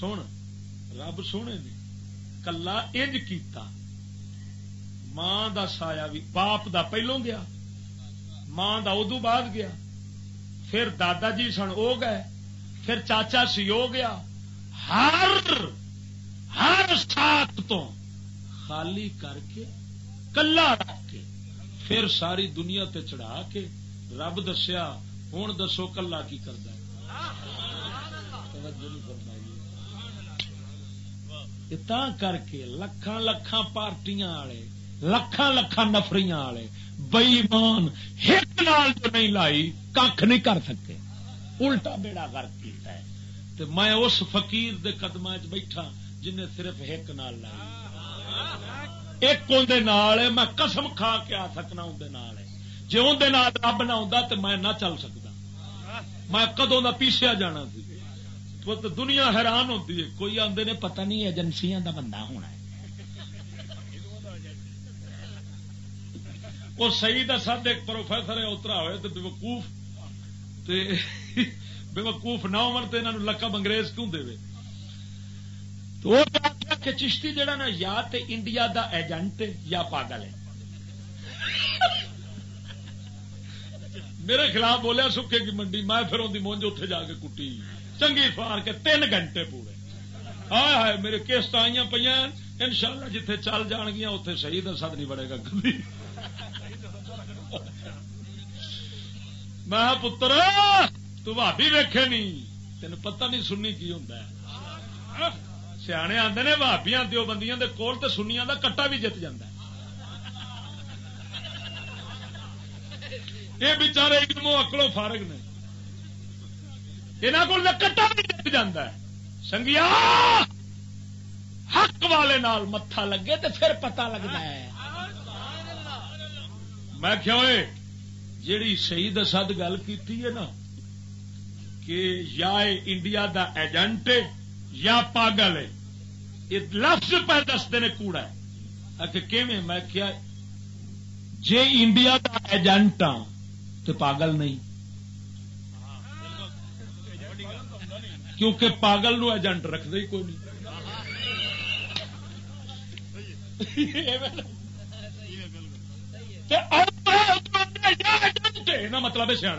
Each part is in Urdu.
سن رب سونے نے کلا انج کیتا۔ ماں دا سایہ بھی باپ دا پہلوں گیا۔ ماں دا ادو بعد گیا۔ پھر دادا جی سن او گئے۔ پھر چاچا سی ہو گیا۔ ہر ہر ساتھ تو خالی کر کے کلا رکھ کے پھر ساری دنیا تے چڑھا کے رب دسیا ہوں دسو کلا کی کرتا کر کے لکھان لکھان پارٹیاں والے لکھان لکھان نفری والے بئیمان ایک نال جو نہیں لائی کھ نہیں کر سکے۔ الٹا بیڑا کر کے میں اس فقیر دے قدم چ بیٹھا جن صرف ایک نال لائی۔ ایک اندر میں قسم کھا کے آ سکنا اندر جی اندر رب نہ آتا تو میں نہ چل سکتا میں کدوں کا پیچھا جانا سی۔ دنیا حیران ہوتی ہے۔ کوئی آدھے نے پتہ نہیں ایجنسیاں دا بندہ ہونا ہے۔ وہ سی دسد ایک پروفیسر ہے اترا ہوئے تو بے وقوف بے وقوف نہ ہو لقب انگریز کیوں دے تو وہ کہ چشتی جڑا نا یا تے انڈیا دا ایجنٹ یا پاگل ہے۔ میرے خلاف بولیا سکے کی منڈی، میں پھر ان مونج اتے جا کے کٹی۔ چنگی فار کے تین گھنٹے پورے۔ ہائے ہائے، میرے کیسٹ آئی پہ ان شاء اللہ جیتے چل جان گیا اتنے صحیح دسد نہیں بڑے گا۔ کبھی میں پتر، تو بھابی ویکھے نہیں۔ تین پتہ نہیں سننی کی ہوں سیانے آتے نے بھابیاں دو بندیاں دے کول تے سنیاں دا کٹا بھی جت جاتا یہ بچارے علمو اکلو فارغ نے۔ یہاں کو کٹا بھی جت جا سنگیا، حق والے نال متھا لگے تو پھر پتا لگتا ہے۔ میں کیا جیڑی شہید سد گل کی نا، کہ یا انڈیا دا ایجنٹ یا پاگل ہے، یہ لفظ پہ دستے نے کوڑا ہے۔ میں کیا جے انڈیا دا ایجنٹ ہاں تو پاگل نہیں۔ کیونکہ پاگل نو ایجنٹ رکھتے ہی کوئی نہیں۔ مطلب سیاح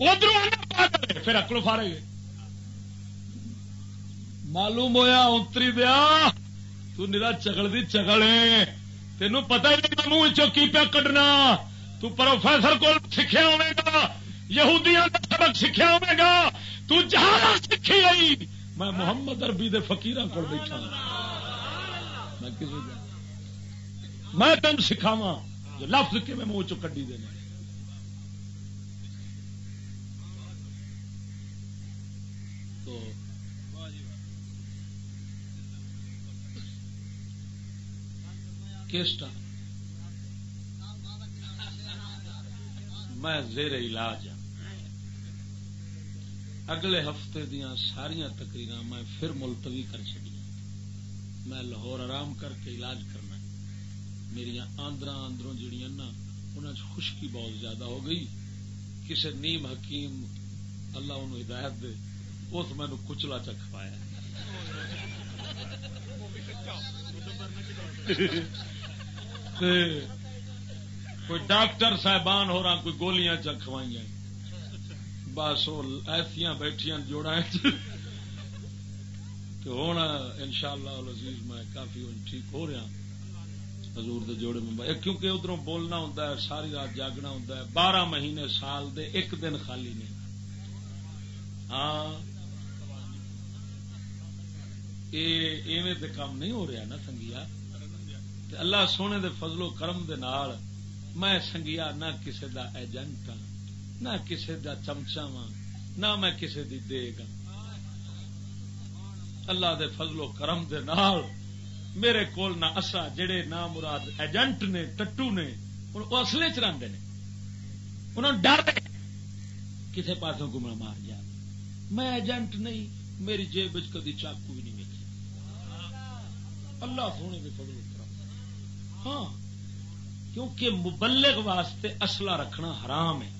ادھر پھر اکلو فارے گے معلوم ہوا اتری دیا تا چگل دی چگل ہے۔ تین پتا ہی نہیں، منہ چوکی پیا کڈنا۔ تو پروفیسر کو سیکھا ہوے گا، یہودیاں کا سبق سیکھا ہوے گا، تو جہاں سیکھی آئی میں محمد اربی دے فقیر کو بیٹھا میں کسی میں تین سکھاوا جو لفظ کے میں منہ چ کڈی دینا۔ تو کیسٹا؟ میں زیر علاج ہوں اگلے ہفتے دیا ساریا تقریر میں پھر ملتوی کر چڑی میں لاہور آرام کر کے علاج کرنا میری آندر آندروں جڑیاں نا ان خشکی بہت زیادہ ہو گئی۔ کسی نیم حکیم اللہ انہوں ہدایت دے اس مینو کچلا چکھ پایا کوئی ڈاکٹر صاحبان ہو رہا، کوئی گولیاں چکھوائی بس ایسیا بیٹھیا جوڑا ہوں ان شاء اللہ عزیز میں کافی ٹھیک ہو رہا۔ حضور دے جوڑے میں۔ کیونکہ ادھر بولنا ہوں ساری رات جاگنا ہوں بارہ مہینے سال دے ایک دن خالی نہیں۔ ہاں۔ یہ کام نہیں ہو رہا نا سنگیا۔ اللہ سونے دے فضل و کرم دے نال میں سنگیا، نہ کسے دا ایجنٹ ہاں نہ کسے دا چمچا وا ہاں، نہ میں کسے دی دے گا ہاں۔ اللہ دے فضل و کرم دے نال میرے کول نہ اصا جڑے نہ مراد ایجنٹ نے، ٹٹو نے وہ اصلے چاہتے ہیں انہوں ڈر کسی پاسوں کو مار جا میں ایجنٹ نہیں، میری جیب کدی چاقو بھی نہیں ملتی اللہ سونے کے فضل کرم۔ ہاں۔ کیونکہ مبلغ واسطے اصلہ رکھنا حرام ہے۔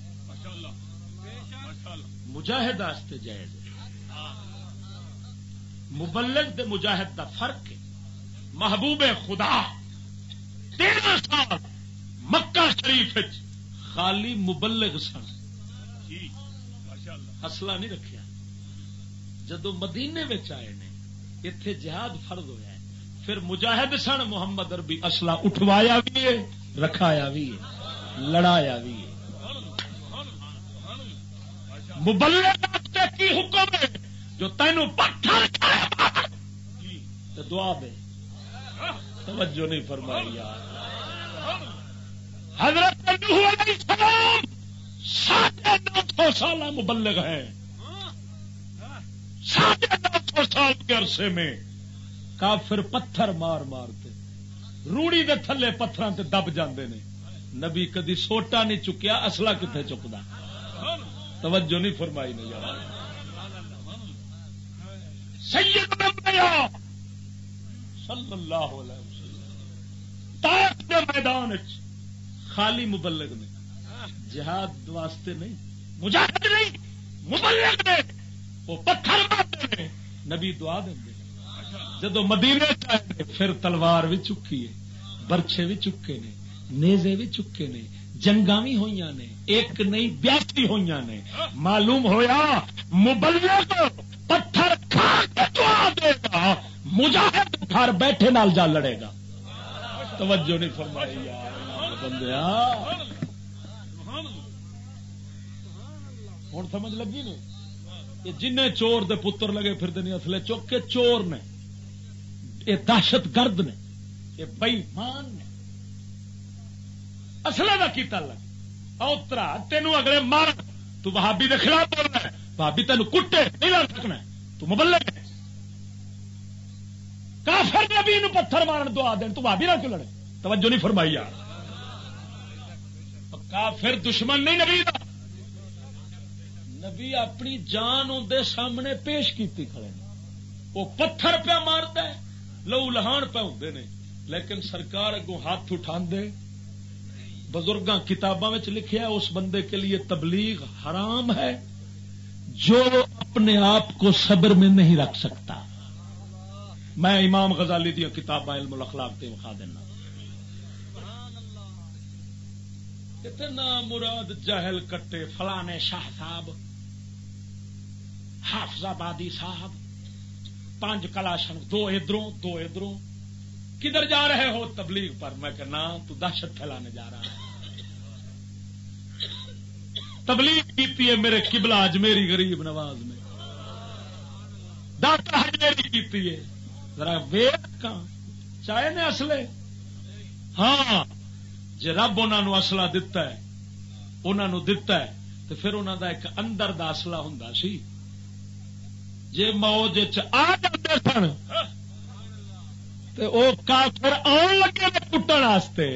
مجاہد آستے جائز مبلغ دے مجاہد دا فرق ہے۔ محبوب خدا تیرہ سال مکہ شریف خالی مبلغ سن۔ اصلا نہیں رکھیا۔ جدو مدینے آئے نے اتے جہاد فرد ہوا ہے۔ پھر مجاہد سن، محمد اربی اصلا اٹھوایا بھی ہے۔ رکھایا بھی ہے، لڑایا بھی ہے۔ مبلغ کی حکم ہے، جو تینوں پتھر دعا دے توجہ نہیں فرمائی یار۔ حضرت علیہ السلام ساڑھے نو سو سال مبلغ ہیں۔ ساڑھے نو سو سال کے عرصے میں کافر پتھر مار مارتے روڑی دے تھلے پتھر تے دب جاندے نے۔ نبی کدی سوٹا نہیں چکیا اصلا کتنے چکتا توجہ نہیں فرمائی نہیں یار۔ سید صلی اللہ علیہ وسلم کے میدان خالی مبلغ نے۔ جہاد واسطے نہیں، مجاہد نہیں، مبلغ نے، وہ پتھر مارتے ہیں نبی دعا دیں جدو مدینے چاہتے پھر تلوار بھی چکی ہے برچے بھی چکے نے، نیزے بھی چکے نے جنگا بھی ہوئی نے، ایک نہیں، بیاسی ہوئی نے۔ معلوم ہویا مبلغ پتھر کھا کے دعا دے گا، مجاہد گھر بیٹھے نال جا لڑے گا۔ توجہ نہیں فرمائی بندیا ہوں سمجھ لگی نا یہ جن چور دے پتر لگے پھر نہیں اصلے چک کے چور نے۔ یہ دہشت گرد نے، یہ بئیمان نے۔ اصل کا کی تعلق اوترا تینوں اگلے مار۔ تو بھابی کے خلاف بولنا ہے۔ بھابی تین کٹے، نہیں لڑ سکنا تو مبلک کافر نبی نو پتھر مارن دعا دین، تو بھابی نہ کیوں لڑے؟ توجہ نہیں فرمائی یار۔ کافر دشمن نہیں نبی دا۔ نبی اپنی جان اندر سامنے پیش کیتی کھڑے وہ پتھر پہ مارتا ہے۔ لو لہان پہ ہوں نے۔ لیکن سرکار اگوں ہاتھ اٹھا دے بزرگ کتاباں لکھیا اس بندے کے لیے تبلیغ حرام ہے۔ جو اپنے آپ کو صبر میں نہیں رکھ سکتا۔ میں امام غزالی دیا کتاب علم الاخلاق تے وکھا دینا۔ اتنا مراد جہل کٹے فلانے شاہ صاحب، حافظ آبادی صاحب پانچ کلاشن، دو ادھروں دو ادھروں۔ کدھر جا رہے ہو تبلیغ پر؟ میں کہنا، تو دہشت پھیلانے جا رہا ہے۔ تبلیغ کی ہے میرے قبلہ اجمیری غریب نواز میں۔ ڈاکٹر حجمیری کی ہے ذرا ویٹ کا چاہے نے اصلے ہاں جی رب انہوں اصلا دتا ہے انہوں دتا ہے تو پھر انہوں دا ایک اندر دا اصلا ہوں سی۔ جی موج آ جاتے سن تو کافر آن لگے کٹن واسطے۔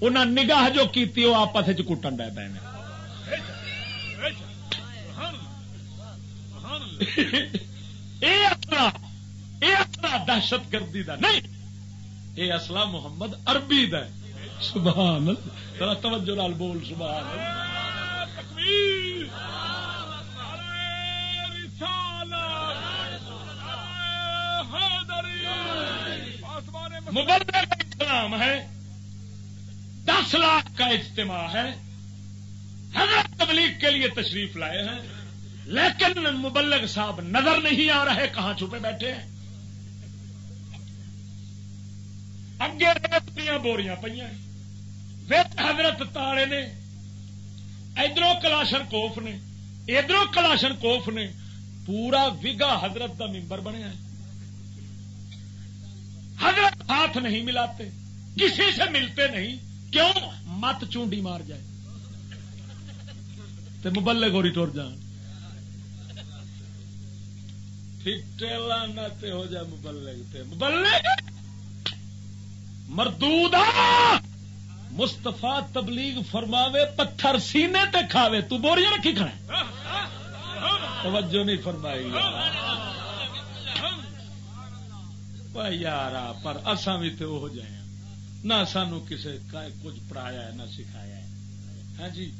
انہیں نگاہ جو کی وہ آپس کٹن ڈے پے یہ اصلا یہ اصلا دہشت گردی دا نہیں یہ اصلا محمد عربی دا سبحان ذرا توجہ لال بول، سبحان تکبیر۔ مبلغ اسلام ہے۔ دس لاکھ کا اجتماع ہے۔ حضرت تبلیغ کے لیے تشریف لائے ہیں۔ لیکن مبلغ صاحب نظر نہیں آ رہے کہاں چھپے بیٹھے ہیں۔ اگے ریت بوریاں پہ حضرت تارے نے ادھر کلاشن کوف نے ادھر کلاشن کوف نے، پورا وگا حضرت کا ممبر بنیا حضرت ہاتھ نہیں ملاتے، کسی سے ملتے نہیں، کیوں؟ مت چونڈی مار جائے۔ تو مبلے گوری ٹور جان۔ لانا ہو جائے مبلے مبلے مردود مستفا تبلیغ فرماوے، پتھر سینے تے کھاوے، تو بوریاں رکھی کھڑا توجہ نہیں فرمائی۔ یار پر اصا بھی تو ہو جائے نہ سانو کسی کچھ پڑھایا ہے نہ سکھایا ہے ہاں جی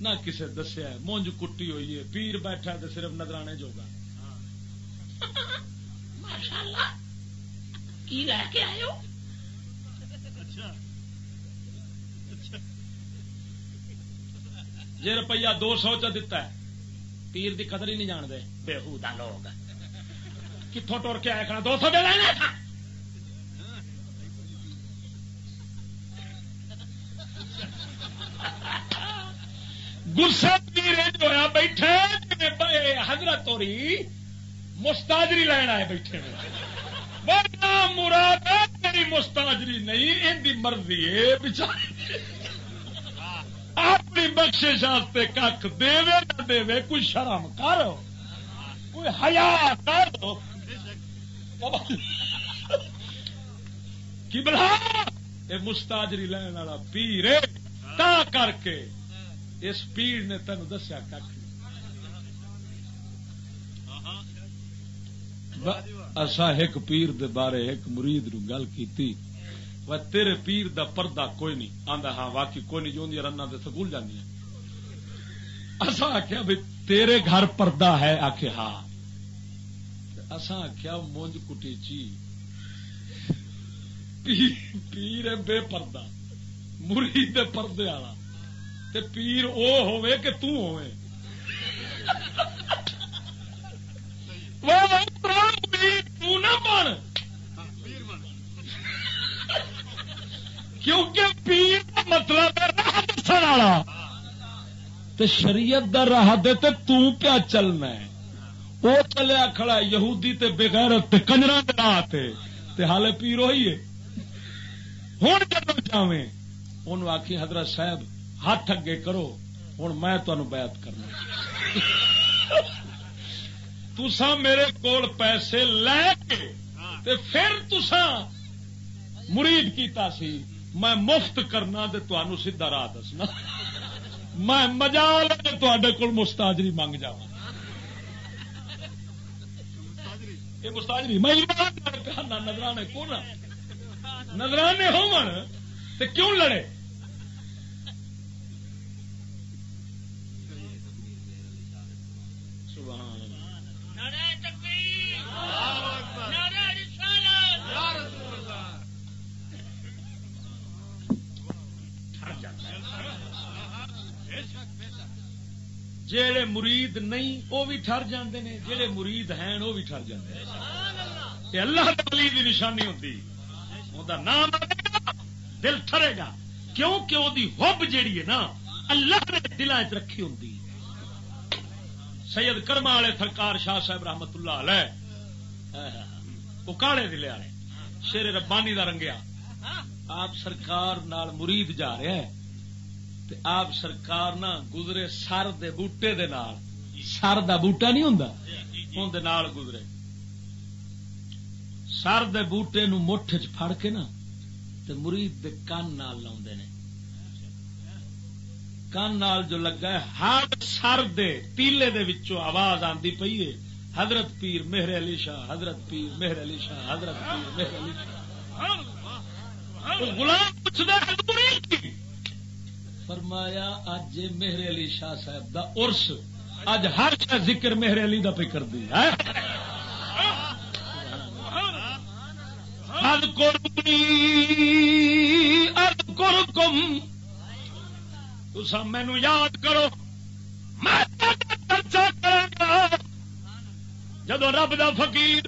نہ کسے دسیا مونج کٹی ہوئی ہے پیر بیٹھا تو صرف نظرانے جوگا ماشاء اللہ کی لے کے آئے ہو جی روپیہ دو سو چ دتا ہے پیر دی قدر ہی نہیں جانتے بےحدا لوگ کتوں ٹور کے آئے کھڑا؟ دو سو دے لینا تھا۔ گسے پیرے بیٹھے حضرت ہوری، مستاجری لین آئے بیٹھے مراد میری مستاجری نہیں، ان کی مرضی ہے بچاری اپنی بخشش کھ دے نہ دے کوئی شرم کر، کوئی ہیا کر۔ کی بلا یہ مستاجری لین والا پیر تا کر کے اس پیڑ نے تین دسیا اصا ایک پیر دے بارے ایک مرید نو گل کی تیرے پیر دا پردہ کوئی نہیں۔ آندا ہاں واقعی کوئی نہیں، جو رنا دے سکول جاندی اصا آخیا بھائی تیرے گھر پردہ ہے آخ ہاں۔ اصا آخیا مونج کٹی چی۔ پیر بے پردہ، مرید پردے والا۔ تے پیر او ہوئے کہ تو ہوئے تو نہ بن کیونکہ پیر کا مطلب ہے راہ دسن والا۔ تے شریعت دا راہ دے تے تو کیا چلنا ہے؟ وہ چلیا کھڑا یہودی تے بغیر تے کنجرا دے راہ تے۔ تے حالے پیر ہوئی ہے۔ ہوں جب چاہے ان آخی حضرت صاحب، ہاتھ اگے کرو ہوں میں تمہیں بیعت کرنا۔ تسا میرے کول پیسے لے کے تے پھر تسا مرید کیتا سی۔ میں مفت کرنا تے تمہوں سیدا راہ دسنا۔ میں مزا تے کول مستاجری منگ جا یہ مستاجری میں نظرانے کون نظرانے ہو کیوں لڑے؟ جہے مرید نہیں وہ بھی ٹر جاندے نے جہے مرید ہیں وہ بھی ٹر جاندے اللہ علی کی نشانی ہوتی نام دل ٹرے گا۔ کیونکہ وہ ہوب جیڑی ہے نا، اللہ نے دلان چ رکھی ہوں سید کرما والے سرکار شاہ صاحب رحمت اللہ علیہ، وہ کالے دلے والے، شیر ربانی دا رنگیا۔ آپ سرکار نال مرید جا رہے ہیں۔ آپ سرکار نہ گزرے سر دے بوٹے دے نال۔ سر دا بوٹا نہیں ہوں نال گزرے۔ سر دے بوٹے نو مٹھ چ پھڑ کے نا تے مرید دے کان نال لاؤندے نے۔ کان نال جو لگا ہے، ہر سر دے تیلے دے وچوں آواز آندی پئی ہے۔ حضرت پیر مہر علی شاہ، حضرت پیر مہر علی شاہ، حضرت پیر مہر علی شاہ۔ غلام پوچھتا فرمایا اج مہر علی شاہ صاحب دا ارس اج ہر شا ذکر مہر علی دا پہ کر دی تسا مینو یاد کرو، میں چرچا کرا جدو رب دا فقیر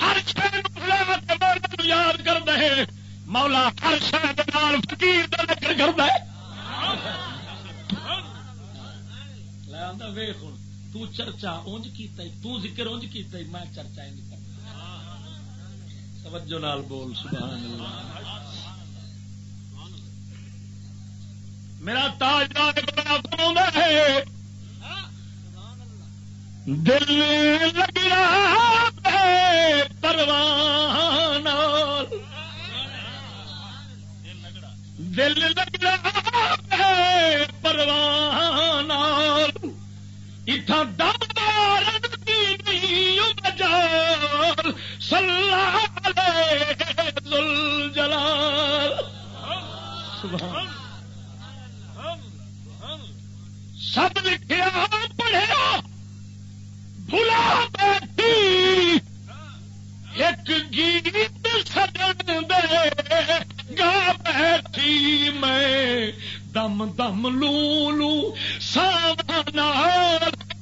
ہر شہر یاد کر دے مولا ہر شہر فقیر دا ذکر کر دے ویخ تو چرچا اونج کیتا تو ذکر اونج کیتا میں چرچا کرتا۔ توجہ نال بول، سبحان اللہ۔ میرا تاج فرما ہے۔ دل لگ رہا ہے دل لگ رہا ہے پروانہ۔ اتھا دار جال۔ سل جلال سب لکھیا پڑھیا بھلا بیٹھی، ایک گیت سجن دے، گا بیٹھی میں۔ دم دم لو لو سامنا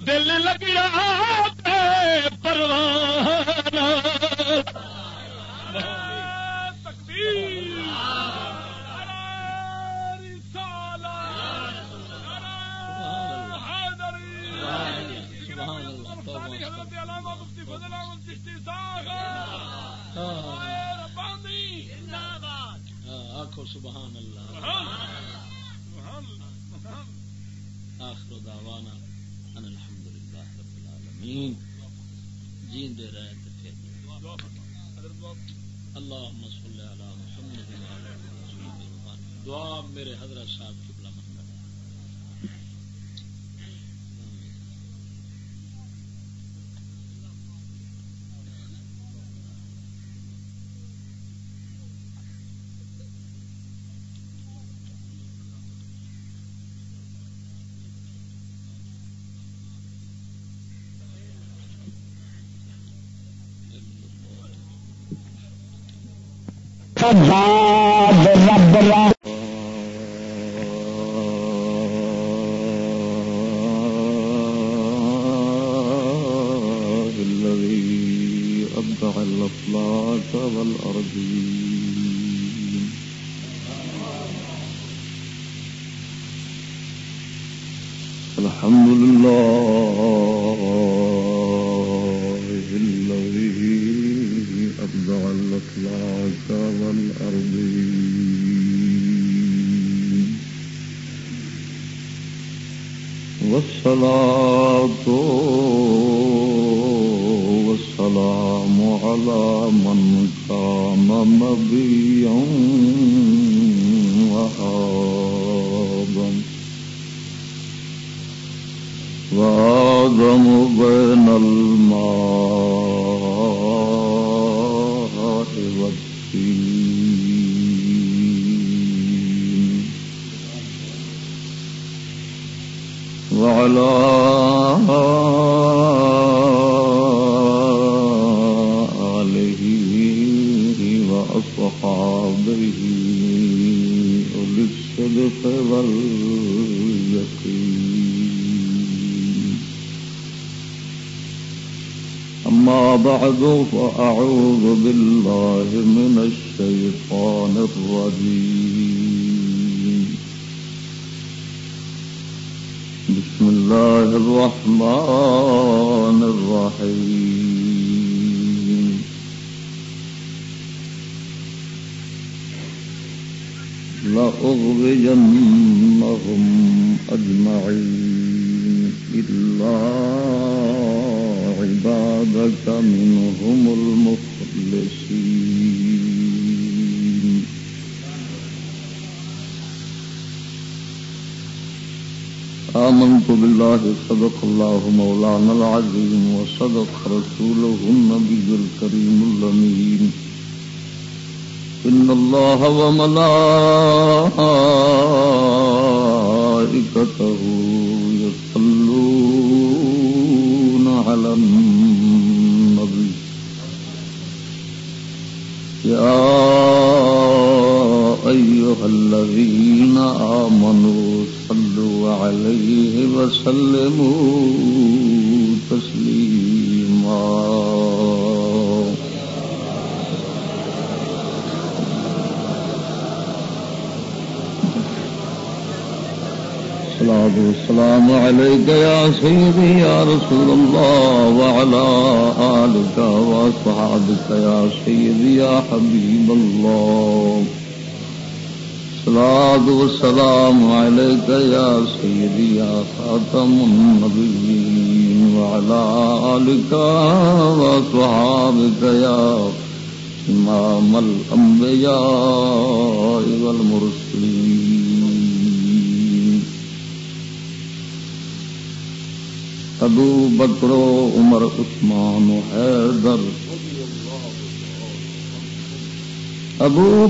دل لگ رہا آخو سبحان اللہ۔ ہاں، آخر دعوانا ان الحمد للہ رب العالمین۔ جین دے رہے تھے پھر۔ اللہ مسلح علی دعا میرے حضرت صاحب فزاد رب را أَعُوذُ مولا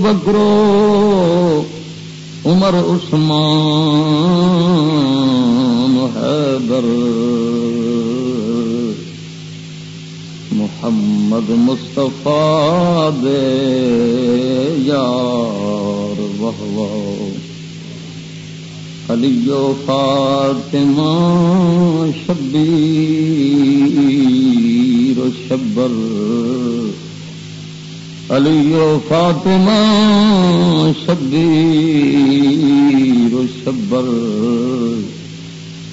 بکرو عمر عثمان حیدر محمد مصطفیٰ دے یار وحوا علی و فاطمہ شبیر و شبر علی و فاطمہ شبیر و شبر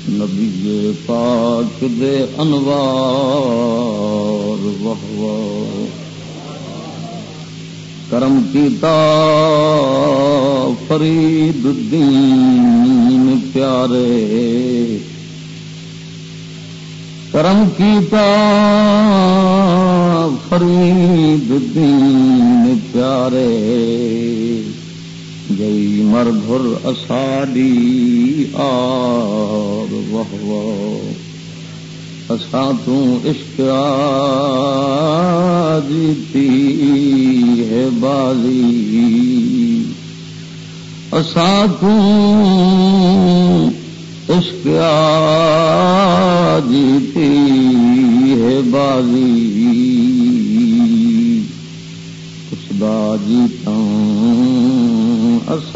نبی پاک دے انوار وحو کرم کیتا فرید الدین پیارے. کرم کیتا فرید الدین پیارے. گئی مربر اساڈی آر وہ اساں تو عشق جیتی ہے بازی۔ اساں تو عشق جیتی ہے بازی۔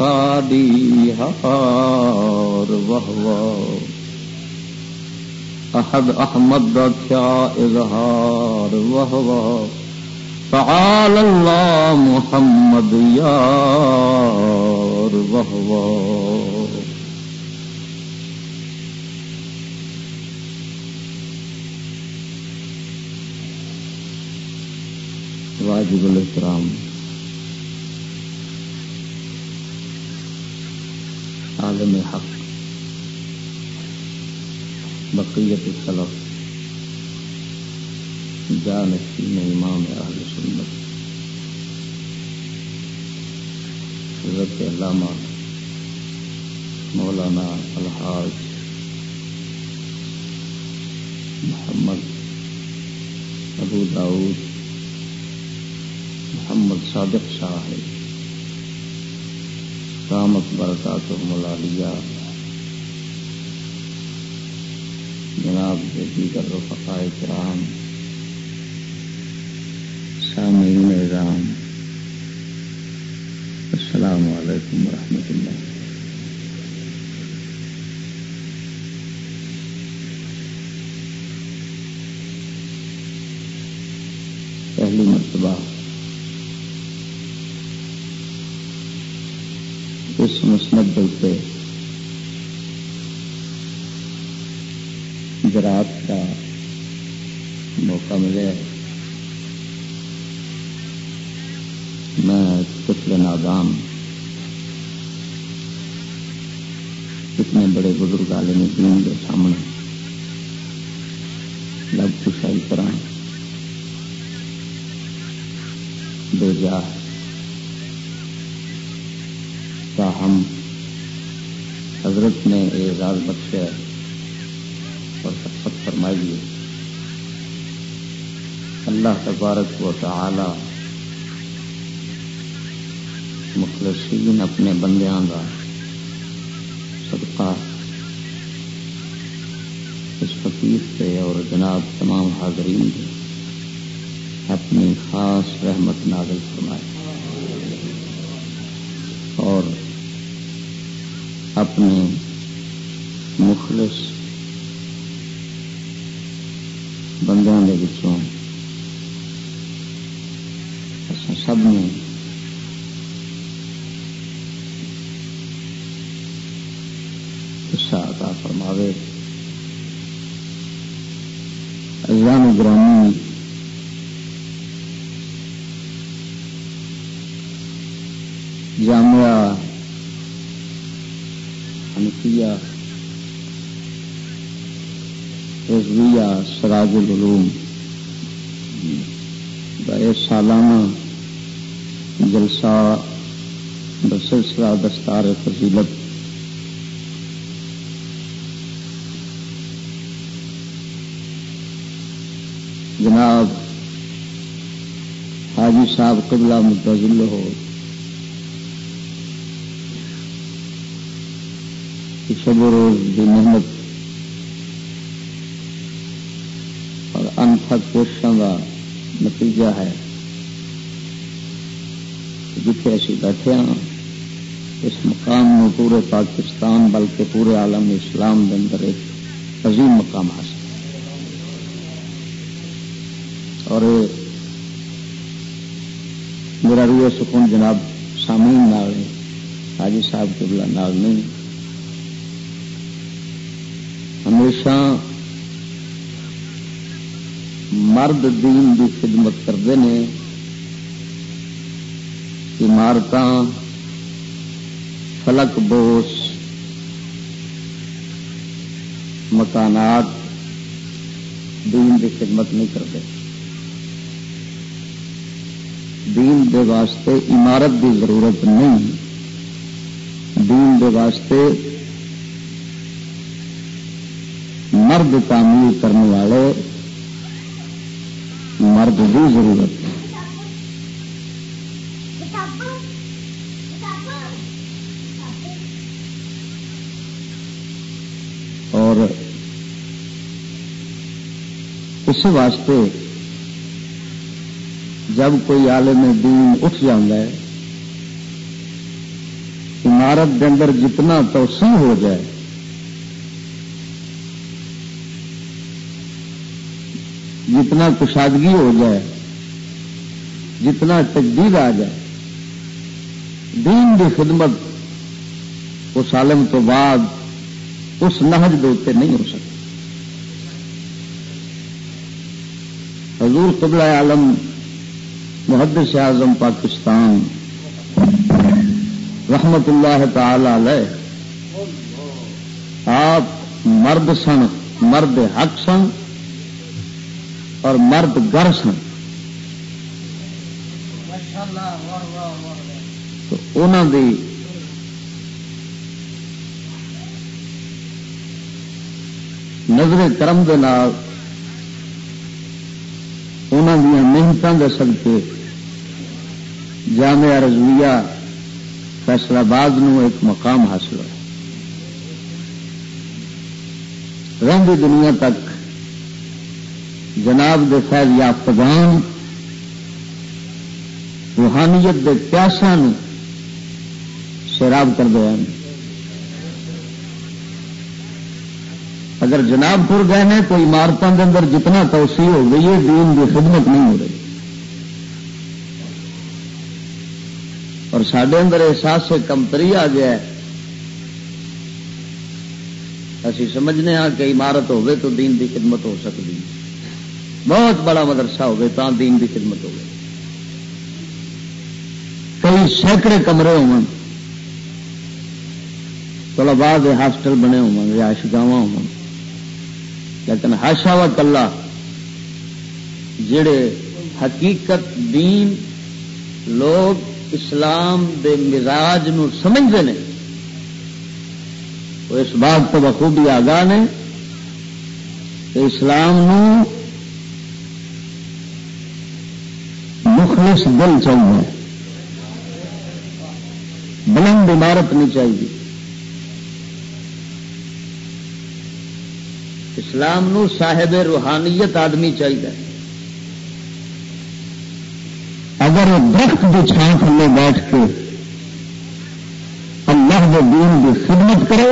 اساڈی ہار وہ احد احمد دا کیا اظہار وہ تعال اللہ محمد یار وہ واجب الاحترام۔ عالم حق بقیت السلف جانشین امام اہل سنت، حضرت علامہ مولانا الحاظ محمد ابو داود محمد صادق صاحب رامت برکات ملالیہ جناب دیگر رفقائے کرام سامعین رام السلام علیکم ورحمۃ اللہ پہلی مرتبہ اس مسند پہ زراعت کا موقع ملے۔ میں طفل نادام اتنے بڑے بزرگ عالم دین کے سامنے اعزاز بخشا اور شفقت فرمائیے اللہ تبارک و تعالی مخلصین اپنے بندیاں کا صدقہ اس فقیر سے اور جناب تمام حاضرین کے اپنی خاص رحمت نازل فرمائے۔ اور اپنے مخلص بندوں کے بچوں سب نے عطا فرماوے اللہ گرامی جامعہ حنفیہ رضویہ سراج العلوم سالانہ جلسہ بسلسلہ دستار فضیلت جناب، حاجی صاحب قبلہ متضل ہو شب و روز کی محنت انتھک کوششوں کا نتیجہ ہے۔ جتنے اسی بیٹھے ہاں اس مقام میں پورے پاکستان، بلکہ پورے عالم اسلام کے اندر ایک عظیم مقام حاصل۔ اور میرا روح سکون جناب سامعین نال حاجی صاحب کے بلا نال نہیں۔ ہمیشہ مرد دین کی خدمت کرتے ہیں۔ عمارت فلک بوس، مکانات دین کی خدمت نہیں کرتے۔ دین دے واسطے عمارت کی ضرورت نہیں۔ دین دے واسطے مرد تعمیر کرنے والے مرد کی ضرورت۔ اور اس واسطے جب کوئی عالم دین اٹھ ہے، عمارت کے اندر جتنا توسیع ہو جائے، جتنا کشادگی ہو جائے، جتنا تجدید آ جائے، دین کی خدمت اس عالم تو بعد اس نہج کے نہیں ہو سکتی۔ حضور قبلہ عالم محدث اعظم پاکستان، رحمت اللہ تعالی علیہ، آپ مرد سن، مرد حق سن اور مرد گر سن۔ تو انہوں دی نظر کرم دے نال انہوں محنتوں کے سدکے جامعہ رضویہ فیصلہ آباد ایک مقام حاصل ہوا رنگ دنیا تک جناب دے فیض یافتگان روحانیت کے پیاسا سیراب کر دیا اگر جناب پور گئے ہیں کوئی عمارتوں کے اندر جتنا توسیع ہو گئی ہے، دین کی خدمت نہیں ہو رہی۔ اور سڈے اندر احساس سے کمتری آ گیا اسی سمجھنے ہاں کہ عمارت ہوگی تو دین دی خدمت ہو سکتی بہت بڑا مدرسہ ہوگی تو دین دی خدمت ہوگی کئی سینکڑے کمرے ہو بعد ہاسٹل بنے ہو رہائش گاہ ہو لیکن ہاشا و کلا جڑے حقیقت دین لوگ اسلام دے مزاج نو سمجھتے ہیں وہ اس بات تو بخوبی آگاہ نے کہ اسلام نو مخلص دل چاہیے۔ بلند عمارت نہیں چاہیے۔ اسلام نو صاحب روحانیت آدمی چاہیے۔ اگر درخت کی چھان تھلے بیٹھ کے اللہ کے دین کی خدمت کرے،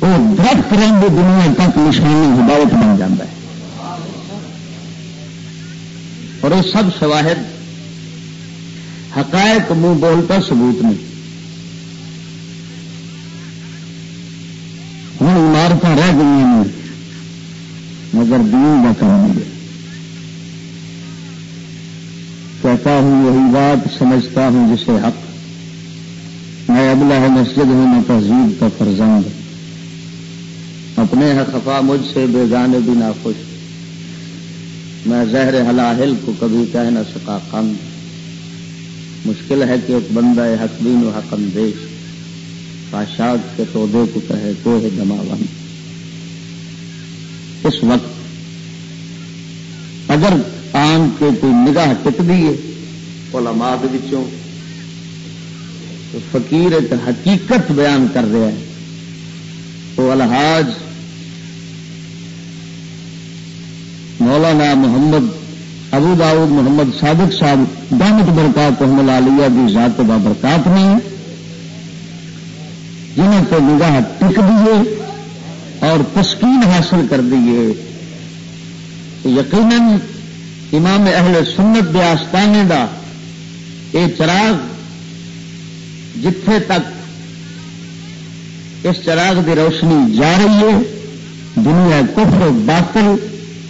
وہ درخت رنگ دنیا تک نشانی ہدایت بن جاتا ہے۔ اور یہ سب شواہد حقائق منہ بولتا ثبوت نہیں ہوں عمارت رہ گئی ہیں مگر دین کا کام نہیں کہتا ہوں وہی بات سمجھتا ہوں جسے حق۔ میں ابلا ہے مسجد ہوں میں تہذیب کا فرزند اپنے ہے خفا مجھ سے، بے گانے بھی نہ خوش میں زہر حلاحل کو کبھی کہہ نہ سکا قند مشکل ہے کہ ایک بندہ حق بین و حق اندیش، پاشاد کے تودے کو کہے تو ہے دماغ اس وقت اگر آن کے کوئی نگاہ ٹکتی ہے علماء وچوں فقیر ایک حقیقت بیان کر رہا ہے تو الحاج مولانا محمد ابو داؤد محمد صادق صاحب دامت برکات محمد عالیہ کی ذات با برکات نے جنہیں کو نگاہ ٹک دیے اور تسکین حاصل کر دیے یقیناً امام اہل سنت دے آستانے دا یہ چراغ جتھے تک اس چراغ دی روشنی جا رہی ہے، دنیا کفر باطل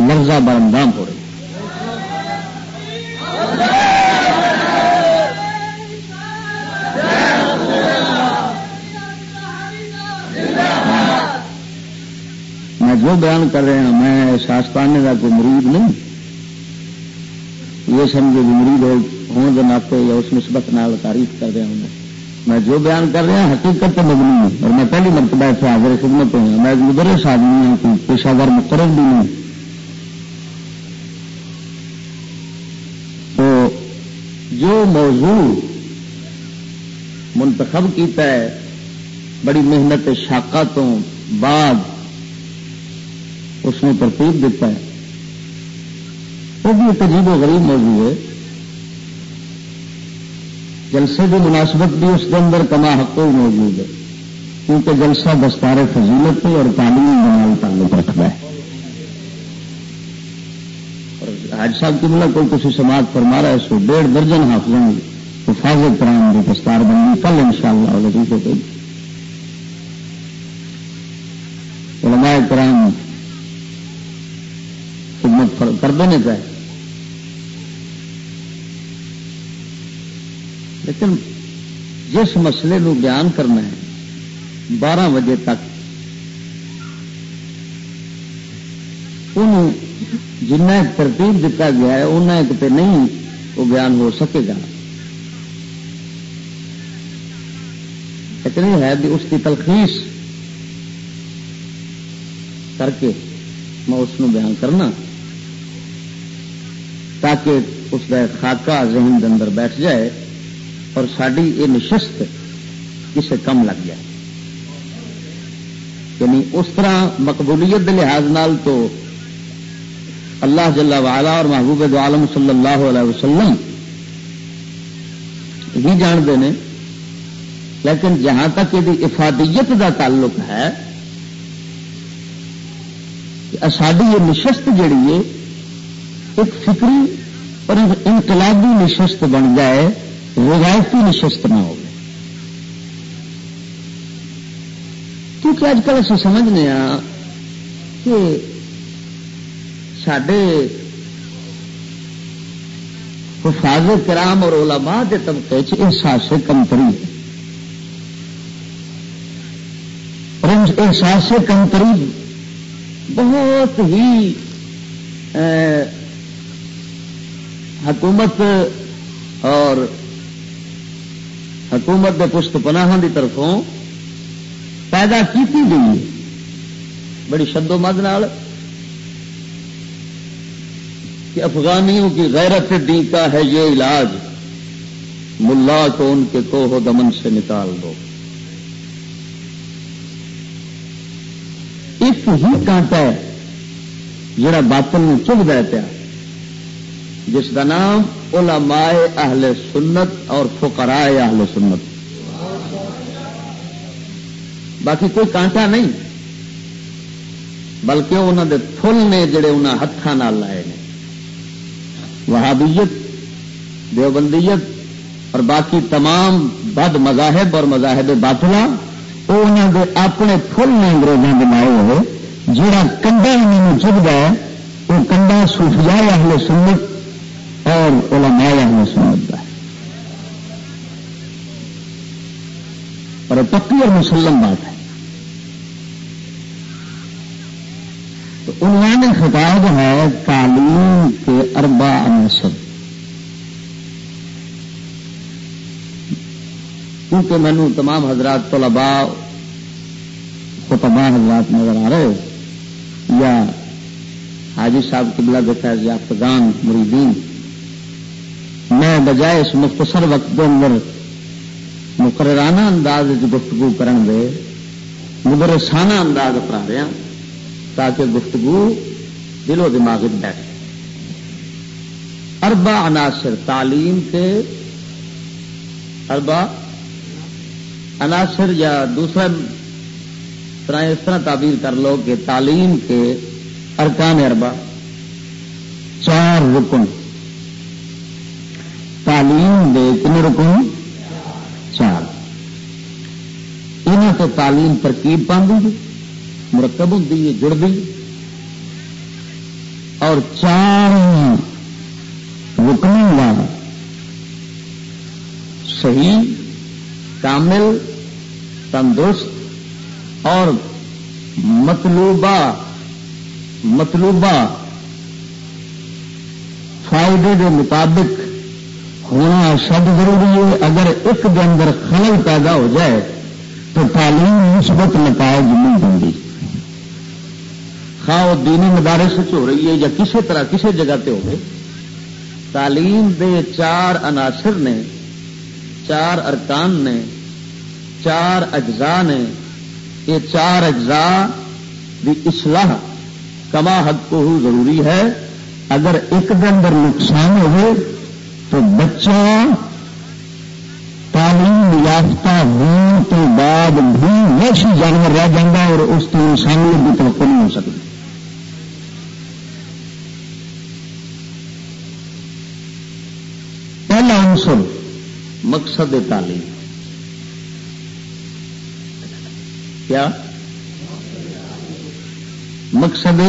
لفظہ برندام ہو رہی میں جو بیان کر رہا میں شاستانے کا کوئی مرید نہیں۔ یہ سمجھے بھی مرید ہو ناطے یا اس نسبت نال تعریف کر رہا ہوں میں۔ جو بیان کر رہا حقیقت تو مبنی ہوں اور میں پہلی مرتبہ اتنے حاضر خدمت ہوں۔ میں مدرس آدمی ہوں کوئی پیشہ ور مقرر بھی نہیں۔ تو جو موضوع منتخب کیتا ہے، بڑی محنت شاقہ تو بعد اس نے ترتیب دیتا ہے۔ وہ بھی ایک عجیب و غریب موضوع ہے۔ جلسے کی مناسبت بھی اس کے اندر کما حق موجود ہے، کیونکہ جلسہ دستار فضیلت اور تعلیم تعلق رکھتا ہے۔ اور حاج صاحب کی ملا کوئی کسی سماج فرما رہا ہے، اس کو ڈیڑھ درجن حافظوں حفاظت کرام کی دستار بنی کل ان شاء اللہ لطیفے پہ علماء کرام خدمت کر دینے کا لیکن جس مسئلے نو بیان کرنا ہے، بارہ بجے تک جن ترتیب دیتا گیا ہے انہیں کتنے نہیں وہ بیان ہو سکے گا۔ لیکن ہے بھی اس کی تلخیص کر کے میں اس بیان کرنا، تاکہ اس کا خاکہ ذہن کے اندر بیٹھ جائے۔ اور ساری یہ نشست کسے کم لگ جائے۔ یعنی اس طرح مقبولیت کے لحاظ نال تو اللہ جل والا اور محبوب عالم صلی اللہ علیہ وسلم ہی جانتے ہیں، لیکن جہاں تک یہ افادیت کا تعلق ہے ساری یہ نشست جڑی ہے، ایک فکری اور انقلابی نشست بن جائے۔ روایتی نشست نہ ہو کیونکہ اج کل اچھا سمجھنے ہاں کہ سڈے حفاظ کرام اور علماء کے طبقے احساس کمتری اور احساس کمتری بہت ہی حکومت اور حکومت کے پشت پناہ کی طرفوں پیدا کی گئی بڑی شدو مد نال کہ افغانیوں کی غیرت دی کا ہے یہ علاج۔ ملا کو ان کے کوہ دمن سے نکال دو۔ ایک ہی کانٹا ہے جڑا باطل میں چگ دے پیا۔ جس کا نام علماء اہل سنت اور فقراء اہل سنت۔ باقی کوئی کانٹا نہیں، بلکہ انہوں دے فل نے جڑے انہوں ہاتھوں لائے نے۔ وہابیت، دیوبندیت اور باقی تمام بد مذاہب اور مذاہب باطلا وہ انہوں دے اپنے فل نے انگریزوں کے لائے۔ ہوئے جہاں کنڈا انہوں چبھتا ہے، وہ کنڈا سوفیا اہل سنت اور علماء اہل سنت کا اور پکی اور مسلم بات ہے۔ تو انہوں نے خطاب ہے، تعلیم کے اربا عنصر کیونکہ مینو تمام حضرات طلباء، خطباء حضرات نظر آ رہے، یا حاجی صاحب قبلہ دیتا ہے یافتگان، مریدین میں بجائے اس مختصر وقت کے اندر مقررانہ انداز گفتگو کرن دے، مدرسانہ انداز اپنا رہا تاکہ گفتگو دل و دماغ بیٹھ اربا عناصر، تعلیم کے اربا عناصر یا دوسرا طرح اس طرح تعبیر کر لو کہ تعلیم کے ارکان اربا چار رکن۔ تعلیم دے کن رکن؟ چار۔ انہوں تو تعلیم ترکیب پاندی مرکب ہوں جڑتی اور چار رکنوں کا صحیح، کامل، تندرست اور مطلوبہ مطلوبہ فائدے کے مطابق ہونا سب ضروری ہے۔ اگر ایک کے اندر خلل پیدا ہو جائے تو تعلیم مثبت نتائج نہیں بنتی۔ خواہ دینی مدارس ہو رہی ہے یا کسی طرح کسی جگہ پہ ہوگی تعلیم دے چار عناصر نے، چار ارکان نے، چار اجزاء نے، یہ چار اجزاء بھی اصلاح کما حد کو ضروری ہے۔ اگر ایک دن اندر نقصان ہوئے تو بچہ تعلیم یافتہ ہونے کے بعد بھی ویسی جانور رہ جاتا اور اس کی انسانیت بھی توقع نہیں ہو سکتی۔ پہلا عنصر مقصد تعلیم۔ کیا؟ مقصد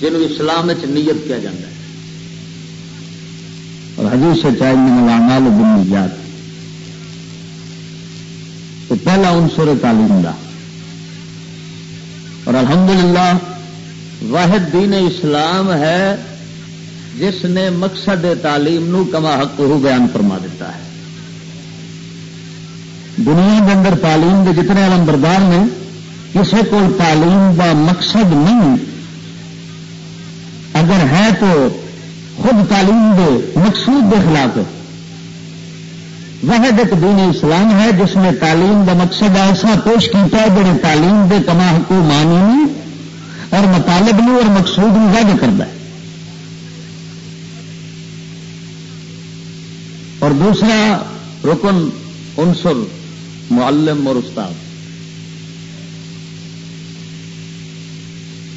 جنوب اسلام نیت کیا جاتا ہے۔ اور حدیث سے چاہے ملانال بن جات تو پہلا عنصر تعلیم دا۔ اور الحمدللہ، واحد دین اسلام ہے، جس نے مقصد تعلیم نو کما حق ہو بیان فرما دیتا ہے۔ دنیا کے اندر تعلیم کے جتنے علم بردار نے کسی کو تعلیم کا مقصد نہیں۔ اگر ہے تو خود تعلیم دے، مقصود کے خلاف۔ وہ ایک دین اسلام ہے، جس نے تعلیم کا مقصد ایسا پیش کیا جڑے تعلیم دے کما کو مانی اور مطالب نہیں اور مقصود نہیں وعدے کرتا ہے۔ اور دوسرا رکن انصر معلم اور استاد۔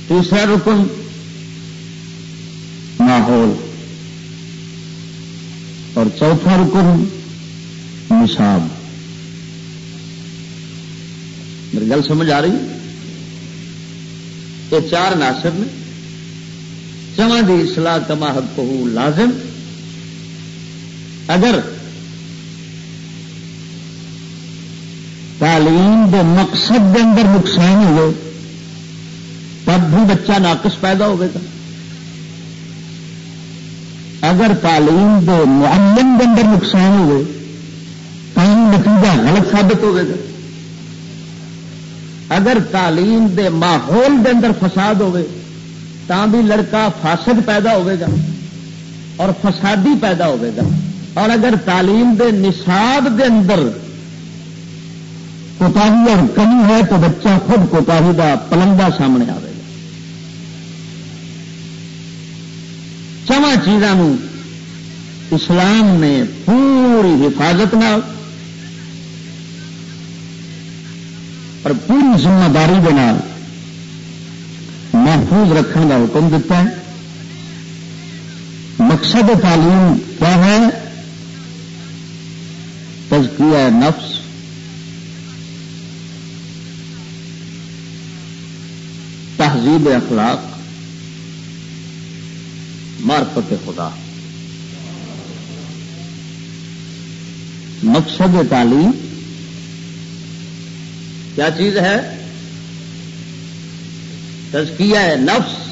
تیسرا رکن، ماحول۔ اور چوتھا رکن نصاب۔ میری گل سمجھ آ رہی؟ یہ چار ناصر نے چواں دی اصلاح کما حق کو لازم۔ اگر تعلیم کے مقصد کے اندر نقصان ہوئے، تب بھی بچہ ناقص پیدا ہوگا اگر تعلیم دے معلم کے اندر نقصان ہوئے تو نتیجہ غلط ثابت ہوگا اگر تعلیم دے ماحول دے اندر فساد ہوئے تا بھی لڑکا فاسد پیدا ہوگا اور فسادی پیدا ہوگا اور اگر تعلیم دے نصاب دے اندر کوتاہی اور کمی ہے، تو بچہ خود کوتاہی کا پلنگا سامنے آئے چواں چیزوں اسلام نے پوری حفاظت نہ اور پوری ذمہ داری کے محفوظ رکھنے کا حکم دیتا ہے۔ مقصد تعلیم کیا ہے؟ تزکیہ نفس۔ تہذیب اخلاق۔ مارفت خدا۔ مقصد تعلیم کیا چیز ہے؟ تزکیہ نفس۔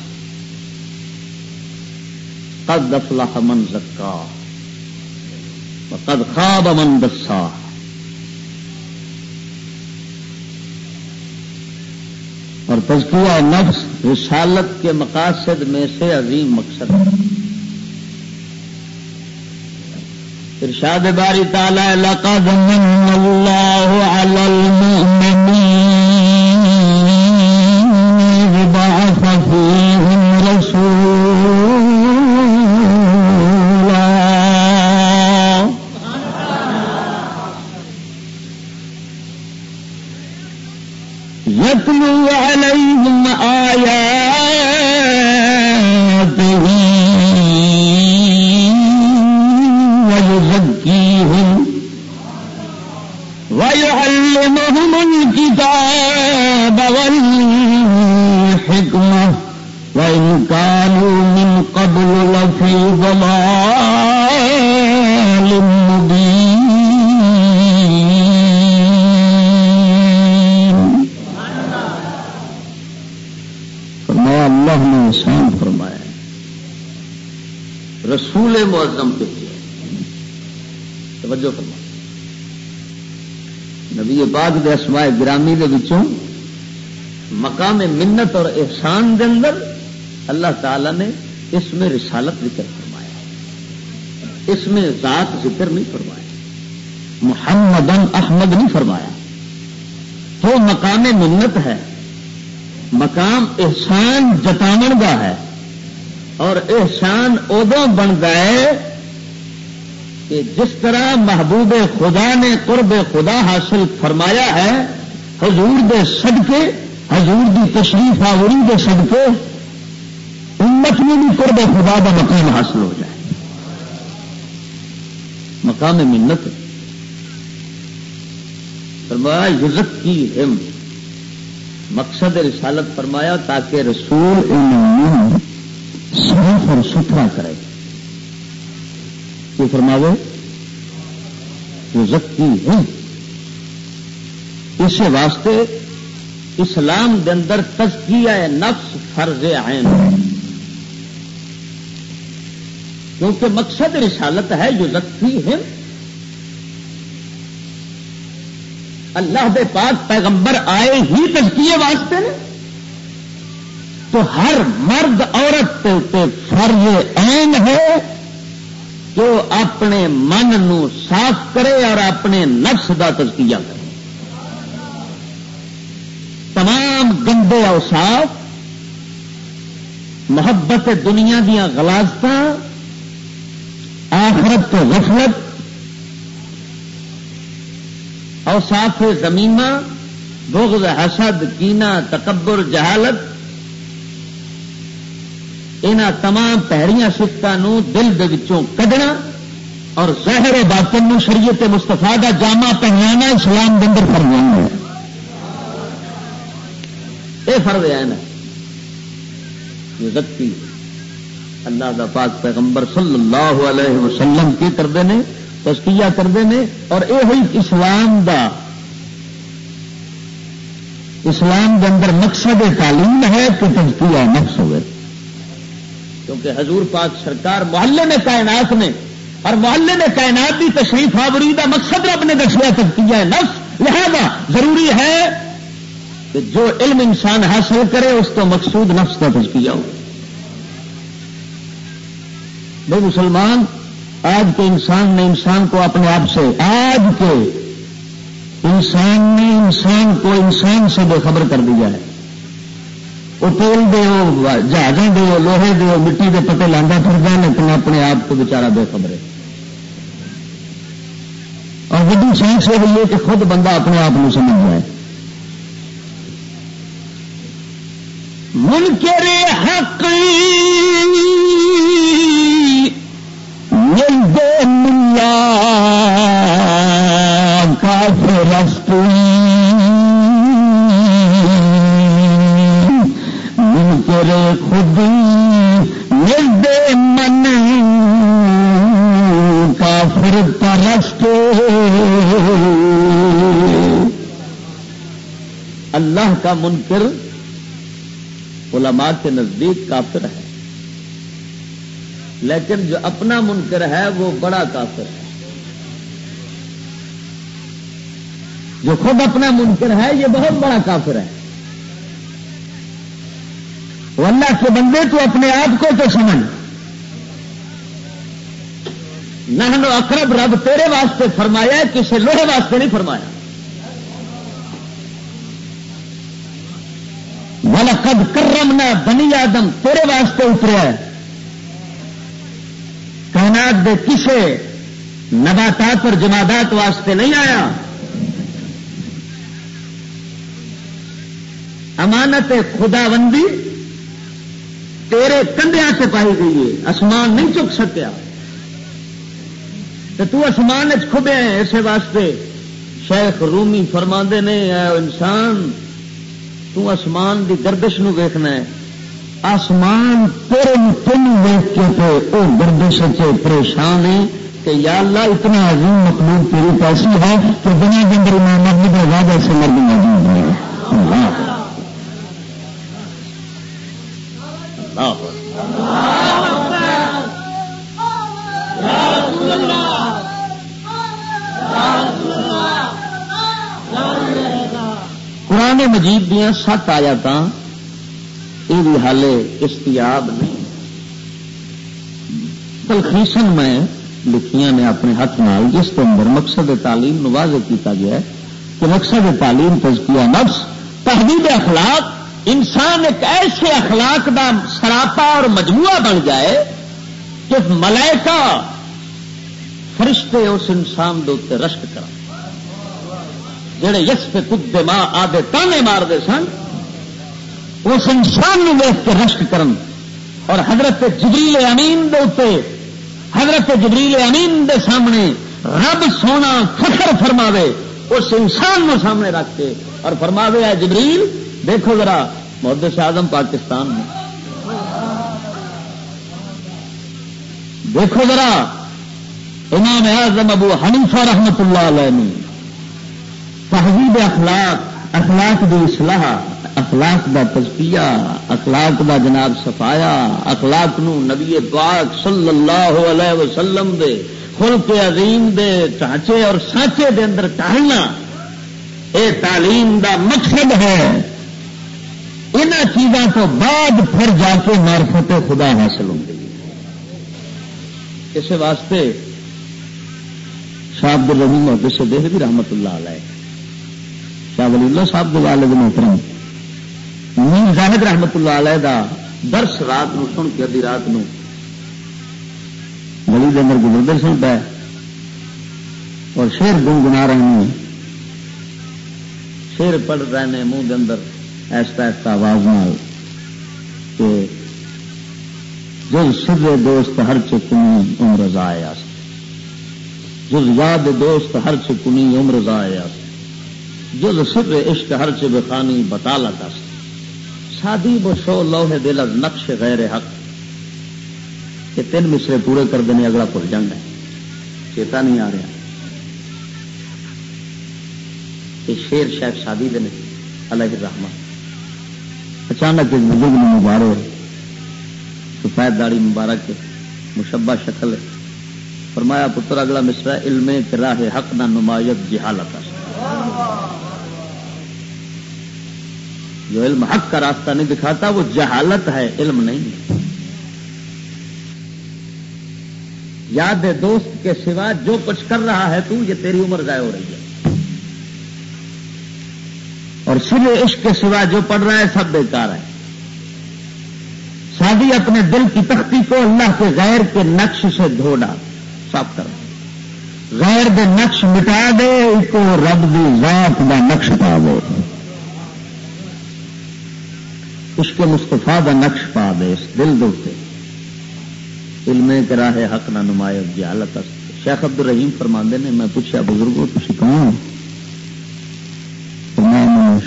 قد دفلح من زکا قد خواب من دسا۔ اور تزکیہ نفس رسالت کے مقاصد میں سے عظیم مقصد ہے۔ ارشاد باری تعالی، لقد من اللہ علی المؤمنین گرامی دے وچوں مقام منت اور احسان دے اندر اللہ تعالی نے اس میں رسالت ذکر فرمایا اس میں ذات ذکر نہیں فرمایا محمد احمد نہیں فرمایا۔ تو مقام منت ہے، مقام احسان جتامن کا ہے۔ اور احسان ادو بنتا ہے کہ جس طرح محبوب خدا نے قرب خدا حاصل فرمایا ہے حضور دے صدقے، حضور دی تشریف آوری دے صدقے، امت میں بھی قرب خدا کا مقام حاصل ہو جائے۔ مقام منت فرمایا یزت کی ہم۔ مقصد رسالت فرمایا، تاکہ رسول صاف اور ستھرا کرے۔ کی فرماوے یزکی ہے اس واسطے اسلام دے اندر تزکیہ نفس فرض عین۔ کیونکہ مقصد رسالت ہے جو زکی ہے اللہ دے پاک پیغمبر آئے ہی تزکیے واسطے نے تو ہر مرد عورت تے فرض عین ہے جو اپنے من نو صاف کرے اور اپنے نفس کا تزکیہ کرے۔ گندے اوساف، محبت دنیا دیا غلازت آخرت تو غفلت، اوساف زمینہ بغض حسد کینا تکبر، جہالت ان تمام پہریاں سفتوں دل دل کڈنا اور زہر باطن شریعت مستفا کا جامع پہنانا اسلام دندر فرمانا ہے۔ یہ فرد ہے نا۔ اللہ دا پاک پیغمبر صلی اللہ علیہ وسلم کی کرتے ہیں تسکیہ کرتے ہیں اور یہ ہوئی اسلام دا۔ اسلام کے اندر مقصد تعلیم ہے کہ تجکیہ نفس ہوئے۔ کیونکہ حضور پاک سرکار محلے میں کائنات نے اور محلے میں کائنات کی تشریف آوری کا مقصد رب نے دسیا تجکیہ ہے نفس، لہذا ضروری ہے کہ جو علم انسان حاصل کرے، اس کو مقصود نفس کا تجکیہ ہو۔ بھائی، مسلمان، آج کے انسان نے انسان کو اپنے آپ سے، آج کے انسان نے انسان کو انسان سے بے خبر کر دیا ہے۔ وہ تیل دے جہازیں دے لوہے دے مٹی کے پتے لانا پھر گیا لیکن اپنے آپ کو بچارا بے خبر ہے۔ اور ویڈی سائنس یہ ہے کہ خود بندہ اپنے آپ کو سمجھ جائے۔ منکر حق ملتے ملا کافر منکر خود ملتے من۔ کافر پرست اللہ کا منکر علماء کے نزدیک کافر ہے لیکن جو اپنا منکر ہے وہ بڑا کافر ہے۔ جو خود اپنا منکر ہے یہ بہت بڑا کافر ہے۔ اللہ کے بندے تو اپنے آپ کو تو سمجھ۔ نہ اقرب رب تیرے واسطے فرمایا کسی لوہے واسطے نہیں فرمایا۔ کب کرم نہ بنی آدم، تیرے واسطے اتریا کائنات دے کسے نباتات اور جمادات واسطے نہیں آیا۔ امانت خدا بندی تیرے کندیا سے پائی گئی ہے۔ آسمان نہیں چک سکیا۔ تو آسمان کھبے اسی واسطے شیخ رومی فرما نے انسان تو آسمان دی گردش نو ویخنا ہے۔ آسمان تیرے تین ویخ کے تو وہ گردش سے پریشان ہے کہ یا اللہ اتنا عظیم مخلوق تیری پیسی ہے کہ کے اندر میں مرد وعدہ سے مرد موجود ہے قرآن مجید دیا سات آیات یہ بھی حالے استیاب نہیں۔ تلخیسن میں لکھیاں نے اپنے ہاتھ نال، جس کے اندر مقصد تعلیم واضح کیا گیا ہے کہ مقصد تعلیم تزکیہ نفس تحدید اخلاق، انسان ایک ایسے اخلاق دا سراپا اور مجموعہ بن جائے کہ ملائکہ فرشتے اس انسان دے رشک کر جڑے یس پہ کد ماں آدھے تانے مارتے سن، اس انسان ویخ کے رشک کرن۔ اور حضرت جبریل امین دے اتنے حضرت جبریل امین دے سامنے رب سونا فخر فرماوے، اس انسان کو سامنے رکھ کے۔ اور فرماوے ہے جبریل، دیکھو ذرا محدث اعظم پاکستان میں۔ دیکھو ذرا، امام اعظم ابو حنیفہ رحمت اللہ علیہ تہذیب اخلاق اخلاق دی اصلاح، اخلاق دا تزکیہ، اخلاق دا جناب سفایا اخلاق نو نبی پاک صلی اللہ علیہ وسلم دے، خلق عظیم دے ٹانچے اور سانچے دے اندر ٹہلنا اے تعلیم دا مقصد ہے۔ ان چیزوں تو بعد پھر جا کے مارفت خدا حاصل ہوں گی اس واسطے شاہد الرحیم اور کسی دیکھ بھی رحمت اللہ علیہ شاہ ولی اللہ صاحب کے والد محترم مین زاہد رحمت اللہ علیہ دا درس رات نو سن کے ادی رات نو۔ گلی کے اندر گزرتے سن پہ۔ اور شیر گنگنا رہے ہیں۔ شیر پڑھ رہے ہیں منہ کے اندر ایسا ایسا آواز نال کہ جز سر دوست ہر چکنی عمر زائے جز یاد دوست ہر چکنی عمر زائے جز سر عشق ہر چ بخانی بتا لگا سادی بشو لوہے دل از نقش غیر حق۔ یہ تین مصرے پورے کر دینے اگلا بھول جانا چیتا نہیں آ رہا۔ یہ شیر شاید شادی دے الگ رحمان اچانک ایک بزرگ نے مبارے سفید داڑی مبارک مشبہ شکل ہے۔ فرمایا پتر اگلا مصرا علم کے راہ حق نہ نمایت جہالت جو علم حق کا راستہ نہیں دکھاتا، وہ جہالت ہے، علم نہیں یاد ہے دوست کے سوا جو کچھ کر رہا ہے تو یہ تیری عمر ضائع ہو رہی ہے۔ اور سر عشق کے سوا جو پڑھ رہا ہے سب بیکار ہے۔ شادی اپنے دل کی تختی کو اللہ کے غیر کے نقش سے دھو ڈال صاف کر۔ غیر دے نقش مٹا دے کو رب دی ذات دا نقش پا دے۔ اس کے مستفا دا نقش پا دے، اس دل دے علم کے حق نہ نمایاں جہالت شیخ عبد الرحیم فرماندے نے، میں پوچھا بزرگوں تھی کون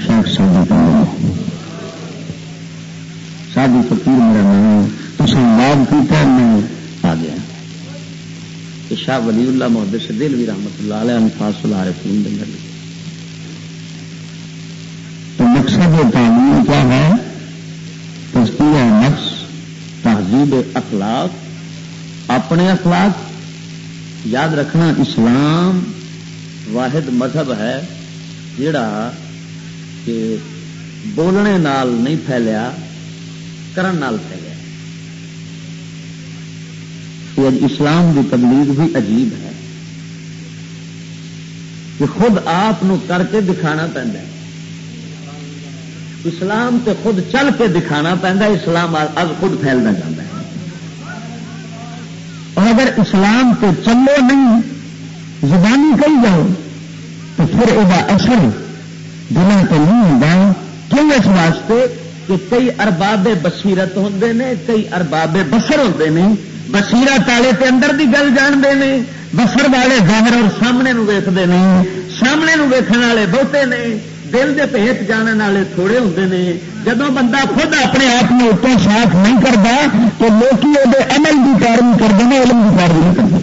شیخ شادی شادی فقیر میرا نام تو یاد کیا میں آ گیا۔ شاہ ولی اللہ محدود سے دل بھی رحمت اللہ علیہ انفاس اللہ فون تو مقصد تعلیم کیا ہے؟ تہذیب اخلاق، اپنے اخلاق، یاد رکھنا اسلام واحد مذہب ہے جڑا کہ بولنے نال نہیں پھیلیا، کرن نال پھیلیا۔ یہ اسلام کی تبلیغ بھی عجیب ہے کہ خود آپ کر کے دکھانا پہنتا اسلام تے خود چل کے دکھانا پہنتا اسلام اب خود پھیلنا چاہتا ہے۔ اور اگر اسلام تو چلو نہیں، زبانی کہی جاؤ، تو پھر یہ اثر دلوں تو نہیں ہوتا کیوں اس واسطے کہ کئی ارباب بصیرت ہوں نے، کئی ارباب بسر ہوں نے۔ بصیرت والے تے اندر دی گل جانتے ہیں بسر والے ظاہر اور سامنے نو ویختے نہیں سامنے نو ویکھن والے بہتے نے۔ دل کے پیٹ جانے والے تھوڑے ہوں نے۔ جب بندہ خود اپنے آپ میں اتوں صاف نہیں کرتا تو لوگ وہ عمل کی پیروی کرتے ہیں علم کی پیروی نہیں کرتے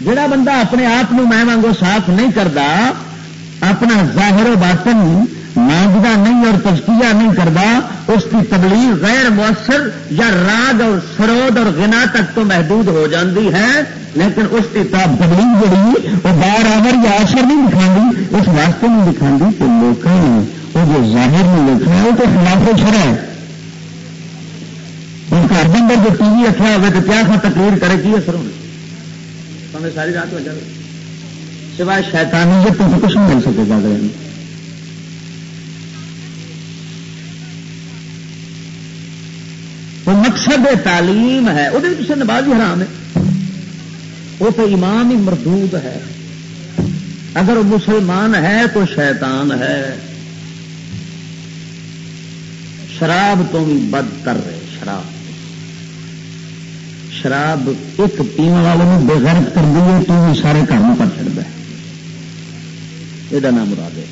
جڑا بندہ اپنے آپ میں وگوں صاف نہیں کرتا اپنا ظاہر و باطن مانگتا نہیں اور تجکیہ نہیں کرتا، اس کی تبلیغ غیر مؤثر یا راگ اور سرود اور گنا تک تو محدود ہو جاتی ہے، لیکن اس کی تبلیغ جڑی وہ بار آور یا اثر نہیں دکھا اس واسطے نہیں دکھا کہ لوگوں نے، وہ جو ظاہر میں لکھنا ہے، وہ تو خلاف چھڑا ہے۔ ان گھر کے اندر جو ٹی وی رکھا ہوگا تو کیا تھا تقریر کرے کی اثر ہونا ساری رات ہو جائے۔ سوائے شیطانی تو کچھ نہیں مل سکے گا وہ مقصد تعلیم ہے وہ پیچھے نماز ہی حرام ہے۔ وہ تو ایمان ہی مردود ہے۔ اگر وہ مسلمان ہے تو شیطان ہے۔ شراب تو بھی بد کر رہے شراب۔ شراب ایک پینے والے بے غرض کر دیے تو بھی سارے کام پر چڑھتا ہے۔ یہ نام مراد ہے۔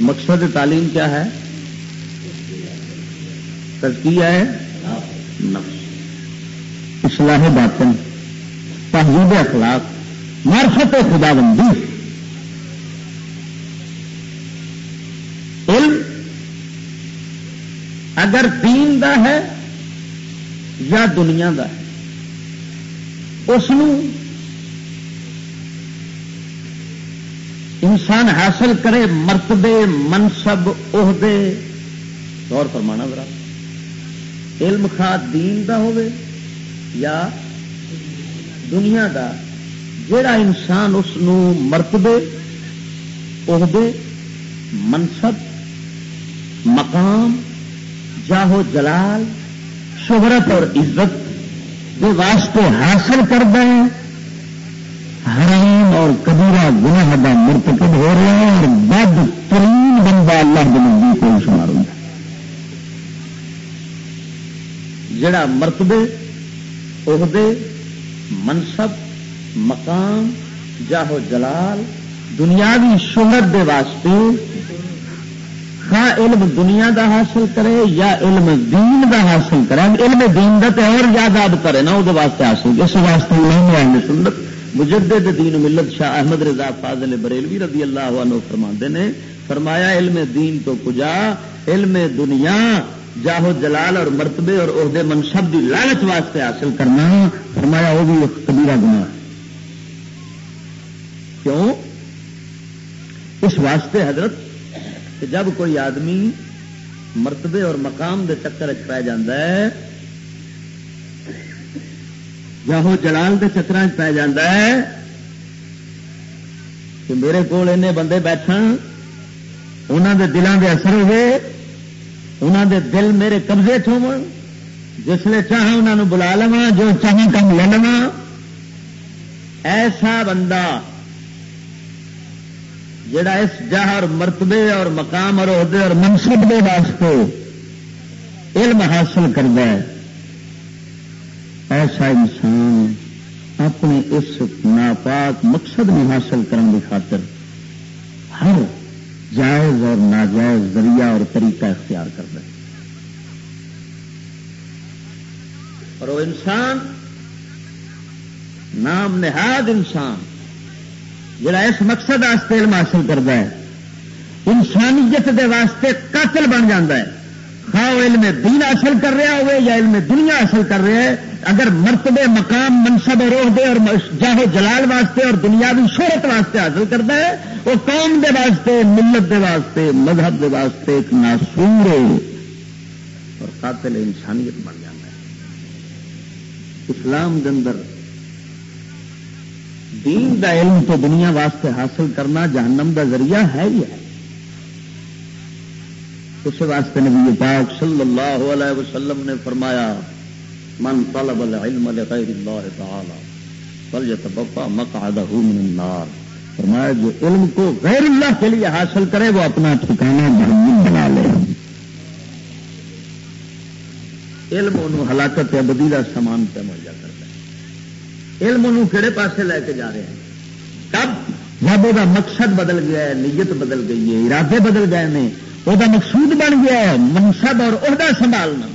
مقصد تعلیم کیا ہے؟ تزکیہ ہے؟ نفس اصلاح باطن، تہذیب اخلاق مارفت خدا بندی علم اگر دین دا ہے یا دنیا دا ہے، اس انسان حاصل کرے مرتبے، منصب، عہدے۔ غور فرمانا ذرا۔ علم خا دین دا ہوئے یا دنیا دا جڑا انسان اس مرتبے عہدے منصب، مقام، جاہو جلال، شہرت اور عزت کے واسطے حاصل کر دیں حرام اور کبیرہ گناہ کا مرتکب ہو رہا ہے اور بد ترین بندہ اللہ دن کو شمار ہوتا جڑا مرتبے عہدے، منصب، مقام جاہو جلال، دنیاوی شہرت دے واسطے خواہ علم دنیا دا حاصل کرے یا علم دین دا حاصل کرے۔ علم دین دا تے اور یاد کرے نا وہ واسطے حاصل۔ اس واسطے نہیں اہل سنت، مجدد دین ملت شاہ احمد رضا فاضل بریلوی رضی اللہ عنہ فرما نے، فرمایا، علم دین تو کجا، علم دنیا جاہو جلال اور مرتبے اور عہدے منصب کی لالچ واسطے حاصل کرنا فرمایا، وہ بھی ایک کبیرہ گنا کیوں؟ اس واسطے حضرت، کہ جب کوئی آدمی مرتبے اور مقام دے چکر پی ہے، جاہو جلال کے چکر پی ہے، کہ میرے کو بندے بیٹھ انہوں دے دلان دے اثر ہوئے انہوں دے دل میرے قبضے چو جسے چاہ انہوں بلا لوا جو چاہیں کم لے لوا ایسا بندہ جڑا اس جہر مرتبے اور مقام اور عہدے اور منصب کے واسطے علم حاصل کرتا ہے۔ ایسا انسان اپنے اس ناپاک مقصد میں حاصل کرنے کی خاطر ہر جائز اور ناجائز ذریعہ اور طریقہ اختیار کر رہے اور وہ انسان نام نہاد انسان، جڑا اس مقصد واسطے علم حاصل کرتا ہے، انسانیت دے واسطے قاتل بن جاتا ہے۔ خواہ علم دین حاصل کر رہا ہوئے یا علم دنیا حاصل کر رہا ہے اگر مرتبے مقام منصب روح دے اور جاہو جلال واسطے اور دنیاوی شہرت واسطے حاصل کرتا ہے، وہ قوم دے واسطے، ملت دے واسطے، مذہب دے واسطے ایک ناسور اور قاتل انسانیت بن جاتا ہے۔ اسلام کے اندر دین دا علم تو دنیا واسطے حاصل کرنا جہنم دا ذریعہ ہے ہی ہے۔ اس واسطے نبی پاک صلی اللہ علیہ وسلم نے فرمایا من طلب العلم لغیر اللہ تعالی پل یا من النار فرمایا، جو علم کو غیر اللہ کے لیے حاصل کرے، وہ اپنا ٹھکانا جہنم بنا لے۔ علم انہوں ہلاکت ابدی کا سامان پہ مہیا کرتا ہے۔ علم انہوں کہڑے پاسے لے کے جا رہے ہیں۔ کب جب وہ مقصد بدل گیا ہے، نیت بدل گئی ہے، ارادے بدل گئے ہیں، وہ مقصود بن گیا ہے منصب اور عہدہ سنبھالنا۔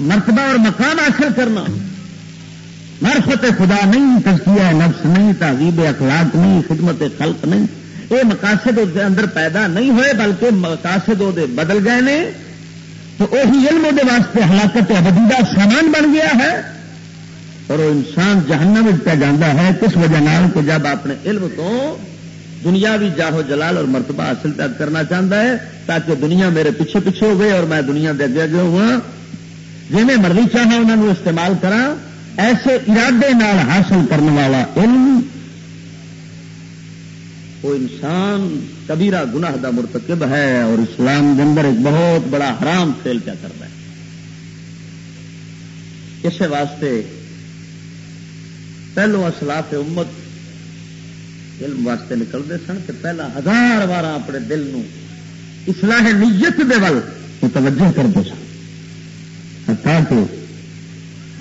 مرتبہ اور مقام حاصل کرنا۔ مرفت خدا نہیں تجزیہ نفس نہیں، تہذیب اخلاق نہیں، خدمت خلق نہیں۔ یہ مقاصد اندر پیدا نہیں ہوئے، بلکہ مقاصد وہ بدل گئے نے۔ تو وہی علم وہ واسطے ہلاکت ابدیدہ سامان بن گیا ہے۔ اور وہ انسان جہنم پہ جانا ہے، کس وجہ کہ جب اپنے علم کو دنیاوی جاہو جلال اور مرتبہ حاصل کرنا چاہتا ہے، تاکہ دنیا میرے پیچھے پیچھے ہو گئے اور میں دنیا دے اگے اگے ہوا جی میں مرضی چاہا انہوں نے استعمال کرا ایسے ارادے نال حاصل کرنے والا علم وہ انسان کبیرہ گناہ دا مرتکب ہے اور اسلام کے اندر ایک بہت بڑا حرام فیل کیا کرتا ہے۔ اس واسطے پہلو اسلاف امت علم واسطے نکلتے سن کہ پہلا ہزار بار اپنے دل نو اصلاح نیت دے ول متوجہ کرتے سن۔ تاکہ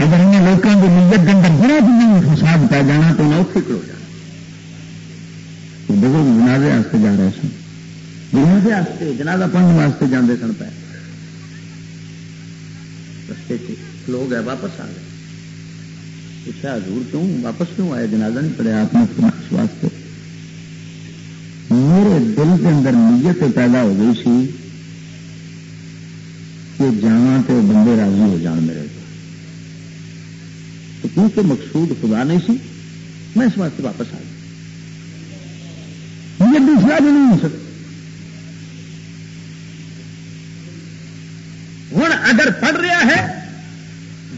اگر انہیں لوگوں کی نیت کے اندر بڑا بھی فساد پی جانا تو انہیں اتنے کھلو جانا۔ بزرگ جنازے واسطے جا رہے سن۔ جنازے واسطے جنازہ پڑھنے واسطے جانے سن پہ۔ رستے لوگ ہے واپس آ گئے۔ پوچھا، حضور کیوں واپس کیوں آئے؟ جنازہ نہیں پڑے آپ نے اس واسطے۔ میرے دل کے اندر نیت پیدا ہو گئی سی کہ جانا تو بندے راضی ہو جان میرے تو کیونکہ مقصود خدا نہیں سی؟ میں اس واسطے واپس آ گیا یہ دوسرا بھی نہیں ہو سکتا ہوں اگر پڑھ رہا ہے،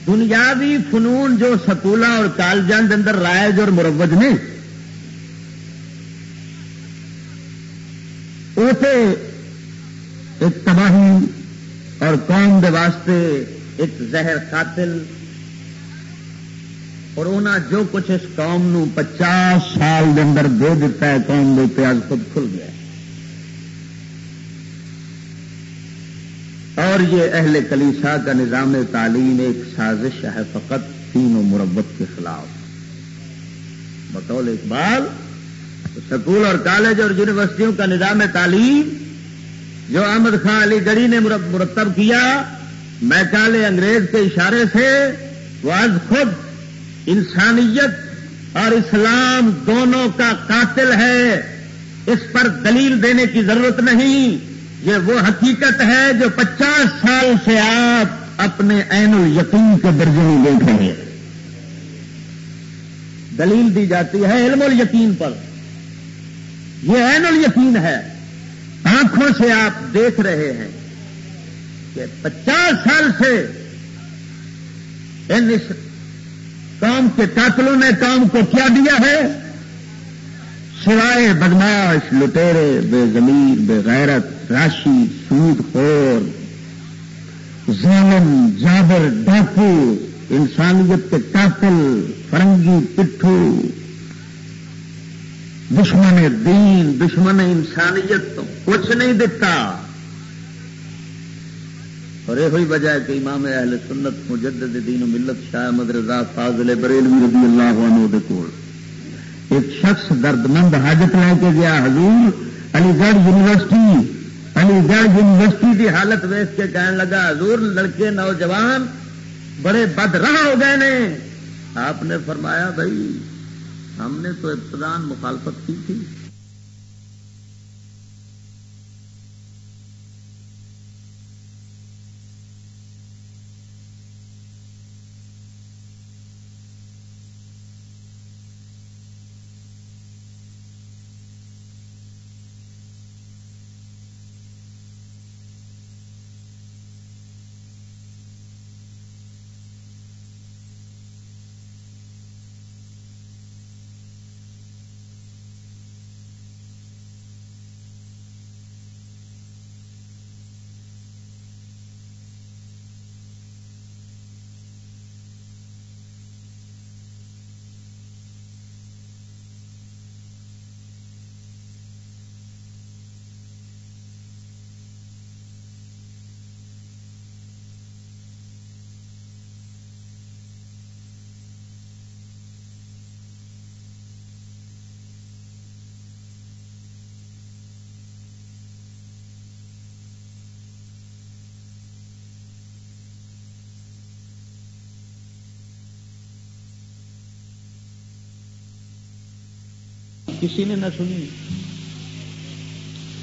دنیاوی فنون جو سکول اور کالجوں کے اندر رائج اور مروج نے اسے ایک تباہی اور قوم دے واسطے ایک زہر قاتل اور انہیں جو کچھ اس قوم نو پچاس سال کے اندر دے دیتا ہے، قوم دے آج خود کھل گیا اور یہ اہل کلیسا کا نظام تعلیم ایک سازش ہے، فقط تین و مربت کے خلاف۔ بطول اقبال، سکول اور کالج اور یونیورسٹیوں کا نظام تعلیم جو احمد خان علی گڑھی نے مرتب کیا، میں کالے انگریز کے اشارے سے وہ آج خود انسانیت اور اسلام دونوں کا قاتل ہے، اس پر دلیل دینے کی ضرورت نہیں۔ یہ وہ حقیقت ہے جو پچاس سال سے آپ اپنے عین یقین کے درجے میں دیکھ رہے ہیں۔ دلیل دی جاتی ہے علم یقین پر۔ یہ عین یقین ہے۔ آنکھوں سے آپ دیکھ رہے ہیں کہ پچاس سال سے ان اس کام کے قاتلوں نے کام کو کیا دیا ہے؟ سوائے بدماش لٹیرے، بے زمین، بے غیرت، راشی، سود خور، ظالم، جابر، ڈاکو، انسانیت کے قاتل، فرنگی، پٹھو، دشمن دین، دشمن انسانیت۔ تو کچھ نہیں دتا اور یہ ہوئی وجہ ہے کہ امام اہل سنت مجدد دین و ملت شاہ مد رضا فاضل بریلوی رضی اللہ عنہ دے کول۔ ایک شخص درد مند حاجت لے کے گیا، حضور علی گڑھ یونیورسٹی، علی گڑھ یونیورسٹی کی حالت ویس کے کہنے لگا، حضور لڑکے نوجوان بڑے بد راہ ہو گئے نے۔ آپ نے فرمایا، بھائی، ہم نے تو ابتدان مخالفت کی تھی۔ کسی نے نہ سنی۔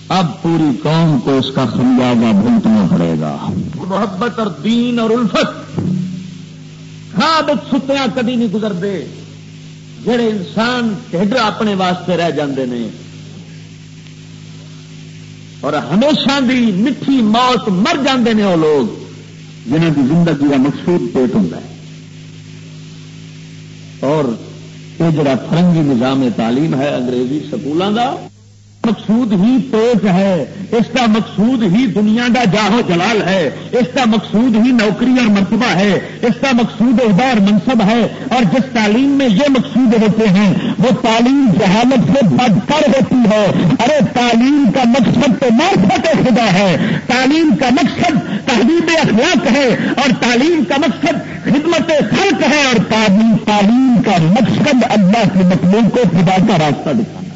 اب پوری قوم کو اس کا خمیازہ بھونٹنا پڑے گا۔ محبت اور دین اور الفت۔ کھاد ستیاں کدی نہیں گزرتے۔ جڑے انسان ڈھڈ اپنے واسطے رہ جاندے نے۔ اور ہمیشہ دی مٹھی موت مر جاندے نے وہ لوگ۔ جنہوں کی زندگی کا مقصود پیٹ ہوں اور یہ جڑا فرنگی نظام تعلیم ہے انگریزی سکولوں کا مقصود ہی پیش ہے۔ اس کا مقصود ہی دنیا کا جاہو جلال ہے۔ اس کا مقصود ہی نوکری اور مرتبہ ہے۔ اس کا مقصود عہدہ اور منصب ہے۔ اور جس تعلیم میں یہ مقصود ہوتے ہیں، وہ تعلیم جہالت سے بد کر ہوتی ہے۔ ارے، تعلیم کا مقصد تو مارفت خدا ہے۔ تعلیم کا مقصد تحریر اخلاق ہے۔ اور تعلیم کا مقصد خدمت خلق ہے۔ اور تعلیم تعلیم کا مقصد اللہ کے مطلوب کو خدا کا راستہ دکھانا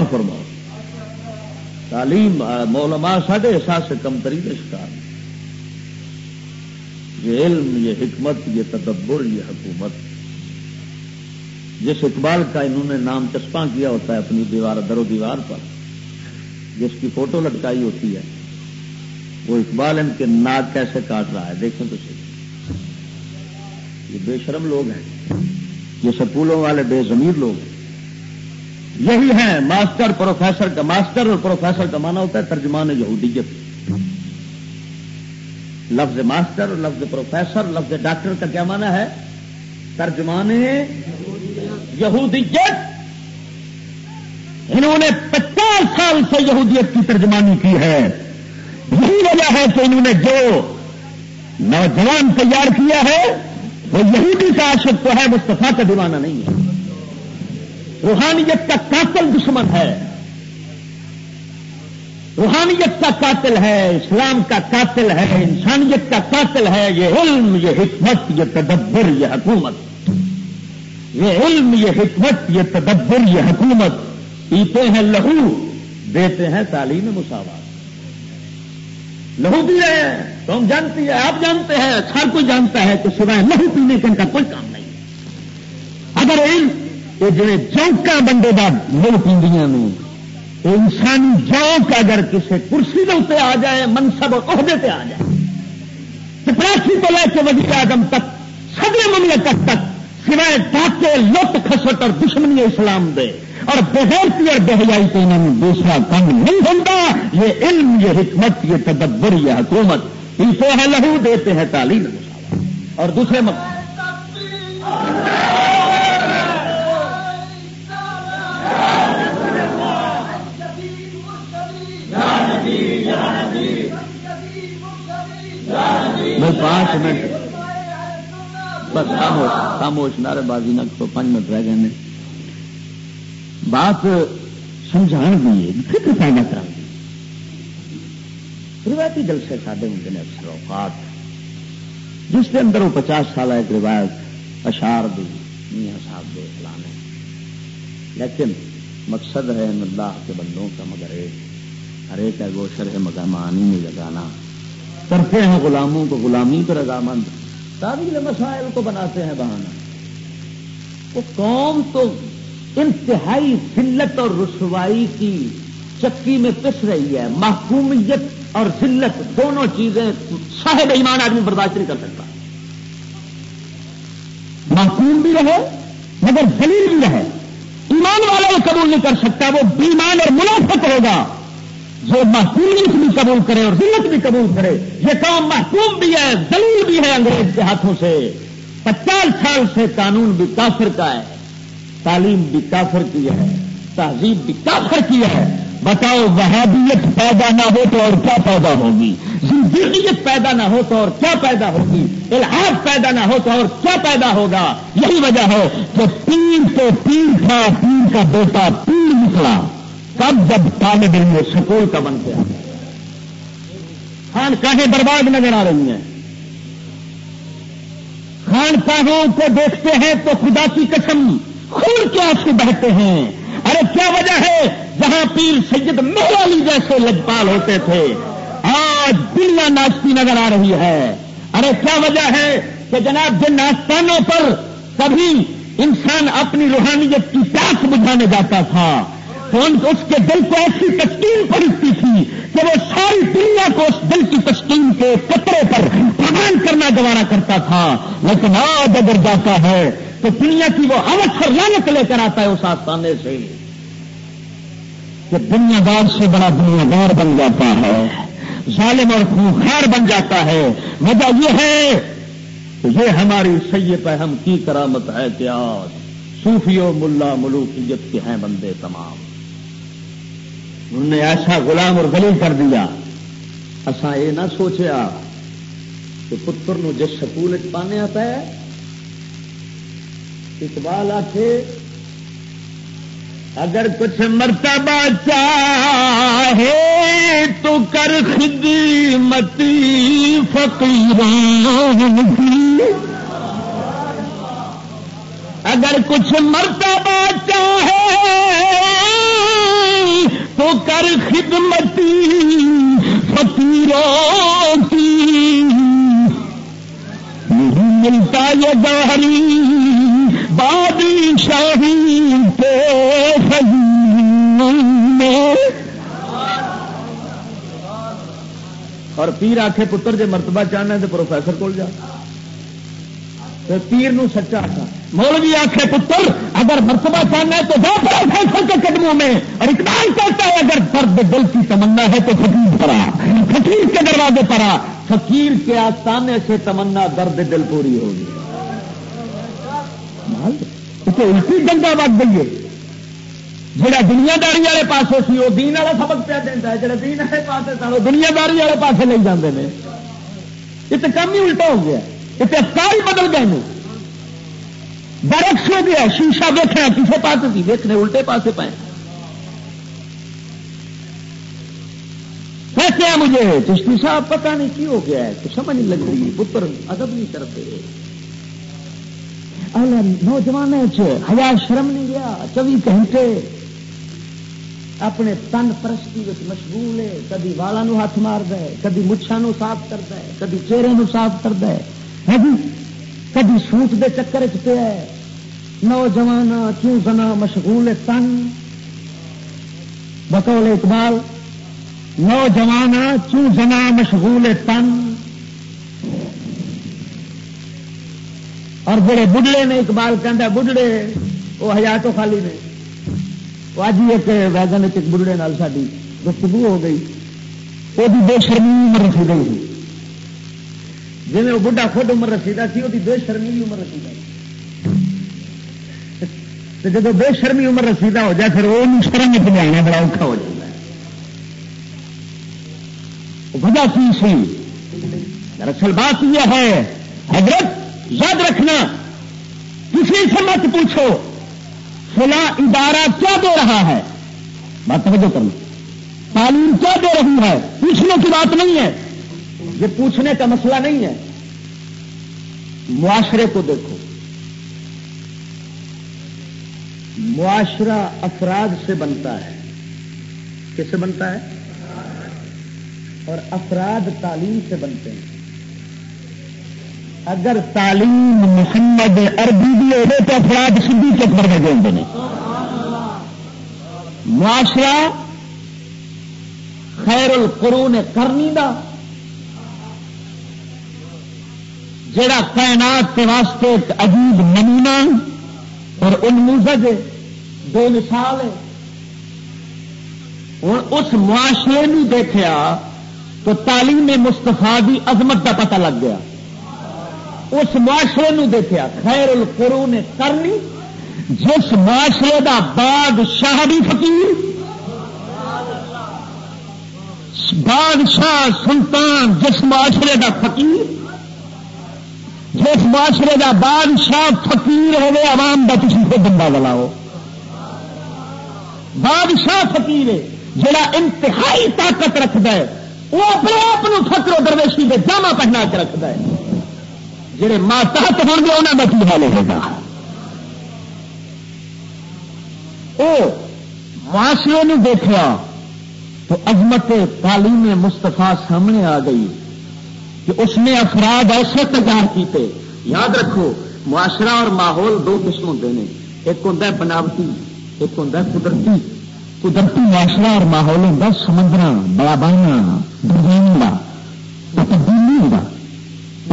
اور فرماؤ۔ تعلیم مولما ساڈے احساس سے کم شکار یہ علم، یہ حکمت، یہ تدبر، یہ حکومت۔ جس اقبال کا انہوں نے نام چسپاں کیا ہوتا ہے اپنی دیوار، در و دیوار پر، جس کی فوٹو لٹکائی ہوتی ہے، وہ اقبال ان کے ناک کیسے کاٹ رہا ہے، دیکھیں تو صحیح۔ یہ بے شرم لوگ ہیں۔ یہ سکولوں والے بے ضمیر لوگ ہیں۔ یہی ہے، ماسٹر، پروفیسر کا ماسٹر اور پروفیسر کا مانا ہوتا ہے ترجمان یہودیت۔ لفظ ماسٹر اور لفظ پروفیسر، لفظ ڈاکٹر کا کیا مانا ہے؟ ترجمان یہودیت۔ انہوں نے پچاس سال سے یہودیت کی ترجمانی کی ہے۔ یہی وجہ ہے کہ انہوں نے جو نوجوان تیار کیا ہے، وہ یہودی کا عاشق تو ہے مستفا کا دیوانہ نہیں ہے۔ روحانیت کا قاتل دشمن ہے۔ روحانیت کا قاتل ہے، اسلام کا قاتل ہے، انسانیت کا قاتل ہے، یہ علم، یہ حکمت، یہ تدبر، یہ حکومت۔ یہ علم، یہ حکمت، یہ تدبر، یہ حکومت۔ پیتے ہیں لہو، دیتے ہیں تعلیم مساوات۔ لہو پی رہے ہیں تو ہم جانتے ہیں آپ جانتے ہیں، ہر کوئی جانتا ہے کہ سوائے لہو پینے کا ان کا کوئی کام نہیں۔ اگر علم یہ جی چوکا بندے کا مل پیندیاں انسانی چوک اگر کسی کرسی کے اتنے آ جائے منصب عہدے پہ آ جائے چپراسی کو لے کے وزیر اعظم تک سبھی مملکت تک سوائے ڈاکے لٹ خسٹ اور دشمنی اسلام دے۔ اور بغیرتی اور بہیائی تو انہوں نے دوسرا کام نہیں ہوتا۔ یہ علم، یہ حکمت، یہ تدبر، یہ حکومت۔ پیسے ہیں لہو دیتے ہیں تعلیم۔ اور دوسرے مقصد پانچ منٹ۔ بس خاموش خاموش نعرے بازی نہ تو پانچ منٹ رہ گئے بات سمجھا دی فکر پیدا کرا روایتی جلسے سادے ہوں نے اکثر اوقات۔ جس کے اندر وہ پچاس سال ایک روایت اشار دی میاں صاحب دے فلانے لیکن مقصد ہے اللہ کے بندوں کا، مگر ایک ہر ایک ہے گوشر ہے، مگر مانی میں لگانا۔ کرتے ہیں غلاموں کو غلامی پر رضامند تعبیر مسائل کو بناتے ہیں بہانا وہ قوم تو انتہائی ذلت اور رسوائی کی چکی میں پس رہی ہے۔ محکومیت اور ذلت دونوں چیزیں صاحب ایمان آدمی برداشت نہیں کر سکتا۔ محکوم بھی رہے مگر ذلیل بھی رہے۔ ایمان والا وہ قبول نہیں کر سکتا، وہ بیمان اور منافق ہوگا۔ جو محکومیت بھی قبول کرے اور ذلت بھی قبول کرے۔ یہ کام محکوم بھی ہے دلیل بھی ہے انگریز کے ہاتھوں سے۔ پچاس سال سے قانون بھی کافر کا ہے، تعلیم بھی کافر کی ہے، تہذیب بھی کافر کی ہے۔ بتاؤ، وہابیت پیدا نہ ہو تو اور کیا پیدا ہوگی؟ زندگیت پیدا نہ ہو تو اور کیا پیدا ہوگی؟ الحاظ پیدا نہ ہو تو اور کیا پیدا ہوگا؟ یہی وجہ ہے کہ پیر تو پیر تھا پیر کا بیٹا پیر نکلا۔ تب جب طالب علم سکول کا بن گیا۔ خان کہیں برباد نظر آ رہی ہیں۔ خان کہوں کو دیکھتے ہیں تو خدا کی قسم خون کے آنسو بہتے ہیں۔ ارے کیا وجہ ہے؟ جہاں پیر سید میرے علی جیسے لجپال ہوتے تھے، آج دنیا ناچتی نظر آ رہی ہے۔ ارے کیا وجہ ہے کہ جناب جن ناستانوں پر کبھی انسان اپنی روحانیت کی پیاس بجھانے جاتا تھا تو اس کے دل کو ایسی تشکیل پڑتی تھی کہ وہ ساری دنیا کو اس دل کی تشکیل کے کپڑے پر پران کرنا گوارا کرتا تھا۔ لیکن آج اگر جاتا ہے تو دنیا کی وہ اوسر لانت لے کر آتا ہے اس آسانے سے کہ دنیا دار سے بڑا دنیا دار بن جاتا ہے، ظالم اور خوخار بن جاتا ہے۔ وجہ یہ ہے یہ ہماری سید ہم کی کرامت ہے کہ آج ملا ملوکیت کے ہیں بندے تمام۔ انہوں نے ایسا غلام اور گلی کر دیا۔ اصا یہ نہ سوچیا کہ پتر نو جس سکول پانے آتا ہے، اقبال آتے اگر کچھ مرتبہ چاہے تو کر خدمتی فقیران کی۔ اگر کچھ مرتبہ چاہے تو کر خدمتی فقیروں کی نہیں ملتا یہ گہری بادی شاہی اور پیر آخے پتر جی مرتبہ چاہنا ہے تو پروفیسر کول جا۔ پیر نو سچا آتا مولوی آخے پتر، اگر مرتبہ چاہنا ہے تو جا پروفیسر کے قدموں میں اور اقبال کہتا ہے، اگر درد دل کی تمنا ہے تو فقیر پر آ فقیر کے دروازے پر آ فقیر کے آستانے سے تمنا درد دل پوری ہوگی الٹی گنگا وگ گئی ہے۔ جہاں دنیا داری والے پاس سی، وہ دین والا سبق پہ دینا ہے جہاں دین والے پاس سن، وہ دنیا داری والے پاس لے جاتے ہیں یہ تو کم ہی الٹا ہو گیا۔ یہ تو افکار ہی بدل گئے ہیں برکس ہو گیا، شیشہ دیکھنا کسی پاس کی دیکھنے، الٹے پاسے پائے کیسے مجھے چشتی صاحب پتہ نہیں کی ہو گیا ہے تو سمجھ نہیں لگ رہی، پتر ادب نہیں کرتے نوجوان ہزار اچھا، شرم نہیں گیا چوبی گھنٹے اپنے تن پرستی مشغول ہے، کدی والا ہاتھ مارد ہے، کدی مچھا صاف کرتا ہے، کدی چہرے صاف کرتا ہے۔ کدی سوٹ دے چکر چ پیا نوجوان کیوں زنا مشغول تن بکول اقبال نوجوان کیوں زنا مشغول تن اور جڑے بڑھڑے نے اقبال کہہ بڑھڑے وہ ہزار تو خالی نے۔ وہ اج ایک ویگن ایک بڑھڑے نال ساری گفتگو ہو گئی۔ وہ بے شرمی عمر رسی گئی۔ جی وہ بڑھا خود عمر رسیدہ سی، وہ بے شرمی بھی عمر رسیدہ جب بے شرمی عمر رسیدہ ہو جائے، پھر وہ شرم پہنچانا بڑا اوکھا ہو جائے وجہ کی سی؟ دراصل بات یہ ہے، حضرت یاد رکھنا، کسی سے مت پوچھو، فلاں ادارہ کیا دے رہا ہے؟ بات توجہ کرنا تعلیم کیا دے رہی ہے؟ پوچھنے کی بات نہیں ہے۔ یہ پوچھنے کا مسئلہ نہیں ہے۔ معاشرے کو دیکھو۔ معاشرہ افراد سے بنتا ہے۔ کس سے بنتا ہے؟ اور افراد تعلیم سے بنتے ہیں۔ اگر تعلیم محمد عربی بھی ہو تو افراد سدھی کے پر لگے ہوتے معاشرہ خیر القرون کرنی دا۔ جڑا کائنات کے واسطے ایک عجیب نمونہ اور انموزج دو مثال ہے۔ ہوں اس معاشرے میں دیکھا تو تعلیم مستفا کی عظمت کا پتہ لگ گیا۔ اس معاشرے نو دیکھا خیر القرون کرنی جس معاشرے دا بادشاہ بھی فقیر، بادشاہ سلطان جس معاشرے دا فقیر جس معاشرے دا بادشاہ فقیر ہوئے، عوام کا کسی کو بندہ والا ہو بادشاہ فقیر ہے، جڑا انتہائی طاقت رکھتا ہے۔ وہ اپنے آپ فکر و درویشی کے جامع پہنا کے رکھتا ہے۔ جہے ماتحت ہو گے انہوں کا کی حال ہوگا؟ معاشرے نے دیکھا تو عظمت تعلیم مستفا سامنے آ گئی۔ کہ اس نے افراد ایسے تیار کیتے۔ یاد رکھو، معاشرہ اور ماحول دو قسم ہوتے ہیں ایک ہوں بناوٹی، ایک ہوں قدرتی۔ قدرتی معاشرہ اور ماحول ہوں سمندر بڑا بہنا ڈیزائن کا تبدیلی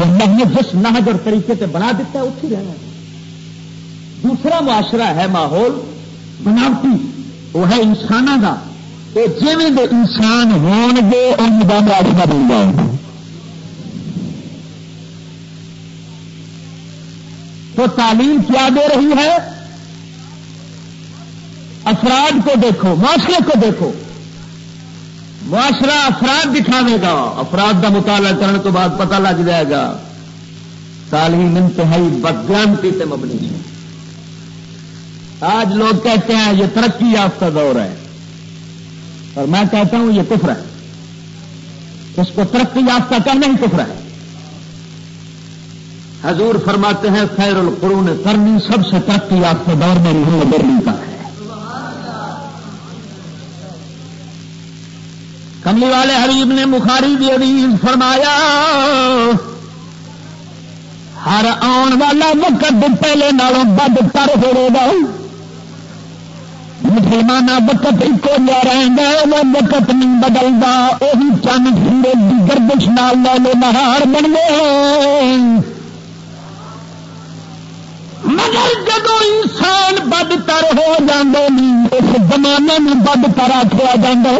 اللہ نے جس نہج اور طریقے سے بنا دیتا ہے اسی رہنا دوسرا معاشرہ ہے ماحول بناوٹی۔ وہ ہے انسانوں کا جی انسان ہون گے ان کا معاشرہ بن جائے گا تو تعلیم کیا دے رہی ہے؟ افراد کو دیکھو، معاشرے کو دیکھو۔ معاشرہ افراد دکھاوے گا۔ افراد کا مطالعہ کرنے کے بعد پتہ لگ جائے گا۔ تعلیم انتہائی بدگانتی سے مبنی ہے۔ آج لوگ کہتے ہیں یہ ترقی یافتہ دور ہے۔ اور میں کہتا ہوں یہ کفر ہے۔ اس کو ترقی یافتہ کہنا ہی کفر ہے۔ حضور فرماتے ہیں، خیر القرون کرنی سب سے ترقی یافتہ دور میں رہی برلی کا ہے۔ کملی والے حریب نے بخاری بھی عزیز فرمایا، ہر آن والا وقت پہلے نالوں بد کر ہو گا۔ مسلمان وقت ایک لیا رہیں گا وہ وقت نہیں بدلتا۔ وہی چند سورج گردش نال لے لو نہار بن گئے۔ مگر جب انسان بد تر ہو جاندے نہیں اس زمانے میں بد تر آخیا جا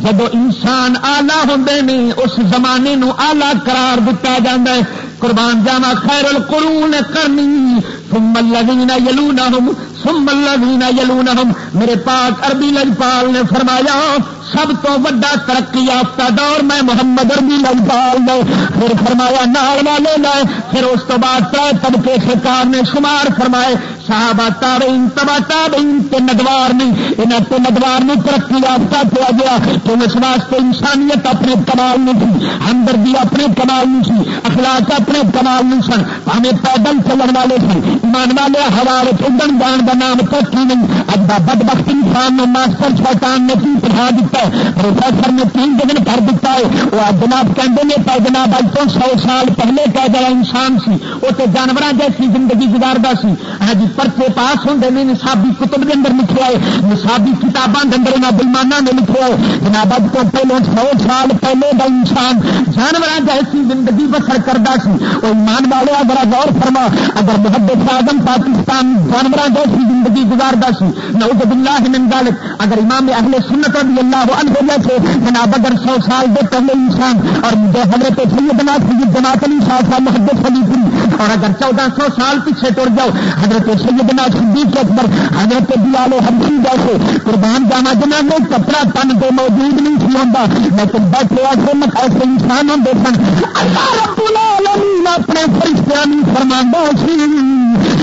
جب انسان آلہ ہوں نہیں اس زمانے نو آلہ قرار دتا جا قربان جانا خیر القرون کرنی۔ ثم الذین یلونہم، ثم الذین یلونہم۔ میرے پاک عربی لجپال نے فرمایا سب تو وڈا ترقی یافتہ دور میں محمد اربی لجپال نے پھر فرمایا، نال والے لائے پھر اس تو بعد تر طبقے سرکار نے شمار فرمائے۔ صحابہ تابعین تبا تابعین تے ندوار نہیں انہاں تے ندوار نہیں ترقی یافتہ کیا گیا۔ تو اس واسطے انسانیت اپنے کمال نہیں تھی، ہمدردی اپنے کمال نہیں تھی، اخلاق اپنے کمال نہیں سن، ہمیں پیدل چلن والے سن۔ ایمان والے ہوا اڈن جان کا نام تک ہی نہیں۔ اب بد بخت انسان نے ماسٹر شیطان نے کی پڑھا دیتا ہے؟ پروفیسر نے تین دن کر دیتا ہے۔ وہ جناب کہتے ہیں پہ جناب اج تو سو سال پہلے کا جڑا انسان سی، وہ تو جانور جیسی زندگی گزارتا سی۔ ہاں جی پرچے پاس ہوتے ہیں نصابی کتب کے اندر لکھے ہے نصابی کتابوں کے اندر انہیں بلمانا نے لکھے ہے جناب اج تو پہلے سو سال پہلے کا انسان جانور جیسی زندگی بسر کرتا سی۔ وہ ایمان والے، اگر غور فرما، اگر محبت آدم پاکستان جانور جیسی زندگی گزارتا سی، نعوذ باللہ من ذالک اگر امام اہل سنت رضی اللہ عنہ جیسے جناب، اگر سو سال دے پہلے انسان اور حضرت سیدنا سید جماعت علی صاحب صاحب محبت خلیفی اور اگر چودہ سو سال پیچھے ٹر جاؤ، حضرت سیدنا صدیق اکبر، حضرت بلال حبشی جیسے قربان جانا جنہ میں کپڑا تن کے موجود نہیں سی ہوتا لیکن بیٹھے ایسے ایسے انسان ہوں سن۔ اللہ رب العالمین اپنے فرشتوں فرما سی۔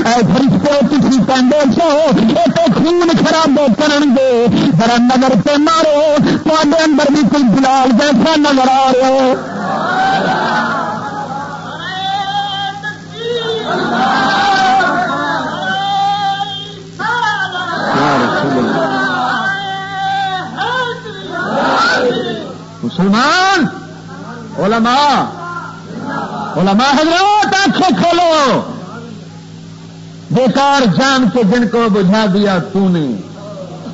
فرشتے کسی پہنتے سو، یہ تو خون خراب کرن گے۔ ذرا نظر پہ مارو تے اندر بھی کوئی بلال جیسا نظر آ رہے ہو مسلمان علماء! علماء حضرات، آنکھیں کھولو! بیکار جان کے جن کو بجھا دیا تو نے،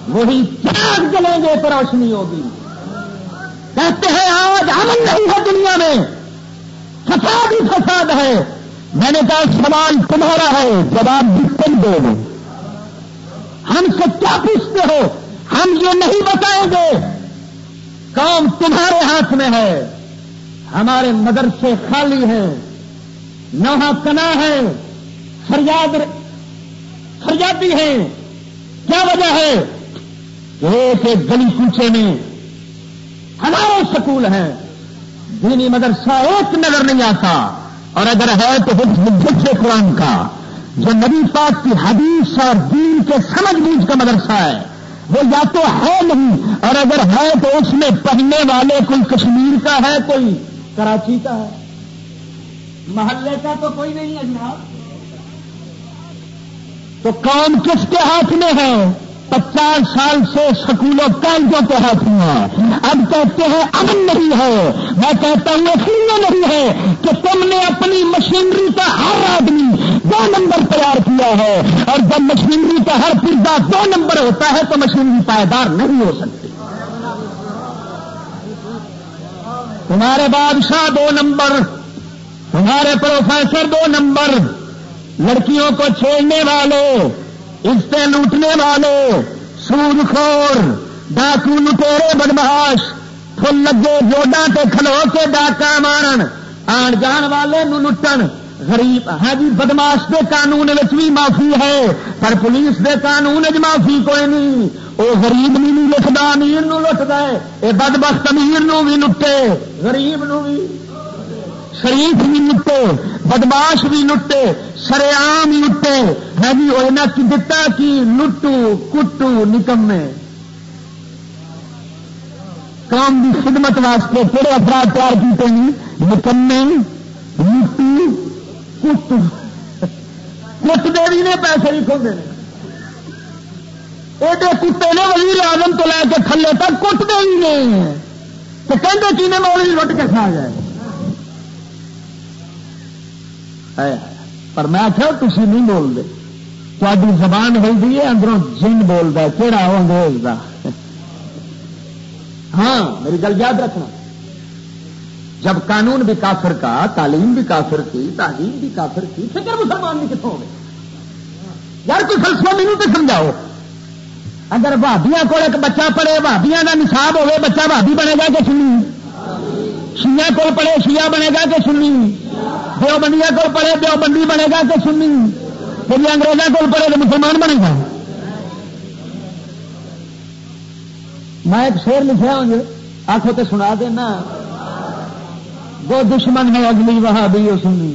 وہی چاند جلیں گے تو روشنی ہوگی۔ کہتے ہیں، آج امن نہیں ہے دنیا میں۔ فساد ہی فساد ہے۔ میں نے کہا، سوال تمہارا ہے، جواب بھی تم دو۔ گے ہم سے کیا پوچھتے ہو؟ ہم یہ نہیں بتائیں گے۔ کام تمہارے ہاتھ میں ہے ہمارے مدرسے خالی ہیں نوحا کنا ہے فریاد فریادی ہے کیا وجہ ہے ایک ایک گلی کوچے میں ہزاروں سکول ہیں دینی مدرسہ ایک نظر نہیں آتا اور اگر ہے تو حفظ قرآن کا جو نبی پاک کی حدیث اور دین کے سمجھ بوجھ کا مدرسہ ہے وہ یا تو ہے نہیں، اور اگر ہے تو اس میں پڑھنے والے کوئی کشمیر کا ہے، کوئی کراچی کا ہے۔ محلے کا تو کوئی نہیں ہے جناب۔ تو کام کس کے ہاتھ میں ہے؟ پچاس سال سے سکولوں کالجوں کے ہاتھ ہیں اب کہتے ہیں امن نہیں ہے۔ میں کہتا ہوں اس لیے نہیں ہے کہ تم نے اپنی مشینری کا ہر آدمی دو نمبر تیار کیا ہے۔ اور جب مشینری کا ہر پرزا دو نمبر ہوتا ہے تو مشینری پائیدار نہیں ہو سکتی۔ تمہارے بادشاہ دو نمبر، تمہارے پروفیسر دو نمبر، لڑکیوں کو چھیڑنے والے سے لوٹنے والے، سود خور، ڈاکو لٹیرے بدماش فل لگے جوڈا تے کھلو کے ڈاکا مارن، آن جان والے نو لٹن۔ غریب ہاں جی بدماش کے قانون بھی معافی ہے، پر پولیس دے قانون چ معافی کوئی نہیں۔ وہ غریب نہیں لٹتا امیر لٹتا ہے یہ بد بخت امیر نو بھی لٹے، غریب نو بھی۔ شریف بھی لٹے، بدماش بھی لٹے سریام لٹے۔ ہے جی وہ کی دتا کی لٹو، کٹو، نکمے۔ کام کی خدمت واسطے کہڑے افراد تیار کیتے ہیں؟ نکمے، لٹو کٹ کٹ دیوی نے پیسے نہیں کھوتے ہیں ایڈے کتے نے وزیر آزم تو لے کے تھلے تک کٹ دے ہی نہیں تو کہتے لٹ کے کھا جائے؟ پر میں آخیا تھی نہیں بولتے تاری زبان ہوتی ہے اندروں جن بولتا کہڑا وہ انگریز کا ہاں میری گل یاد رکھنا جب قانون بھی کافر کا تعلیم بھی کافر کی تعلیم بھی کافر کی فکر مسلمان بھی کتوں ہوگی یار کوئی فلسفہ مینو تو سمجھاؤ اگر بھابیا کو ایک بچہ پڑھے بھابیا کا نصاب ہوے بچہ بھابی بنے گا کہ سنی شیا کو پڑھے شیا بنے گا کہ سنی؟ دیو بندیا کو پڑھے دیو بندی بنے گا کہ سنی؟ پھر انگریزوں کو پڑھے تو مسلمان بنے گا۔ میں ایک شیر لکھا ہوں آخو تو سنا دینا۔ گو دشمن ہے اگلی وہاں بھی سنی۔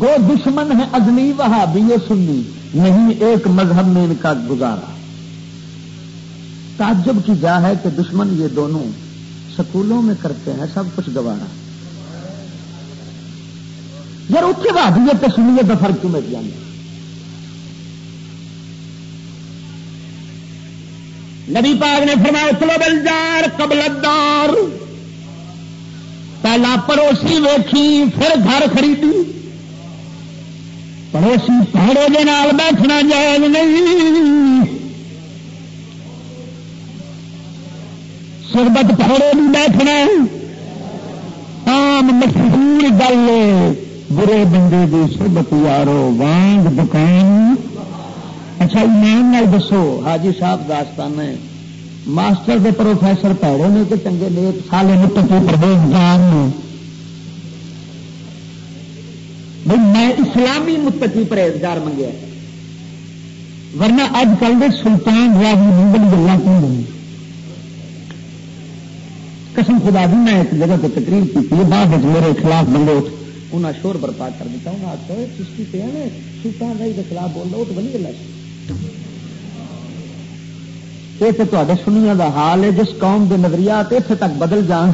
گو دشمن ہے اگلی وہاں بھی سنی۔ نہیں، ایک مذہب میں ان کا گزارا۔ تعجب کی جا ہے کہ دشمن یہ دونوں سکولوں میں کرتے ہیں، سب کچھ گوارا۔ یار اتنے بھابیت تو سنیے، تو فرق کیوں مل جانا نبی پاک نے فرمایا چلو بلدار قبلدار پہلا پڑوسی ویکھی، پھر گھر خریدی۔ پڑوسی پہاڑے کے نال بیٹھنا جائز نہیں۔ سربت پہاڑے بھی بیٹھنا عام مشہور گل برے بندے کی سربت یارو، وانگ دکان۔ اچھا ایمان نال دسو، حاجی صاحب داستان ہے۔ ماسٹر کے پروفیسر پیڑے نے کہ چنگے نیک سالے مٹر کے پرہیزگار بھائی میں اسلامی متقی پرہیزگار منگیا ورنہ اج کل کے سلطان راجی منگل گلا کیوں قسم خدا دی میں ایک جگہ پہ تقریر کی بعد میرے خلاف بندے اٹھ انہیں شور برپا کر دیتا انہیں آخر چشتی پہ سلطان رائی کے خلاف بول رہا وہ تو بنی گلا یہ تو سنیا کا حال ہے جس قوم کے نظریات اتنے تک بدل جان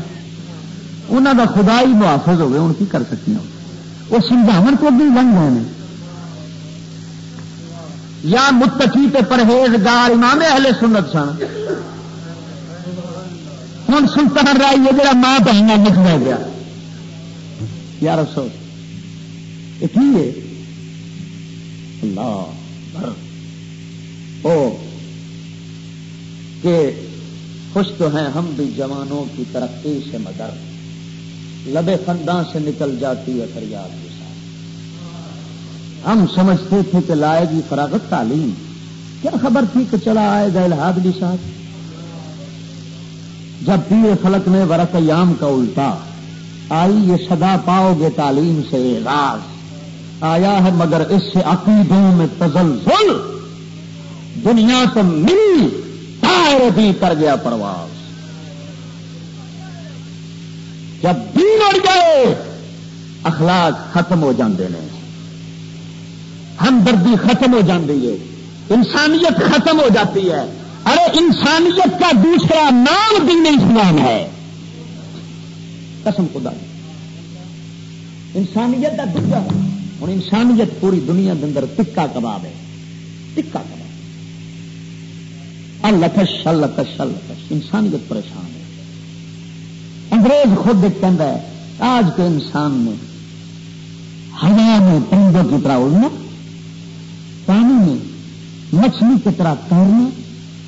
انہوں کا خدا ہی محافظ ہوگی ہوں کی کر سکتی ہوں وہ سمجھاو کو بھی لنگ گئے ہیں یا متقی تے پرہیزگار امام اہل سنت سن۔ ہوں سلطان رائی ہے جا ماں بہن لکھ دیا گیا۔ یار افسوس یہ اللہ او، کہ خوش تو ہیں ہم بھی جوانوں کی ترقی سے مدر۔ لبے خنداں سے نکل جاتی ہے فریاد کے ساتھ۔ ہم سمجھتے تھے کہ لائے گی فراغت تعلیم۔ کیا خبر تھی کہ چلا آئے گا الحاد بھی ساتھ جب پیر فلک نے ورق یام کا الٹا، آئی یہ صدا پاؤ گے تعلیم سے راز۔ آیا ہے مگر اس سے عقیدوں میں تزلزل۔ دنیا تو ملی بھی کر گیا پرواز۔ جب دین اڑ گئے اخلاق ختم ہو جاندے نے۔ ہمدردی ختم ہو جاتی ہے۔ انسانیت ختم ہو جاتی ہے۔ ارے انسانیت کا دوسرا نام دین اسلام ہے۔ قسم خدا۔ انسانیت کا دوسرا ہوں انسانیت پوری دنیا کے اندر ٹکا کباب ہے۔ ٹکا کباب۔ اللہ کش اللہ انسانیت پریشان ہے۔ انگریز خود کہہ ہے، آج کے انسان نے ہوا میں پرندوں کی طرح اڑنا، پانی میں مچھلی کی طرح تیرنا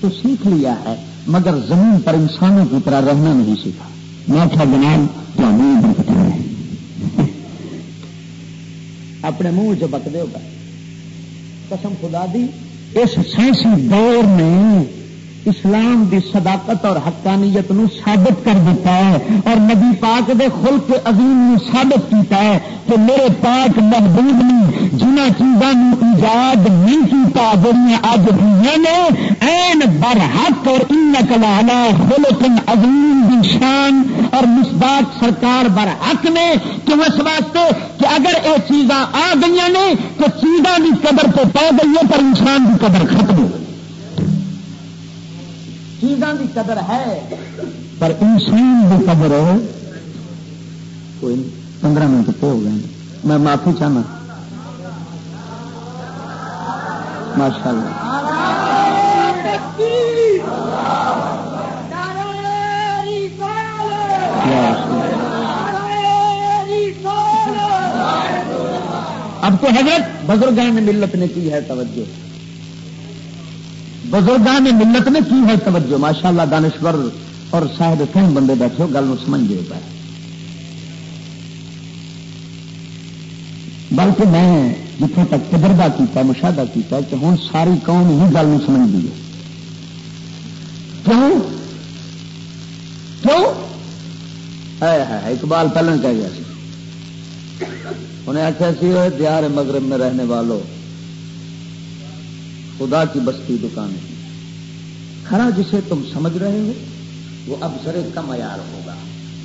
تو سیکھ لیا ہے، مگر زمین پر انسانوں کی طرح رہنا نہیں سیکھا۔ میں تھا بنان تو اپنے منہ چبک دے گا قسم خدا دی، اس سائنسی دور میں اسلام دی صداقت اور حقانیت نو ثابت کر دیتا ہے اور نبی پاک دے خلق عظیم نو ثابت کیتا ہے کہ میرے پاک محبوب نے جنہ چیزوں ایجاد نہیں کیتا جڑی اج ہوئی نے، این بر حق اور ان کلا خلق عظیم دی شان اور مسباق سرکار بر حق نے، کیوں اس واسطے کہ اگر یہ چیزاں آ گئی نے، تو چیزاں کی قدر تو پا گئی ہے پر انسان کی قدر ختم ہو چیزاں کی قدر ہے۔ پر انسان کی قدر کوئی پندرہ منٹ پہ ہو گئے میں معافی چاہنا۔ ماشاء اللہ۔ اب تو حضرت بزرگان ملت نے کی ہے توجہ۔ بزرگان ملت نے کی ہے توجہ؟ ماشاء اللہ دانشور اور صاحب کہیں بندے بیٹھے ہو، گل سمجھ گئے پائے بلکہ میں جتوں تک تجربہ کیا مشاہدہ کیا کہ ہوں ساری قوم ہی گل سمجھ گئی کیوں؟ کیوں؟ اقبال پہلے کہہ گیا انہیں آخیا سی دیار مغرب میں رہنے والوں خدا کی بستی دکان کھڑا جسے تم سمجھ رہے ہو، وہ اب سرے کا معیار ہوگا۔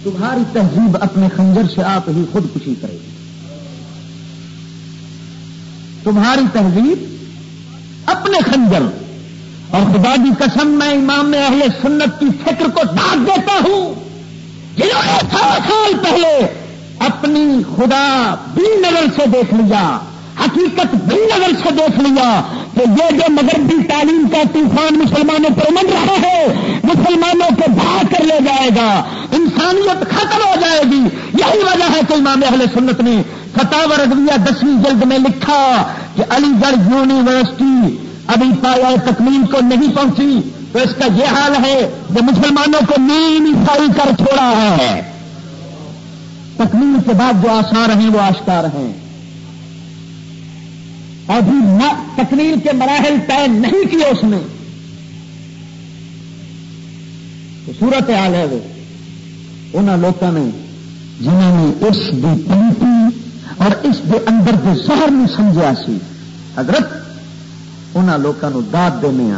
تمہاری تہذیب اپنے خنجر سے آپ ہی خود کشی کرے گی۔ تمہاری تہذیب اپنے خنجر۔ اور خدا کی قسم، میں امام میں اہل سنت کی فکر کو ڈانٹ دیتا ہوں۔ جنہوں نے سو سال پہلے اپنی خدا بھی نظر سے دیکھ لیا۔ حقیقت بھی نظر سے دیکھ لیا کہ یہ جو مغربی تعلیم کا طوفان مسلمانوں پر امن رہا ہے، مسلمانوں کو بھا کر لے جائے گا، انسانیت ختم ہو جائے گی۔ یہی وجہ ہے کہ امام اہل سنت نے فتح رضویہ دسویں جلد میں لکھا کہ علی گڑھ یونیورسٹی ابھی پایا تکمیل کو نہیں پہنچی۔ تو اس کا یہ حال ہے کہ مسلمانوں کو نیم عیسائی کر چھوڑا ہے۔ تکمیل کے بعد جو آسار ہیں وہ آشکار ہیں۔ ابھی تکمیل کے مراحل طے نہیں کیے اس نے۔ تو صورت حال ہے وہ۔ ان لوگوں نے جنہوں نے اس کی پنتی اور اس کے اندر کے زہر نہیں سمجھا سی۔ حضرت ان لوگوں داد دینے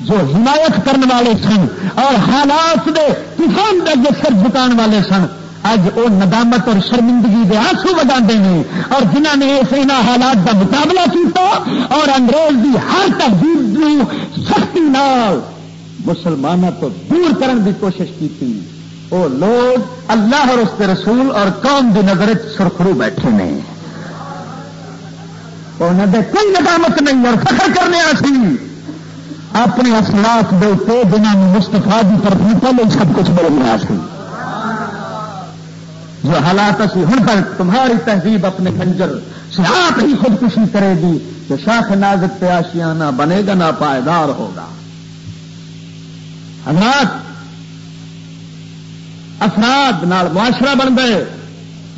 جو حمایت کرنے والے سن اور حالات دے طوفان دے سر جکان والے سن۔ اج وہ ندامت اور شرمندگی کے آنسو وڈا ہیں اور جنہ نے اس ان حالات کا مقابلہ کیا اور انگریز کی ہر تہذیب سختی نال مسلمانوں کو دور کرنے کی کوشش کی وہ لوگ اللہ اور اس کے رسول اور قوم کی نظر سرخرو بیٹھے نے۔ کوئی ندامت نہیں اور فخر کرنے سی اپنے اصلاف دے جنہوں نے مستفا کی طرف پہلے سب کچھ بولنا سی۔ جو حالات اسی ہوں تک تمہاری تہذیب اپنے کنجر سے آپ ہی خودکشی کرے گی کہ شاخ نازک پیاشیاں نہ بنے گا نہ پائیدار ہوگا۔ حالات افراد نال معاشرہ بن گئے۔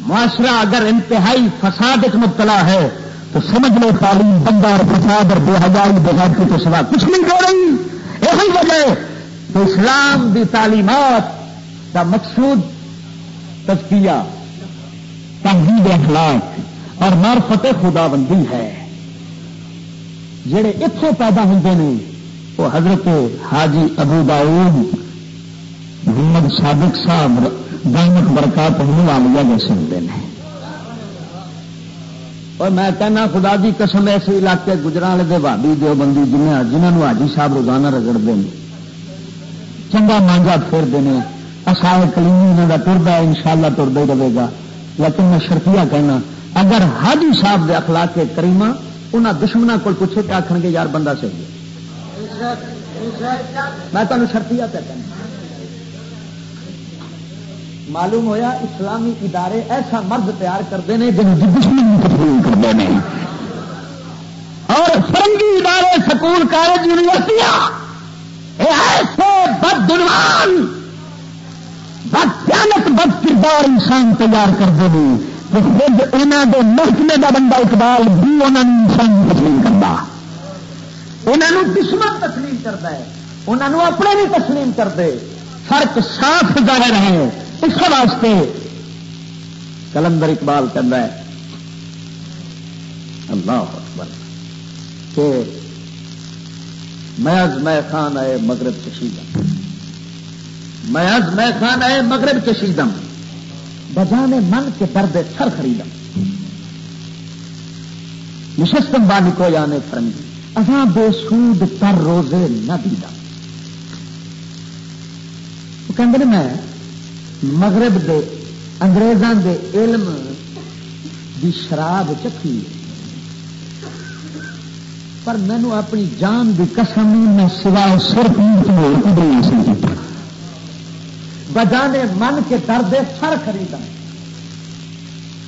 معاشرہ اگر انتہائی فساد مبتلا ہے، تو سمجھ لو تعلیم بندہ اور فساد اور بے ہزاری بغیر کی تو سوا کچھ نہیں ہو رہی۔ یہی وجہ تو اسلام دی تعلیمات کا مقصود تزکیہ، تہذیب اخلاق اور مارفت خدا بندی ہے۔ جڑے اتوں پیدا ہوتے ہیں وہ حضرت حاجی ابو داؤد، محمد صادق صاحب، دامت برکات والیہ جیسے ہوتے ہیں اور میں کہنا، خدا دی قسم ایسے علاقے گجرا والے بھابی دو بندی جنہیں جنہوں حاجی صاحب روزانہ رگڑتے ہیں چنگا مانجا پھیرتے ہیں اصل کلیمی انہوں کا ٹرتا ان شاء اللہ ٹرتا ہی رہے گا۔ لیکن میں شرطیا کہنا، اگر حاجی صاحب دے اخلاق کے کریما انہوں دشمنوں کو پوچھے کہ آخر گے یار بندہ صحیح ہے۔ میں تمہیں شرطیا پہ کرنا معلوم ہویا اسلامی ادارے ایسا مرد تیار کرتے ہیں جن کی دشمن تسلیم کرتے ہیں اور فرنگی ادارے سکول، کالج، یونیورسٹیاں ایسے بد دنوان بد کردار انسان تیار کرتے ہیں کہ خود انہوں کے محکمے کا بندہ اقبال، بھی انہوں نے انسان تسلیم کرتا انہوں دشمن تسلیم کرتا ہے۔ انہوں اپنے بھی تسلیم کرتے فرق صاف ظاہر ہے۔ اس واسطے کلندر اقبال کرتا ہے، اللہ اکبر، کہ میں خان آئے مغرب کشیدم میز میں خان آئے مغرب کشیدم بجانے من کے درد سر خریدم۔ نشستم بانی کو یانے فرنگی اصا بے سود تر روزے نہ دیدم۔ وہ کہ میں مغرب دے انگریزاں دے علم دی شراب چکی پر مینو اپنی جان دی قسم میں سوائے سر پیٹ بجانے من کے درد سر خریدا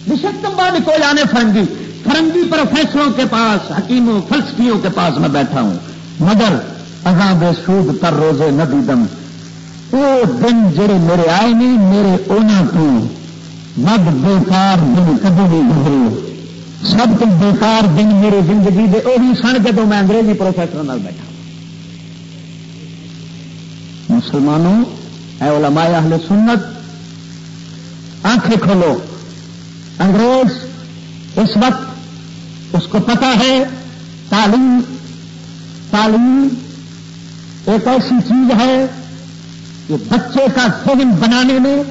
نشتمبا نکو جانے فرنگی فرنگی پروفیسروں کے پاس، حکیموں، فلسفیوں کے پاس میں بیٹھا ہوں۔ مگر اگاں بے سود تر روزے نہ دیدم۔ وہ دن جڑے میرے آئے نہیں، میرے اونا تو مد بےکار دن کدی نہیں گزرے سب تو بےکار دن میری زندگی دے وہ سن جب میں انگریزی پروفیسر بیٹھا مسلمانوں اے علماء اہل سنت، آنکھیں کھولو۔ انگریز، اس وقت اس کو پتا ہے، تعلیم تعلیم ایک ایسی چیز ہے کہ بچے کا ذہن بنانے میں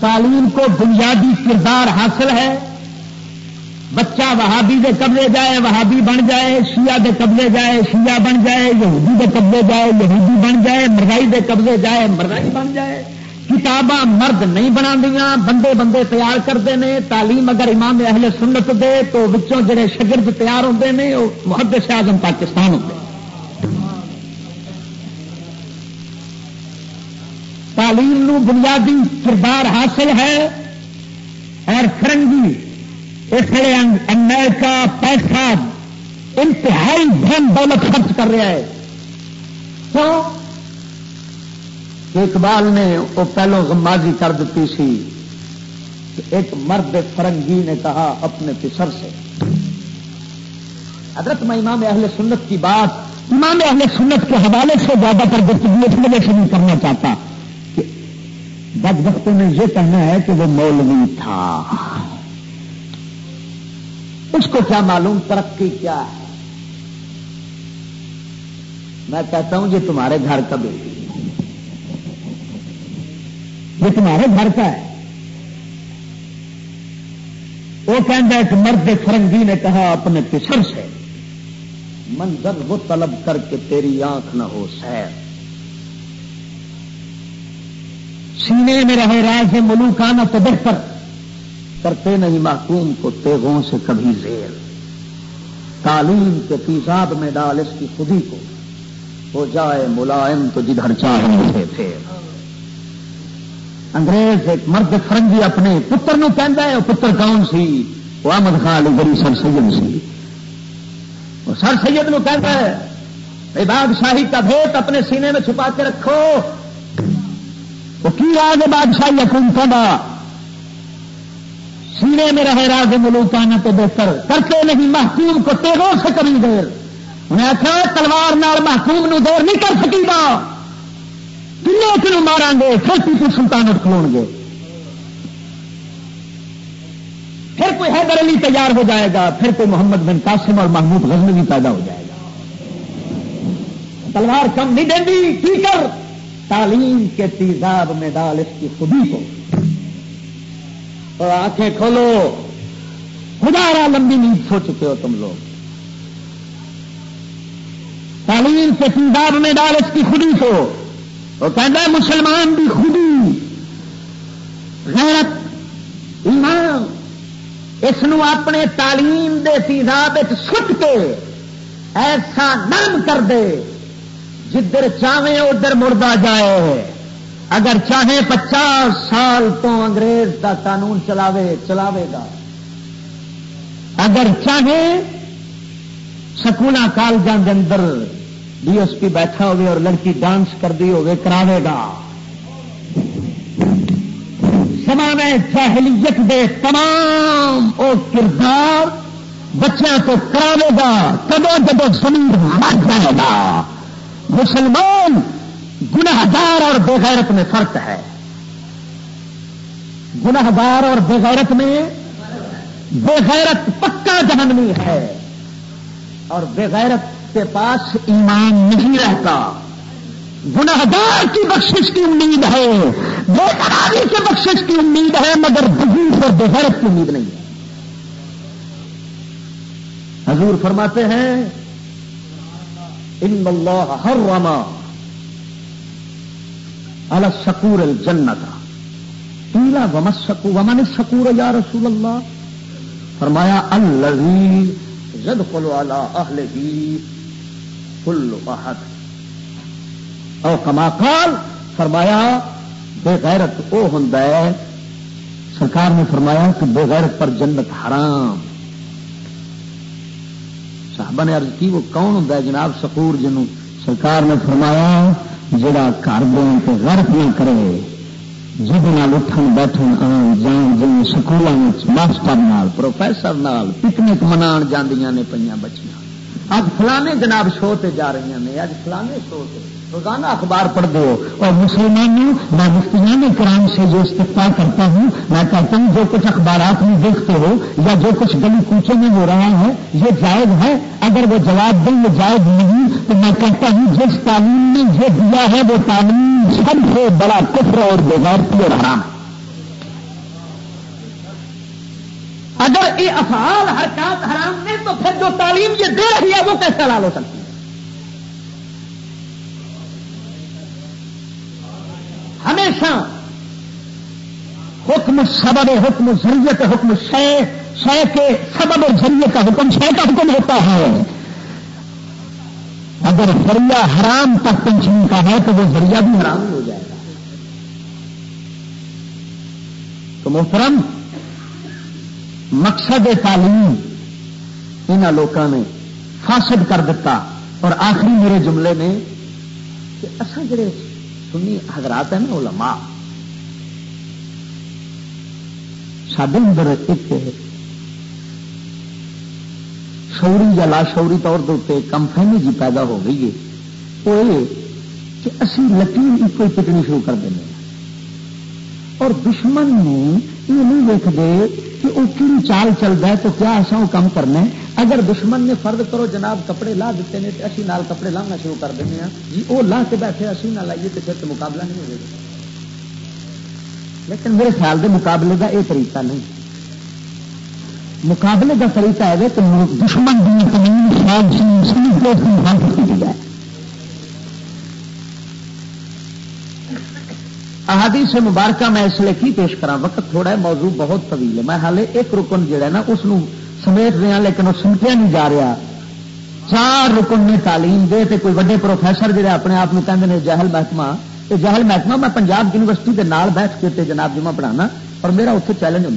تعلیم کو بنیادی کردار حاصل ہے۔ بچہ وہابی دے قبضے جائے، وہابی بن جائے، شیعہ دے قبضے جائے، شیعہ بن جائے، یہودی دے قبضے جائے، یہودی بن جائے، مرغائی دے قبضے جائے، مرغائی بن جائے۔ کتاباں مرد نہیں بنا دیا بندے بندے تیار کرتے ہیں تعلیم اگر امام اہل سنت دے، تو بچوں جڑے شگرد تیار ہوتے ہیں وہ محدث اعظم پاکستان ہوتے تعلیم نو بنیادی کردار حاصل ہے، اور فرنگی اس لیے امریکہ پیسہ انتہائی دھن دولت خرچ کر رہا ہے تو اقبال نے وہ پہلو غمازی کر دیتی سی کہ ایک مرد فرنگی نے کہا اپنے پسر سے۔ حضرت میں امام اہل سنت کی بات، امام اہل سنت کے حوالے سے زیادہ تر گفتگو اس وجہ سے نہیں کرنا چاہتا کہ بد وقتوں نے یہ کہنا ہے کہ وہ مولوی تھا۔ اس کو کیا معلوم ترقی کیا ہے؟ میں کہتا ہوں یہ تمہارے گھر کا بیٹی یہ تمہارے گھر کا ہے۔ وہ کہہ ایک مرد فرنگی نے کہا، اپنے پسر سے، منظر وہ طلب کر کے تیری آنکھ نہ ہو سیر۔ سینے میں رہے راج ملوکانہ تو بہتر۔ کرتے نہیں محکوم کو تیغوں سے کبھی زیر۔ تعلیم کے تیزاب میں ڈال اس کی خودی کو۔ ہو جائے ملائم تو جدھر چاہے پھر۔ انگریز ایک مرد فرنگی اپنے پتر نو کہہ ہے، وہ پتر کون سی؟ وہ احمد خان علی گری سر سید سی۔ وہ سر سید نو کہتا ہے بادشاہی کا بھوت اپنے سینے میں چھپا کے رکھو۔ وہ کی راج بادشاہی حکومتوں کا سینے میں رہے راج ملوکانہ تو بہتر کرتے نہیں، محکوم کو تیروں سے کبھی دیر۔ انہیں آخر تلوار نال محکوم نو دیر نہیں کر سکی گا۔ کلے کلو مارا گے؟ پھر ٹیپو سلطانت کھلو گے؟ پھر کوئی حیدر علی تیار ہو جائے گا، پھر کوئی محمد بن قاسم اور محمود غزنوی بھی پیدا ہو جائے گا۔ تلوار کم نہیں دیں گی کر۔ تعلیم کے تیزاب میں ڈال اس کی خودی کو۔ اور آنکھیں کھولو۔ خدا لمبی نیند سو چکے ہو تم لوگ۔ تعلیم کے تیزاب میں ڈال اس کی خودی کو۔ وہ کہتا ہے مسلمان بھی خودی۔ غیرت، ایمان۔ اس اپنے تعلیم دے تیزاب سٹ کے ایسا نرم کر دے۔ جدھر چاہیں ادھر مردہ جائے۔ اگر چاہے پچاس سال تو انگریز کا قانون چلاوے چلاوے گا۔ اگر چاہے سکولا کالجوں کے اندر ڈی ایس پی بیٹھا ہوگی اور لڑکی ڈانس کرتی ہوگی کراوے گا۔ سمان جاہلیت دے تمام او کردار بچوں کو کراوے گا۔ کدو جب زمین مر جائے گا۔ مسلمان گناہدار اور بےغیرت میں فرق ہے۔ گناہدار اور بےغیرت میں بےغیرت پکا جہنمی ہے۔ اور بےغیرت کے پاس ایمان نہیں رہتا۔ گناہدار کی بخشش کی امید ہے۔ بے قراری کی بخشش کی امید ہے، مگر بزرگ اور بغیرت کی امید نہیں ہے۔ حضور فرماتے ہیں، ان اللہ ہر رما الکور الجنت. پیلا ومس سکو ومن سکور یا رسول اللہ؟ فرمایا اللہ زد کلو اہل ہی احد. او کما کال فرمایا، بے غیرت وہ ہوں سرکار نے فرمایا کہ بے غیرت پر جنت حرام۔ صاحبہ نے عرض کی، وہ کون ہوں جناب سکور جنوں؟ سرکار نے فرمایا جڑا گھر دین تو غرق نہ کرے، جہد اٹھن بیٹھن آن جان جن سکولوں ماسٹر نال، پروفیسر نال پکنک منا جاندیاں نے پہ بچیاں۔ اب فلانے جناب شو تے جا رہی ہیں اج فلانے شو تے۔ روزانہ اخبار پڑھ دو اور مسلمانوں میں مفتیان کرام سے جو استفا کرتا ہوں، میں کہتا ہوں، جو کچھ اخبارات میں دیکھتے ہو یا جو کچھ گلی کوچے میں ہو رہا ہے، یہ جائز ہے۔ اگر وہ جواب دیں یہ جائز نہیں، تو میں کہتا ہوں، جس تعلیم نے یہ دیا ہے، وہ تعلیم سب سے بڑا کفر اور بغیرتی اور حرام ہے۔ اگر یہ افعال، حرکات حرام نے تو پھر جو تعلیم یہ دے رہی ہے، وہ کیسے لال ہو سکتی ہے ہمیشہ حکم سبب حکم ذریعت حکم شے شے کے سبب اور ذریعے کا حکم، شے کا حکم ہوتا ہے۔ اگر ذریعہ حرام تک پنچمی کا ہے تو وہ ذریعہ بھی حرام ہو جائے گا۔ تو محترم، مقصد تعلیم ان لوگوں نے فاسد کر دیتا اور آخری میرے جملے میں کہ اصل جڑے سنی حضرات ہیں نا علماء سڈے اندر ایک شوری یا لاشوری طور کے کم فہمی جی پیدا ہو گئی ہے۔ وہ یہ کہ اسی لکیر ایک پٹنی شروع کر دیں اور دشمن نے یہ نہیں دیکھتے کہ وہ کیوں چال چلتا ہے تو کیا ایسا وہ کام کرنا ہے اگر دشمن نے فرد کرو جناب کپڑے لا دیتے ہیں تو اسی نال کپڑے لانا شروع کر دیں جی وہ لا کے بیٹھے اسی نہ لائیے تو پھر تو مقابلہ نہیں ہوگا۔ لیکن میرے خیال دے مقابلے کا یہ طریقہ نہیں۔ مقابلے کا طریقہ ہے کہ دشمن کی جائے۔ احادیث مبارکہ میں اس لیے کی پیش کرا وقت تھوڑا ہے، موضوع بہت طویل ہے۔ میں حالے ایک رکن جہا نا، اس سمیٹ رہا لیکن وہ سمٹیا نہیں جا رہا۔ چار رکن نے تعلیم دے تے کوئی وڈے پروفیسر جہے اپنے آپ کو کہتے ہیں جہل محکمہ۔ یہ جہل محکمہ میں پنجاب یونیورسٹی کے نال بیٹھ کے جناب جمع پڑھانا، اور میرا اتنے چیلنج ہوں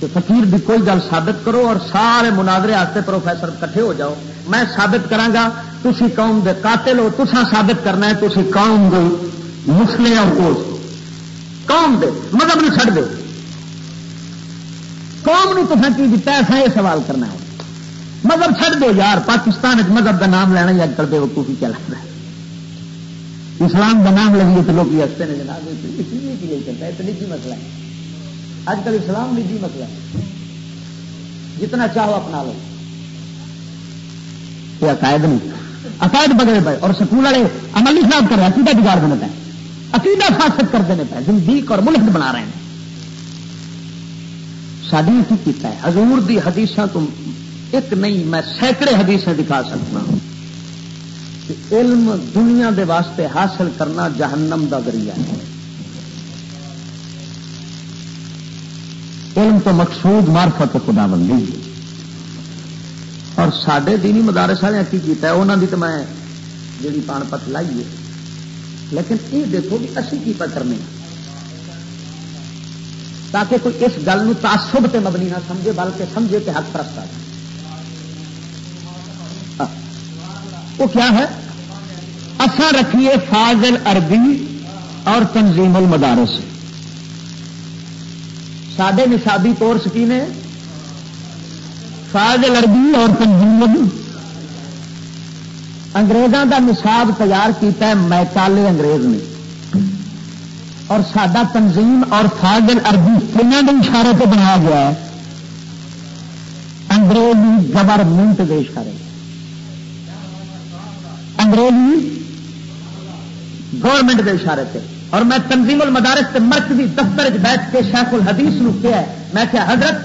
کہ فقیر بھی کوئی گل ثابت کرو اور سارے مناظرے آتے پروفیسر کٹھے ہو جاؤ۔ میں ثابت کرا تھی قوم دے قاتل ہو تسا ثابت کرنا ہے تھی قوم دے مسلے اور کوچ قوم دے، مذہب نہیں چڑھ دو قوم نے تو کی دتا ایسا یہ سوال کرنا ہے۔ مذہب چڑھ دو یار، پاکستان مذہب کا نام لینا یا کر دے وقوفی کیا لگتا ہے۔ اسلام کا نام لگیے تو لوگ ہستے ہیں جناب کرتا ہے تو نجی مسئلہ ہے۔ اج کل اسلام نجی مسئلہ ہے۔ جتنا چاہو اپنا لو۔ یہ عقائد نہیں۔ عقائد بگڑے پائے اور سکول والے عملی خراب کر رہے ہیں، عقیدہ بگاڑ دینے پہ عقیدہ فاسد کر دینے پہ زندگی اور ملک بنا رہے ہیں۔ ساری کی کیتا ہے؟ حضور دی حدیث تم ایک نہیں، میں سینکڑے حدیث دکھا سکتا ہوں۔ کہ علم دنیا دے واسطے حاصل کرنا جہنم دا ذریعہ ہے۔ علم تو مقصود مارفت خدا بندی اور سڈے دینی مدارس والے کی کیتا ہے انہوں کی تو میں جی پان پت لائی ہے۔ لیکن یہ دیکھو کہ اسی کی پہ کرنے۔ تاکہ کوئی اس گل تعصب تے مبنی نہ سمجھے، بلکہ سمجھے کہ حق پرست ہاں۔ وہ کیا ہے؟ اصا رکھیے فاضل عربی اور تنظیم المدارس۔ سڈے نصابی کورس کی نے؟ فاضل عربی اور تنظیم۔ انگریزوں کا نصاب تیار کیتا ہے میکالے انگریز نے۔ اور سڈا تنظیم اور فاضل عربی تین اشارے پہ بنایا گیا ہے۔ انگریزی گورنمنٹ کے اشارے انگریزی گورنمنٹ کے اشارے سے اور میں تنظیم المدارس کے مرکزی دفتر بیٹھ کے شیخ الحدیث نو کیا ہے۔ میں کیا حضرت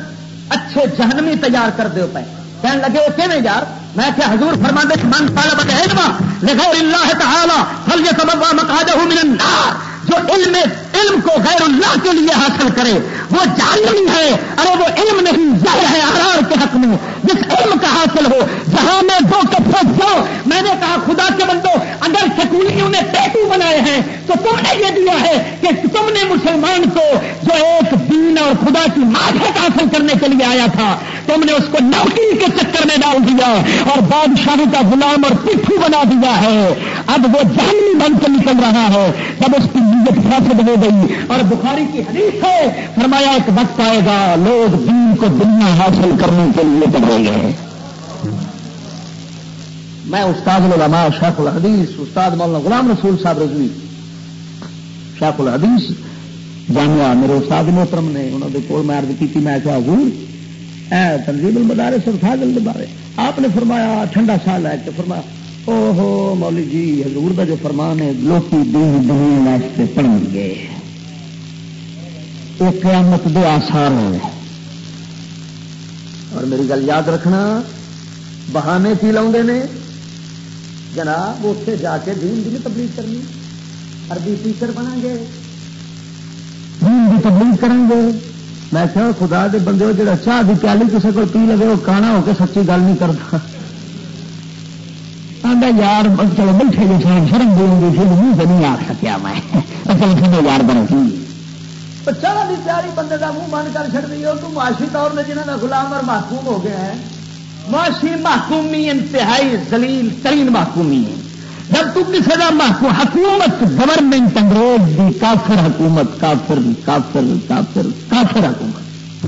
اچھے جہنمی تیار کر دو پہ کہنے لگے وہ کہ یار۔ میں کیا حضور فرما دے من طالب علم، لغیر اللہ تعالی فلیتبوا مقعده من النار. جو علم علم کو غیر اللہ کے لیے حاصل کرے۔ وہ جاننی ہے، ارے وہ علم نہیں ظاہر ہے آرار کے حق میں۔ جس علم کا حاصل ہو، جہاں میں دو کپڑے جاؤ میں نے کہا، خدا کے بندو، اگر سکولیوں نے ٹیٹو بنائے ہیں، تو تم نے یہ دیا ہے کہ تم نے مسلمان کو جو ایک دین اور خدا کی ماہک حاصل کرنے کے لیے آیا تھا، تم نے اس کو نوکری کے چکر میں ڈال دیا اور بادشاہی کا غلام اور پٹھو بنا دیا ہے۔ اب وہ جانوی بن کے نکل رہا ہے۔ جب اس کی نیت فاسد ہو گئی اور بخاری کی حدیث ہے، فرمایا ایک وقت آئے گا، لوگ دین کو دنیا حاصل کرنے کے لیے پڑھے گئے میں استاد العلماء شیخ الحدیث، استاد مولانا غلام رسول صاحب رضوی، شیخ الحدیث، جامعہ میرے استاد محترم نے انہوں نے کول میں عرض کی میں کیا حضور، اے تنظیم المدارس اور فاضل کے بارے، آپ نے فرمایا، ٹھنڈا سال ہے کہ فرمایا او ہو مولی جی حضور کا جو فرمان ہے، لوکی دین دین واسطے پڑھن گے یہ قیامت دے آسار ہو اور میری گل یاد رکھنا، بہانے کی لاؤں نے۔ جناب اتنے جا کے دین کی تبلیغ کرنی۔ عربی ٹیچر بنا گے۔ دین کی تبلیغ کریں گے میں کہ خدا دے بندے جڑا چاہ کی پیالی کسی کو پی لگے، وہ کانا ہو کے سچی گل نہیں کرتا آدھا یار چلو بیٹھے جو سر شرم دوں گی پھر منہ سے نہیں آ سکیا میں۔ اصل چلو یار بن سی چلو بھی پیاری بندے کا منہ بند کر چڑ رہی ہو تو معاشی طور پہ جنہوں کا غلام اور محکوم ہو گیا ہے۔ معاشی محکومی انتہائی زلیل ترین محکومی ہے۔ جب تم کسی کا محکوم، حکومت گورنمنٹ انگریز دی، کافر حکومت، کافر کافر کافر کافر حکومت۔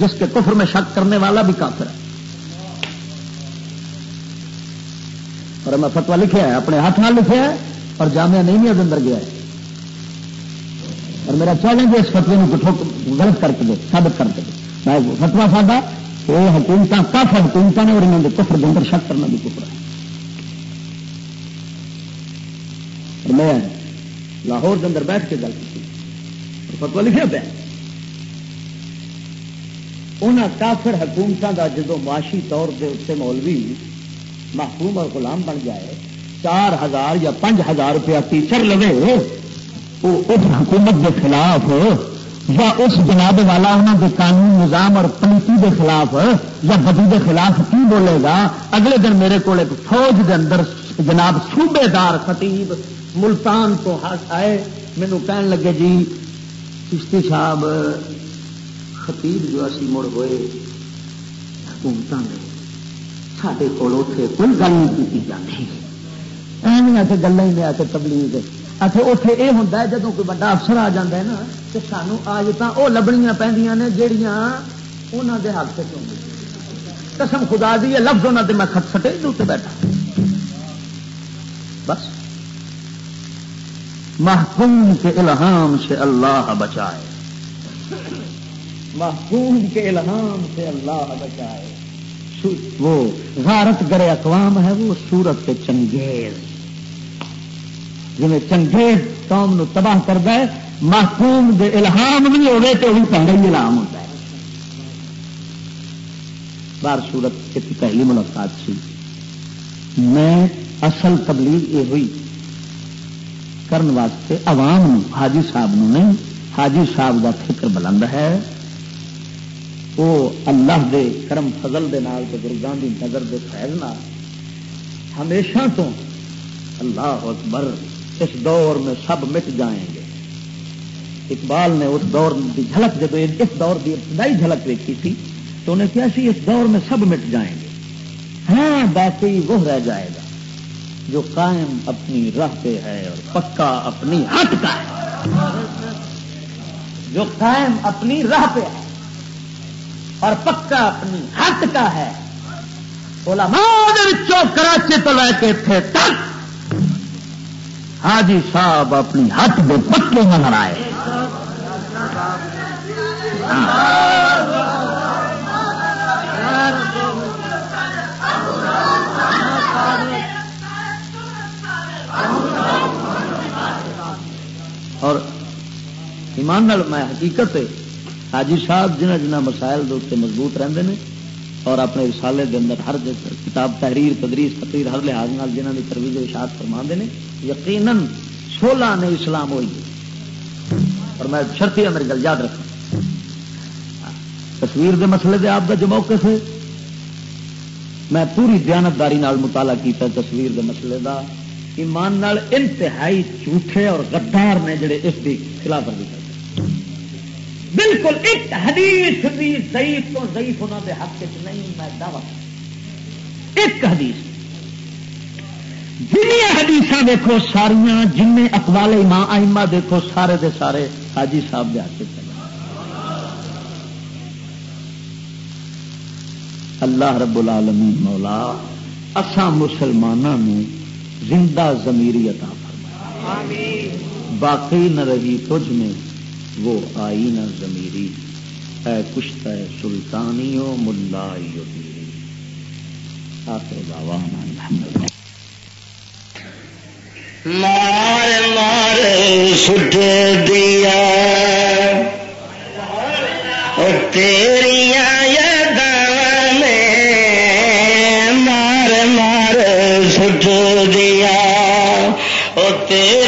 جس کے کفر میں شک کرنے والا بھی کافر ہے۔ اور میں فتوا لکھا ہے اپنے ہاتھ نہ لکھا ہے اور جامعہ نہیں بھی اندر گیا ہے۔ اور میرا چیلنج ہے اس فتوی کو غلط کر کے دے، ثابت کر کے دے۔ میں فتوا ساڈا کہ وہ حکومت کف حکومت نے اور انہوں نے کفر کے اندر شک کرنا بھی کفر ہے۔ اور میں لاہور کے اندر بیٹھ کے گل کی فتوا لکھا پہ انہوں کافر حکومتوں کا جدو معاشی طور کے اتنے مولوی محکوم اور غلام بن جائے، چار ہزار یا پانچ ہزار روپیہ ٹیچر لگے وہ اس حکومت کے خلاف، یا اس جناب والا انہوں کے قانون، نظام اور پنیتی کے خلاف، یا بدی کے خلاف کی بولے گا؟ اگلے دن میرے کو فوج کے اندر جناب صوبے دار خطیب ملتان تو ہاتھ آئے مینو کہن لگے جی کشتی صاحب، خطیب جو اسی مڑ ہوئے حکومت نے سارے کول کوئی گل نہیں کی جاتی ایویں آتے گلیں ہی آتے تبلیغ اچھا اتنے یہ ہوتا ہے جب کوئی بڑا افسر آ جا ہے نا تو سانو آج وہ لبنیا پہ جہیا انہوں کے حق سے قسم خدا دی ہے لفظ انہوں نے میں خط سٹے اتنے بیٹھا بس محکوم کے الہام سے اللہ بچائے محکوم کے الہام سے اللہ بچائے وہ غارت گرے اقوام ہے، وہ سورت کے چنگیز۔ جی چنگیز قوم نو تباہ کرتا ہے محکوم دے الہام بھی ہوگی تو وہ پہلے ہی الہام ہوتا ہے۔ بار سورت کی پہلی ملاقات سی میں اصل تبلیغ یہ ہوئی۔ کرن واسطے عوام حاجی صاحب نو نہیں، حاجی صاحب کا فکر بلند ہے۔ وہ اللہ دے کرم فضل دے نال بزرگان کی نظر دے فیض ہمیشہ تو اللہ اکبر اس دور میں سب مٹ جائیں گے۔ اقبال نے اس دور کی جھلک جب اس دور کی ابتدائی جھلک دیکھی تھی تو انہیں کیا سی اس دور میں سب مٹ جائیں گے۔ ہاں باقی وہ رہ جائے گا جو قائم اپنی راہ پہ ہے اور پکا اپنی ہٹ کا ہے۔ جو قائم اپنی راہ پہ ہے۔ اور پکا اپنی ہٹ کا ہے۔ بولا کراچی تو لے کے تھے تک حاجی صاحب اپنی ہٹ دے پکے نظر آئے۔ اور ایمان میں حقیقت حاجی صاحب جنہ جنہ مسائل دے مضبوط رہندے نے اور اپنے رسالے دے اندر ہر کتاب تحریر، تدریس، تقریر ہر لحاظ نال جنہ کی ترویج و اشاعت فرما نے، یقیناً سولہ نے اسلام ہوئی اور میں شرطی ہے میری گل یاد رکھوں۔ تصویر دے مسئلے دے آپ کا جو موقع سے میں پوری دیانتداری نال مطالعہ کیتا تصویر دے مسئلے دا۔ ایمان نال انتہائی جھوٹے اور غدار نے جڑے اس کی خلاف ورزی کرتے بالکل ایک حدیث بھی ضعیف تو ضعیف ہونا دے حق نہیں میں دعوی ایک حدیث۔ جنیا حدیث دیکھو ساریا جن اقبال ماں آئما دیکھو سارے دے سارے حاجی صاحب دے چلے اللہ رب العالمین مولا اسا مسلمانوں زندہ زمیری عطا فرمایا باقی نہ رہی تجھ میں۔ وہ آئینہ زمیری اے کشتہ سلطانی و ملا آخر دعوانا الحمد مار مار سٹ دیا۔ تیریا تیری یادان مار مار سٹ دیا۔ اور تیری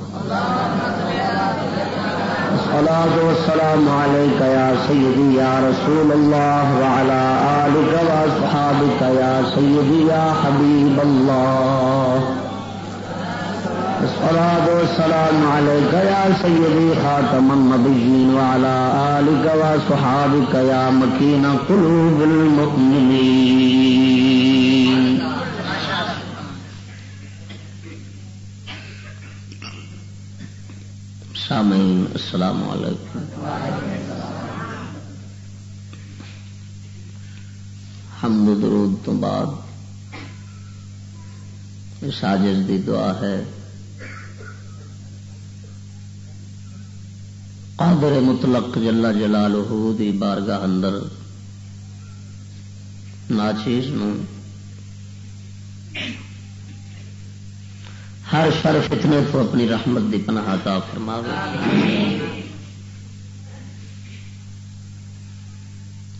الصلاة والسلام عليك يا سيدي يا رسول الله وعلى آلك وأصحابك يا سيدي يا حبيب الله. الصلاة والسلام عليك يا سيدي خاتم النبيين وعلى آلك وأصحابك يا مكين قلوب المؤمنين سامعین السلام علیکم۔ حمد درود تو بعد ساجز دی دعا ہے۔ قادر مطلق جلا جلالہ دی بارگاہ اندر ناچیز نو ہر فتنے کو اپنی رحمت دی پناہ عطا فرماوے۔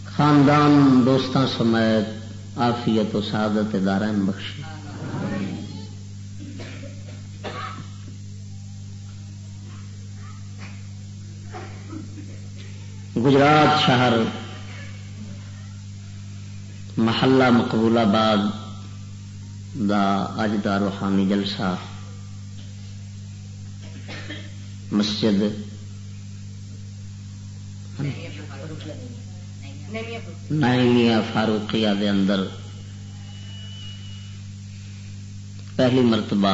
خاندان دوستان سمیت آفیت و سعادت دارائن بخشی گجرات شہر محلہ مقبول آباد دا اج دا روحانی جلسہ۔ مسجد۔ نائمیا فاروقیہ دے اندر۔ پہلی مرتبہ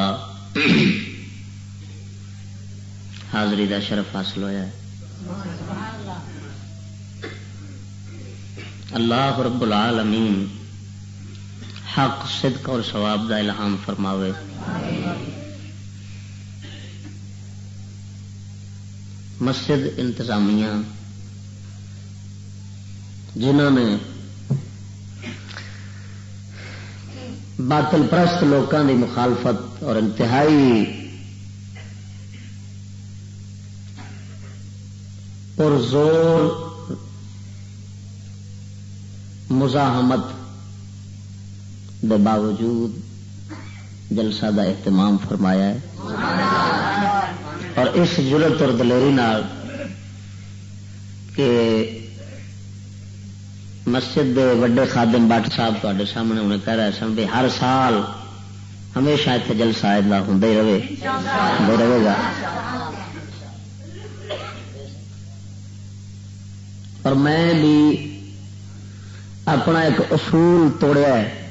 حاضری دا شرف حاصل ہوا اللہ رب العالمین حق، صدق اور ثواب دا الہام فرماوے۔ مسجد انتظامیہ، جنہوں نے باطل پرست لوگوں کی مخالفت اور انتہائی اور زور مزاحمت دے باوجود جلسہ دا اہتمام فرمایا ہے۔ اور اس ضرورت اور دلیری نال کہ مسجد دے وڈے خادم بٹ صاحب تے سامنے انہیں کہہ رہے سن بھی ہر سال ہمیشہ اتنے جلسہ ہوں رہے رہے گا۔ اور میں بھی اپنا ایک اصول توڑیا ہے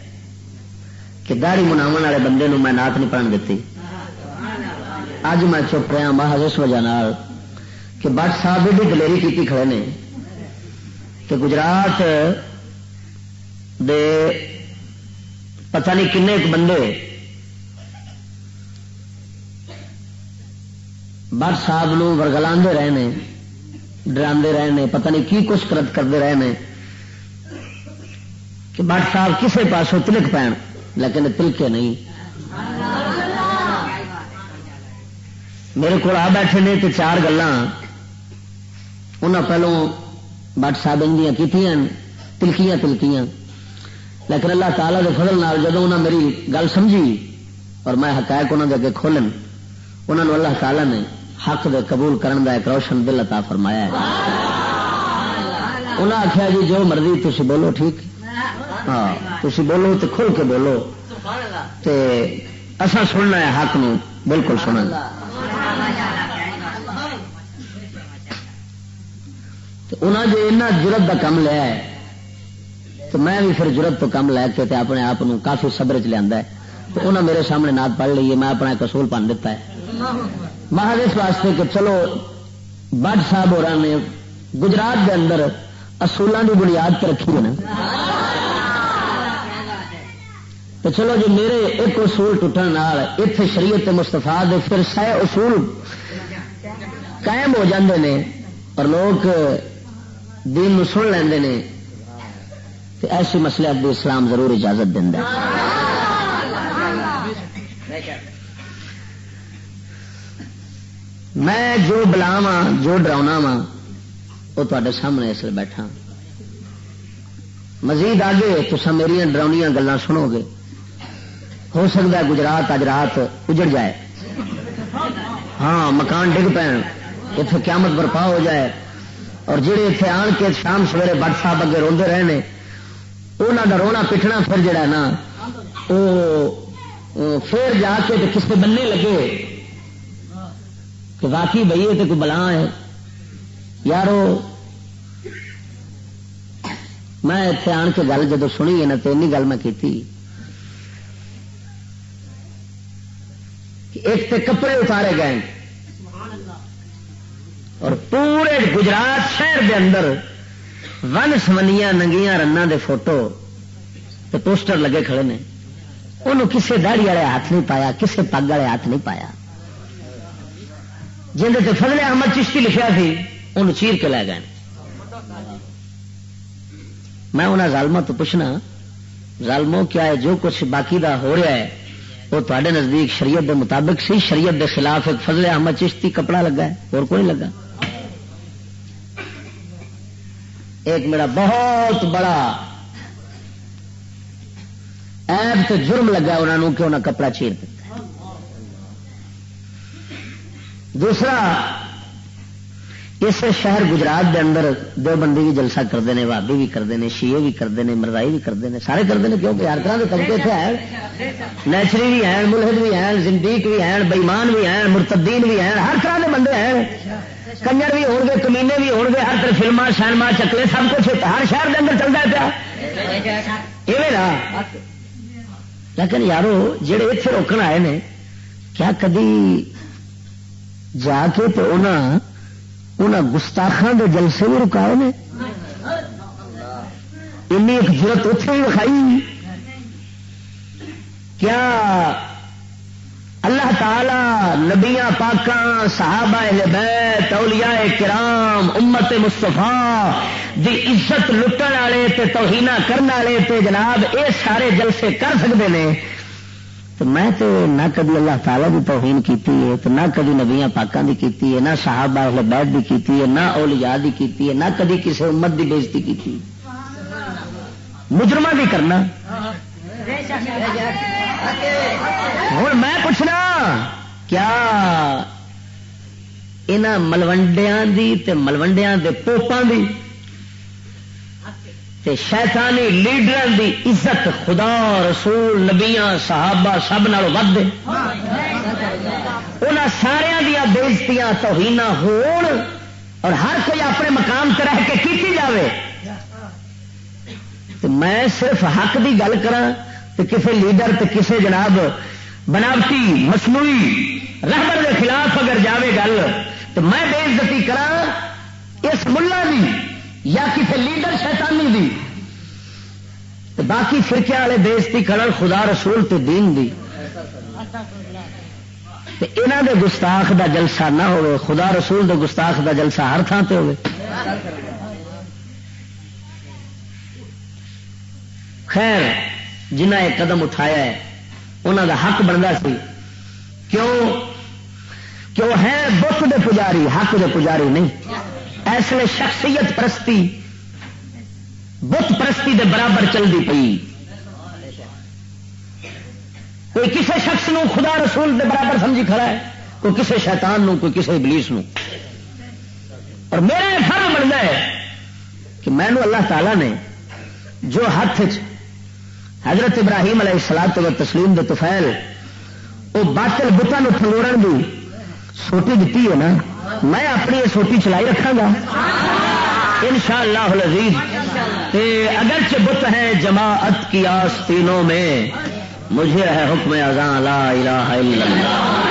کہ داڑی مناو والے بندے میں نات نہیں پڑھن دیتی۔ اج میں چپ رہا محض اس وجہ کہ بٹ صاحب بھی دلیری کی کھڑے نے۔ کہ گجرات دے پتہ نہیں کنے ایک بندے بٹ صاحب ورگلا رہے ہیں ڈرا رہے ہیں پتہ نہیں کی کچھ کرت کرتے رہے ہیں کہ بٹ صاحب کسے پاسوں تلک پین لیکن تلکے نہیں۔ میرے کو آ بیٹھے نے تو چار گلا پہلو بٹ صاحب دیا کی تلکیاں تلکیاں۔ لیکن اللہ تعالیٰ کے فضل نال جب انہیں میری گل سمجھی اور میں حقائق انہوں کے اگے کھولن انہوں نے اللہ تعالیٰ نے حق دے قبول کرن دا ایک روشن دل عطا فرمایا ہے۔ انہیں آخیا جی جو مرضی تھی بولو، ٹھیک؟ ہاں تھی بولو تو کھل کے بولو۔ اصا سننا ہے، حق نو بالکل سننا انہیں جو ایسا جرت کا کام لیا ہے تو میں بھی پھر جرت تو کم لے کے اپنے آپ کافی صبر چ لیا تو انہیں میرے سامنے نات پڑھ لی میں اپنا ایک اصول پن دیتا ہے۔ مہاج اس واسطے کہ چلو، بٹ صاحب ہو نے گجرات کے اندر اصولوں کی بنیاد رکھی ہے نا۔ تو چلو جی میرے ایک اصول ٹوٹن اتنے شریعت مستفا دے پھر سہ اصول قائم ہو جاندے نے اور لوگ دین سن لے تو ایسی مسئلے اب اسلام ضرور اجازت دینا میں جو بلاوا جو ڈراؤنا وا وہ تے سامنے اس لیے بیٹھا۔ مزید آگے تو میری ڈراؤنیا گلان سنو گے۔ ہو سکتا ہے گجرات اج رات اجڑ جائے۔ ہاں مکان ڈگ پین۔ اتنے قیامت برپا ہو جائے۔ اور جہے اتنے آن کے شام سویرے بٹ صاحب اگے روندے رہے ہیں انہوں کا رونا پٹنا پھر جڑا نا وہ پھر جا کے کسی بننے لگے۔ کہ واقعی بھائی یہ تو کوئی بلا ہے۔ یارو، میں اتنے آن کے گل جب سنی ہے نا تو این گل میں کی ایک تو کپڑے اتارے گئے۔ اور پورے گجرات شہر دے اندر ون سمنیا ننگیاں رنگ دے فوٹو تے پوسٹر لگے کھڑے نے۔ انہوں کسے داڑی والے ہاتھ نہیں پایا، کسے پگ والے ہاتھ نہیں پایا۔ جن فضل احمد چشتی لکھا سی، انہوں چیر کے لے گئے۔ میں انہیں ظالموں تو پوچھنا، ظالموں کیا ہے؟ جو کچھ باقی دا ہو رہا ہے، وہ تے نزدیک شریعت دے مطابق سی، شریعت دے خلاف ایک فضل احمد چشتی کپڑا لگا ہے، اور کوئی لگا۔ ایک میرا بہت بڑا ایب تو جرم لگا انہوں کہ انہیں کپڑا چیر دیا دوسرا، اس شہر گجرات دے اندر دو بندی بھی جلسہ کرتے ہیں بابی بھی کرتے ہیں شیے بھی کرتے ہیں مرزائی بھی کرتے ہیں، سارے کرتے ہیں، کیونکہ ہر طرح کے طبقے اتنے ہیں۔ نیچری بھی ہیں، ملحد بھی ہیں، زندیق بھی ہیں بےمان بھی ہیں، مرتدین بھی ہیں، ہر طرح کے بندے ہیں۔ کنجر بھی ہو گے، کمینے بھی ہو گے، ہر طرح فلما سینما چکلے، سب کچھ ہر شہر کے اندر چلتا پیا۔ نا؟ لیکن یارو، جڑے اتنے روکن آئے نے، کیا کدی جا کے تو انہوں گستاخان کے جلسے بھی رکائے نے؟ این ایک ضرورت اتنے بھی دکھائی کیا اللہ تعالی نبیا پاکاں، صحابہ اہل بیت، اولیاء کرام، امت مستفا دی عزت لٹن والے تے توہینہ کرنے والے تے جناب اے سارے جلسے کر سکتے ہیں تو میں تو نہ کبھی اللہ تعالیٰ کی توہین کیتی ہے، تو نہ کبھی نبیا پاکاں دی کیتی ہے، نہ صحابہ اہل بیت دی کیتی ہے، نہ اولیاء دی کیتی ہے، نہ کبھی کسی امت دی بےزتی کیتی۔ مجرمہ بھی کرنا۔ ہوں میں پوچھنا کیا یہاں ملوڈیا ملوڈیا کے پوپا دی شیطانی لیڈر دی عزت خدا رسول نبیاں صحابہ سب نال ود ان سارا دیا بےزتیاں توہین ہون اور ہر کوئی اپنے مقام سے رہ کے کیتی جاوے تو میں صرف حق دی گل کرا تو کسی لیڈر تو کسی جناب بناوٹی، مصنوعی رہبر کے خلاف اگر جاوے گل، تو میں بے عزتی کرا اس ملا دی یا کسی لیڈر شیطانی دی۔ تو باقی فرقے والے بےزتی کرن، خدا رسول تے دین دی۔ انہوں دے گستاخ دا جلسہ نہ ہو خدا رسول دے گستاخ دا جلسہ ہر تھان سے ہوئے خیر جنہ ایک قدم اٹھایا ہے انہوں کا حق بنتا سی۔ کیوں؟ کیوں ہے بت دے پجاری، حق دے پجاری نہیں۔ ایسے شخصیت پرستی، بت پرستی دے برابر چلتی پی کوئی کسی شخص نو خدا رسول دے برابر سمجھی کھڑا ہے، کوئی کسی شیطان نو، کوئی کسی ابلیس نو۔ اور میرا یہ فرم بنتا ہے کہ میں اللہ تعالی نے جو ہاتھ حضرت ابراہیم علیہ السلام تو تسلیم دے تفیل وہ باطل بتان فلوڑ دی سوٹی دیتی ہے نا۔ میں اپنی یہ سوٹی چلائی رکھا گا۔ ان شاء اللہ اگرچہ بت ہے جماعت کی آستینوں میں، مجھے ہے حکم ازاں لا الہ الا اللہ۔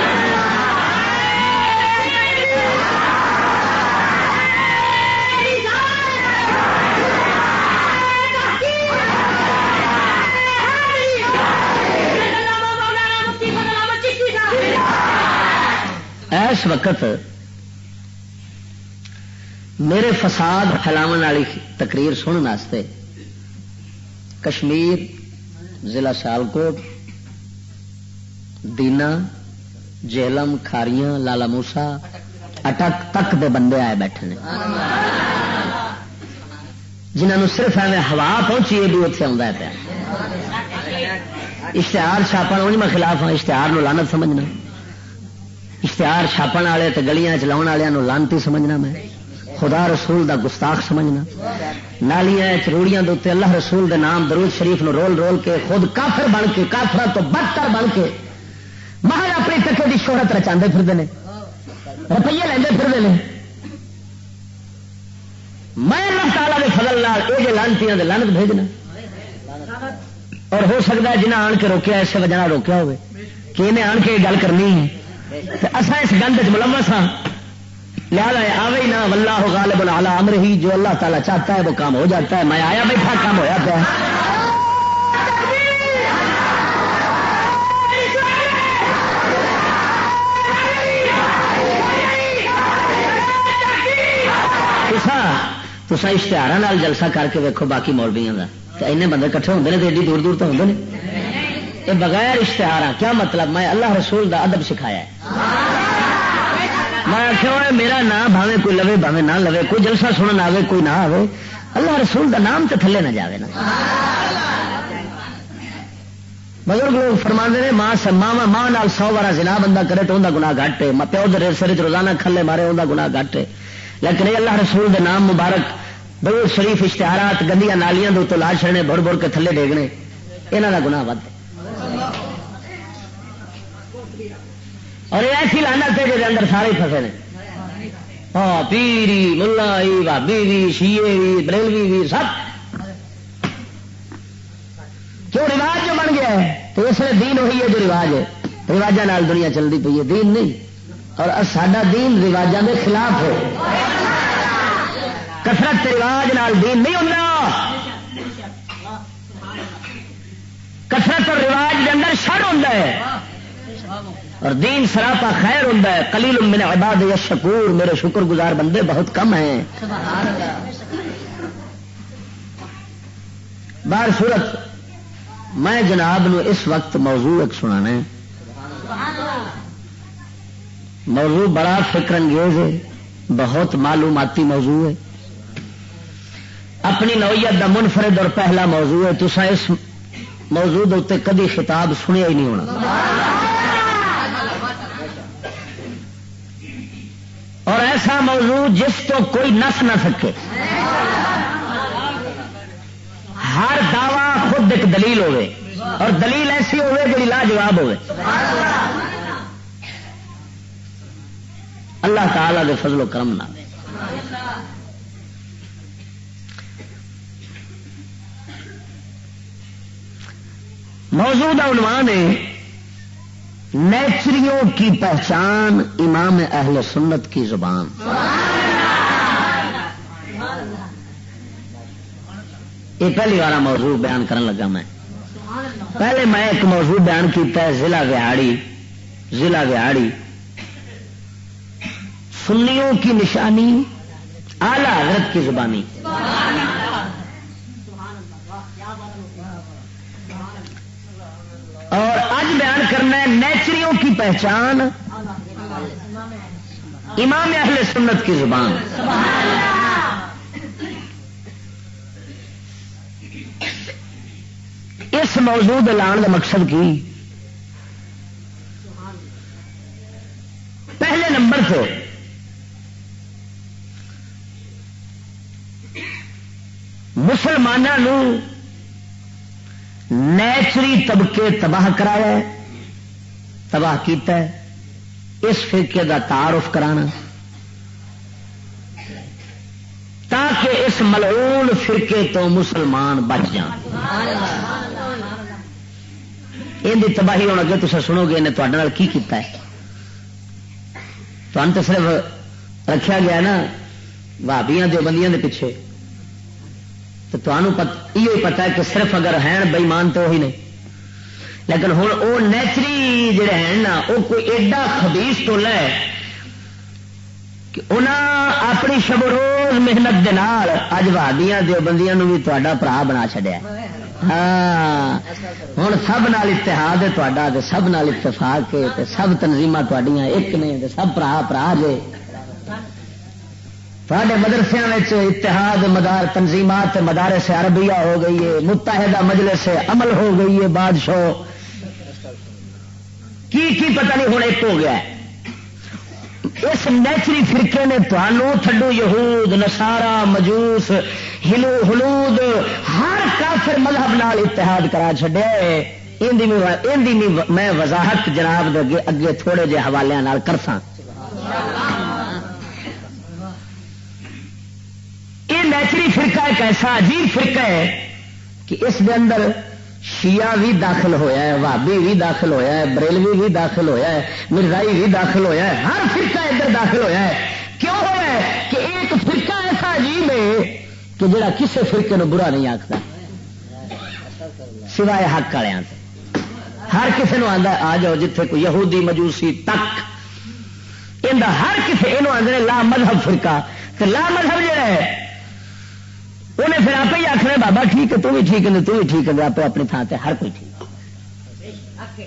اس وقت میرے فساد پھیلاو والی تقریر سننے کشمیر، ضلع سیالکوٹ، دینا، جیلم، کھاریاں، لالا موسا، اٹک تک دے بندے آئے بیٹھے جنہوں صرف ایویں ہوا پہنچی بھی اتنے پیا۔ اشتہار چھاپن وہ میں خلاف ہوں اشتہار لانت سمجھنا۔ اشتہار چھاپن والے تو گلیاں چلاؤ والوں لانتی سمجھنا میں۔ خدا رسول دا گستاخ سمجھنا۔ نالیاں چروڑیاں دے اللہ رسول دے نام درود شریف نو رول رول کے خود کافر بن کے کافر تو بدتر بن کے محل اپنی ٹکے کی شہرت رچا پھرتے ہیں روپیے لیندے پھرتے ہیں میں اللہ تعالیٰ کے فضل لال یہ لانتی لانت بھیجنا۔ اور ہو سکتا ہے جنہیں آن کے روکیا، اس وجہ روکیا ہوئے۔ کہ انہیں آن کے گل کرنی ہے۔ اصا اس گند چ ملوث ہاں۔ لہٰذا آوے نہ ولہ غالب العلا امر ہی جو اللہ تعالیٰ چاہتا ہے وہ کام ہو جاتا ہے۔ میں آیا بیٹھا، کام ہوا پیا۔ تسا اشتہار جلسہ کر کے ویکو باقی مولویا کا این بندے کٹھے ہوتے ہیں تو ایڈی دور دور تو ہوتے ہیں یہ بغیر اشتہار کیا مطلب؟ میں اللہ رسول دا ادب سکھایا میں آخیا میرا نام بھاوے کوئی لوے بھاوے نہ لوے، کوئی جلسہ سنن آئے کوئی نہ آئے اللہ رسول دا نام تو تھلے نہ جاوے نا۔ بزرگ لوگ فرما نے، ماں ماں ماں نال سو بارہ جنا بندہ کرے تو انہیں گنا گھٹ ہے۔ پیو در سر روزانہ کھلے مارے انہیں گنا گھٹ ہے۔ لیکن اللہ رسول دے نام مبارک، بہت شریف اشتہارات گندیا نالیاں دو تو لا چڑنے بڑ بڑ کے تھلے ڈیگنے۔ یہاں کا گنا ود اور یہ ایسی لانت ہے جی اندر سارے فسے نے۔ ہاں پیری ملا بھابی بھی شیے بھی، بریلوی بھی، سب۔ جو رواج جو بن گیا ہے، تو اس لیے دین وہی ہے جو رواج ہے۔ رواجہ دنیا چلتی پی ہے، دین نہیں۔ اور سڈا دین رواجوں کے خلاف ہے۔ کسرت رواج نال دین نہیں ہوتا۔ کسرت اور رواج کے اندر شر ہوتا ہے۔ اور دین سراپا خیر ہوں کلیل من عباد یا شکور میرے شکر گزار بندے بہت کم ہیں۔ بار صورت، میں جناب نو اس وقت موضوع ایک سنانا موضوع بڑا فکر انگیز ہے، بہت معلوماتی موضوع ہے۔ اپنی نوعیت کا منفرد اور پہلا موضوع ہے تو اس موضوع اتنے کدی خطاب سنیا ہی نہیں ہونا۔ اور ایسا موضوع جس تو کوئی نس نہ سکے۔ ہر دعوی خود ایک دلیل ہوے اور دلیل ایسی ہوے جی لاجواب ہوے اللہ تعالی دے فضل و کرم نہ موجودہ عنوان ہے نیچریوں کی پہچان امام اہل سنت کی زبان۔ یہ پہلی بار موضوع بیان کرن لگا میں۔ پہلے میں ایک موضوع بیان کیتا ہے ضلع وہاڑی ضلع وہاڑی سنیوں کی نشانی اعلی حضرت کی زبانی۔ اور آج بیان کرنا ہے نیچریوں کی پہچان۔ امام اہل سنت کی زبان۔ اس موضوع لان کا مقصد کی؟ پہلے نمبر سے۔ مسلمانوں نیچری طبقے تباہ کرایا تباہ کیتا ہے، اس فرقے کا تعارف کرانا۔ تاکہ اس ملعون فرقے تو مسلمان بچ جان۔ یہ تباہی ہونا اگے تصا سنو گے، انہیں کی کیتا ہے؟ تو صرف رکھا گیا نا، بھابیاں جو بندیاں دے پیچھے۔ تو تمہیں یہ پتا ہے کہ صرف اگر ہیں بئیمان تو وہی نہیں۔ لیکن ہوں وہ نیچری جڑے ہیں نا وہ کوئی ایڈا خبیس ٹولا ہے کہ انہاں اپنی شب روز محنت دے نال اج وادیاں دیوبندیاں بھی تہاڈا بھرا بنا چھڈیا ہاں ہوں سب نال اتحاد ہے تہاڈا، تے سب نال اتفاق ہے سب تنظیماں تہاڈیاں ایک نے سب بھرا بھرا جے۔ تھوڑے مدرسے اتحاد مدار تنظیمات مدارس عربیہ ہو گئی ہے متحدہ مجلس عمل ہو گئی ہے بادشاہ کی کی پتہ نہیں ہوں ایک ہو گیا ہے اس نیچری فرقے نے تمہوں تھڈو یہود نسارا مجوس ہلو ہلود ہر کافر مذہب نال اتحاد کرا چڈیا میں وضاحت جناب دے اگے تھوڑے جہ حوالے کرساں یہ نیچری فرقہ ایک ایسا عجیب فرقہ ہے کہ اس دے اندر شیعہ بھی داخل ہویا ہے وابی بھی داخل ہویا ہے، بریلوی بھی داخل ہویا ہے، مرزائی بھی داخل ہویا ہے، ہر فرقہ ادھر داخل ہویا ہے۔ کیوں ہوا ہے کہ ایک فرقہ ایسا عجیب ہے کہ جڑا کسی فرقے نو برا نہیں آختا سوائے حق والوں سے ہر کسی نو آتا آ جاؤ جتھے کوئی یہودی مجوسی تک۔ ہر کسی یہ آدھے لا مذہب فرقہ۔ لا مذہب جہا ہے انہیں پھر آپ ہی آخر بابا ٹھیک ہے، تو بھی ٹھیک ہے تو بھی ٹھیک ہے آپ اپنی تھان سے ہر کوئی ٹھیک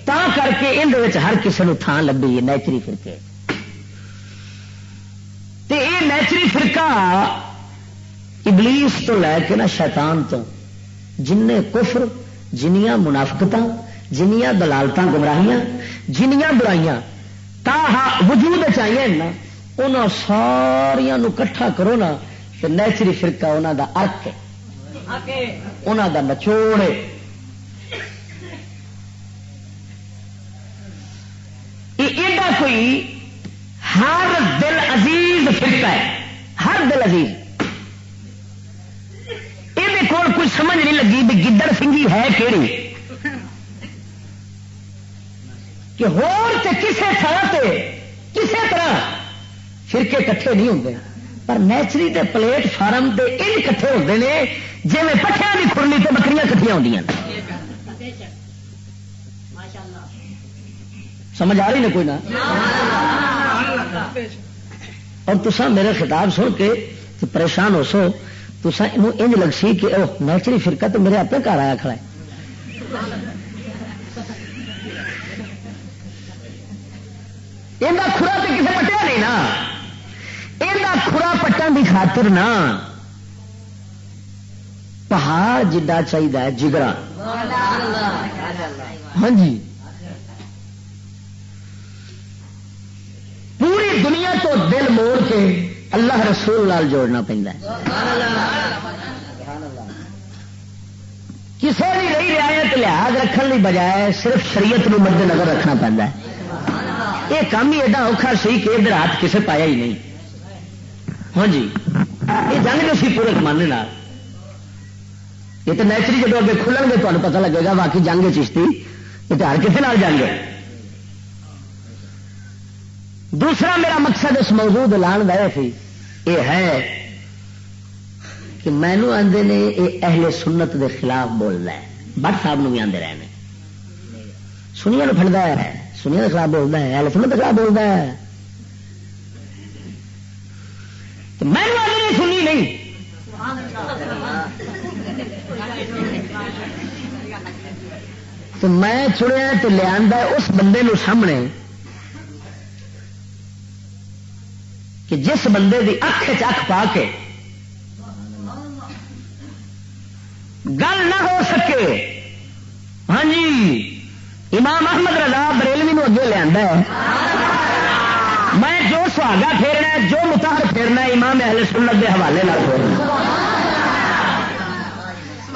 تا کر کے اندر ہر کسی نے تھان لبھی ہے، نیچری فرقے۔ تے یہ نیچری فرقہ ابلیس تو لے کے نا شیطان تو جن کفر، جنیاں منافقت جنیاں دلالت گمراہیاں، جنیاں برائیاں، تا وجود چاہیے نا ان ساریا کٹھا کرو نا تو نیچری فرقہ انہوں دا ارک ہے۔ انہوں دا نچوڑ ہے۔ ایڈا کوئی ہر دل عزیز فرقہ ہے۔ ہر دل عزیز۔ یہ کول کوئی سمجھ نہیں لگی بھی گدڑ سنگھی ہے کہڑی کہ ہور تے کسے طرح تے کسے طرح فرقے کٹھے نہیں ہوتے پر نیچری تے پلیٹ فارم تے ان کٹھے ہوتے ہیں جی میں پٹھیا کی کھرلی تو بکریاں کٹھیا ہو سمجھ آ رہی نا کوئی نہ اور تسا میرے خطاب سن کے پریشان ہو سو تسا انج لگ سی کہ نیچری فرقہ تو میرے آپ گھر آیا کھڑا ہے۔ یہ خورا تو کسی پٹیا نہیں نا۔ خورا پٹن کی خاطر نا۔ پہاڑ جڈا چاہیے جگرا۔ ہاں جی۔ پوری دنیا تو دل موڑ کے اللہ رسول لال جوڑنا پہنتا کسی بھی رہی رعایت لحاظ رکھنے کی بجائے صرف شریعت مد نظر رکھنا پہنتا ہے۔ یہ کام ہی ایڈا اوکھا سی کہ ادھر ہاتھ کسے پایا ہی نہیں۔ ہاں جی۔ یہ جنگ جو سی پورے زمانے یہ تو نیچری جب اگے کھلن گے تمہیں پتا لگے گا باقی جنگ چشتی۔ یہ تو ہر کسی جنگ دوسرا میرا مقصد اس موضوع لان گئے تھی، یہ ہے کہ مینو آدھے نے یہ اہل سنت دے خلاف بول رہا ہے۔ بٹ صاحب بھی آدھے رہے ہیں سنیا فٹتا ہے سنیا کے خلاف بولتا ہے، اہل سنت کے خلاف بولتا ہے۔ تو میں نے سنی، نہیں۔ تو میں چڑیا تو لیا اس بندے نو سامنے کہ جس بندے کی اکھ چکھ پا کے گل نہ ہو سکے۔ ہاں جی امام احمد رضا بریلوی نو اگے لیا میں جو سہاگا پھیرنا جو متحر پھیرنا امام اہل سنت کے حوالے نہ پھیرنا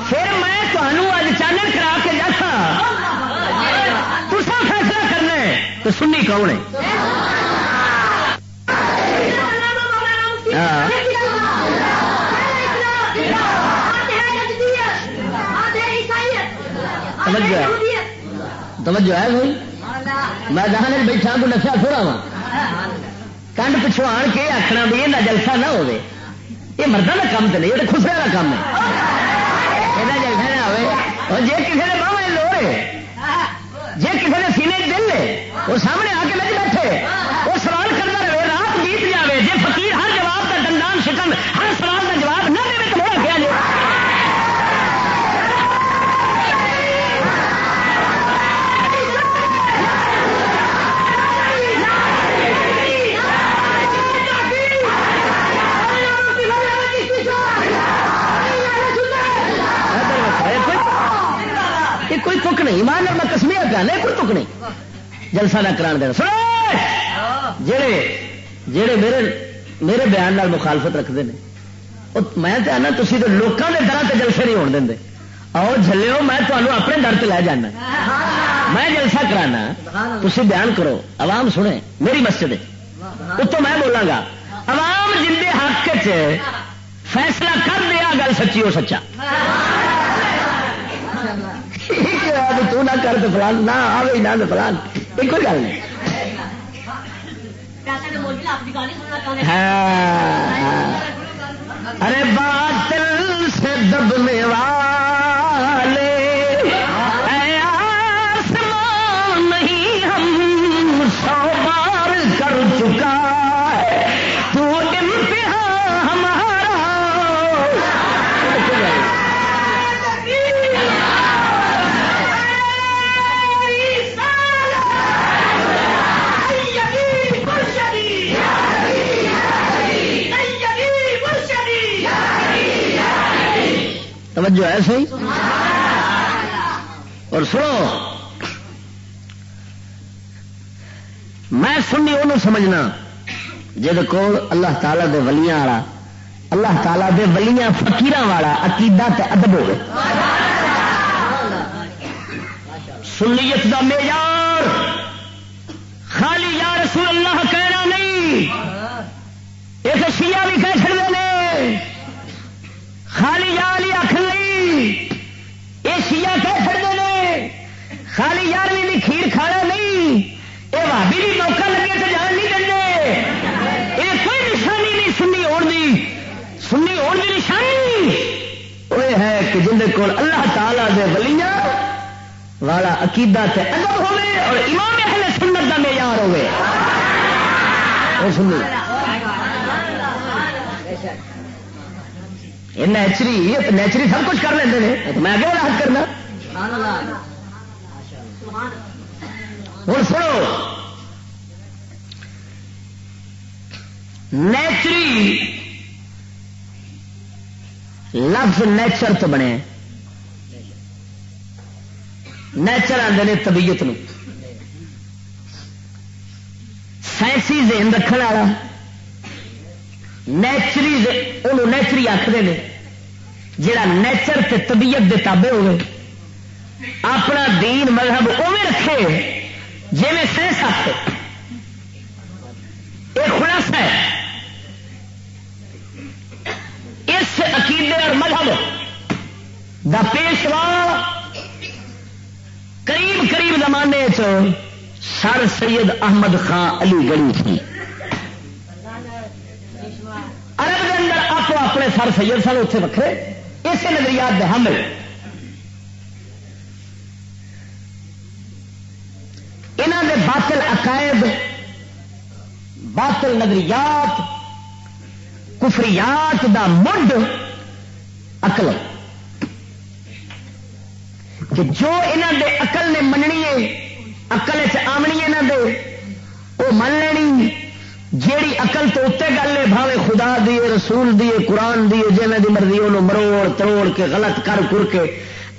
پھر میں تمہوں اج چانن کرا کے جسا تسا فیصلہ کرنا ہے تو سنی کون ہاں۔ ہے؟ توجہ ہے۔ بھائی۔ میں جہاں بیٹھا تو نشا تھوڑا وا کنڈ پچھو آن کے آخنا بھی یہ جلسہ نہ ہو یہ مردوں کا کام تو نہیں یہ خسرے کا کام ہے یہ جلسہ نہ ہو جی کسی نے باہر لوڑے جی کسی نے سینے دل لے وہ سامنے آ کے نہیں بیٹھے کوئی میں کسمیا پیا نہیں کوئی تک نہیں۔ جلسہ نہ کران دینا سنو! جڑے جڑے میرے میرے بیان نال مخالفت رکھتے ہیں۔ میں تو آنا تھی تو لوگوں کے درد سے جلسے نہیں ہونے دیں آؤ جلو میں تمہیں اپنے در سے لے جانا۔ میں جلسہ کرانا تھی بیان کرو۔ عوام سنے، میری مسجد اتوں میں بولاں گا، عوام جن کے حق چ فیصلہ کر دیا، گل سچی ہو سچا۔ تو نہ کر تو فلان نہ آئے نہ تو فلان۔ کوئی گل نہیں۔ ہاں۔ ارے باطل سے دبنے والے توجہ ہے صحیح؟ اور سنو، میں سننی انہوں سمجھنا، جہد کو اللہ تعالی دے ولیاں والا، اللہ تعالی دے ولیاں فقیراں والا عقیدہ تے ادب ہوگی سنیت دا معیار، خالی یا رسول اللہ کہنا نہیں، ایک شیعہ بھی کہہ خالی یارویں بھی کھیر کھانا نہیں۔ یہ بھابی بھی جی موقع لگے تو جان نہیں دیں یہ کوئی نشانی نہیں سنی ہونے سنی ہونے کی نشانی۔ وہ ہے کہ جن کو اللہ تعالی دے ولیاں والا عقیدہ تے ادب ہوے اور امام اہل سنت کا معیار ہوے وہ سنی۔ نیچری نیچری سب کچھ کر لیتے ہیں میں آگے راحت کرنا۔ ہوں سنو، نیچری لفظ نیچر تو بنے۔ نیچر آتے طبیعت نو۔ سائنسی ذہن رکھنے والا، نیچری انہوں نیچری آخر نے جڑا نیچر تے طبیعت دے تابے ہوئے اپنا دین مذہب اوے رکھے جی میں سائنس آخ یہ خلاصہ ہے۔ اس عقیدے اور مذہب دا پیشوا قریب قریب زمانے سر سید احمد خان علی گڑھی تھی۔ عرب کے اندر آپ اپنے سر سید سن اتنے وکرے اسی نظریات دے حمل انہوں دے باطل عقائد، باطل نظریات، کفریات دا مڈ اقل کہ جو انہوں دے اقل نے مننی ہے اقل چمنی یہاں دے وہ من لینی. جیڑی اقل تو اتنے گل ہے، بھاوے خدا دیے رسول دیے قرآن دیے جی دی مرضی وہ مروڑ، تروڑ کے، غلط کر کر کے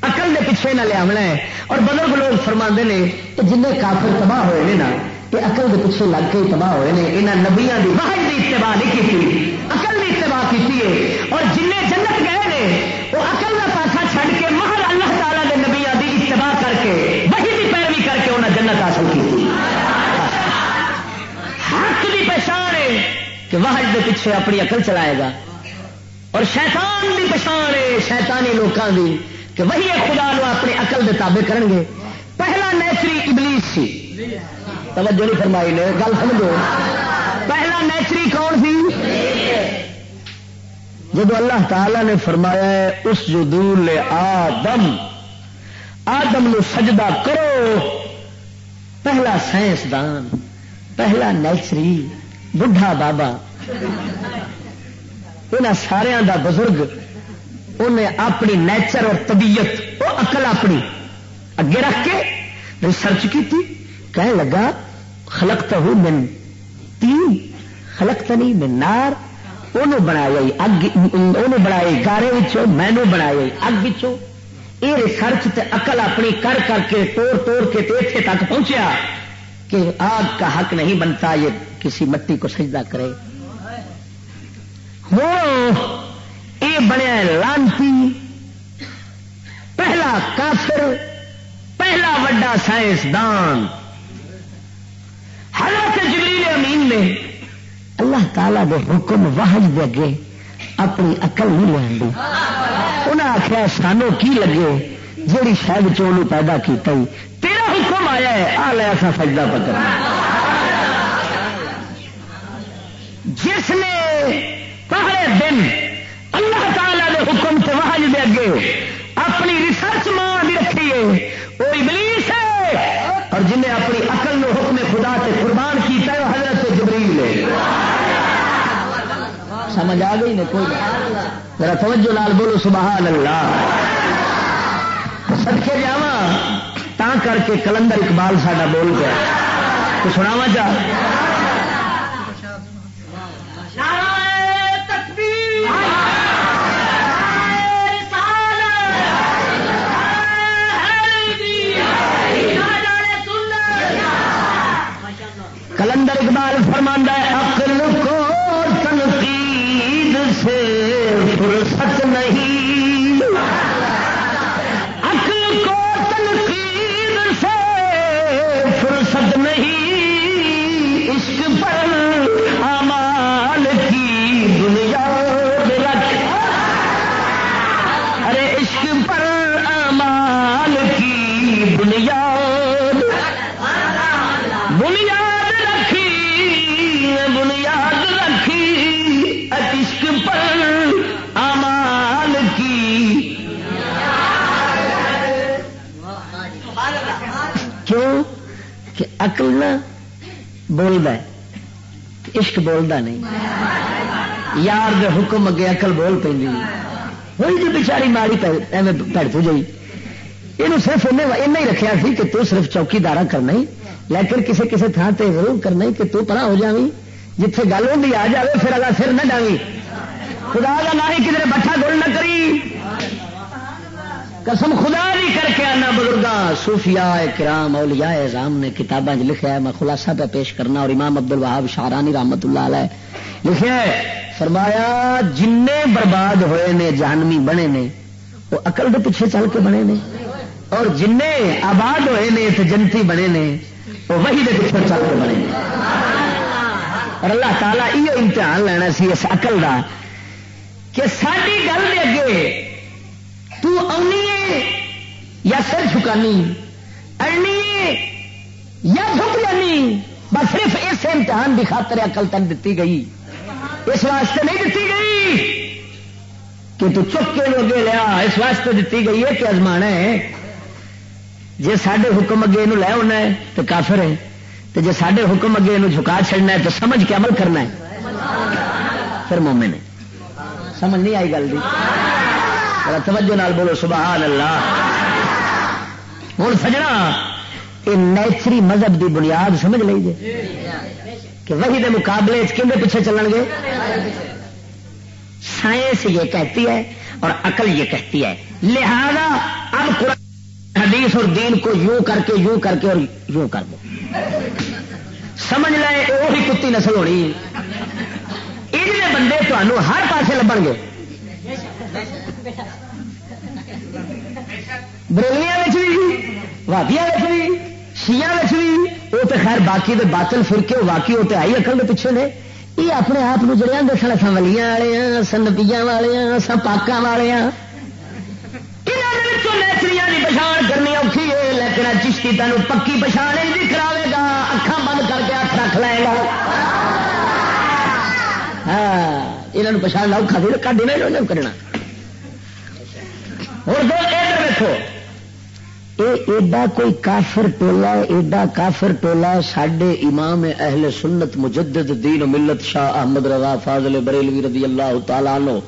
اقل دے پیچھے نہ لیا ہے۔ اور بزرگ لوگ فرما نے کہ جن کافر تباہ ہوئے ہیں نا یہ اقل دے پیچھے لگ کے تباہ ہوئے ہیں یہاں نبیا کی واحد کی اتباع نہیں کی اقل کی اتباع کی ہے۔ اور جن جنت گئے نے، وہ اقل کا پاسا چھڈ کے مہر اللہ تعالیٰ دے نبیا کی اتباع کر کے وہی کی پیروی کر کے انہیں جنت حاصل کی حق کی پہچان ہے کہ واحد کے پیچھے اپنی اقل چلائے گا۔ اور شیطان کی پچھان ہے شیطانی لوگوں کی کہ وہی خدا نو اپنے اقل دے تابع کرن گے۔ پہلا نیچری ابلیس سی۔ توجہ نہیں فرمائی نے، گل سمجھو۔ پہلا نیچری کون سی؟ جب اللہ تعالی نے فرمایا ہے، اس جدول آدم آدم نو سجدہ کرو۔ پہلا سائنسدان پہلا نیچری بڈھا بابا۔ ان سارا دا بزرگ انہیں اپنی نیچر اور طبیعت وہ اقل اپنی اگے رکھ کے ریسرچ کی تھی کہنے لگا خلق تو من تین خلق تنی من نار انہوں بنایا اگ انہوں بنایا گارے مینو بنایا اگ یہ ریسرچ تے اقل اپنی کر کر کے، توڑ توڑ کے اتنے تک پہنچیا کہ آگ کا حق نہیں بنتا، یہ کسی مٹی کو سجدہ کرے۔ یہ بنیا لانتی پہلا کافر، پہلا وڈا سائنسدان۔ حضرت جبریل امین نے اللہ تعالی دے حکم واہج دے اگے اپنی اقل نہیں لین دی انہیں آخیا سانو کی لگے؟ جیڑی شاید چون پیدا کیتا ہی۔ تیرا حکم آیا ہے، آ لیا سا سجدہ پکڑ جس نے پہلے دن اللہ تعالی دے حکم سے واہج دے اگے اپنی ریسرچ ماں بھی رکھی ہے۔ وہ ابلیس ہے۔ اور جنہیں اپنی عقل نو حکم خدا سے قربان کیتا ہے وہ حضرت جبریل ہے۔ سمجھ آ گئی نا کوئی ذرا توجہ لال بولو سبحان اللہ۔ سدکے جاوا تا کر کے کلندر اقبال ساڈا بول گیا۔ تو سناوا چاہ اقبال فرماندہ ہے۔ عقل نہ بولتا ہے، عشق بولتا نہیں۔ یار دے حکم اگے عقل بول پہ ہوئی جی بچاری ماری پیڑ پو یہ صرف انہیں ہی رکھا سی کہ تو صرف چوکی دارا کرنا ہی۔ لیکن کسی کسی تھان تے ضرور کرنا ہی کہ تو پرا ہو جاوی جتھے گل ہوتی آ جائے پھر اگر سر نہ ڈاوی خدا کا نہ ہی کدھر بٹھا گول نہ کری قسم خدا بھی کر کے آنا بزرگا صوفیاء کرام، اولیاء اعظام نے کتابیں لکھا ہے میں خلاصہ پہ پیش کرنا اور امام عبد الوہاب شارانی رحمت اللہ علیہ لکھا ہے فرمایا جن برباد ہوئے نے، جہنمی بنے نے، وہ اقل کے پیچھے چل کے بنے نے، اور جن آباد ہوئے نے تو جنتی بنے نے، وہ وہی دے پیچھے چل کے بنے نے۔ اور اللہ تعالیٰ یہ امتحان لینا سی اس اقل کا کہ ساری گل دے اگے تو آنی ہے یا سر جھکانی؟ اڑنی ہے یا جھک جانی؟ بس صرف اس امتحان کی خاطر اقل تن دیتی گئی۔ اس واسطے نہیں دیتی گئی کہ تو چک کے لوگے لیا۔ اس واسطے دیتی گئی ہے کہ ازمانا ہے۔ جی سڈے حکم اگے یہ لے ہونا ہے تو کافر ہے۔ تو جی سڈے حکم اگے یہ جھکا چڑنا ہے تو سمجھ کے عمل کرنا ہے۔ پھر مومن ہے۔ سمجھ نہیں آئی گل دی۔ توجہ نال بولو سبحان اللہ ہوں سجنا یہ نیچری مذہب دی بنیاد سمجھ لیجیے کہ وہی دے مقابلے کھے پیچھے چلن گے؟ سائنس یہ کہتی ہے اور عقل یہ کہتی ہے۔ لہذا اب قرآن، حدیث اور دین کو یوں کر کے، یوں کر کے اور یوں کر دو۔ سمجھ لائے وہی کتی نسل ہونی۔ یہ بندے تمہوں ہر پاسے لبن گے۔ بریلیاں بھی وادیا بھی شیا بھی وہ تو خیر باقی دے باطل فرقے باقی وہ تو آئی اکل کے پیچھے نے۔ یہ اپنے آپ کو جڑے دیکھنا سا ولیاں والے ہیں سنبیا والے ہیں سا پاکوں والے ہیں نیچری کی پچھان کرنی اوکھی ہے، لیکن چشتی تین پکی پچھان ہی کراوے گا اکھان بند کر کے ہاتھ رکھ لے گا۔ ہاں یہ پچھان اوکھا سی کھ نہیں کرنا۔ ہوں ادھر دیکھو ایڈا کوئی کافر ٹولا ایڈا کافر ٹولا سڈے امام اہل سنت مجدد دین و ملت شاہ احمد رضا فاضل بریلوی رضی اللہ تعالیٰ عنہ۔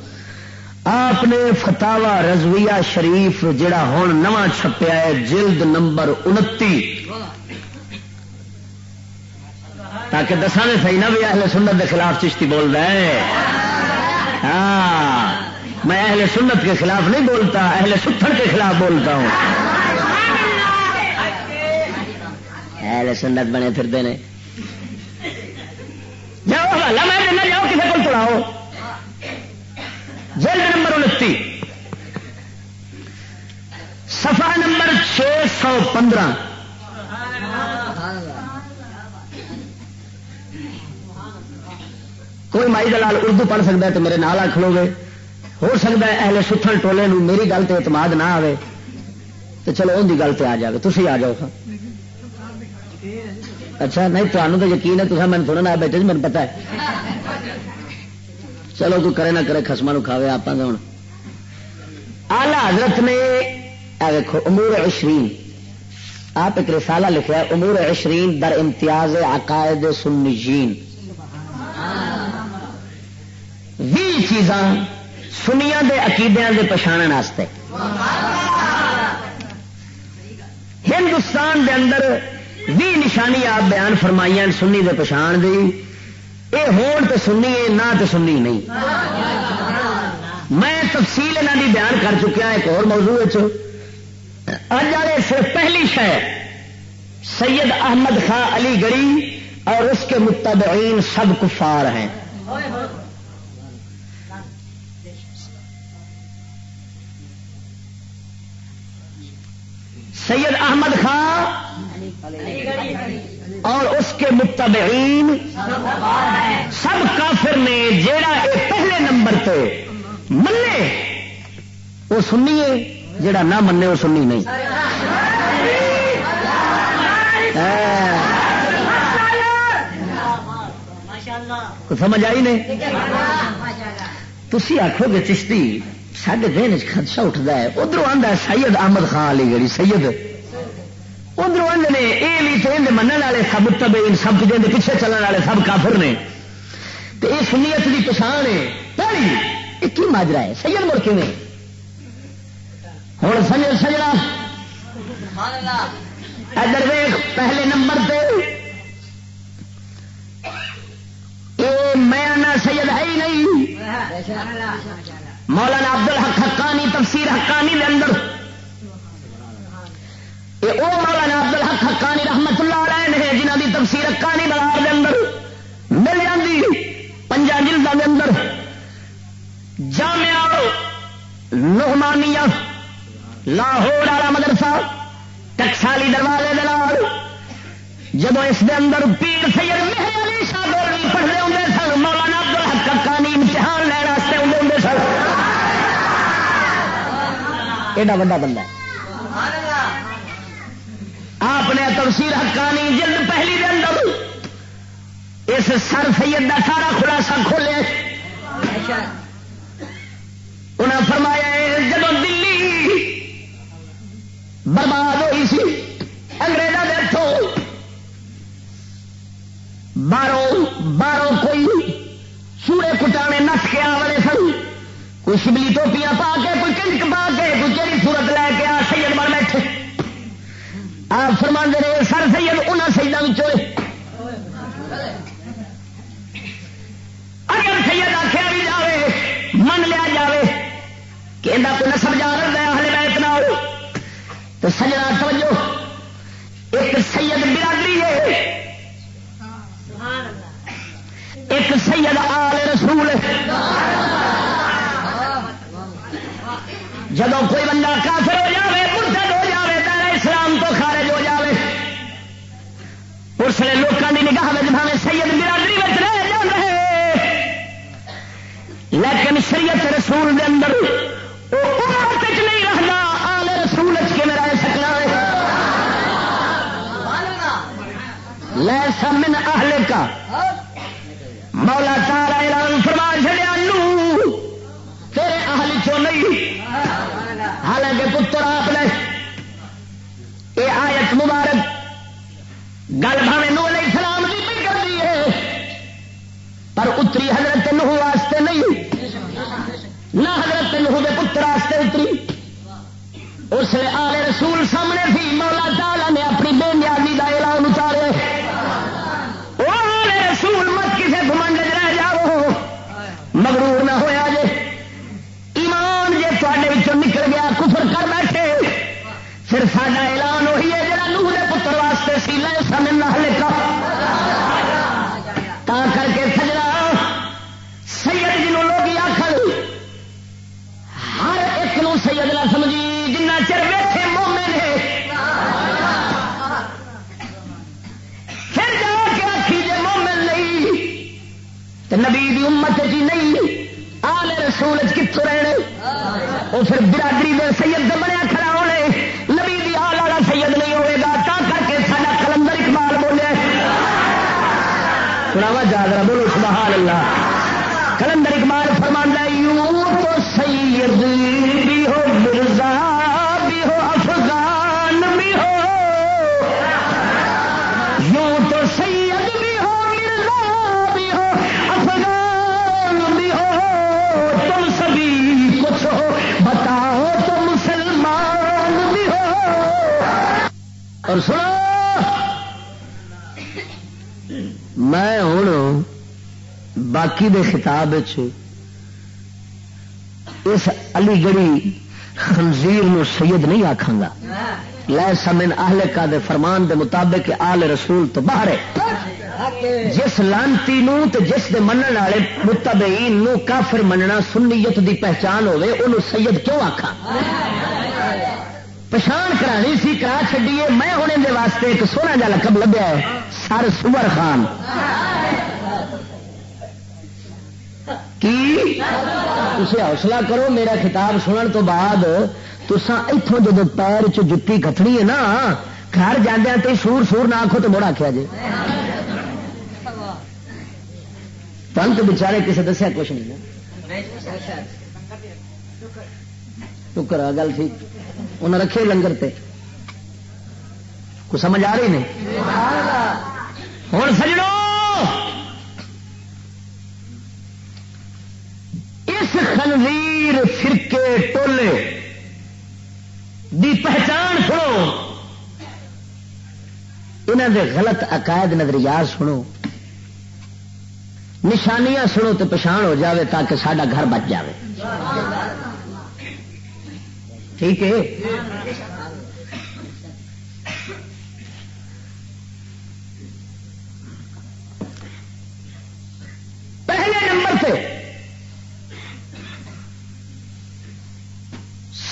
آپ نے فتوا رضویہ شریف جڑا ہوں نواں چھپیا ہے، جلد نمبر انتی۔ تاکہ دسا نے صحیح نہ بھی اہل سنت کے خلاف چشتی بول رہا ہے ہاں۔ میں اہل سنت کے خلاف نہیں بولتا، اہل ستھر کے خلاف بولتا ہوں۔ اہل سنت بنے پھرتے ہیں جاؤ حوالہ، میں دینا جاؤ کسی کو پڑھاؤ۔ جلد نمبر انتی۔ سفا نمبر چھ سو پندرہ۔ کوئی مائی دلال اردو پڑھ سکتا ہے تو میرے نال آ کھلو گے۔ ہو سکتا ہے اہل ستھل ٹولے نو میری گل تو اعتماد نہ آئے تو چلو ان کی گل پہ آ جائے تھی آ جاؤ اچھا نہیں تمہیں تو یقین ہے میں تھوڑا نہ بیٹھے مجھے پتا ہے۔ چلو تو کرے نہ کرے خسما نو کھاوے آپ ہوں آلہ حضرت نے دیکھو امور عشرین۔ آپ ایک رسالہ لکھا امور عشرین در امتیاز عقائد سنجین بھی چیزاں سنیا دے عقیدے دے پچھاڑ واسطے۔ ہندوستان دے اندر بھی نشانی آپ بیان فرمائی سنی دے پچھان دی۔ اے ہون تو سنی ہے نہ تو سنی نہیں۔ میں تفصیل یہاں دی بیان کر چکیا ایک اور موضوع اج والے صرف پہلی شہ سید احمد خان علی گڑھی اور اس کے متبعین سب کفار ہیں۔ سید احمد خان اور اس کے متبعین سب کافر نے جیڑا اے پہلے نمبر پہ منے وہ سنیے، جیڑا نہ منے وہ سنی نہیں۔ ہاں۔ سمجھ آئی نہیں؟ تھی آخو گے چشتی سڈے دن خدشہ اٹھتا ہے۔ ادھر آتا ہے سید احمد خان علی گڑی سید۔ ادھر آدھے نے یہ بھی تو من والے سب تبے سب جن پیچھے چلنے والے سب کافر نے۔ تو یہ سنیت کی پچھان ہے۔ پہلی، یہ کی ماجرا ہے؟ سید مڑ کے ہوں سجر سجڑا ادھر ویخ پہلے نمبر پہ میں سید ہے ہی نہیں۔ مولانا عبد الحق حقانی، تفسیر حقانی دے اندر۔ یہ او مولانا عبد الحق حقانی رحمت اللہ علیہ نے جنہ دی تفسیر حقانی بلار دے اندر مل جاندی پنجا جلدوں دے اندر۔ جامعہ نعمانیہ لاہور والا مدرسہ ٹکسالی دروازے دلال جب اس دے اندر پیر سید مہر علی شاہ پڑھتے ہوں ایڈا وا بندہ آپ نے تفسیر حقانی جلد پہلی دے اندر اس سر سید کا سارا خلاصہ کھولے۔ انہیں فرمایا جب دلی برباد ہوئی سی انگریزوں کے ہاتھوں باہروں باہروں شبلی ٹوپیاں پا کے کوئی کنک پا کے کوئی کہڑی سورت لے کے آ سید بن بیٹھے۔ آپ فرما رہے سر سید ان سیدوں اگر سید آخیا بھی جائے من لیا جائے کہ انہیں کوئی نسب جا رہا ہلے میں اتنا ہو تو سجنا سمجھو ایک سید برادری ہے۔ ایک سید آل رسول جب کوئی بندہ کافر ہو جائے مرتد ہو جائے پہلے اسلام تو خارج ہو جائے اس لیے لوگوں کی نگاہ میں بھاوے، سید برادری میں رہ جاتے لیکن شریعت رسول دے اندر وہ امت نہیں رہنا، آل رسول کے میرا سکنا ہے؟ لے اہل کا مولا تارا اعلان فرما چڑیا نو، تیرے اہل چو نہیں؟ حالانکہ پتر آپ نے یہ آیت مبارک گل بھاوے نو علیہ السلام کی بھی کر دی ہے، پر اتری حضرت نوح واسطے نہیں، نہ حضرت نوح دے پتر واسطے اتری، اس لیے آلے رسول سامنے تھی، مولا پھر ساڈا اعلان وہی ہے جڑا نوح کے پتر واسطے سی، لے سمن نہ لکھا۔ تا کر کے سجنا، سید جنوں لوگ آخر ہر ایک نو سید نہ سمجھی، جنہ چر ویٹے مومن ہے۔ پھر جا کے آخی جے مومن نہیں تو نبی دی امت جی نہیں، آل رسول کتوں رہنے؟ وہ پھر برادری دے سید دے بنیا کھڑا سناوا یاد رہا بولو سبحان اللہ۔ کلندر اقبال فرماندہ یوں تو سید بھی ہو، مرزا بھی ہو، افغان بھی ہو۔ یوں تو سید بھی ہو، مرزا بھی ہو، افغان بھی ہو۔ تم سبھی کچھ ہو، بتاؤ تو مسلمان بھی ہو۔ اور سنو میں ہوں باقی دے خطاب اس علی گڑھی خنزیر نو سید نہیں آخان گا۔ لے سمن اہل کا دے فرمان دے مطابق آل رسول تو باہر ہے۔ جس لانتی نو تے جس دے منن والے متبعین نو کافر مننا سنیت دی پہچان ہوے انہوں سید کیوں آخا پچھان کرانی سی کرا چڈیے میں ہونے دے واسطے ایک سونا جا لقب لبیا ہے سر سور خان کی اسے حوصلہ کرو میرا خطاب سنن تو بعد تسا اتوں جب پیر چ جتی کتنی ہے نا گھر جانے تو سور سور نہ آخو تو مڑ آخیا جی تن تو بچارے کسی دسیا کچھ نہیں شکر ہے گل ٹھیک انہیں رکھے لنگر تے کو سمجھ آ رہی نہیں؟ ہوں سجڑو اس خنزیر فرقے ٹولے دی پہچان سنو۔ انہوں دے غلط عقائد نظریات سنو۔ نشانیاں سنو تو پچھان ہو جاوے تاکہ سڈا گھر بچ جاوے۔ ٹھیک ہے؟ پہلے نمبر سے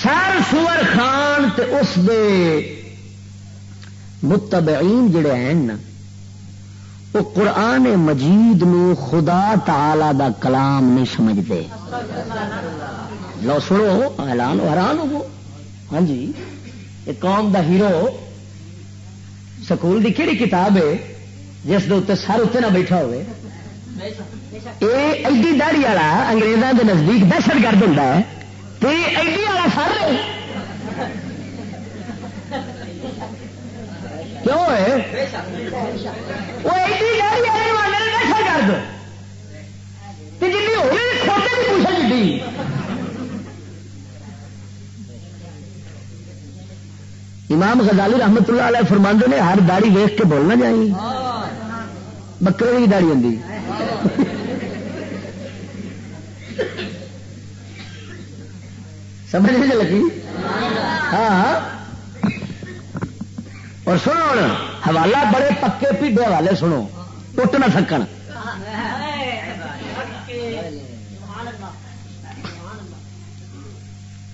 سر سور خان تے اس دے متبعین جڑے ہیں نا، وہ قرآن مجید نو خدا تعالی دا کلام نہیں سمجھتے۔ لو سنو، اعلان حیران ہو۔ ہاں جی یہ قوم دا ہیرو سکول دی کہڑی کتاب ہے جس دے اتنے سر اتنے نہ بیٹھا ہوئے؟ یہ ایڈی داڑی والا انگریزوں کے نزدیک دہشت گرد ہوں تو ایڈی والا سر کیوں ہے وہ ایڈی داڑی والے دہشت گرد۔ جی ہوگی کھوتے بھی پوچھا جی۔ امام غزالی رحمت اللہ علیہ فرماندے نے، ہر داڑی ویخ کے بولنا چاہیے بکرے کی داڑی ہوں سمجھ نہیں لگی؟ ہاں۔ اور سنو حوالہ بڑے پکے پیڈے حوالے سنو۔ ٹوٹ نہ سکن۔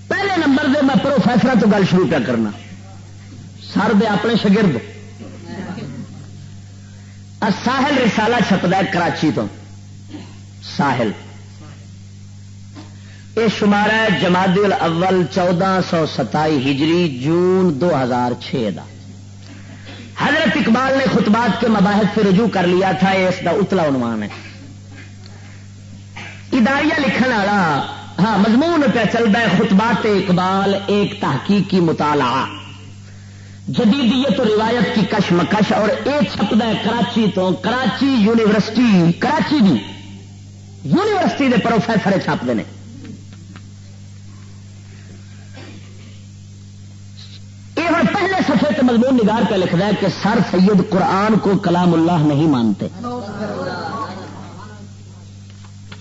پہلے نمبر دے میں پروفیسر تو گل شروع کیا کرنا۔ سر دے اپنے شگرد۔ ساحل رسالہ چھپتا ہے کراچی تو۔ ساحل۔ یہ شمار ہے جماعت الاول چودہ سو ستائی ہجری جون دو ہزار چھ دا۔ حضرت اقبال نے خطبات کے مباحث سے رجوع کر لیا تھا، یہ اس کا اتلا عنوان ہے۔ اداریہ لکھن والا ہاں مضمون پہ چلتا ہے خطبات اقبال، ایک تحقیقی مطالعہ۔ جدیدیت و روایت کی کش مکش اور ایک چھپتا ہے کراچی تو Karachi university, Karachi the university کے پروفیسر چھاپتے ہیں۔ یہ ہوں پہلے سفے کے مضمون نگار پہ لکھ رہا ہے کہ سر سید قرآن کو کلام اللہ نہیں مانتے۔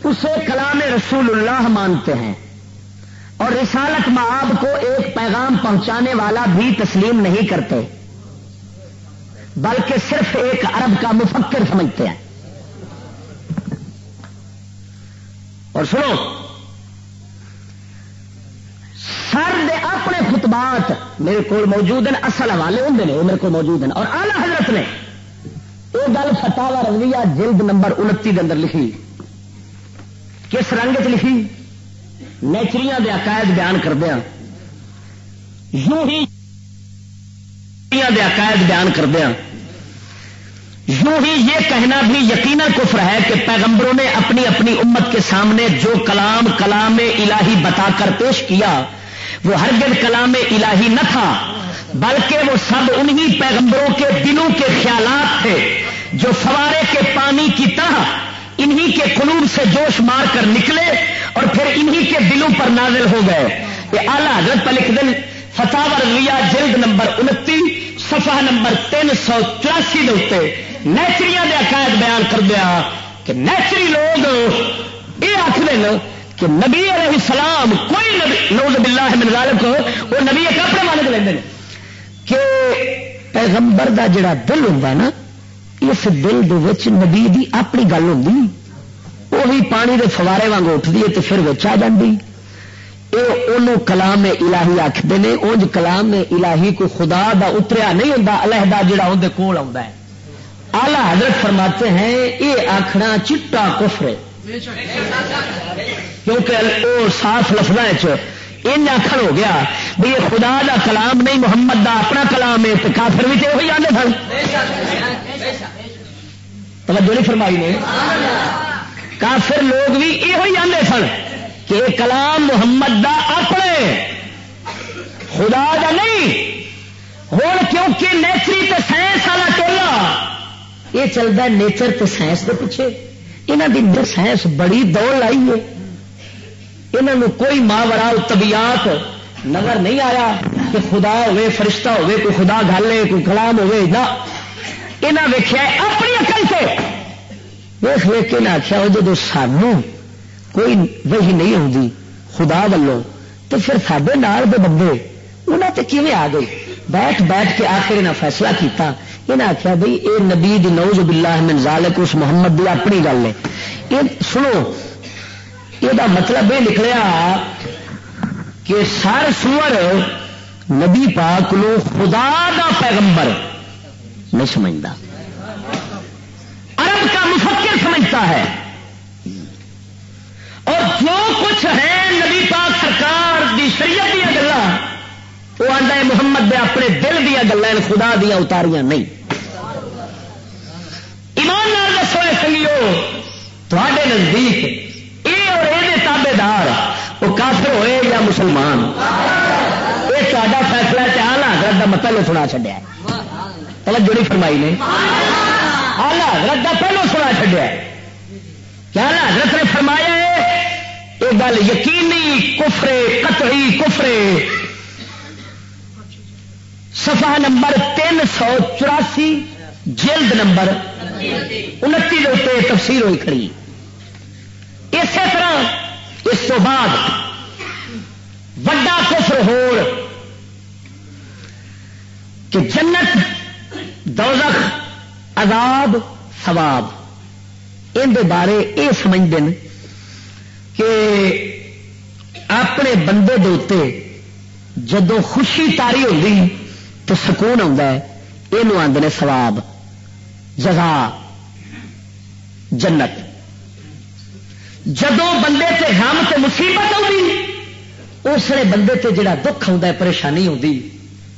اسے کلام رسول اللہ مانتے ہیں۔ اور رسالت معاب کو ایک پیغام پہنچانے والا بھی تسلیم نہیں کرتے، بلکہ صرف ایک عرب کا مفکر سمجھتے ہیں۔ اور سنو سر دے اپنے خطبات میرے کو موجود ہیں، اصل حوالے ہوں نے، وہ میرے کو موجود ہیں۔ اور آلہ حضرت نے وہ گل فتح رویہ جلد نمبر انتی کے اندر لکھی، کس رنگ چ لکھی؟ نیچری دے عقائد بیان کردیا ہاں۔ یوں ہی دے عقائد بیان کردیا ہاں۔ یوں ہی یہ کہنا بھی یقینا کفر ہے کہ پیغمبروں نے اپنی اپنی امت کے سامنے جو کلام کلام الہی بتا کر پیش کیا، وہ ہرگز کلام الہی نہ تھا، بلکہ وہ سب انہی پیغمبروں کے دلوں کے خیالات تھے جو فوارے کے پانی کی طرح انہی کے قلوب سے جوش مار کر نکلے اور پھر انہی کے دلوں پر نازل ہو گئے یہ آلہ حضرت پر لکھ دن فتح رویہ جلد نمبر انتی، صفحہ نمبر تین سو چوراسی دے نیچری دے عقائد بیان کر دیا کہ نیچری لوگ یہ آخر کہ نبی علیہ السلام کوئی نبی نوز باللہ من ذالک ہو وہ نبی ایک اپنے مانک لیندے کہ پیغمبر دا جڑا دل ہوں نا، اس دل دے نبی دی اپنی گل ہوں وہی پانی دے فوارے واگ اٹھتی ہے تو پھر وچ آ جاتی یہ انہوں کلام الہی آخر نے انج کلام الہی کو خدا دا اتریا نہیں ہوں علیحدہ جڑا اندر کول آ آلہ حضرت فرماتے ہیں یہ آخنا چٹا کفر کیونکہ وہ صاف لفظ ان آخر ہو گیا بھی یہ خدا دا کلام نہیں محمد دا اپنا کلام ہے کافر بھی تو وہی آنے سن توجہ نہیں فرمائی نے کافر لوگ بھی یہ آدھے سن کہ کلام محمد دا اپنے۔ خدا دا نہیں۔ ہوں کیونکہ نیچری تے سائنس والا ٹولا یہ چلتا نیچر تے سائنس کے پیچھے۔ یہاں کی سائنس بڑی دوڑ لائی ہے۔ یہاں کوئی ماں برا طبیعت نظر نہیں آیا کہ خدا ہوے فرشتہ ہوے کوئی خدا گل ہے کوئی کلام ہوے نہ۔ یہاں ویخیا اپنی اکل سے۔ ویخ ویک کے آخیا وہ جب سانو کوئی وہی نہیں آتی خدا ولو تو پھر سڈے نال دے بندے انہوں تے کیویں آ گئی بیٹھ بیٹھ کے آخر انہیں فیصلہ کیتا انہیں آخیا بھائی اے نبی دی نوز باللہ من ذالک، اس محمد دی اپنی گل ہے۔ یہ سنو یہ مطلب یہ نکلیا کہ سر سور نبی پاک لو خدا دا پیغمبر نہیں سمجھتا کا مفکر سمجھتا ہے۔ اور جو کچھ ہے نبی پاک سرکار دی شریعت دیا گلا وہ آدھا ہے محمد دے اپنے دل دیا گلیں یعنی خدا دیا اتاریاں نہیں۔ ایمان نال دسو سنگیو تھوڑے نزدیک یہ اور یہ تابے دار وہ کافر ہوئے یا مسلمان؟ یہ تا فیصلہ چاہ حضرت کا مطلب سنا چڈیا توجہ نہیں فرمائی نے۔ آلہ حضرت کا پہلو سنا چڈیا کیا حضرت نے فرمایا ہے، یہ گل یقینی، کفرے، قطعی کفرے۔ سفا نمبر تین سو چوراسی، جلد نمبر انتی کے تفصیل ہوئی کھڑی۔ اسی طرح اس تو بعد وڈا کفر ہو کہ جنت دوزخ عذاب ثواب۔ ان بارے یہ سمجھتے ہیں کہ اپنے بندے دے جدو خوشی تاری ہوگی تو سکون آتا ہے یہ آدھے سواب جگا جنت۔ جدو بندے تے غم تے مصیبت ہوگی اس لیے بندے تے جڑا دکھ آتا ہے، پریشانی ہوتی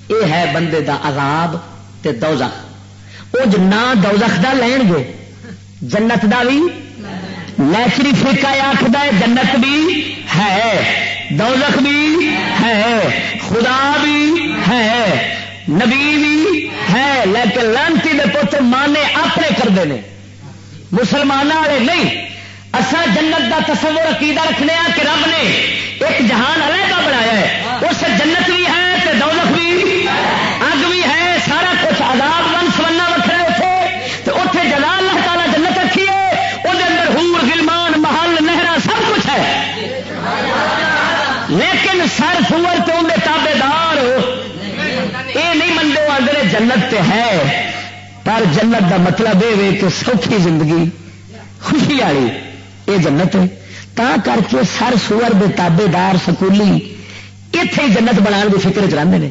یہ ہے بندے دا عذاب تے دوزخ۔ وہ نہ دوزخ دا لین گے۔ جنت دا بھی۔ نیچری فرقہ آخر جنت بھی ہے۔ دوزخ بھی ہے۔ خدا بھی ہے۔ نبی بھی ہے۔ لیکن لانتی دے پوت مانے اپنے کرتے ہیں مسلمان والے نہیں۔ اصا جنت دا تصور عقیدہ رکھنے کہ رب نے ایک جہان علیحدہ بنایا ہے۔ اس جنت بھی ہے سور تو اندر تابے دار یہ نہیں منگو آدھے جنت تے ہے۔ پر جنت دا مطلب یہ کہ سوکھی زندگی، خوشی والی یہ جنت ہے۔ تا کر کے سر سور دے تابے دار سکولی اتے جنت بنا کی فکر چلانے ہیں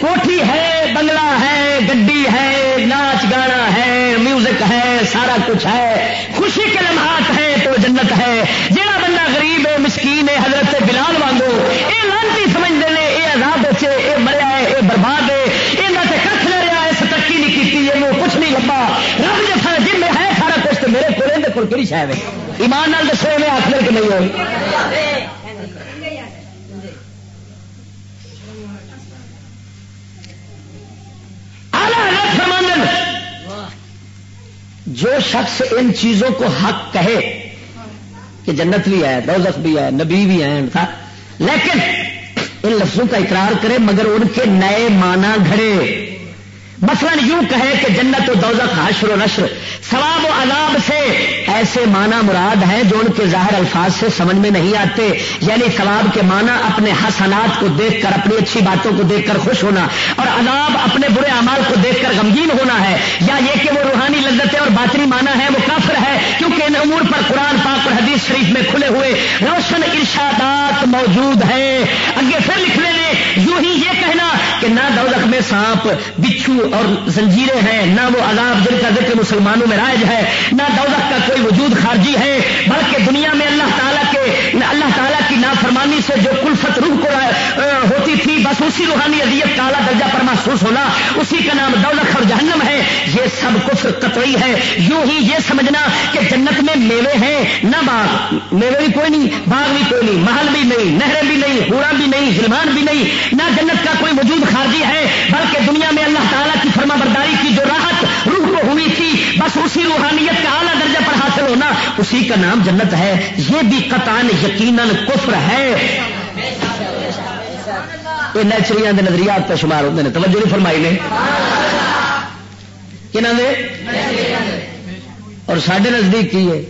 کوٹھی ہے، بنگلہ ہے، گڈی ہے، ناچ گانا ہے، میوزک ہے، سارا کچھ ہے۔ خوشی کے لمحات ہے تو جنت ہے۔ جہاں بندہ غریب ہے مسکین ہے حضرت بلال وانگو یہ لانتی سمجھتے ہیں یہ آزاد بچے یہ مریا ہے یہ برباد ہے۔ یہ کھ نہ رہا ہے ترقی نہیں کی کچھ نہیں لبا رب جیسا جن میں ہے سارا کچھ تو میرے کو کہڑی شاید ہے؟ ایمان نال دسو میں آخر کہ نہیں ہوئی؟ جو شخص ان چیزوں کو حق کہے کہ جنت بھی ہے، دوزخ بھی ہے، نبی بھی ہے تھا۔ لیکن ان لفظوں کا اقرار کرے مگر ان کے نئے مانا گھڑے۔ مثلا یوں کہے کہ جنت و دوزخ حشر و نشر، ثواب و عذاب سے ایسے معنی مراد ہیں جو ان کے ظاہر الفاظ سے سمجھ میں نہیں آتے۔ یعنی ثواب کے معنی اپنے حسنات کو دیکھ کر، اپنی اچھی باتوں کو دیکھ کر خوش ہونا، اور عذاب اپنے برے اعمال کو دیکھ کر غمگین ہونا ہے۔ یا یہ کہ وہ روحانی لذتیں اور باطنی معنی ہے وہ کافر ہے کیونکہ ان امور پر قرآن پاک اور حدیث شریف میں کھلے ہوئے روشن ارشادات موجود ہیں۔ اگے پھر لکھ لینے یوں ہی یہ کہنا کہ نہ دوزخ میں سانپ، بچھو اور زنجیریں ہیں، نہ وہ عذاب جن کا ذکر مسلمانوں میں رائج ہے، نہ دوزخ کا کوئی وجود خارجی ہے، بلکہ دنیا میں اللہ تعالیٰ اللہ تعالیٰ کی نافرمانی سے جو کلفت روح کو ہوتی تھی، بس اسی روحانی اذیت کا اعلیٰ درجہ پر محسوس ہونا، اسی کا نام دوزخ اور جہنم ہے۔ یہ سب کفر قطعی ہے۔ یوں ہی یہ سمجھنا کہ جنت میں میوے ہیں، نہ باغ۔ میوے بھی کوئی نہیں، باغ بھی کوئی نہیں، محل بھی نہیں، نہریں بھی نہیں، ہورا بھی نہیں، ظلمان بھی نہیں۔ نہ جنت کا کوئی وجود خارجی ہے، بلکہ دنیا میں اللہ تعالیٰ کی فرما برداری کی جو راحت ہوئی تھی، بس اسی روحانیت کا اعلیٰ درجہ پر حاصل ہونا۔ اسی کا نام جنت ہے۔ یہ بھی قطان یقیناً کفر ہے۔ یہ نیچری کے نظریات کا شمار ہوتے ہیں توجہ نہیں فرمائی نے؟ اور سڈے نزدیک کی ہے؟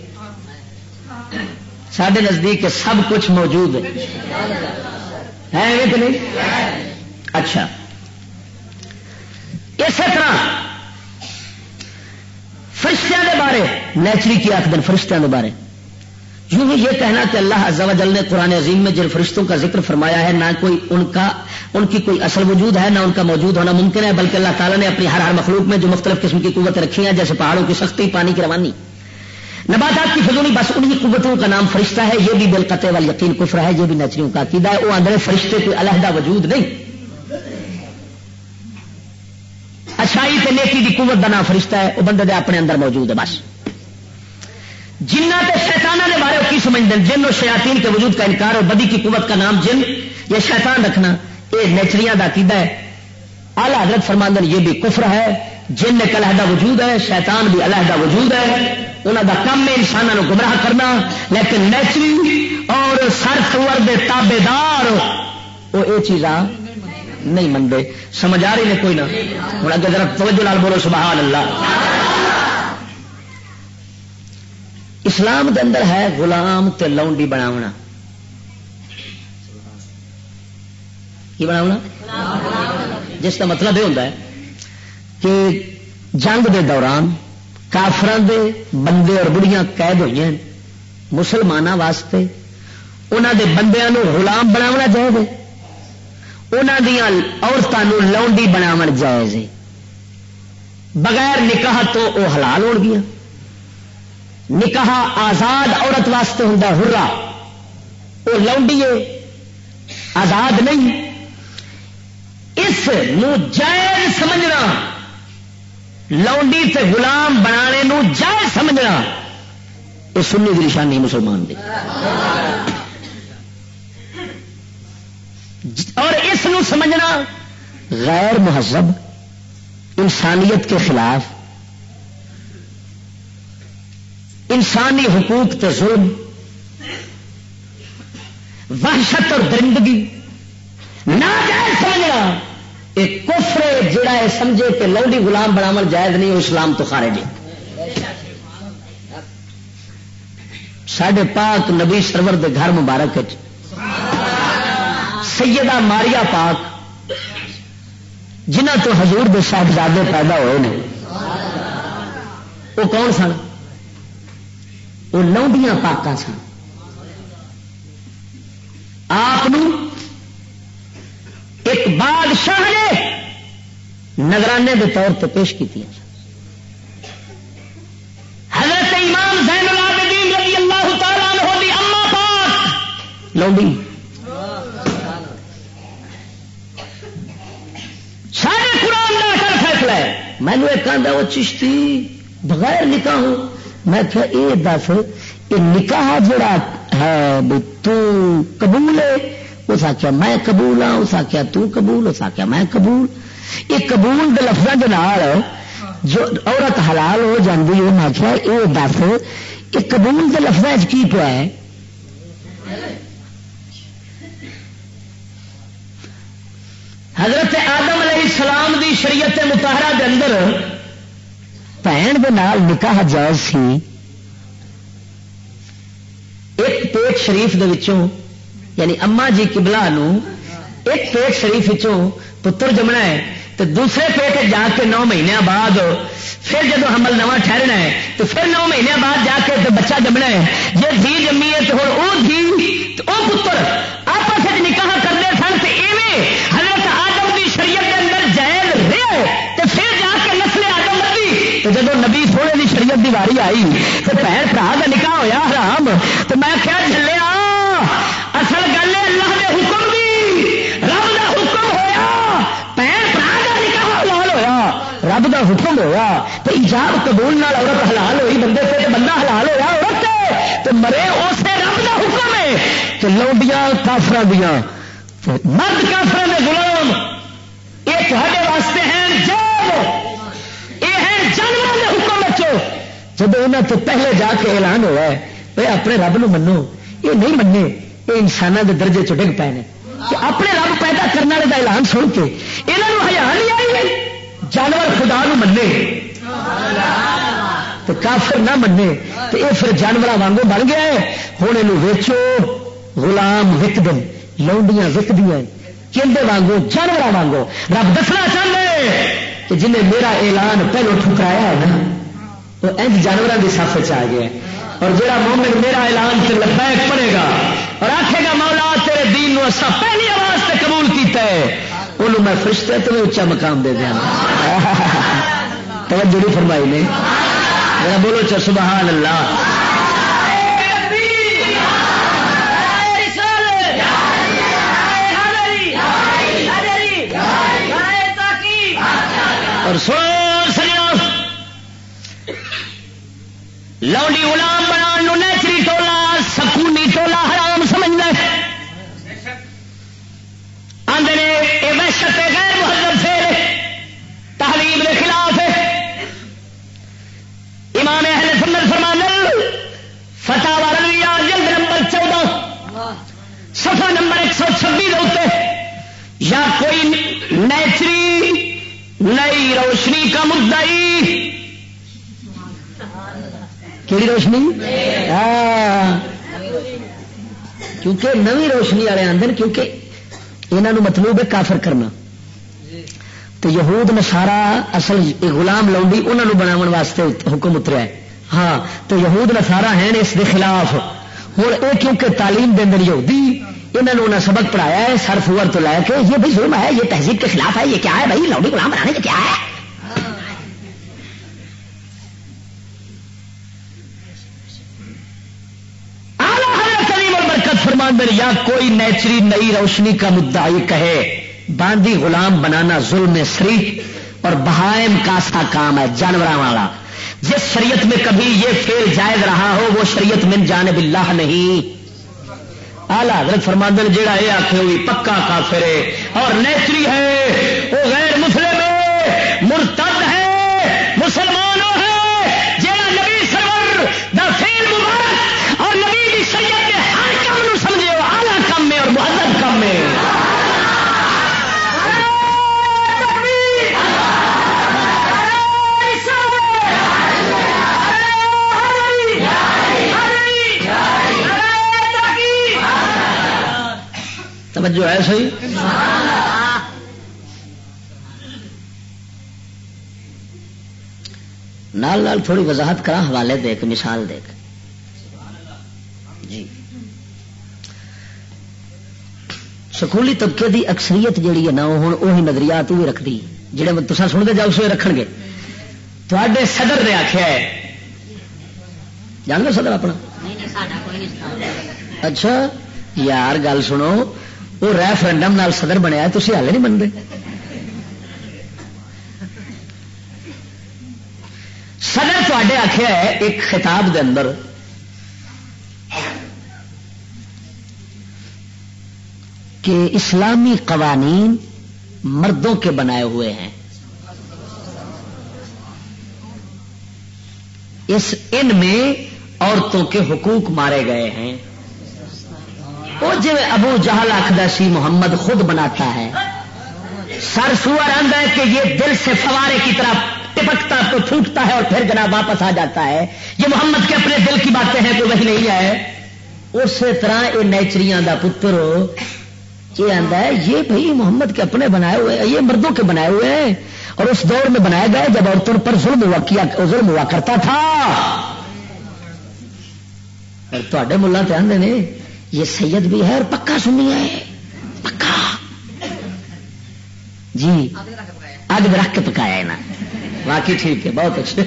سڈے نزدیک سب کچھ موجود ہے کہ نہیں؟ اچھا۔ اسی طرح فرشتوں کے بارے۔ نیچری کی آخر فرشتوں کے بارے۔ یوں ہی یہ کہنا کہ اللہ عز و جل نے قرآن عظیم میں جن فرشتوں کا ذکر فرمایا ہے، نہ کوئی ان کا، ان کی کوئی اصل وجود ہے، نہ ان کا موجود ہونا ممکن ہے، بلکہ اللہ تعالیٰ نے اپنی ہر ہر مخلوق میں جو مختلف قسم کی قوتیں رکھی ہیں، جیسے پہاڑوں کی سختی، پانی کی روانی۔ نباتات کی فضولی، بس انہی قوتوں کا نام فرشتہ ہے، یہ بھی بالقطع وال یقین کفر ہے، یہ بھی نیچریوں کا عقیدہ ہے۔ وہ اندر فرشتے کوئی علیحدہ وجود نہیں۔ اچھائی تے نیکی دی قوت کا نام فرشتہ ہے وہ بندے دے اپنے اندر موجود ہے، بس۔ جنہ تے شیطانہ نے بارے کی سمجھتے ہیں، جن اور شیاطین کے وجود کا انکار اور بدی کی قوت کا نام جن یا شیطان رکھنا، یہ نیچریاں کا عقیدہ ہے۔ اعلی حضرت فرماندن یہ بھی کفر ہے۔ جن میں علیحدہ وجود ہے، شیطان بھی علیحدہ وجود ہے۔ انہوں کا کم ہے انسانوں گمراہ کرنا۔ لیکن نیچری اور سر سور دے تابے دار، وہ یہ چیزاں نہیں منگے۔ سمجھ آ رہی نے کوئی نہ۔ ہوں اگر ذرا توجہ لال بولو سبحان اللہ اسلام دے اندر ہے غلام تے لونڈی بناونا۔ کی بناونا؟ جس کا مطلب یہ ہوتا ہے کہ جنگ دے دوران کافران دے بندے اور بڑیاں قید ہوئی ہیں مسلمانوں واسطے انہوں دے بندیاں غلام بناونا چاہیے۔ عورتوں لونڈی بناو جائز ہے۔ بغیر نکاح تو وہ حلال ہو گیا۔ نکاح آزاد عورت واسطے ہوں ہرا وہ لونڈی آزاد نہیں۔ اس جائز سمجھنا، لونڈی سے غلام بنا جائز سمجھنا، یہ سنی کی نشانی مسلمان دی۔ اور اس نو سمجھنا غیر مہذب، انسانیت کے خلاف، انسانی حقوق تے ظلم، وحشت اور درندگی۔ نہ سمجھنا ایک کفر جڑا ہے سمجھے کہ لوڈی غلام بناو جائز نہیں اسلام تو خارج ہے۔ سڈے پاک نبی سرور دے گھر مبارک سیدہ ماریا پاک جنہ تو حضور دے صاحبزادے پیدا ہوئے نے، وہ کون سن؟ وہ لوڈیاں پاک سن۔ آپ ایک بادشاہ نے نگرانے کے طور پہ پیش کی حضرت امام زین العابدین رضی اللہ تعالیٰ عنہ دی اما پاک لوڈی کا کر فیصلہ ایک کہا وہ چشتی بغیر نکاح ہوں میں کیا یہ دس یہ نکاح جڑا ہے تو قبول ہے۔ اس آخیا میں قبول ہاں۔ اس آخیا تو قبول۔ اس آخیا میں قبول۔ یہ قبول کے لفظوں کے نال جو عورت حلال ہو جاتی ہے، میں آخیا یہ دس کہ قبول کے لفظ کی پیا ہے؟ حضرت آدم علیہ السلام دی شریعت متحرہ کے اندر بھن کے نکاح جائز سی۔ ایک پیٹ شریف دے وچوں یعنی اما جی کبلا ایک پیٹ شریف پتر جمنا ہے تو دوسرے پیٹ جا کے نو مہینے بعد پھر جب حمل نواں ٹھہرنا ہے تو پھر نو مہینے بعد جا کے تو بچہ جمنا ہے۔ جی دھی جمی ہے تو ہوں وہ دھی وہ پتر، آپس نکاح کرتے تو جب نبی سونے کی شریعت کی واری آئی تو بھن برا کا نکاح ہوا حرام تو میں کیا چلیا اصل گل ہے اللہ کے حکم بھی رب کا حکم ہوا بھن برا کا نکاح حلال ہوا رب کا حکم ہوا تو ایجاب قبول نال عورت حلال ہوئی بندے سے بندہ حلال ہوا عورت تو مرے اسے رب کا حکم ہے کہ لوڈیاں کافر دیا مرد کافر کے غلام یہ تے جب انہوں تو پہلے جا کے اعلان ہوا ہے وہ اپنے رب نو منو۔ یہ نہیں منے یہ انسانوں کے درجے چ ڈگ پے کہ اپنے رب پیدا کرنے والے کا اعلان سن کے یہاں ہزار نہیں آئی جانور خدا نو منے تو کافر نہ منے تو یہ پھر جانور وانگو بن گیا ہے۔ ہوں یہ ویچو، غلام وک دن، لونڈیاں وک دیا کھیلے وانگو جانور وانگو رب دسنا چاہتے کہ جنہیں میرا اعلان پہلو ٹھکرایا ہے نا وہ انج جانوروں کی سف چ گیا اور جڑا مومن میرا اعلان سے لبیک پڑے گا اور آخے گا مولا تیرے دین نو اصا پہلی آواز سے قبول کیتا ہے۔ انہوں میں فرشتے تو اچا مقام دے دیا توجہ نہیں فرمائی نے۔ میرا بولو چا سبحان اللہ۔ اور سو سجنا لوڈی غلام بنا نیچری ٹولا سکونی ٹولا حرام سمجھنا آدھے یہ وحشت غیر مہذب سے تعلیم کے خلاف امام اہل سنت فرمان فتح والا جلد نمبر چودہ سفا نمبر ایک سو چھبیس ہوتے یا کوئی نیچری، نئی روشنی کا مدعی کہڑی روشنی؟ کیونکہ نوی روشنی والے آدھے کیونکہ یہاں مطلوب ہے کافر کرنا۔ تو یہود نسارا اصل غلام لاؤنڈی انہوں بناو واسطے حکم اتریا ہے۔ ہاں تو یہود نسارا ہیں اس کے خلاف۔ ہوں یہ کیونکہ تعلیم دن یہودی انہوں نے سبق پڑھایا ہے، سر فور تو لے کے، یہ بھائی ظلم ہے، یہ تہذیب کے خلاف ہے، یہ کیا ہے بھائی لاؤڈی غلام بنانے کا کیا ہے فرمان یا کوئی نیچری نئی روشنی کا مدعا یہ کہے، باندھی غلام بنانا ظلم سری اور بہائم کا سا کام ہے جانور والا۔ جس شریعت میں کبھی یہ فیل جائز رہا ہو، وہ شریعت من جانب اللہ نہیں۔ آلہ حضرت فرماندن جیڑا یہ آخ ہوئی، پکا کافر ہے اور نیچری ہے، وہ غیر توجہ ہے صحیح؟ نال نال تھوڑی وضاحت کرا حوالے دے کے مثال دے کے جی۔ سکولی طبقے دی اکثریت جیڑی ہے نا وہ ہوں وہی نظریات بھی رکھتی جہے تصا سنتے جاؤ سو رکھ گے۔ تے صدر نے آخیا ہے۔ جان گے صدر اپنا؟ اچھا یار گل سنو۔ وہ ریفرنڈم نال صدر بنیا تھی ہل نہیں منگے صدر تے آخیا ہے ایک خطاب دے اندر کہ اسلامی قوانین مردوں کے بنائے ہوئے ہیں। اس ان میں عورتوں کے حقوق مارے گئے ہیں۔ وہ جی ابو جہل آخر سی، محمد خود بناتا ہے۔ سر سور آدھا ہے کہ یہ دل سے فوارے کی طرح ٹپکتا تو پھوٹتا ہے اور پھر جناب واپس آ جاتا ہے۔ یہ محمد کے اپنے دل کی باتیں ہیں تو وہی نہیں ہے۔ اسی طرح یہ نیچریاں کا پتر، یہ آتا ہے، یہ بھائی محمد کے اپنے بنائے ہوئے، یہ مردوں کے بنائے ہوئے ہیں۔ اور اس دور میں بنائے گئے جب عورتوں پر ظلم ہوا کیا، ظلم ہوا کرتا تھا۔ تے ملا تو آدھے نے یہ سید بھی ہے اور پکا سنی ہے۔ پکا۔ جی۔ اگ رکھ کے پکایا ہے نا۔ باقی ٹھیک ہے، بہت اچھے۔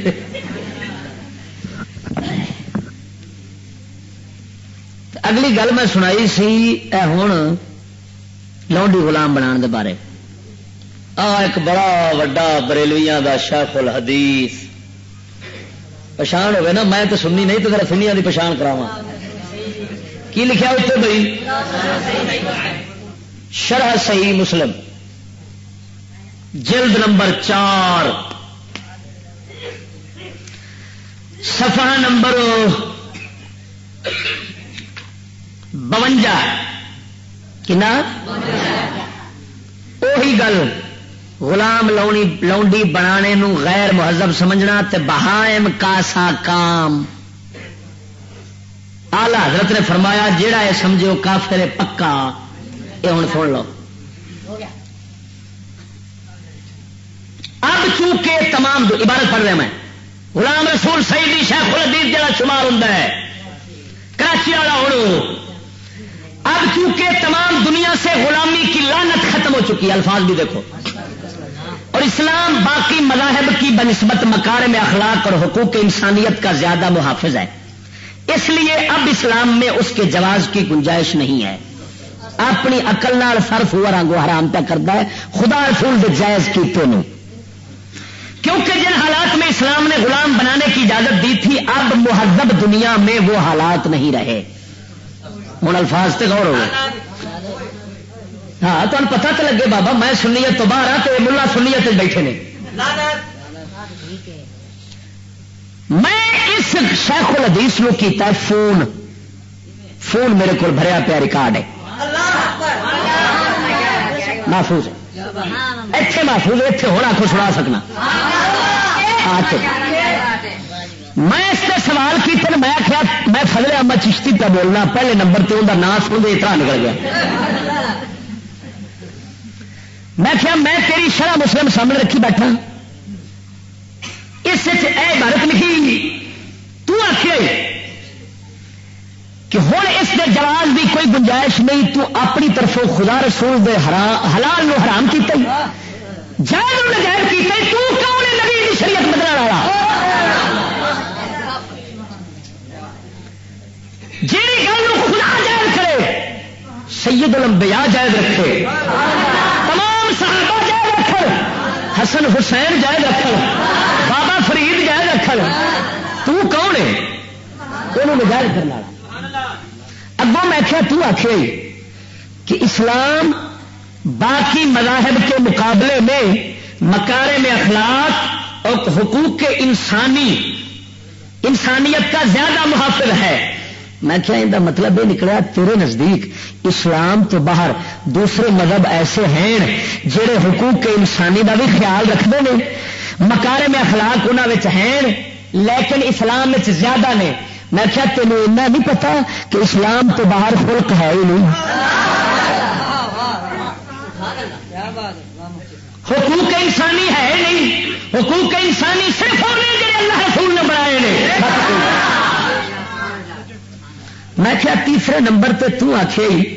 اگلی گل میں سنائی سی، اے ہوں لونڈی غلام بنا دے بارے۔ آ، ایک بڑا وڈا بریلویاں دا شیخ الحدیث۔ پچھان ہوئے نا، میں تو سننی نہیں، تو ذرا سنیا کی پچھان کراوا کی لکھا اتنے بھائی؟ شرح صحیح مسلم۔ جلد نمبر چار۔ سفا نمبر بونجا۔ کنا؟ اہی گل غلام لونی لونڈی بنانے نو غیر مہذب سمجھنا تے بہائم کاسا کام۔ آلہ حضرت نے فرمایا، جیڑا یہ سمجھو کافر پکا یہ ہوں سن لو۔ اب چونکہ تمام عبارت پڑھ رہا میں، غلام رسول سیدی شیخ الدیز جڑا شمار ہوں کراچی والا ہوں اب چونکہ تمام دنیا سے غلامی کی لانت ختم ہو چکی ہے، الفاظ بھی دیکھو۔ اور اسلام باقی مذاہب کی بنسبت مکار میں اخلاق اور حقوق انسانیت کا زیادہ محافظ ہے۔ اس لیے اب اسلام میں اس کے جواز کی گنجائش نہیں ہے۔ اپنی اقل نال صرف ہوا رنگو حرام پہ کرتا ہے۔ خدا رسول دے جائز کی تو نہیں۔ کیونکہ جن حالات میں اسلام نے غلام بنانے کی اجازت دی تھی، اب مہذب دنیا میں وہ حالات نہیں رہے۔ ہوں الفاظ سے غور ہو ہاں تمہیں پتا تو لگے بابا، میں سنیت تو باہر ہاں تو ملا سنیت بیٹھے نے۔ میں اس شیخ الحدیث نو کیتا ہے فون۔ فون میرے کو بھریا پیا، ریکارڈ ہے۔ محفوظ اتنے محفوظ اتنے ہونا کو سنا سکنا۔ ہاں میں اس سے سوال کیتے میں آخیا میں فضل احمد چشتی پہ بولنا، پہلے نمبر سے انہیں نام سن اتنا نکل گیا۔ میں کیا میں تیری شرح مسلم سامنے رکھی بیٹھا۔ اس عبارت لکھی تو آخیا کہ ہوں اس کے جواز کی کوئی گنجائش نہیں، تو اپنی طرفوں خدا رسول دے حلال نو حرام کیتا جائز نجائز کیتا تو کون ہے نبی کی شریعت بدلنے والا؟ جی گل خدا جائز کرے، سید الانبیاء جائز رکھے۔ تمام صحابہ جائز رکھ حسن حسین جائز رکھ بابا فرید جائز تو کون ہے؟ انہوں نے کرنا۔ اگوں اگوں میں کیا تو آخے کہ اسلام باقی مذاہب کے مقابلے میں مکارے میں اخلاق اور حقوق کے انسانی، انسانیت کا زیادہ محافظ ہے۔ میں کیا ان کا مطلب یہ نکلا تیرے نزدیک اسلام تو باہر دوسرے مذہب ایسے ہیں جہے حقوق کے انسانی کا بھی خیال رکھتے ہیں۔ مکارے میں اخلاق انہوں ہیں، لیکن اسلام زیادہ نے۔ میں کیا تینوں ایسا نہیں پتا کہ اسلام تو باہر فلک ہے ہی نہیں۔ حقوق انسانی ہے نہیں۔ حقوق انسانی صرف اللہ رسول نے بنائے میں کیا تیسرے نمبر پہ تو آخے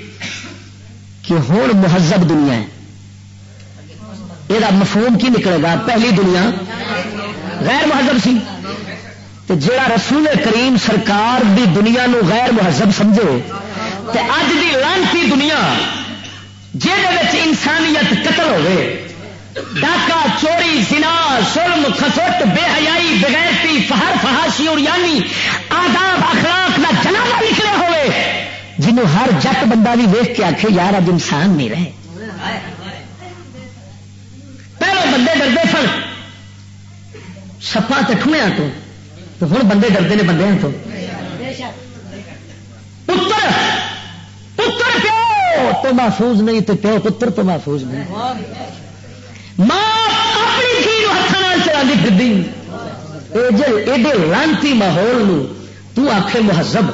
کہ ہوں مہذب دنیا ہے۔ یہ مفہوم کی نکلے گا؟ پہلی دنیا۔ غیر مہذب سی۔ تو جا رسول کریم سرکار دی دنیا نو غیر مہذب سمجھے، تے اج دی لانتی دنیا جہد انسانیت قتل ہوئے۔ ڈاکا چوری سنا سلم خسوٹ بے حیائی، بغیرتی، فہر فہاشی اور یعنی آداب، اخلاق کا جنازہ نکلے ہوئے، جنہوں ہر جٹ بندہ بھی ویخ کے آخے یار اب انسان نہیں رہے۔ بندے ڈردے سن سپا ٹھویا تو ہوں بندے ڈردے نے بندے تو پتر پتر پیو تو محفوظ نہیں تو پیو پتر تو محفوظ نہیں ماں اپنی تھی ہاتھ چلا پھر ایڈے لانتی ماحول تو آخے مہذب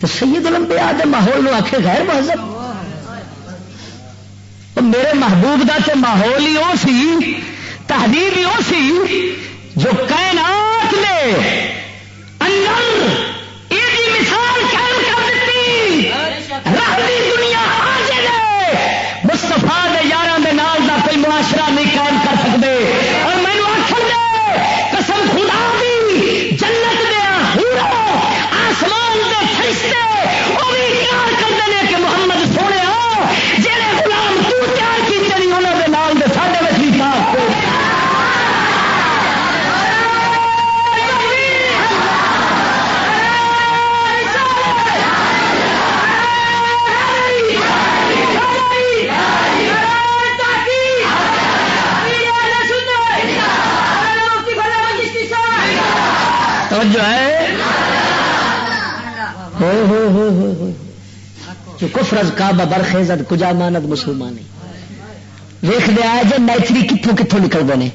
تو سید لمبے آدھے ماحول آخے غیر مہذب میرے محبوب کا تو ماحول ہی وہ سی تحریر ہی وہ سی، جو کائنات نے اندر جو ہے؟ جو کفرز کا ببر خیزت کجا مانت مسلمانی؟ ویخ دیا جی نیچری کتوں کتوں نکلتے ہیں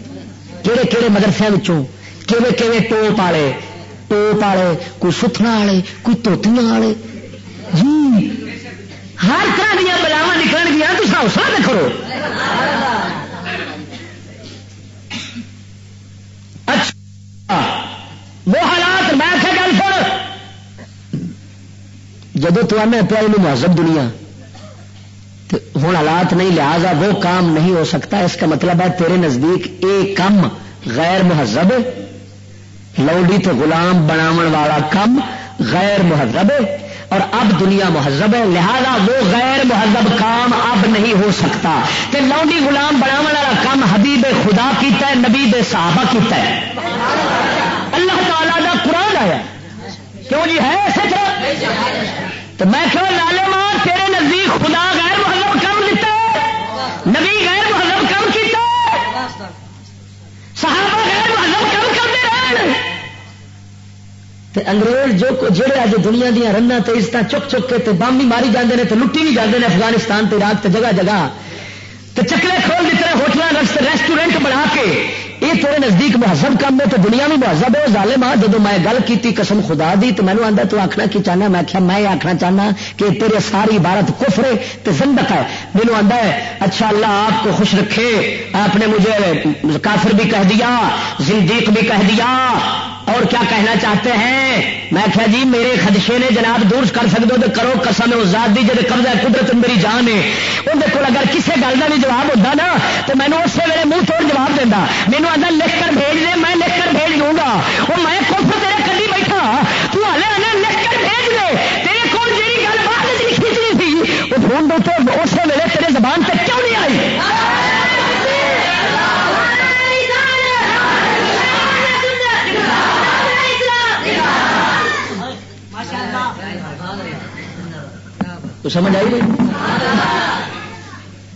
کہڑے کہڑے مدرسے کہڑے کہڑے ٹوپ والے ٹوپ والے کوئی ستنا والے کوئی توتیاں والے جی ہر طرح دیا بلاوا نکل گیا تو حوصلہ دیکھو اچھا جب تو آنے پیا مہذب دنیا ہوں حالات نہیں، لہذا وہ کام نہیں ہو سکتا۔ اس کا مطلب ہے تیرے نزدیک ایک کم غیر مہذب لوڈی تو غلام بناو والا کم غیر مہذب، اور اب دنیا مہذب ہے۔ لہذا وہ غیر مہذب کام اب نہیں ہو سکتا۔ کہ لوڈی غلام بناو والا کام حبیب خدا کیتا ہے، نبی بے صحابہ کیتا ہے۔ اللہ تعالی کا قرآن آیا۔ کیوں جی ہے ایسے تو میں کہ لالے ماں تیرے نزدیک خدا غیر مہذب کم دیتا ہے، نبی غیر مہذب کم کیتا صحابہ غیر مہذب کم کرتے رہے انگریز جو جہے اج دنیا دیا رنگ تو عزت چک چک کے تے بم بھی ماری جاتے ہیں تو لٹی بھی جاتے ہیں افغانستان تے عراق تے جگہ جگہ۔ تو چکلے کھول دیتے ہیں ہوٹل ریسٹورینٹ بنا کے۔ یہ تیرے نزدیک مہذب کام ہے تو دنیا بھی مہذب ہے، ظالم ہاں جب میں گل کی قسم خدا دی تو مینو آتا تو آخنا کی چاہنا؟ میں آخیا میں آخنا چاہنا کہ تیرے ساری عبارت کفر تو زندق ہے۔ مینو آتا ہے اچھا اللہ آپ کو خوش رکھے۔ آپ نے مجھے کافر بھی کہہ دیا، زندیق بھی کہہ دیا۔ اور کیا کہنا چاہتے ہیں؟ میں کیا جی میرے خدشے نے جناب دور کر سکتے تو کرو قسم ازاد دی جی قبضہ قدرت میری جان ہے۔ اندر کو اگر کسی گل کا بھی جواب ہوتا نا، تو مینو اسی ویلے منہ توڑ جواب دینا مینو آتا لکھ کر بھیج دے، میں لکھ کر بھیج دوں گا۔ وہ میں کف تیرے کدی بیٹھا۔ تو ہلے ہلے لکھ کر بھیج دے۔ تیرے کو جی گل بعد کھینچنی تھی، وہ فون اسی ویلے تیرے زبان سے کیوں نہیں آئی؟ تو سمجھ آئی نہیں؟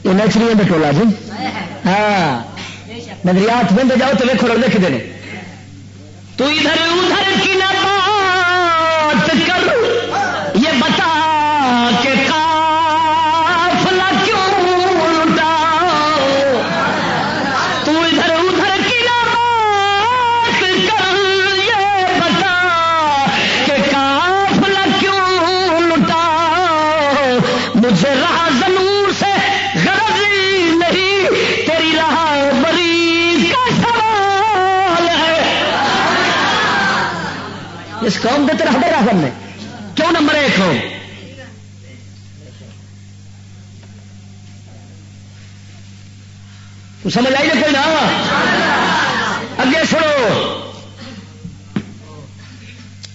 یہ نیچری کا ٹولا جی۔ ہاں۔ نظریات بندے جاؤ تو ویکو لکھ دے تو ادھر ادھر کی نہ قوم کے تیرا ڈیرا کرنے کیوں نمبر ایک ہو؟ سمجھ آئی کوئی نہ اگے سنو۔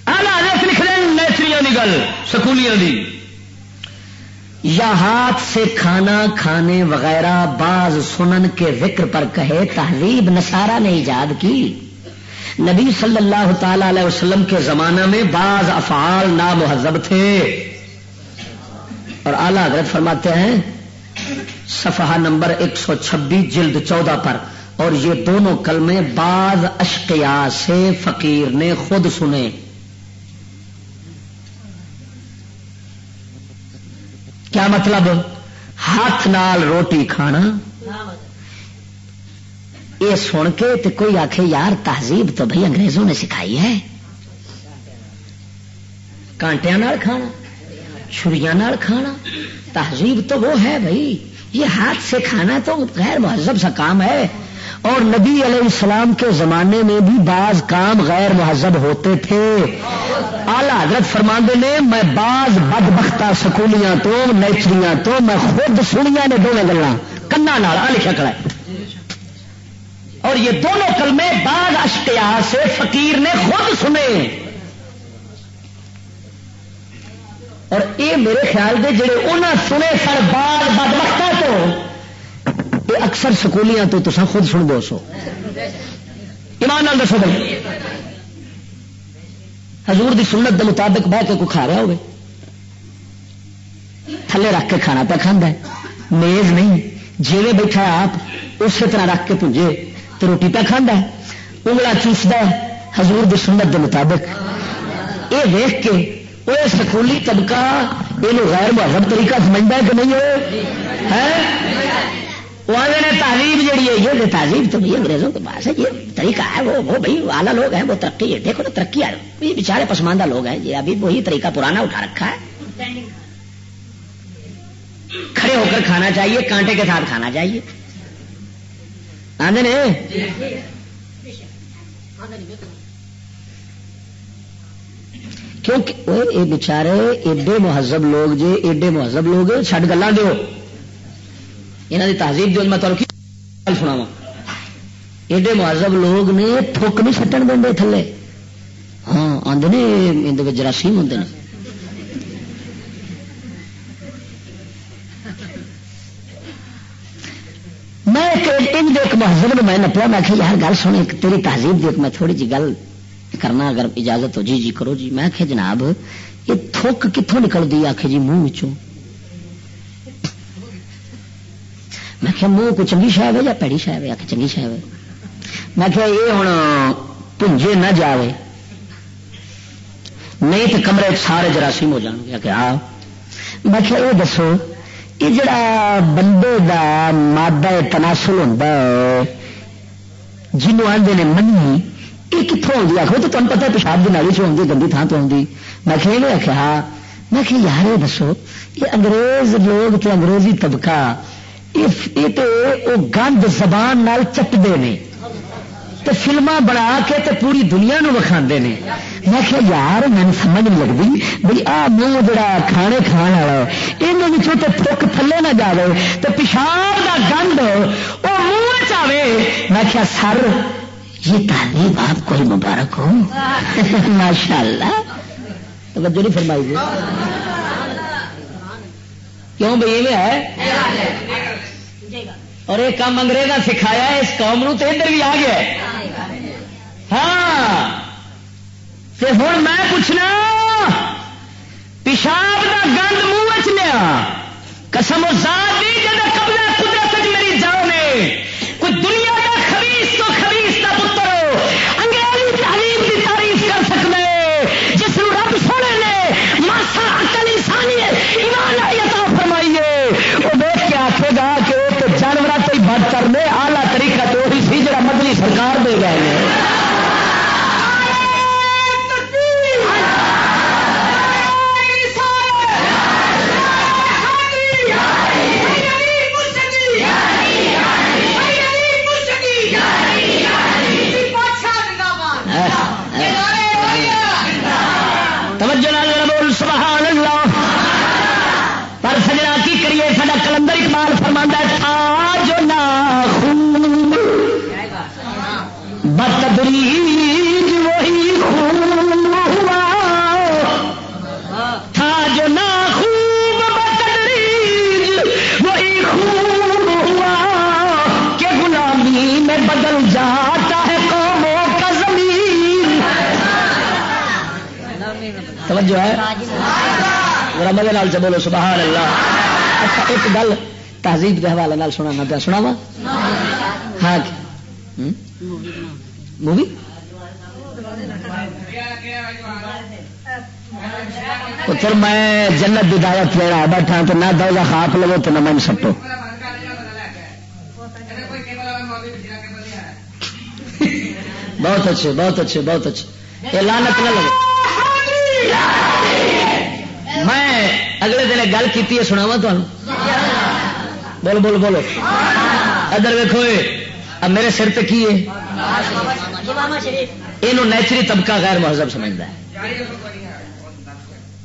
آلہ لکھ رہے نیچری کی گل سکولیاں دی۔ یا ہاتھ سے کھانا کھانے وغیرہ بعض سنن کے ذکر پر کہے، تہذیب نسارا نے ایجاد کی۔ نبی صلی اللہ تعالی علیہ وسلم کے زمانہ میں بعض افعال نامہذب تھے۔ اور اعلی حضرت فرماتے ہیں، صفحہ نمبر ایک سو چھبیس جلد چودہ پر، اور یہ دونوں کلمے بعض اشقیا سے فقیر نے خود سنے۔ کیا مطلب؟ ہاتھ نال روٹی کھانا۔ یہ سن کے تو کوئی آخ یار، تہذیب تو بھائی انگریزوں نے سکھائی ہے۔ کانٹیا کھانا، چھریاں کھانا، تہذیب تو وہ ہے بھائی یہ ہاتھ سے کھانا تو غیر مہذب سا کام ہے۔ اور نبی علیہ السلام کے زمانے میں بھی بعض کام غیر مہذب ہوتے تھے۔ آلہ حضرت فرماندے نے، میں بعض بد بختہ سکولیاں تو، نیچریاں تو، میں خود سنیا نے دونوں گلا کنا لکھا کڑا اور یہ دونوں کلمے بعض اشکیا سے فقیر نے خود سنے۔ اور یہ میرے خیال دے جڑے انہیں سنے سر بعد بد وقت تو یہ اکثر سکولیاں تو تصا خود سن دو سو۔ ایمان نال دسو بھائی۔ حضور دی سنت دے مطابق بہ کے کوئی کھا رہا ہوگی تھلے رکھ کے کھانا پہ کھانا میز نہیں جیوے بیٹھا آپ، اسی طرح رکھ کے پونجے۔ تو روٹی پہ کھانا ہے انگلا چوسد حضور دی سنت دے مطابق۔ یہ ویخ کے وہ سکولی طبقہ یہ غیر مہذب طریقہ سمجھتا ہے کہ نہیں ہو وہ تعلیم جہی ہے، یہ تعلیم تو بھائی انگریزوں کے پاس ہے۔ یہ طریقہ ہے، وہ وہ بھائی والا لوگ ہیں، وہ ترقی ہے۔ دیکھو تو ترقی ہے۔ یہ بےچارے پسماندہ لوگ ہیں۔ یہ ابھی وہی طریقہ پرانا اٹھا رکھا ہے۔ کھڑے ہو کر کھانا چاہیے، کانٹے کے ساتھ کھانا چاہیے۔ آدھے کیونکہ یہ بچارے ایڈے مہذب لوگ جے ایڈے مہذب لوگ چڈ گلا دو یہاں کی تہذیب جو میں تمہیں سنا وا ایڈے مہذب لوگ نے تھوک نہیں سٹن دیں تھلے ہاں آدھے اندر جراثیم ہوں میں ایک مہذب نے میں نپیا میں کہ یار، گل سن ایک تیری تہذیب دیکھ، میں تھوڑی جی گل کرنا، اگر اجازت ہو جی جی کرو جی۔ میں کہ جناب، یہ تھوک کتوں نکلتی آخ جی منہ میں کہ منہ کو چنگی شاید ہے یا پیڑی شاید ہے؟ آخ چنگی شاید ہے۔ میں کہ یہ ہوں پنجے نہ جاوے۔ نہیں تو کمرے سارے جراثیم ہو جان گے۔ کہ ہاں میں کہ یہ دسو یہ جڑا بندے دا مادہ تناسل ہوتا ہے جنوب آدھے نے منی یہ کتوں آتی آخو تو تمہیں پتا پیشاب کی نالی چی گندی تھان تو آؤں میں کہ یہ آخیا ہاں میں کہ یار یہ دسو، یہ انگریز لوگ تو انگریزی طبقہ، یہ تو گند زبان نال چٹتے ہیں تو فلما بنا کے تے پوری دنیا نو وکھا نے۔ میں کہ یار مجھے سمجھ نہیں لگتی بھائی آ منہ جڑا کھانے کھان والا یہ تو تھک تھلے نہ جائے تو پیشاب کا گند وہ منہ چاہے میں کیا سر، یہ تعلیم آپ کو ہی مبارک ہو۔ ماشاء اللہ توجہ نہیں فرمائی گی کیوں بھائی یہ ہے؟ اور یہ کام انگریزا سکھایا اس قوم نو تو ادھر بھی آ گیا ہاں۔ ہوں میں پوچھنا، پیشاب کا گند منہ چ لیا۔ قسم و ذات دی جب قبضہ توجہ ہے، ذرا مزے نال سے بولو سبحان اللہ اچھا ایک گل تہذیب کے حوالے نال سنا پیا سنا وا ہاں جی. مووی؟ پتر میں جنت کی دعوت لے رہا بیٹھا تو نہ دو خاک لو تو نہ من سٹو. بہت اچھے بہت اچھے بہت اچھے. یہ لانت نہ لگے میں اگلے دن گل کی سناوا تمہیں بولو بولو بولو۔ ادھر ویکو میرے سر پہ کی ہے یہ نیچری طبقہ غیر مہذب سمجھتا ہے۔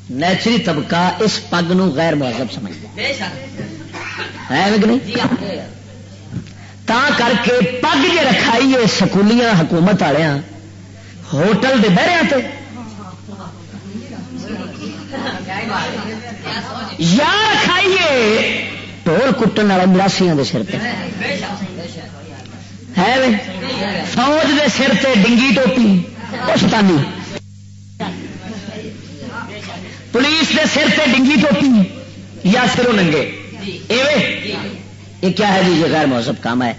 نیچری طبقہ اس پگ نو غیر مہذب سمجھتا ہے۔ نہیں؟ تا کر کے پگ جی رکھائی ہے سکولیاں حکومت والے ہوٹل دے بہریا تے یا رکھائیے ٹول کٹن والے مراسیاں سر پہ ہے فوج دے سر پہ ڈنگی ٹوپی پشتانی پولیس دے سر پہ ڈنگی ٹوپی، یا سرو ننگے۔ یہ کیا ہے جی؟ یہ غیر مہذب کام ہے۔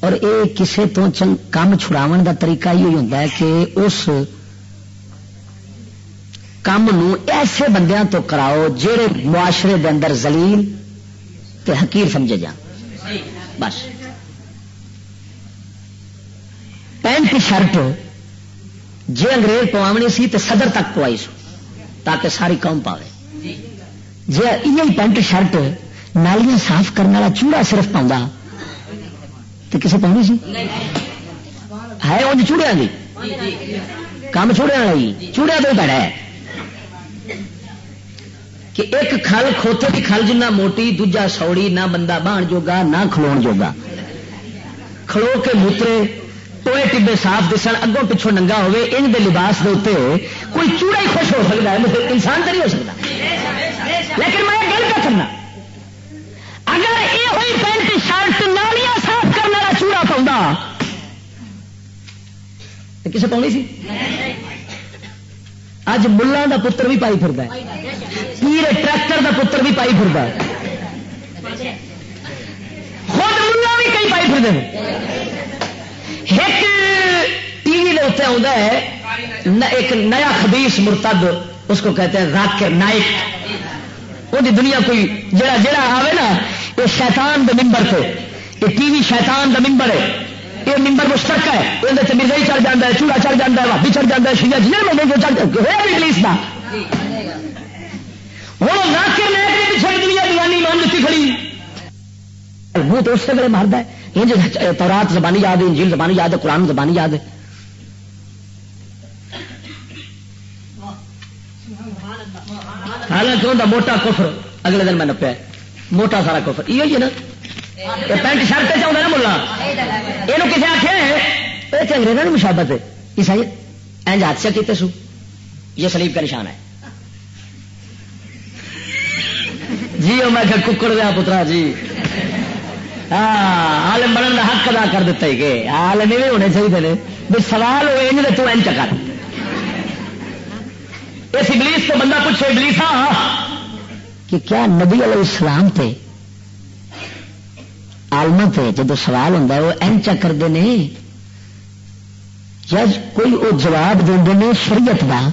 اور یہ کسے تو چل کام چھڑاو دا طریقہ یہ ہوتا ہے کہ اس کام نو ایسے بندیاں تو کراؤ جہے معاشرے دے اندر زلیل تے حقیر سمجھے جان۔ بس۔ پینٹ شرٹ جی انگریز پوامنی سی تے صدر تک پوائی سو، تاکہ ساری قوم پاوے۔ جی یہ پینٹ شرٹ نالیاں صاف کرنے والا چوڑا صرف پاؤں تو کسے پاؤنی سی؟ ہے انج چوڑیا دی؟ کام چھوڑیا والا ہی چوڑیا تو پیڑا ہے کہ ایک کھل کھوتے کی کھل جنہ موٹی، دوجا سوڑی، نہ بندہ بان جوگا، نہ کھلو جوگا۔ کھلو کے موترے ٹوئے ٹبے صاف دسن، اگوں پچھوں ننگا ہوئے ان دے لباس دے اتنے کوئی چوڑا ہی خوش ہو سکتا ہے مطلب انسان تو نہیں ہو سکتا لیکن میں گل کیا کرنا اگر یہ ہوئی پینٹ، شرٹ، نالیاں صاف کرنے والا چوڑا پاؤں کسے پاؤنی سی؟ اج ملان دا پتر بھی پائی پھر پیر ٹریکٹر دا پتر بھی پائی پھر خود ملا بھی کئی پائی پھر ایک ٹی وی کے اتنے آتا ہے ایک نیا خبیس مرتد، اس کو کہتے ہیں راکر نائک۔ وہ دنیا کوئی جڑا جڑا آئے نا، یہ شیطان دے ممبر سے یہ ٹی وی شیطان دا ممبر ہے۔ یہ ممبر مشترک ہے یہ مرزا ہی چڑھ جاتا ہے، چوڑا چڑھ جاتا ہے بھابی چڑھ جاتا ہے شیجا جی بندے کو چڑھ ہوا بھی پولیس کا ہوں راکر نائک نے پیچھے دنیا دیوانی مان دیتی کھڑی۔ وہ تو اس سے بڑے مارد ہے۔ یہ تورات زبانی یاد ہے، انجیل زبانی یاد ہے، قرآن زبانی یاد ہے۔ حالانکہ ان موٹا کفر، اگلے دن میں نپیا موٹا سارا کفر۔ یہ نا پینٹ شرٹ چاہتا نا ملا۔ یہ انگریزوں کی مشابت ہے۔ عیسائی اینج حادثہ کیتے سو؟ یہ سلیب کا نشان ہے۔ جی میں ککڑ دیا پترا جی۔ ہاں عالم بننے کا حق ادا کر دیتا ہی کہ عالم بھی ہونے چاہیے بھی سوال ہوئے ان تو این چکر اس ابلیس تو بندہ پوچھے، ابلیس ہاں کہ کیا نبی علیہ السلام تے آلما پہ جب سوال ہوں وہ این چا کرتے ہیں یا کوئی وہ جواب دیں شریعت دا۔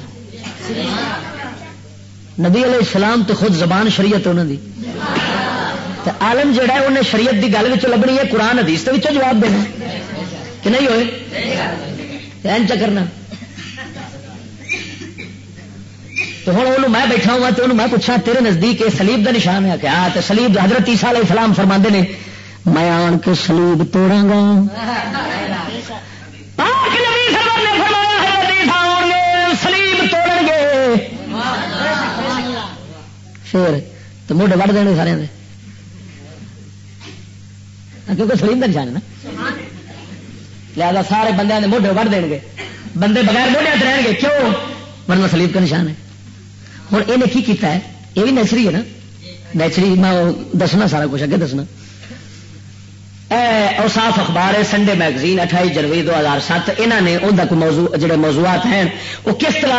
نبی علیہ السلام تو خود زبان شریعت انہوں دی۔ آلم جہا ہے انہیں شریعت دی گل لبنی ہے، قرآن، حدیث کے جواب دینا۔ کہ نہیں ہوئے؟ این چا کرنا تو ہوں وہ میں بیٹھا ہوا تو میں پوچھا، تیرے نزدیک یہ سلیب کا نشان ہے؟ کہ ہاں، آ سلیب حضرت عیسیٰ علیہ السلام فرما نے، میں آن کے سلیب توڑا گا۔ پھر تو موڈے وڑ دیں سارے ہاں، کیونکہ سلیم کا نشان ہے نا۔ لہذا سارے بندے موڈے وڑ دیں گے بندے بغیر موڈیا رہن گے کیوں؟ ورنہ سلیم کا نشان ہے۔ ہوں یہ کی کیتا ہے؟ یہ بھی نیچری ہے نا۔ نیچری، میں دسنا سارا کچھ، اگے دسنا۔ اوساف اخبار ہے سنڈے میگزین اٹھائی، جنوری دو ہزار سات یہاں نے انہیں کوئی موضوع جڑے موضوعات ہیں، وہ کس طرح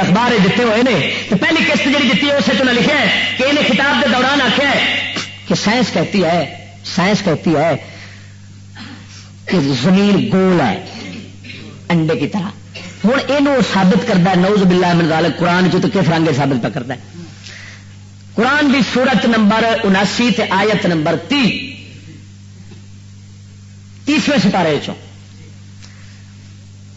اخبار دیتے ہوئے ہیں تو پہلی قسط جی دیتی ہے، اسے تو لکھا ہے کہ انہیں کتاب کے دوران آخیا ہے کہ سائنس کہتی ہے، سائنس کہتی ہے کہ زمین گول ہے، انڈے کی طرح۔ ہوں یہ سابت کرتا ہے نوز بلا من قرآن چ تو کس رنگ سابت پہ کرتا ہے۔ قرآن کی سورت نمبر اناسی آیت نمبر تی۔ تیسویں سپارے چو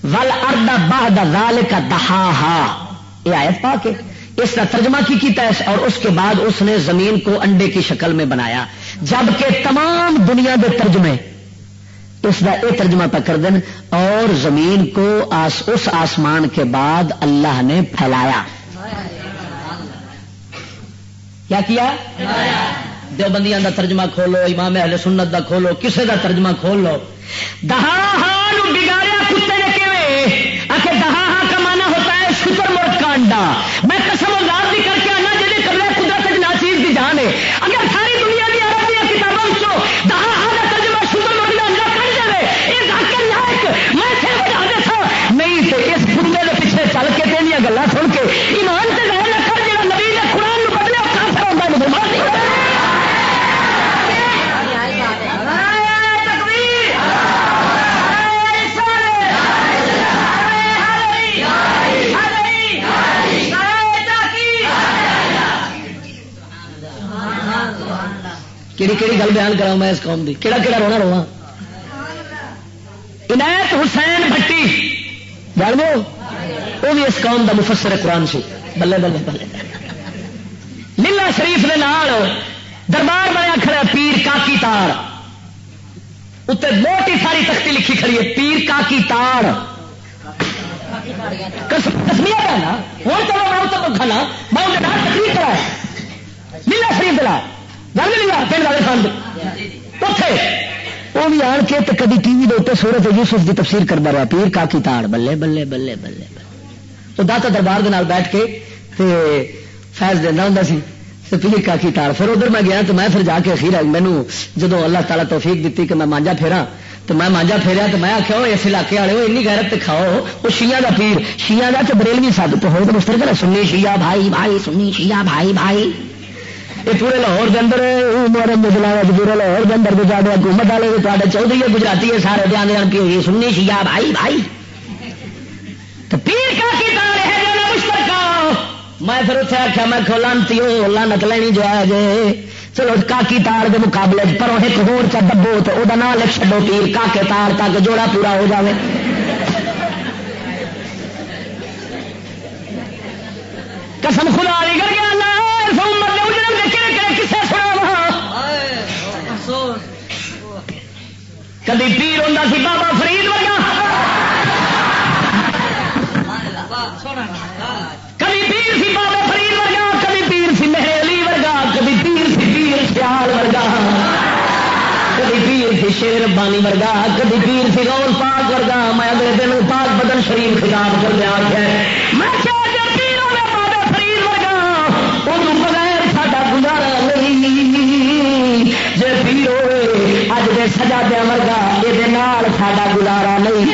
ول اردا باہ دال کا دہا ہا یہ آیت پا کے اس کا ترجمہ کی کیتا ہے اور اس کے بعد اس نے زمین کو انڈے کی شکل میں بنایا۔ جبکہ تمام دنیا کے ترجمے اس کا یہ ترجمہ پہ کر دیں اور زمین کو آس، اس آسمان کے بعد اللہ نے پھیلایا۔ کیا کیا؟ دیوبندیاں دا ترجمہ کھولو، امام اہل سنت دا کھولو، کسے دا ترجمہ کھول لو۔ دہا ہاں بگاڑیا کتے نے کہ دہا ہاں کا مانا ہوتا ہے شکر مرد کا انڈا میں کہڑی کہڑی گل بیان کرا میں اس قوم کی کہڑا کہڑا رونا روا عنایت حسین بٹی جان لو وہ بھی اس قوم کا مفسر قرآن سی۔ بلے بلے بلے۔ نیلا شریف کے نال دربار بنیا کھڑا پیر کاکی تار۔ اتنے موٹی ساری تختی لکھی کھڑی ہے، پیر کاکی تار۔ کسمیا پہنا؟ ہوں چلو میں تو کھانا، میں انہیں تقریر کرا نیلا شریف دلا گل لیا پنڈ والے خان اتے وہ بھی آن کے تو کبھی ٹی وی دے سورت یوسف کی تفسیر کرتا رہا پیر کا کی تاڑ، بلے بلے بلے بلے تو داتا دربار کے بیٹھ کے فیض دینا ہوں سی پیر کا کی تاڑ۔ پھر ادھر میں گیا تو میں پھر جا کے اخیر مینو جدو اللہ تعالیٰ توفیق دیتی کہ میں مانجا پھیرا تو میں مانجا پھیرا تو میں آخیا اس علاقے والے وہ این غیرت کھاؤ وہ شیعہ کا پیر، شیعہ کا تو بریلوی سب تو ہو تو مستر سنی شیعہ بھائی بھائی، سنی شیعہ بھائی بھائی۔ یہ پورے لاہور کے اندر محرم مجلا پورے لاہور کے اندر گزار حکومت والے تے چودھری ہے گجراتی ہے سارے دھیان دھیان پی سننی شیا بھائی بھائی تو پیر کا کی میں پھر اتنے آخیا میں کھو لانتی ہو لانت لینی جو ہے جے چلو کاکی تار کے مقابلے پر ایک ہور چا ڈبو تو وہ نام لکھ چڈو پیر کاکے تار تک جوڑا پورا ہو جاوے قسم خدا علی کر کے اللہ کدی پیر ہوں سی بابا فرید ورگا؟ کبھی پیر سی بابا فرید ورگا کبھی پیر سی مہر علی ورگا کبھی پیر سی پیر سیال ورگا۔ کبھی پیر سی شیر بانی ورگا کبھی پیر سی گول پاک ورگا۔ میں اگلے دن پاک بدن شریف خطاب کر لیا دے سجا دیا ورگا یہ ساڈا گزارا نہیں۔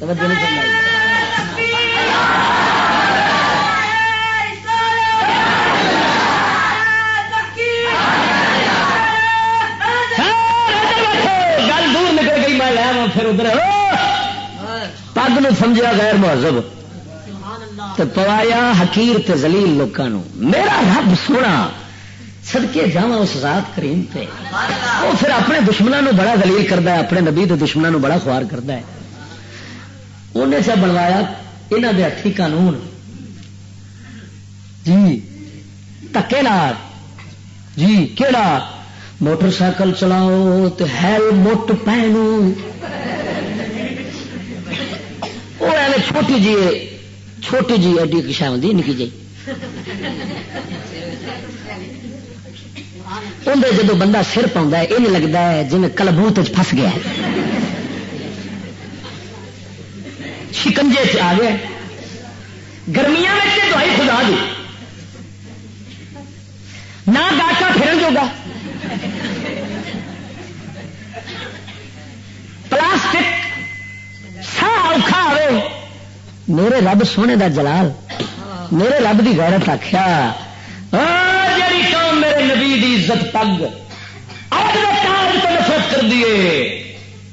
گل دور نکل گئی، میں لیا پھر ادھر۔ پگ نو سمجھا غیر مہذب۔ پوایا حکیر تے زلیل لوگوں میرا رب سونا سدکے جا اس ذات کریم پہ وہ پھر اپنے دشمنوں نو بڑا دلیل کرتا ہے، اپنے نبی کے دشمنوں نو بڑا خوار کرتا ہے۔ انہیں سے بنوایا یہاں دے ہاتھی قانون۔ جی تکے جی کہڑا موٹر سائیکل چلاؤ تو ہیلمٹ پہنو۔ وہ ایویں چھوٹی جی چھوٹی جی ایڈی کشا ہوتی نکی جی اندر جدو بندہ سر پاؤں یہ لگتا ہے جی کلبوت فس گیا شکنجے آ گیا گرمیاں میں دوائی خدا دی۔ نہ گاٹا پھرن جو گا پلاسٹک سا اوکھا آئے میرے رب سونے دا جلال، میرے رب دی غیرت آخیا میرے نبی دی عزت پگ تو نفرت کر دیے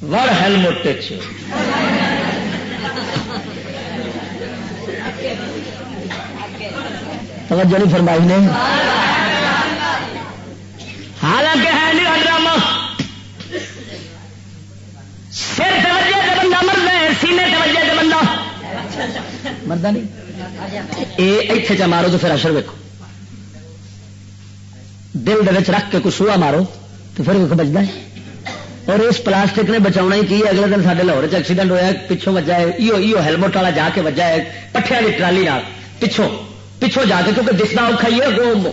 وڑ ہیلمٹ توجہ نہیں فرمائی نے۔ حالانکہ ہے نہیں ڈرامہ سر توجہ سے بندہ مرد ہے، سینے توجہ سے بندہ۔ مرد نہیں۔ یہ اتنے چا مارو تو پھر اشر ویکو دل دے رکھ کے کچھ سوا مارو تو پھر ویک بجتا ہے۔ اور اس پلاسٹک نے بچا ہی کی اگلے دن سارے لاہور ایکسیڈنٹ ہوا پچھوں وجہ ہے۔ ایو ہیلمٹ والا جا کے وجہ ہے۔ پٹھے والی ٹرالی پچھوں پچھوں جا کے کیونکہ دسنا اور کھائیے وہ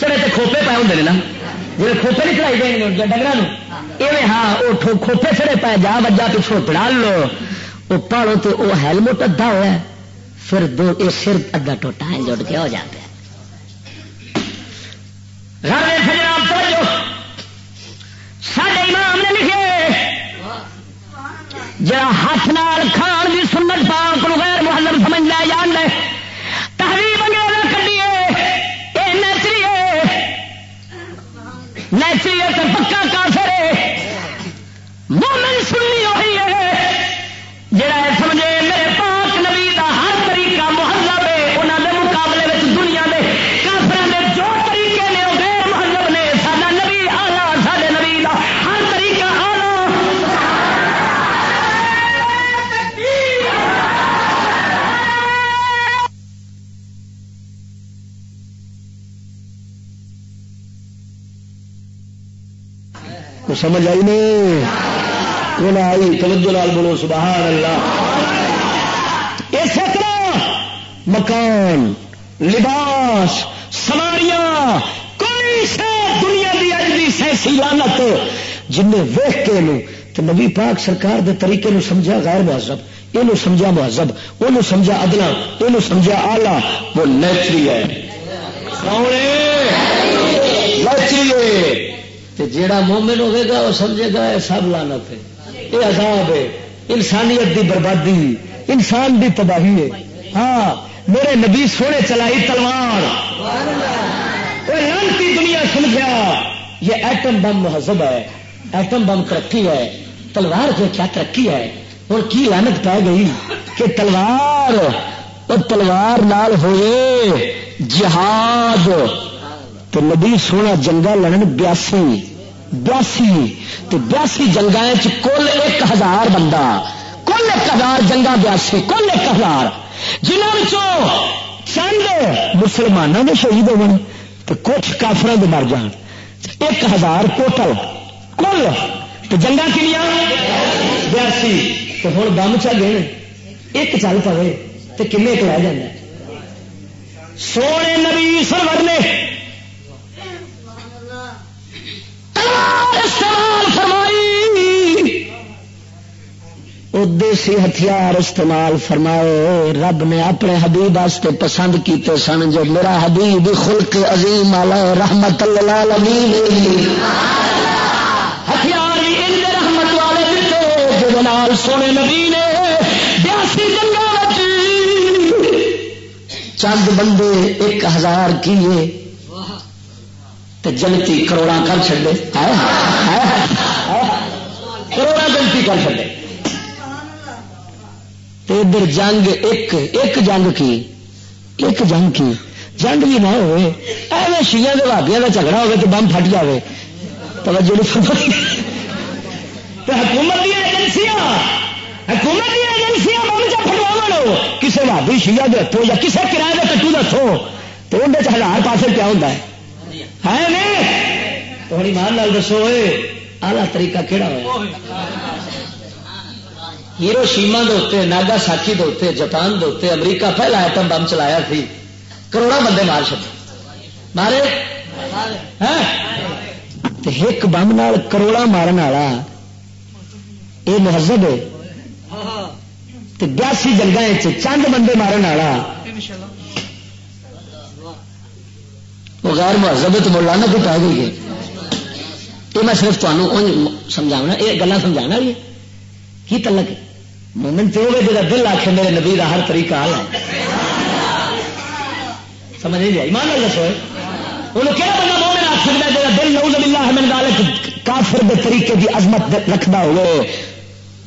چڑے تو کھوپے پائے ہوں نا۔ جی کھوپے نہیں چڑھائی دیں گے ڈنگر ایویں ہاں وہ کھوپے چڑے پائے۔ جا وجہ پچھوں پڑا لو۔ وہ پاڑو تو وہ ہیلمٹ ادھا ہوا پھر دو یہ سر ادھا ٹوٹا ہے۔ جڑ کے ہو جاتا ہے۔ سارے امام نے لکھے۔ جا ہاتھ نال کھان کی سنت پاک غیر محلم سمجھنا جان لے تحریر وغیرہ کریے یہ نیچری ہے نیچری ہے تو پکا کافر ہے۔ مومن سننی وہی ہے۔ جڑا سمجھے، میرے تو سمجھ آئی نہیں۔ آئی، توجہ لال بولو، سبحان اللہ۔ اسی طرح مکان، لباس، سواریاں، کوئی سے دنیا دی اج دی سیسی لانت جن ویخ کے نو تو نبی پاک سرکار دے طریقے نو سمجھا غیر مہذب یہ سمجھا مہذب وہ سمجھا ادنا یہ سمجھا آلہ وہ نیچری ہے۔ نیچری ہے تے جیڑا مومن ہوے گا وہ سمجھے گا یہ سب لانت ہے۔ یہ عذاب ہے۔ انسانیت دی بربادی، انسان دی تباہی ہے۔ ہاں میرے نبی سونے چلائی تلوار۔ وہ لانتی دنیا سمجھا یہ ایٹم بم مہذب ہے۔ ایٹم بم ترقی ہے۔ تلوار جو کیا ترقی ہے۔ اور کی لانت پہ گئی کہ تلوار، اور تلوار نال ہوئے جہاد۔ تو نبی سونا جنگا لڑن بیاسی بیاسی، تو بیاسی جنگا کل ایک ہزار بندہ، کل ایک ہزار جنگا بیاسی، کل ایک ہزار۔ جنہوں چند مسلمانوں نے شہید ہو تو کچھ کافروں کے مر جان۔ ایک ہزار ٹوٹل، کل۔ تو جنگا کنیا بیاسی۔ تو ہوں بم چل گئے، ایک چل پے تو کن ایک رہ جائے سونے نبی سرور نے استعمال فرمائی. وہ دیسی ہتھیار استعمال فرمائے. رب نے اپنے حبیب واسطے پسند کیتے سن جو میرا حبیب خلق عظیم علیہ رحمت العالمین ہتھیار رحمت والے دیتے جو سونے نبی نے بیاسی جنگا چند بندے ایک ہزار کیے. تو جنتی کروڑا کر چڑے کروڑا گنتی کر سکے ادھر جنگ ایک ایک جنگ کی؟ ایک جنگ کی؟ جنگ بھی نہ ہوئے۔ ایویں شیئر کے بھابیا کا جھگڑا ہوگا تو بم پھٹ جائے توجہ نہیں حکومت دیا ایجنسیاں، حکومت دیا ایجنسیاں بم چ پھٹوا کسی بھابی شیئر کے ہاتھوں یا کسی کرایہ کے کٹو دسو تو اندر ہزار پاسے کیا ہوتا ہے۔ ہے نہیں تو ہوں ایمان لال دسو آلہ طریقہ کہڑا ہوا ہیرو شیما دے ناگا ساکی دے جاپان دے امریکہ پہلا ایٹم بم چلایا تھی کروڑا بندے مار چکے مارے؟ ہاں؟ ایک بم نال کروڑا مارن والا یہ مہذب ہے بیاسی جنگا چند بندے مارن والا وہ غیر مہذب تو ملا نہ کوئی پی گئی ہے۔ یہ میں صرف تمہیں سمجھانا یہ گلا سمجھا کی تلک مومن تو ہوگا جا دل آخ میرے نبی کا ہر طریقہ حال ہے؟ سمجھ نہیں آئی؟ مان دسو انہوں کہڑا بندہ مومن آخ سکتا ہے جا دل باللہ من ذالک کافر دے طریقے کی عظمت رکھتا ہوئے؟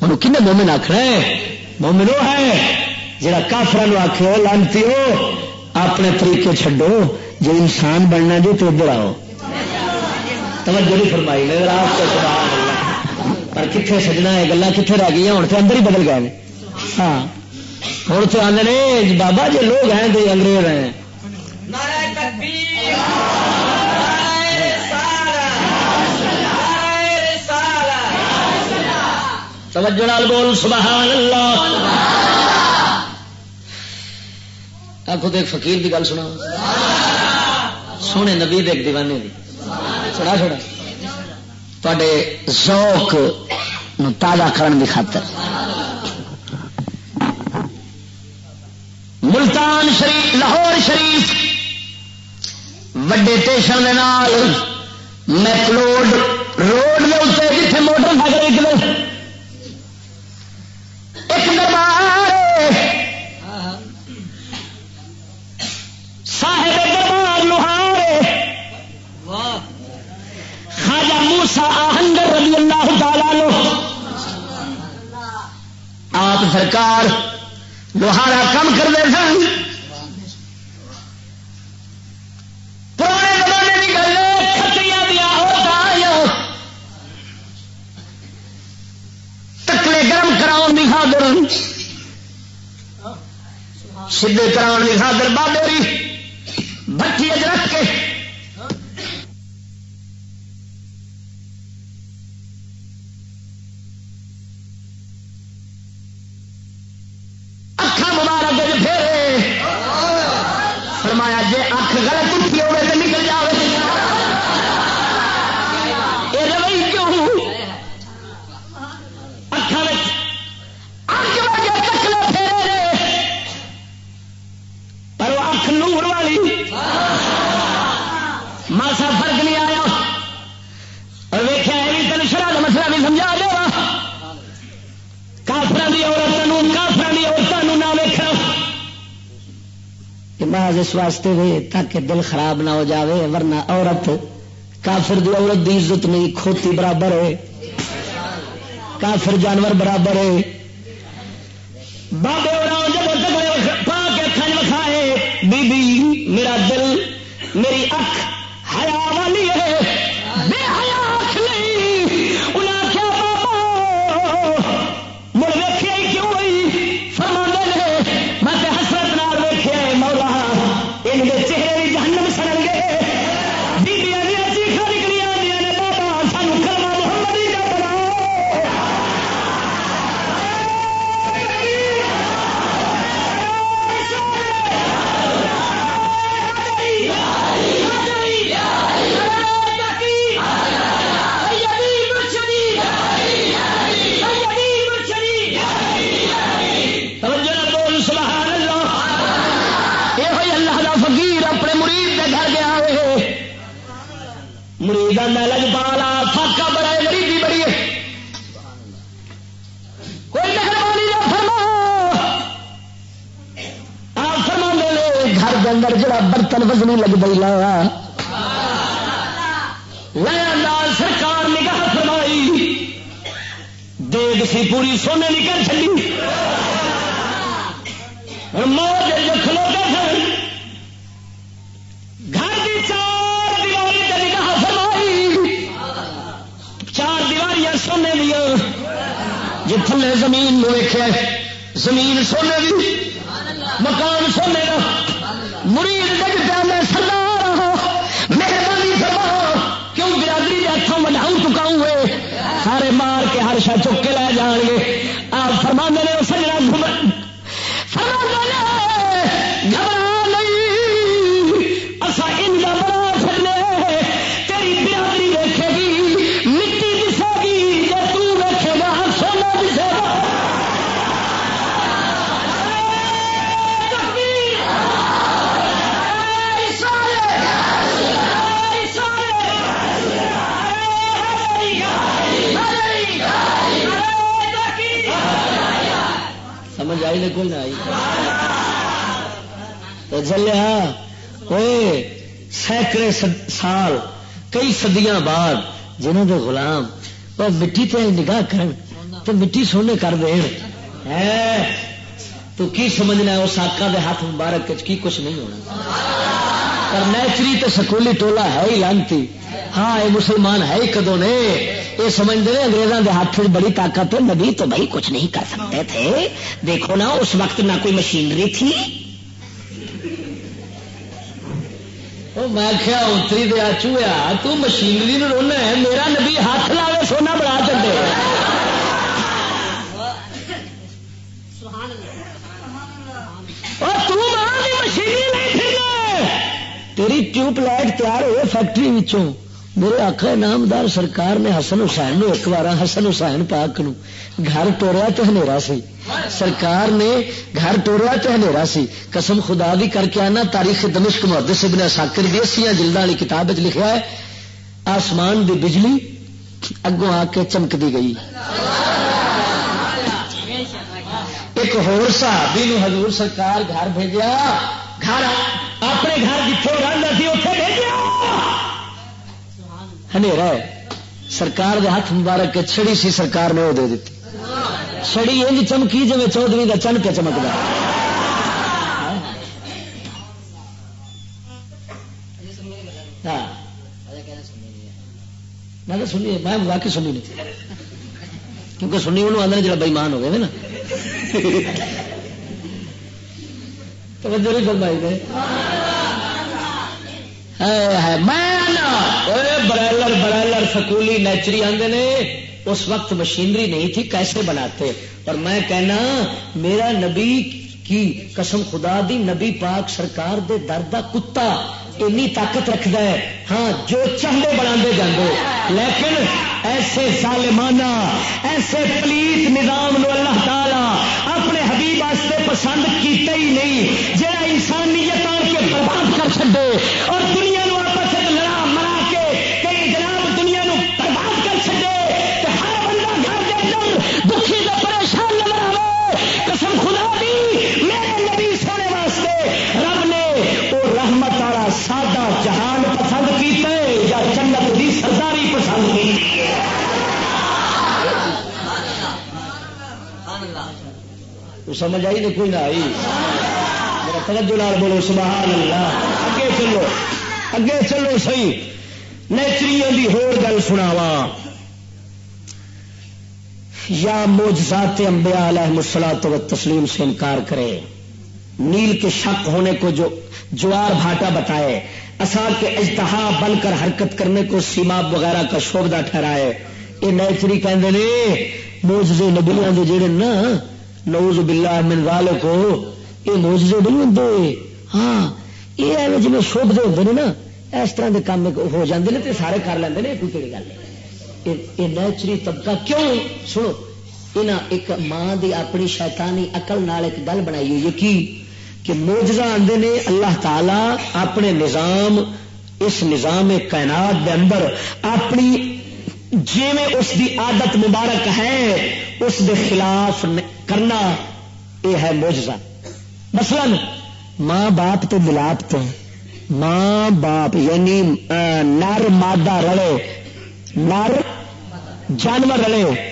انہوں کن مومن آخنا ہے؟ مومن وہ ہے جا کافر آخ لانتی ہو، اپنے طریقے چھڈو۔ جو انسان بننا جی تو ادھر آؤ۔ توجہ نہیں فرمائی میرا آپ کو پر کتنے سجنا یہ گلا کتنے رہ گئی ہوں تو اندر ہی بدل گئے ہاں۔ ہوں تو آدھے بابا جی لوگ ہیں تو انگریز ہیں۔ توجہ بول سبحان اللہ۔ آخو تو ایک فقیر کی گل سنا سونے نبی ایک دیوانے دی۔ سنا چھوڑا۔ تے ذوق تازہ کرن کی خاطر۔ ملتان شریف، لاہور شریف، وڈے اسٹیشن میکلوڈ روڈ کے اتنے جیسے موٹر سائیکل ایک دربار صاحب دربار لوہار خاجا موسا آہنگر رضی اللہ تعالی لو آپ سرکار لوہارا کم کرتے سن۔ پرانے زمانے کی گل کتری دیا تکلے گرم کراؤ کی خاطر۔ سیدے کراؤ کی خاطر بابے بچی رکھ کے فرمایا جی اکھ غلط اٹھی ہوگی تو اس واسطے وے تاکہ دل خراب نہ ہو جاوے، ورنہ عورت کافر دی عورت دی عزت نہیں، کھوتی برابر ہے۔ کافر جانور برابر ہے۔ بابے پا کے کھن بی بی، میرا دل، میری اکھ برتن وزنی لگ پی لایا لیا سرکار نگاہ فرمائی۔ عید سی پوری سونے نہیں کر چلی موج کھلوتے سن۔ گھر کی چار دیواری کا نگاہ فرمائی۔ چار دیواریاں سونے دیا جی تھلے زمین ویخیا زمین سونے دی، مکان سونے کا مرید ڈگ پیا ہمیشہ چک کے لے جان گے۔ آپ فرما چلیا ہوئے سینکڑے سال، کئی صدیاں بعد جنہوں دے غلام وہ مٹی تے نگاہ کرن تو مٹی سونے کر دین۔ تو کی سمجھنا ہے اس آقا دے ہاتھ مبارک کی کچھ نہیں ہونا؟ پر نیچری تو سکولی ٹولا ہے ہی لانتی۔ ہاں یہ مسلمان ہے ہی کدو نے؟ یہ سمجھتے ہیں انگریزوں کے ہاتھ بڑی طاقت ہے، نبی تو بھائی کچھ نہیں کر سکتے تھے۔ دیکھو نا، اس وقت نہ کوئی مشینری تھی۔ میں کیا اتری دیا چویا تو مشینری رونا ہے۔ میرا نبی ہاتھ لاوے، سونا بنا چلے تیری ٹیوب لائٹ تیار ہوئے فیکٹری میرے آخر نامدار سرکار نے حسن حسین نو ایک بار حسن حسین پاک نو گھر توڑیا تو ہنیرا سی۔ سرکار نے گھر توڑیا تو ہنیرا سی۔ قسم خدا دی کر کے آنا، تاریخ دمشق محدث ابن ساکر دی اسیاں جلداں والی کتاب وچ لکھیا ہے، آسمان دی بجلی اگوں آ کے چمکدی گئی۔ ایک ہور صحابی نو حضور سرکار گھر بھیجیا۔ گھر اپنے گھر جتنے رہتا سی اتنے بھیجیا۔ ہنیرا ہے۔ سرکار دے ہاتھ مبارک کے چھڑی سی سرکار نے وہ دے دیتی۔ چھڑی انج چمکی جی چودھری کا چن پہ چمکتا ہاں۔ میں تو سنی میں واقعی سنی نہیں کیونکہ سنی انہوں آدھا جا بےمان ہو گئے نا۔ توجہ نہیں فرمائی دے میں برائلر برائلر، سکولی، نیچری آدھے نے، اس وقت مشینری نہیں تھی، کیسے بناتے؟ اور میں کہنا، میرا نبی کی قسم خدا دی، نبی پاک سرکار دے دردا کتا اینی طاقت رکھتا ہے۔ ہاں جو چاہتے بنا جاندے۔ لیکن ایسے ظالمانہ، ایسے پلیت نظام نو اللہ تعالی اپنے حبیب واسطے پسند کیتے ہی نہیں۔ برباد کر چڈے اور دنیا نو آپس لڑا مرا کے کئی جناب دنیا نو برباد کر چڈے تو ہر بندہ گھر کے اندر دکھی تو پریشان نظر آئے قسم خدا دی، میرے نبی سونے واسطے رب نے وہ رحمت والا سادہ جہان پسند کیتا ہے یا جنت دی سرداری پسند کی سمجھ آئی نہیں کوئی نہ آئی۔ میرا توجہ لال بولو، سبحان اللہ۔ چلو۔ اگے چلو سی نیچری کی ہور گل سناوا یا موجزات انبیاء علیہ مسلاط و تسلیم سے انکار کرے۔ نیل کے شک ہونے کو جو جوار بھاٹا بتائے۔ اصا کے اجتہا بن کر حرکت کرنے کو سیماب وغیرہ کا شوبدہ ٹھہرائے۔ یہ نیچری کہ موجزے نبیاں دے جڑے نا نوز باللہ من ذالک یہ موجزے نہیں ہوں ہاں یہ ایویں جی شوب دے ہوتے ہیں نا اس طرح کے کام ہو جاتے ہیں تو سارے کر لیں کوئی کہڑی گل ہے یہ نیچری طبقہ کیوں سنو یہاں ایک ماں دی اپنی شیطانی اقل نال ایک گل بنائی ہوئی ہے کی کہ موجزہ آندے نے اللہ تعالی اپنے نظام اس نظام کائنات دے اندر اپنی جی میں اس دی عادت مبارک ہے اس دے خلاف کرنا یہ ہے موجزہ مثلا ماں باپ تو ملاپ تو ماں باپ یعنی نر مادہ رلے۔ نر جانور رلے۔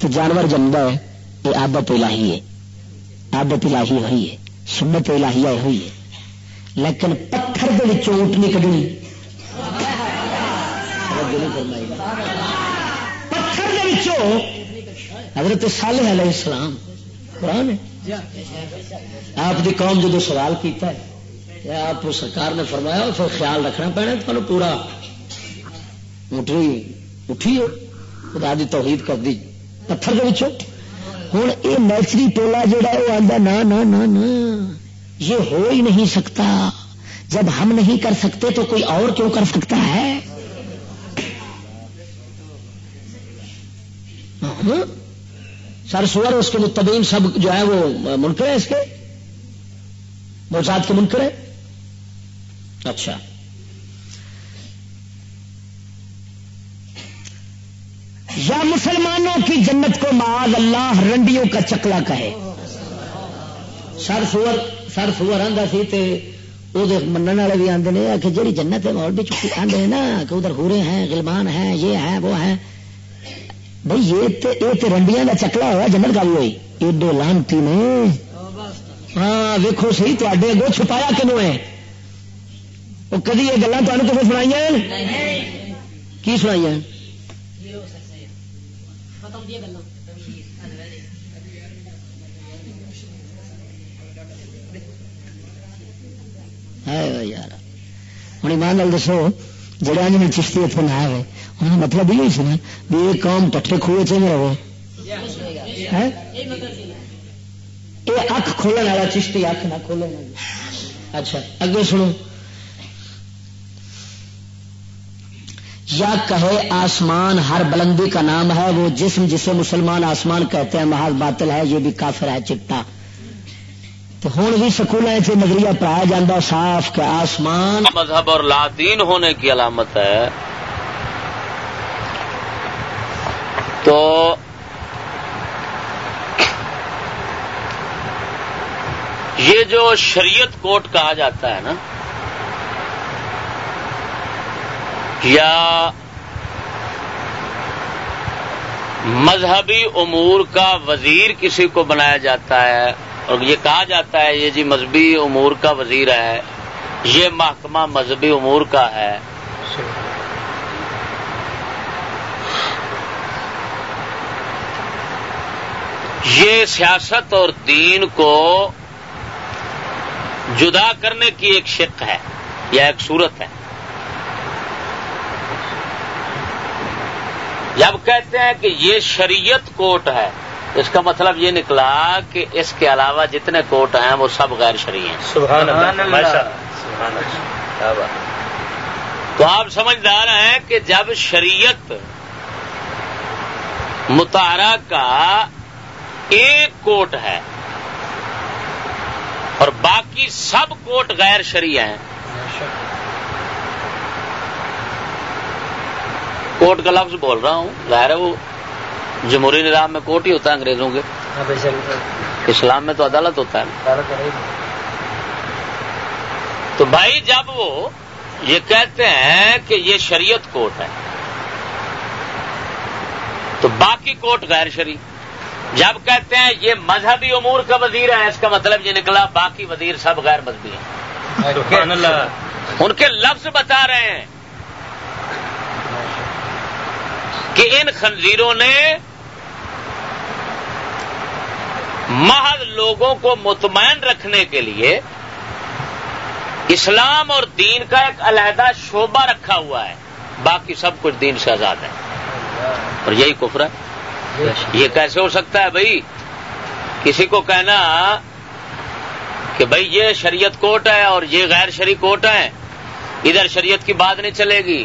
تو جانور جمدا ہے۔ یہ آدت الہی ہے۔ آدت الہی ہوئی ہے۔ سنت الہیہ ہوئی ہے۔ لیکن پتھر کے اونٹ نہیں کھڑنی پتھر حضرت صالح علیہ السلام، قرآن ہے۔ آپ کی قوم جدو سوال کیتا ہے آپ سرکار نے فرمایا پھر خیال رکھنا پینا تمہیں پورا اٹھی اٹھی خدا دی توحید کر دی پتھر کے ہوں یہ نیچری ٹولا جہا وہ آتا نہ نہ نہ یہ ہو ہی نہیں سکتا۔ جب ہم نہیں کر سکتے تو کوئی اور کیوں کر سکتا ہے؟ ہاں۔ سر سور اس کے متبین سب جو ہے وہ منکر ہے اس کے؟ موزاد کے منکر ہے اچھا۔ یا مسلمانوں کی جنت کو معاذ اللہ رنڈیوں کا چکلا کہے۔ سر سور سر سور آتا سی وہ من والے بھی آتے ہیں کہ جی جنت ہے اور بھی چکی آتے ہیں نا، کہ ادھر ہورے ہیں گلمان ہیں، یہ ہے وہ ہے بھائی یہ رنڈیاں کا چکلا ہوا جنت کا بھی ہوئی ایڈو لانتی نے۔ ہاں ویکو سی تے اگوں چھپایا کنو ہے وہ کدی یہ گلیں تمہیں سنائی کی سنائی یار ہوں ایمان لال دسو، جڑا جی چشتی اتنے نہ آئے انہوں مطلب یہ سنا بھی یہ کام ٹھے خوہ چ رہو یہ اک کھولنے والا چشتی اک نہ کھولنے اچھا اگے سنو۔ یا کہے آسمان ہر بلندی کا نام ہے، وہ جسم جسے مسلمان آسمان کہتے ہیں، محض باطل ہے، یہ بھی کافر ہے چٹا تو ہوں بھی سکول نظریہ پایا جاتا صاف کہ آسمان مذہب اور لادین ہونے کی علامت ہے۔ تو یہ جو شریعت کوٹ کہا جاتا ہے نا، یا مذہبی امور کا وزیر کسی کو بنایا جاتا ہے، اور یہ کہا جاتا ہے، یہ جی مذہبی امور کا وزیر ہے، یہ محکمہ مذہبی امور کا ہے یہ سیاست اور دین کو جدا کرنے کی ایک شک ہے یا ایک صورت ہے۔ جب کہتے ہیں کہ یہ شریعت کوٹ ہے اس کا مطلب یہ نکلا کہ اس کے علاوہ جتنے کوٹ ہیں وہ سب غیر شریع ہیں۔ سبحان اللہ تو آپ سمجھدار ہیں کہ جب شریعت متارا کا ایک کوٹ ہے اور باقی سب کوٹ غیر شریع ہیں۔ کوٹ کا لفظ بول رہا ہوں ظاہر ہے وہ جمہوری نظام میں کوٹ ہی ہوتا ہے انگریزوں کے۔ ہاں، اسلام میں تو عدالت ہوتا ہے۔ تو بھائی جب وہ یہ کہتے ہیں کہ یہ شریعت کوٹ ہے تو باقی کوٹ غیر شریع جب کہتے ہیں یہ مذہبی امور کا وزیر ہے اس کا مطلب یہ نکلا باقی وزیر سب غیر مذہبی ہیں۔ ان کے لفظ بتا رہے ہیں کہ ان خنزیروں نے محض لوگوں کو مطمئن رکھنے کے لیے اسلام اور دین کا ایک علیحدہ شعبہ رکھا ہوا ہے۔ باقی سب کچھ دین سے آزاد ہے۔ اور یہی کفر ہے۔ یہ کیسے ہو سکتا ہے بھائی؟ کسی کو کہنا کہ بھائی یہ شریعت کوٹ ہے اور یہ غیر شریع کوٹ ہے ادھر شریعت کی بات نہیں چلے گی۔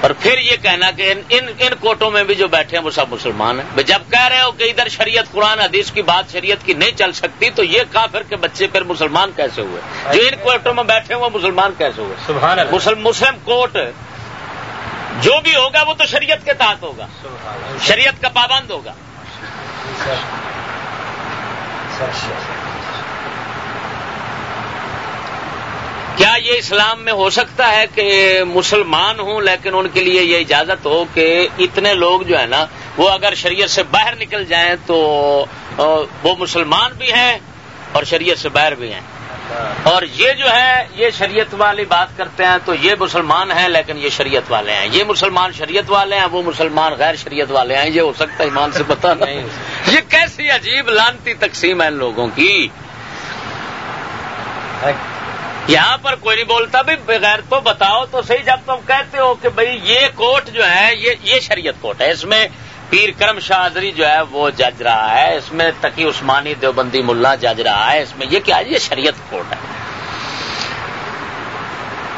اور پھر یہ کہنا کہ ان ان, ان کوٹوں میں بھی جو بیٹھے ہیں وہ سب مسلمان ہیں۔ جب کہہ رہے ہو کہ ادھر شریعت قرآن حدیث کی بات شریعت کی نہیں چل سکتی تو یہ کافر کے بچے پھر مسلمان کیسے ہوئے؟ جو ان کوٹوں میں بیٹھے ہیں وہ مسلمان کیسے ہوئے؟ مسلم مسلم کوٹ جو بھی ہوگا وہ تو شریعت کے تحت ہوگا۔ شریعت کا پابند ہوگا۔ کیا یہ اسلام میں ہو سکتا ہے کہ مسلمان ہوں لیکن ان کے لیے یہ اجازت ہو کہ اتنے لوگ جو ہے نا وہ اگر شریعت سے باہر نکل جائیں تو وہ مسلمان بھی ہیں اور شریعت سے باہر بھی ہیں۔ اور یہ جو ہے یہ شریعت والی بات کرتے ہیں تو یہ مسلمان ہیں لیکن یہ شریعت والے ہیں۔ یہ مسلمان شریعت والے ہیں وہ مسلمان غیر شریعت والے ہیں۔ یہ ہو سکتا ہے ایمان سے پتا نہیں۔ یہ کیسی عجیب لانتی تقسیم ہے ان لوگوں کی۔ یہاں پر کوئی نہیں بولتا بھائی بغیر تو بتاؤ تو صحیح جب تم کہتے ہو کہ بھائی یہ کوٹ جو ہے یہ شریعت کوٹ ہے۔ اس میں پیر کرم شاہدری جو ہے وہ جج رہا ہے۔ اس میں تقی عثمانی دیوبندی ملا جج رہا ہے۔ اس میں یہ کیا یہ شریعت کوٹ ہے۔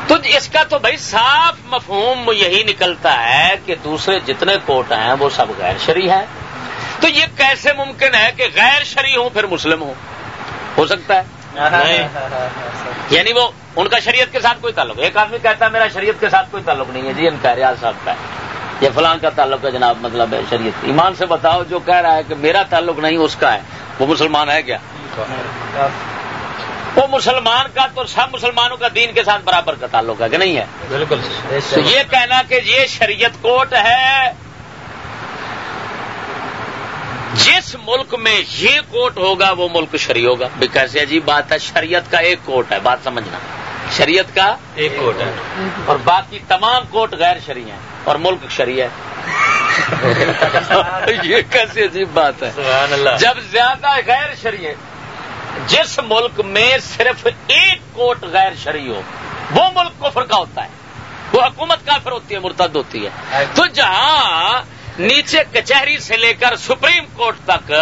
تو اس کا تو بھائی صاف مفہوم یہی نکلتا ہے کہ دوسرے جتنے کوٹ ہیں وہ سب غیر شری ہیں۔ تو یہ کیسے ممکن ہے کہ غیر شری ہوں پھر مسلم ہوں؟ ہو سکتا ہے؟ یعنی وہ ان کا شریعت کے ساتھ کوئی تعلق؟ ایک آدمی کہتا ہے میرا شریعت کے ساتھ کوئی تعلق نہیں ہے۔ جی ان کا ریاض صاحب کا یہ فلان کا تعلق ہے جناب مطلب ہے شریعت۔ ایمان سے بتاؤ جو کہہ رہا ہے کہ میرا تعلق نہیں اس کا ہے۔ وہ مسلمان ہے کیا؟ وہ مسلمان کا تو سب مسلمانوں کا دین کے ساتھ برابر کا تعلق ہے کہ نہیں ہے؟ بالکل۔ تو یہ کہنا کہ یہ شریعت کوٹ ہے۔ جس ملک میں یہ کوٹ ہوگا وہ ملک شری ہوگا۔ بھی کیسے عجیب بات ہے شریعت کا ایک کوٹ ہے بات سمجھنا۔ شریعت کا ایک کوٹ ہے۔ اور باقی تمام کوٹ غیر شری ہیں اور ملک شری ہے۔ یہ کیسی عجیب بات ہے۔ جب زیادہ غیر شری ہے جس ملک میں صرف ایک کوٹ غیر شری ہو وہ ملک کفر کا ہوتا ہے۔ وہ حکومت کافر ہوتی ہے مرتد ہوتی ہے۔ تو جہاں نیچے کچہری سے لے کر سپریم کورٹ تک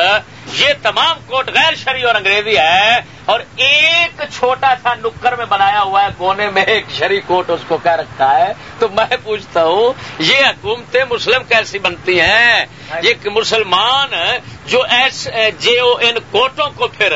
یہ تمام کوٹ غیر شری اور انگریزی ہے اور ایک چھوٹا سا نکر میں بنایا ہوا ہے کونے میں ایک شری کوٹ اس کو کہہ رکھا ہے۔ تو میں پوچھتا ہوں، یہ حکومتیں مسلم کیسی بنتی ہیں؟ یہ مسلمان جو ایس جو ان کوٹوں کو پھر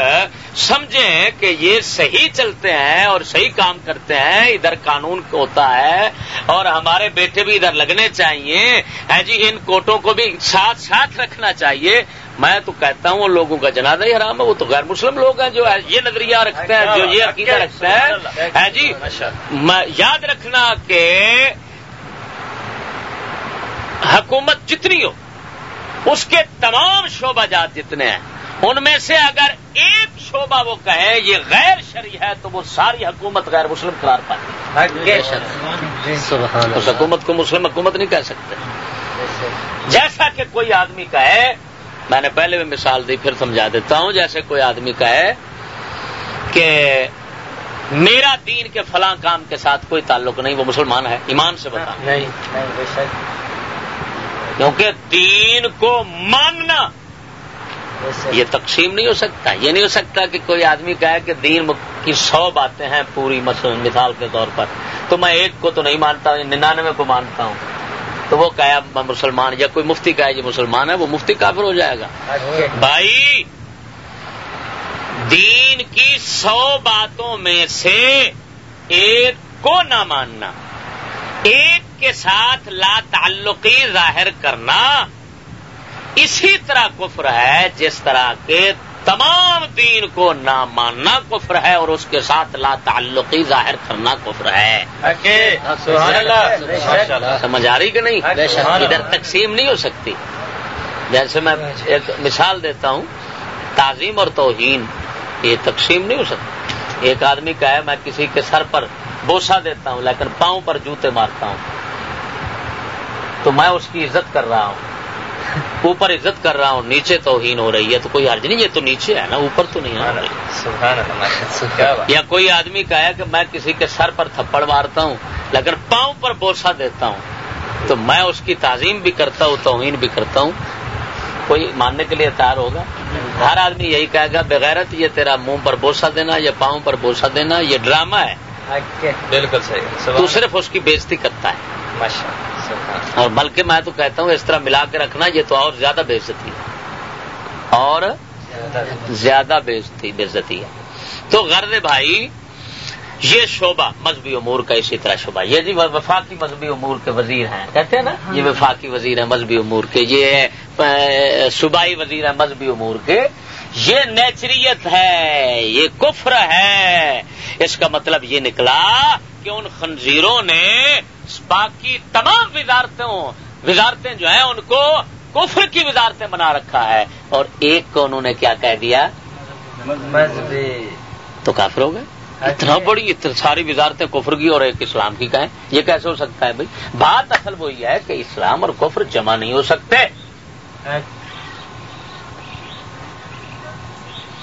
سمجھیں کہ یہ صحیح چلتے ہیں اور صحیح کام کرتے ہیں، ادھر قانون ہوتا ہے اور ہمارے بیٹے بھی ادھر لگنے چاہیے۔ ہے جی ان کوٹوں کو بھی ساتھ ساتھ رکھنا چاہیے۔ میں تو کہتا ہوں لوگوں کا جنازہ ہی حرام ہے وہ تو غیر مسلم لوگ ہیں جو یہ نظریہ رکھتے ہیں جو یہ عقیدہ رکھتے ہیں۔ جی؟ یاد رکھنا کہ حکومت جتنی ہو اس کے تمام شعبہ جات جتنے ہیں ان میں سے اگر ایک شعبہ وہ کہے یہ غیر شرعی ہے تو وہ ساری حکومت غیر مسلم قرار پاتی اس حکومت کو مسلم حکومت نہیں کہہ سکتے۔ جیسا کہ کوئی آدمی کہے میں نے پہلے بھی مثال دی پھر سمجھا دیتا ہوں جیسے کوئی آدمی کہے کہ میرا دین کے فلاں کام کے ساتھ کوئی تعلق نہیں وہ مسلمان ہے ایمان سے بتا۔ نہیں کیونکہ دین کو ماننا یہ تقسیم نہیں ہو سکتا۔ یہ نہیں ہو سکتا کہ کوئی آدمی کہے کہ دین کی سو باتیں ہیں پوری مثال کے طور پر۔ تو میں ایک کو تو نہیں مانتا ننانوے کو مانتا ہوں۔ تو وہ کہا مسلمان یا کوئی مفتی کہا یہ مسلمان ہے وہ مفتی کافر ہو جائے گا۔ بھائی دین کی سو باتوں میں سے ایک کو نہ ماننا ایک کے ساتھ لا تعلقی ظاہر کرنا اسی طرح کفر ہے جس طرح کے تمام دین کو نہ ماننا کفر ہے اور اس کے ساتھ لا تعلقی ظاہر کرنا کفر ہے۔ سمجھ آ رہی کہ نہیں؟ ادھر تقسیم نہیں ہو سکتی۔ جیسے میں ایک مثال دیتا ہوں تعظیم اور توہین یہ تقسیم نہیں ہو سکتی۔ ایک آدمی کا ہے میں کسی کے سر پر بوسا دیتا ہوں لیکن پاؤں پر جوتے مارتا ہوں۔ تو میں اس کی عزت کر رہا ہوں۔ اوپر عزت کر رہا ہوں نیچے توہین ہو رہی ہے تو کوئی حرج نہیں یہ تو نیچے ہے نا اوپر تو نہیں رہی یا کوئی آدمی کہا ہے کہ میں کسی کے سر پر تھپڑ مارتا ہوں لیکن پاؤں پر بوسا دیتا ہوں تو میں اس کی تعظیم بھی کرتا ہوں توہین بھی کرتا ہوں۔ کوئی ماننے کے لیے تیار ہوگا؟ ہر آدمی یہی کہے گا بغیرت یہ تیرا منہ پر بوسا دینا یا پاؤں پر بوسا دینا یہ ڈرامہ ہے۔ بالکل صحیح تو صرف اس کی بےزتی کرتا ہے۔ اور بلکہ میں تو کہتا ہوں اس طرح ملا کے رکھنا یہ تو اور زیادہ بےزتی ہے۔ اور زیادہ بےزتی بےزتی ہے۔ تو غرض بھائی یہ شعبہ مذہبی امور کا اسی طرح شعبہ۔ یہ جی وفاقی مذہبی امور کے وزیر ہیں۔ کہتے ہیں نا یہ وفاقی وزیر ہیں مذہبی امور کے۔ یہ صوبائی وزیر ہیں مذہبی امور کے۔ یہ نیچریت ہے یہ کفر ہے۔ اس کا مطلب یہ نکلا کہ ان خنزیروں نے باقی تمام وزارتوں وزارتیں جو ہیں ان کو کفر کی وزارتیں بنا رکھا ہے۔ اور ایک کو انہوں نے کیا کہہ دیا؟ تو کافر ہو گئے۔ اتنا بڑی اتنا ساری وزارتیں کفر کی اور ایک اسلام کی کہیں۔ یہ کیسے ہو سکتا ہے بھائی؟ بات اصل وہی ہے کہ اسلام اور کفر جمع نہیں ہو سکتے۔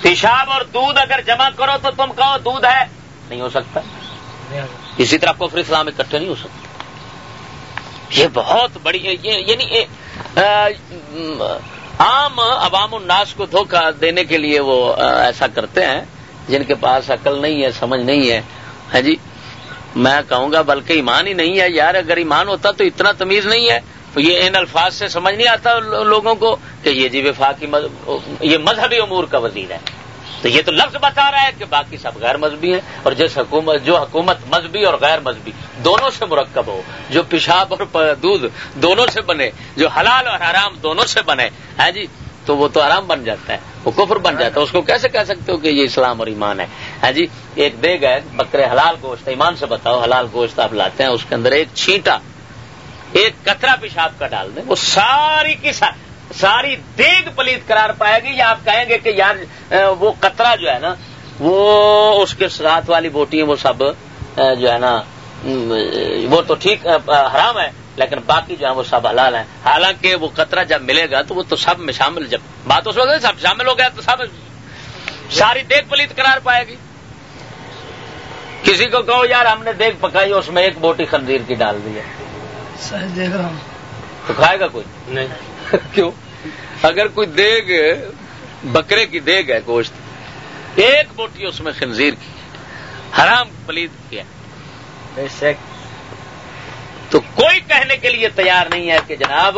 پیشاب اور دودھ اگر جمع کرو تو تم کہو دودھ ہے، نہیں ہو سکتا۔ اسی طرح کفر اسلام اکٹھے نہیں ہو سکتے۔ یہ بہت بڑی یعنی عام عوام الناس کو دھوکہ دینے کے لیے وہ ایسا کرتے ہیں، جن کے پاس عقل نہیں ہے، سمجھ نہیں ہے۔ ہاں جی میں کہوں گا بلکہ ایمان ہی نہیں ہے۔ یار، اگر ایمان ہوتا تو اتنا تمیز نہیں ہے۔ تو یہ ان الفاظ سے سمجھ نہیں آتا لوگوں کو کہ یہ جی وفاقی یہ مذہبی امور کا وزیر ہے۔ تو یہ تو لفظ بتا رہا ہے کہ باقی سب غیر مذہبی ہیں اور جس حکومت جو حکومت مذہبی اور غیر مذہبی، دونوں سے مرکب ہو۔ جو پیشاب اور دودھ دونوں سے بنے، جو حلال اور حرام دونوں سے بنے ہے جی؟ تو وہ تو آرام بن جاتا ہے، وہ کفر بن جاتا ہے۔ اس کو کیسے کہہ سکتے ہو کہ یہ اسلام اور ایمان ہے؟ ہاں جی؟ ایک دیگ ہے بکرے حلال گوشت، ایمان سے بتاؤ، حلال گوشت آپ لاتے ہیں، اس کے اندر ایک چھینٹا ایک کترا پیشاب کا ڈال دیں، وہ ساری کی ساری دیگ پلیت قرار پائے گی یا آپ کہیں گے کہ یار وہ کترا جو ہے نا، وہ اس کے ساتھ والی بوٹی وہ سب جو ہے نا وہ تو ٹھیک حرام ہے، لیکن باقی جو ہے وہ سب حلال ہیں۔ حالانکہ وہ قطرہ جب ملے گا تو وہ تو سب میں شامل، جب بات اس وقت سب شامل ہو گیا تو سب ساری دیکھ پلیت قرار پائے گی۔ کسی کو کہو، یار ہم نے دیکھ پکائی، اس میں ایک بوٹی خنزیر کی ڈال دی ہے۔ تو کھائے گا کوئی؟ نہیں۔ کیوں؟ اگر کوئی دیگ بکرے کی دیگ ہے گوشت ایک بوٹی اس میں خنزیر کی حرام پلیت کیا۔ تو کوئی کہنے کے لیے تیار نہیں ہے کہ جناب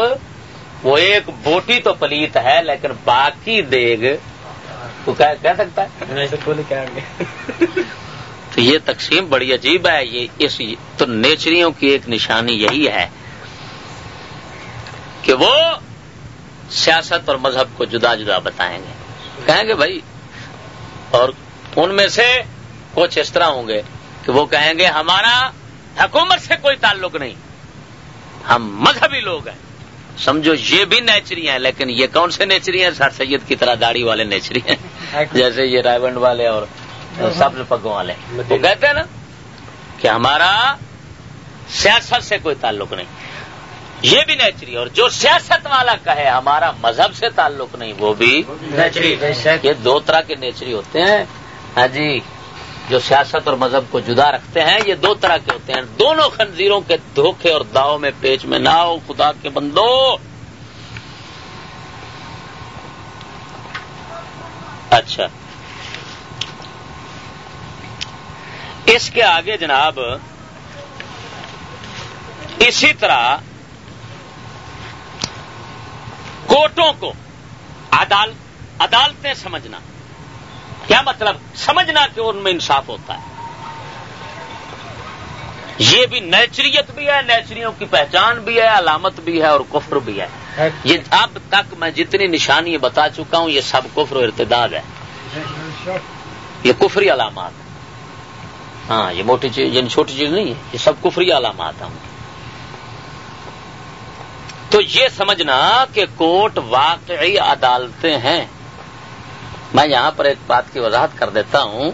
وہ ایک بوٹی تو پلیت ہے لیکن باقی دیگ تو کہہ سکتا ہے؟ تو یہ تقسیم بڑی عجیب ہے یہ اس تو نیچریوں کی ایک نشانی یہی ہے کہ وہ سیاست اور مذہب کو جدا جدا بتائیں گے۔ کہیں گے بھائی اور ان میں سے کچھ اس طرح ہوں گے کہ وہ کہیں گے ہمارا حکومت سے کوئی تعلق نہیں ہم مذہبی لوگ ہیں۔ سمجھو یہ بھی نیچری ہیں لیکن یہ کون سے نیچری ہیں؟ سر سید کی طرح داڑھی والے نیچری ہیں۔ جیسے یہ رائبنڈ والے اور سبز پگوں والے وہ کہتے ہیں نا کہ ہمارا سیاست سے کوئی تعلق نہیں۔ یہ بھی نیچری اور جو سیاست والا کہے ہمارا مذہب سے تعلق نہیں وہ بھی نیچری یہ دو طرح کے نیچری ہوتے ہیں۔ ہاں جی جو سیاست اور مذہب کو جدا رکھتے ہیں یہ دو طرح کے ہوتے ہیں۔ دونوں خنزیروں کے دھوکے اور داؤ میں پیچ میں نہ ہو خدا کے بندو۔ اچھا۔ اس کے آگے جناب، اسی طرح کوٹوں کو عدالتیں سمجھنا۔ کیا مطلب؟ سمجھنا کہ ان میں انصاف ہوتا ہے۔ یہ بھی نیچریت بھی ہے، نیچریوں کی پہچان بھی ہے، علامت بھی ہے اور کفر بھی ہے۔ یہ اب تک میں جتنی نشانی بتا چکا ہوں، یہ سب کفر و ارتداد ہے۔ یہ کفری علامات۔ ہاں یہ موٹی چیز یعنی چھوٹی چیز نہیں ہے، یہ سب کفری علامات ہیں۔ تو یہ سمجھنا کہ کوٹ واقعی عدالتیں ہیں۔ میں یہاں پر ایک بات کی وضاحت کر دیتا ہوں۔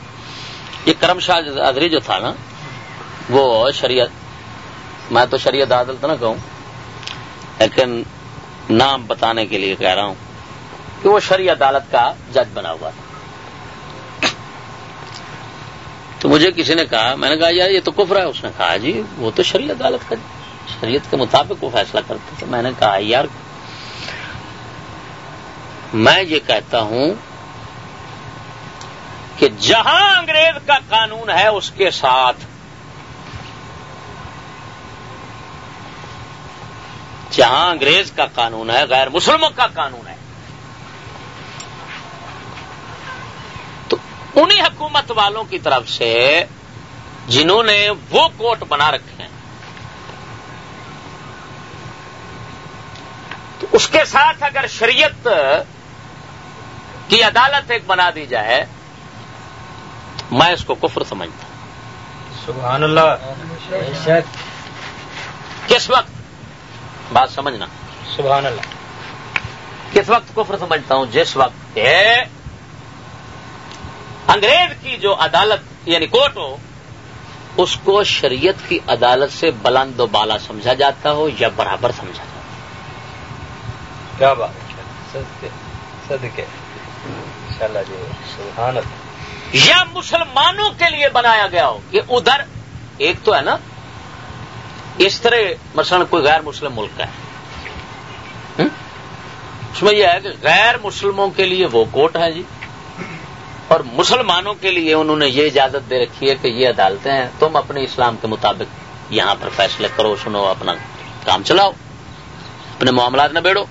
یہ کرم شاہ ادری جو تھا نا، وہ شریعت، میں تو شریعت عادلت نہ کہوں، لیکن نام بتانے کے لیے کہہ رہا ہوں کہ وہ شریع عدالت کا جج بنا ہوا تھا۔ تو مجھے کسی نے کہا، میں نے کہا، یار، یہ تو کفر ہے. اس نے کہا جی وہ تو شریع عدالت کا شریعت کے مطابق وہ فیصلہ کرتے تھے۔ میں نے کہا یار، میں یہ کہتا ہوں کہ جہاں انگریز کا قانون ہے، اس کے ساتھ جہاں انگریز کا قانون ہے، غیر مسلموں کا قانون ہے انہی حکومت والوں کی طرف سے جنہوں نے وہ کوٹ بنا رکھے ہیں۔ تو اس کے ساتھ اگر شریعت کی عدالت ایک بنا دی جائے میں اس کو کفر سمجھتا ہوں۔ سبحان اللہ۔ کس وقت؟ بات سمجھنا۔ سبحان اللہ۔ کس وقت کفر سمجھتا ہوں؟ جس وقت انگریز کی جو عدالت یعنی کوٹ ہو اس کو شریعت کی عدالت سے بلند و بالا سمجھا جاتا ہو یا برابر سمجھا جاتا ہو؟ کیا بات صدقے صدقے۔ انشاءاللہ جی سبحان اللہ۔ یا مسلمانوں کے لیے بنایا گیا ہو۔ کہ ادھر ایک تو ہے نا اس طرح مثلا کوئی غیر مسلم ملک ہے؟ اس میں یہ ہے کہ غیر مسلموں کے لیے وہ کوٹ ہے جی۔ اور مسلمانوں کے لیے انہوں نے یہ اجازت دے رکھی ہے کہ یہ عدالتیں ہیں، تم اپنے اسلام کے مطابق یہاں پر فیصلے کرو، سنو اپنا کام چلاؤ، اپنے معاملات نہ بیڑو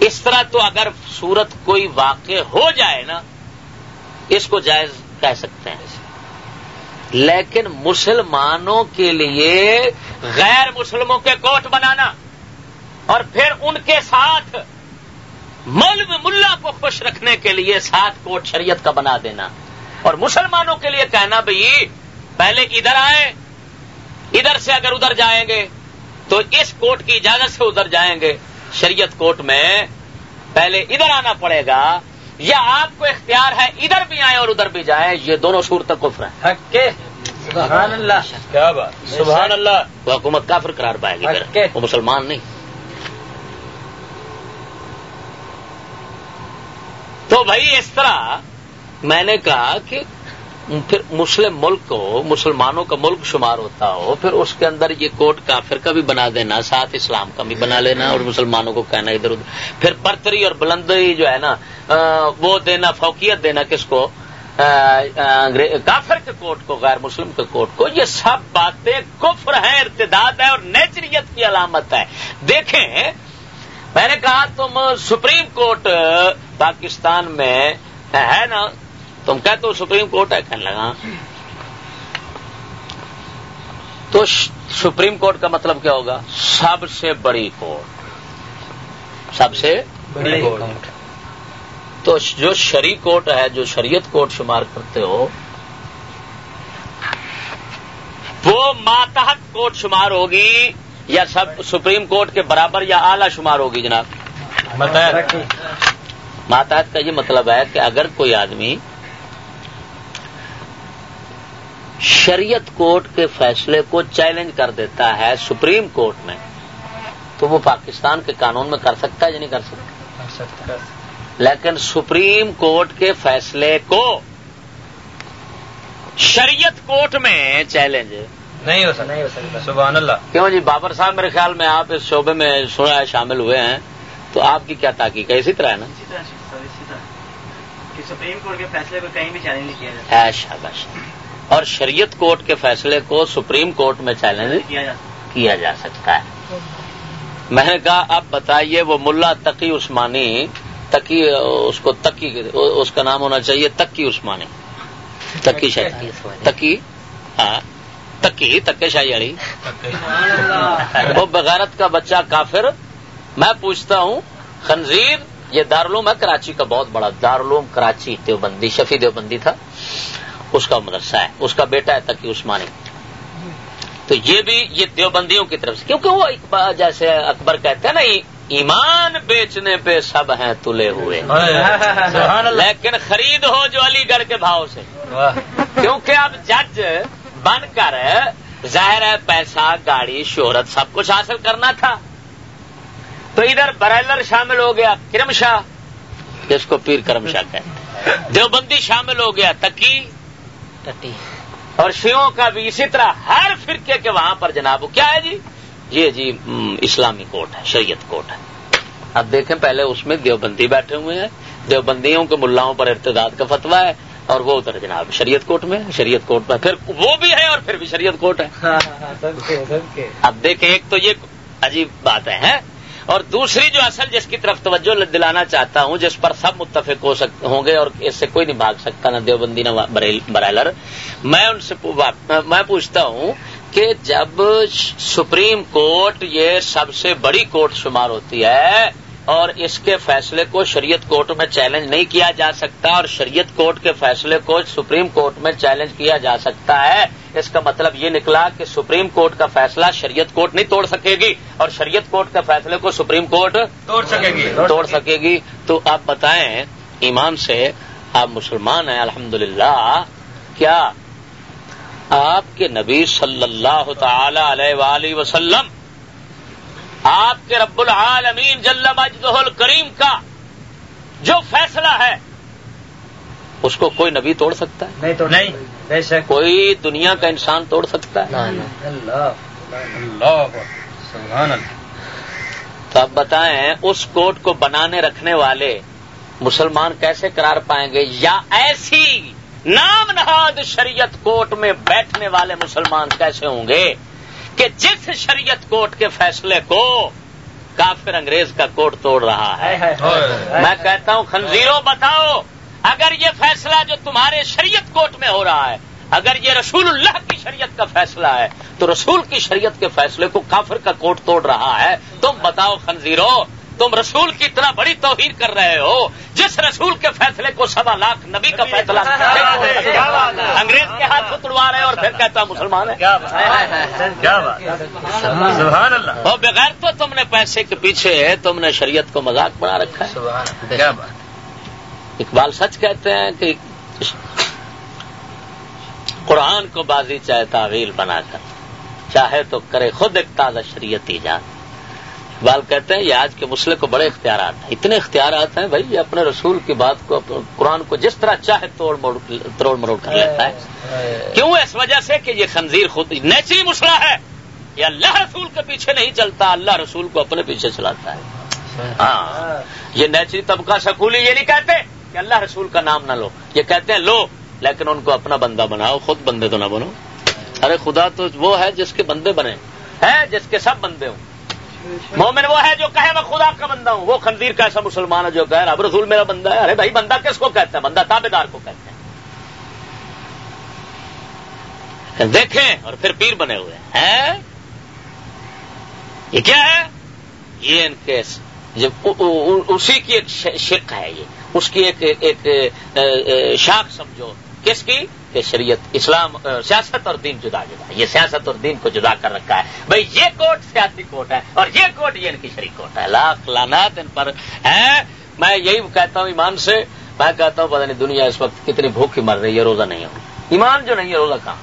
اس طرح تو اگر صورت کوئی واقع ہو جائے نا، اس کو جائز کہہ سکتے ہیں۔ لیکن مسلمانوں کے لیے غیر مسلموں کے کوٹ بنانا اور پھر ان کے ساتھ مولو ملا کو خوش رکھنے کے لیے ساتھ کوٹ شریعت کا بنا دینا اور مسلمانوں کے لیے کہنا بھائی پہلے ادھر آئے ادھر سے اگر ادھر جائیں گے تو اس کوٹ کی اجازت سے ادھر جائیں گے۔ شریعت کوٹ میں پہلے ادھر آنا پڑے گا یا آپ کو اختیار ہے ادھر بھی آئیں اور ادھر بھی جائیں یہ دونوں صورت کفر ہیں۔ سبحان اللہ۔ کیا بات۔ سبحان اللہ۔ وہ حکومت کافر قرار پائے گی. وہ مسلمان نہیں۔ تو بھائی اس طرح میں نے کہا کہ پھر مسلم ملک کو، مسلمانوں کا ملک شمار ہوتا ہو، پھر اس کے اندر یہ کوٹ کافر کا بھی بنا دینا، ساتھ اسلام کا بھی بنا لینا اور مسلمانوں کو کہنا ادھر ادھر۔ پھر برتری اور بلندی جو ہے نا وہ دینا، فوقیت دینا کس کو؟ کافر کے کوٹ کو، غیر مسلم کے کوٹ کو۔ یہ سب باتیں کفر ہیں ارتداد ہے اور نیچریت کی علامت ہے۔ دیکھیں میں نے کہا تم سپریم کورٹ پاکستان میں ہے نا؟ تم کہتے ہو سپریم کورٹ ہے کہنے لگا۔ تو سپریم کورٹ کا مطلب کیا ہوگا؟ سب سے بڑی کورٹ۔ سب سے بڑی کورٹ۔ تو جو شری کوٹ ہے جو شریعت کوٹ شمار کرتے ہو وہ ماتحت کوٹ شمار ہوگی۔ یا سب سپریم کورٹ کے برابر یا اعلی شمار ہوگی جناب؟ ماتحت کا یہ مطلب ہے کہ اگر کوئی آدمی شریعت کورٹ کے فیصلے کو چیلنج کر دیتا ہے سپریم کورٹ میں، تو وہ پاکستان کے قانون میں کر سکتا ہے یا نہیں کر سکتا؟ لیکن سپریم کورٹ کے فیصلے کو شریعت کورٹ میں چیلنج نہیں ہو سکتا۔ نہیں ہو سکتا۔ سبحان اللہ۔ کیوں جی؟ بابر صاحب میرے خیال میں آپ اس شعبے میں سنا ہے شامل ہوئے ہیں تو آپ کی کیا تحقیق ہے؟ اسی طرح ہے نا؟ سپریم کورٹ کے فیصلے کو کہیں بھی چیلنج نہیں کیا جاتا۔ ہے شاباش۔ اور شریعت کورٹ کے فیصلے کو سپریم کورٹ میں چیلنج کیا جا سکتا ہے؟ میں نے کہا اب بتائیے وہ ملا تقی عثمانی تقی اس کو تقی اس کا نام ہونا چاہیے تقی عثمانی۔ تقی شاہی تقی ہاں۔ تکی تکے شاہی علی۔ وہ بغیرت کا بچہ کافر۔ میں پوچھتا ہوں خنزیر یہ دارالعلوم ہے کراچی کا بہت بڑا دارالعلوم کراچی دیوبندی شفی دیوبندی تھا۔ اس کا مدرسہ ہے اس کا بیٹا ہے تقی عثمانی۔ تو یہ بھی یہ دیوبندیوں کی طرف سے کیونکہ وہ جیسے اکبر کہتے ہیں نا ایمان بیچنے پہ سب ہیں تلے ہوئے۔ لیکن خرید ہو جو علی گڑھ کے بھاؤ سے۔ کیونکہ اب جج بن کر ظاہر ہے پیسہ گاڑی شہرت سب کچھ حاصل کرنا تھا۔ تو ادھر برائلر شامل ہو گیا کرم شاہ جس کو پیر کرم شاہ کہتے دیوبندی شامل ہو گیا تکی۔ اور شیوں کا بھی اسی طرح ہر فرقے کے وہاں پر جناب کیا ہے جی؟ یہ جی اسلامی کوٹ ہے شریعت کوٹ ہے۔ اب دیکھیں پہلے اس میں دیوبندی بیٹھے ہوئے ہیں۔ دیوبندیوں کے ملاؤں پر ارتداد کا فتوا ہے۔ اور وہ ادھر جناب شریعت کوٹ میں شریعت کوٹ میں۔ پھر وہ بھی ہے اور پھر بھی شریعت کوٹ ہے۔ اب دیکھیں ایک تو یہ عجیب بات ہے اور دوسری جو اصل جس کی طرف توجہ دلانا چاہتا ہوں جس پر سب متفق ہو سکتے ہوں گے اور اس سے کوئی نہیں بھاگ سکتا نہ دیوبندی نہ برائلر میں ان سے میں پوچھتا ہوں کہ جب سپریم کورٹ یہ سب سے بڑی کورٹ شمار ہوتی ہے اور اس کے فیصلے کو شریعت کورٹ میں چیلنج نہیں کیا جا سکتا اور شریعت کورٹ کے فیصلے کو سپریم کورٹ میں چیلنج کیا جا سکتا ہے۔ اس کا مطلب یہ نکلا کہ سپریم کورٹ کا فیصلہ شریعت کورٹ نہیں توڑ سکے گی اور شریعت کورٹ کے فیصلے کو سپریم کورٹ توڑ سکے گی۔ توڑ سکے گی۔ تو آپ بتائیں ایمان سے آپ مسلمان ہیں الحمدللہ۔ کیا آپ کے نبی صلی اللہ تعالی علیہ وآلہ وسلم آپ کے رب العالمین جل مجدہ الکریم کا جو فیصلہ ہے اس کو کوئی نبی توڑ سکتا ہے؟ نہیں تو نہیں۔ بے شک۔ کوئی دنیا کا انسان توڑ سکتا ہے؟ تو اب بتائیں اس کوٹ کو بنانے رکھنے والے مسلمان کیسے قرار پائیں گے؟ یا ایسی نام نہاد شریعت کوٹ میں بیٹھنے والے مسلمان کیسے ہوں گے؟ کہ جس شریعت کوٹ کے فیصلے کو کافر انگریز کا کوٹ توڑ رہا ہے میں کہتا ہوں خنزیروں بتاؤ اگر یہ فیصلہ جو تمہارے شریعت کوٹ میں ہو رہا ہے اگر یہ رسول اللہ کی شریعت کا فیصلہ ہے تو رسول کی شریعت کے فیصلے کو کافر کا کوٹ توڑ رہا ہے تم بتاؤ خنزیروں تم رسول کی اتنا بڑی توہیر کر رہے ہو جس رسول کے فیصلے کو سوا لاکھ نبی کا فیصلہ انگریز کے ہاتھ کو توڑوا رہے اور پھر کہتا مسلمان ہے؟ اور بغیر تو تم نے پیسے کے پیچھے تم نے شریعت کو مذاق بنا رکھا ہے۔ اقبال سچ کہتے ہیں کہ قرآن کو بازی چاہے تعویل بنا کر چاہے تو کرے خود ایک تازہ شریعت ایجاد اقبال کہتے ہیں یہ آج کے مسئلے کو بڑے اختیارات ہیں۔ اتنے اختیارات ہیں بھائی یہ اپنے رسول کی بات کو قرآن کو جس طرح چاہے توڑ تروڑ مروڑ کر لیتا ہے۔ کیوں؟ اس وجہ سے کہ یہ خنزیر خود نیچری مسئلہ ہے۔ یہ اللہ رسول کے پیچھے نہیں چلتا اللہ رسول کو اپنے پیچھے چلاتا ہے۔ ہاں۔ یہ نیچری طبقہ سکولی یہ نہیں کہتے کہ اللہ رسول کا نام نہ لو۔ یہ کہتے ہیں لو لیکن ان کو اپنا بندہ بناؤ خود بندے تو نہ بنو۔ ارے خدا تو وہ ہے جس کے بندے بنے ہے جس کے سب بندے ہوں۔ مومن وہ ہے جو کہے میں خدا کا بندہ ہوں، وہ خنزیر کا ایسا مسلمان ہے جو کہہ رہا رسول میرا بندہ ہے۔ ارے بھائی، بندہ کس کو کہتے ہیں بندہ تابے دار کو کہتے ہیں دیکھیں، اور پھر پیر بنے ہوئے ہیں۔ یہ کیا ہے؟ یہ ان کے اسی کی ایک شک ہے یہ۔ اس کی ایک ایک شاخ سمجھو۔ کس کی؟ کہ شریعت اسلام سیاست اور دین جدا جدا یہ سیاست اور دین کو جدا کر رکھا ہے۔ بھائی یہ کوٹ سیاسی کوٹ ہے اور یہ کوٹ یہ ان کی شریک کوٹ ہے۔ لاکھ لانات ان پر ہے میں یہی کہتا ہوں ایمان سے۔ میں کہتا ہوں پتہ نہیں دنیا اس وقت کتنی بھوک مر رہی ہے روزہ نہیں ہو۔ ایمان جو نہیں ہے روزہ کہاں؟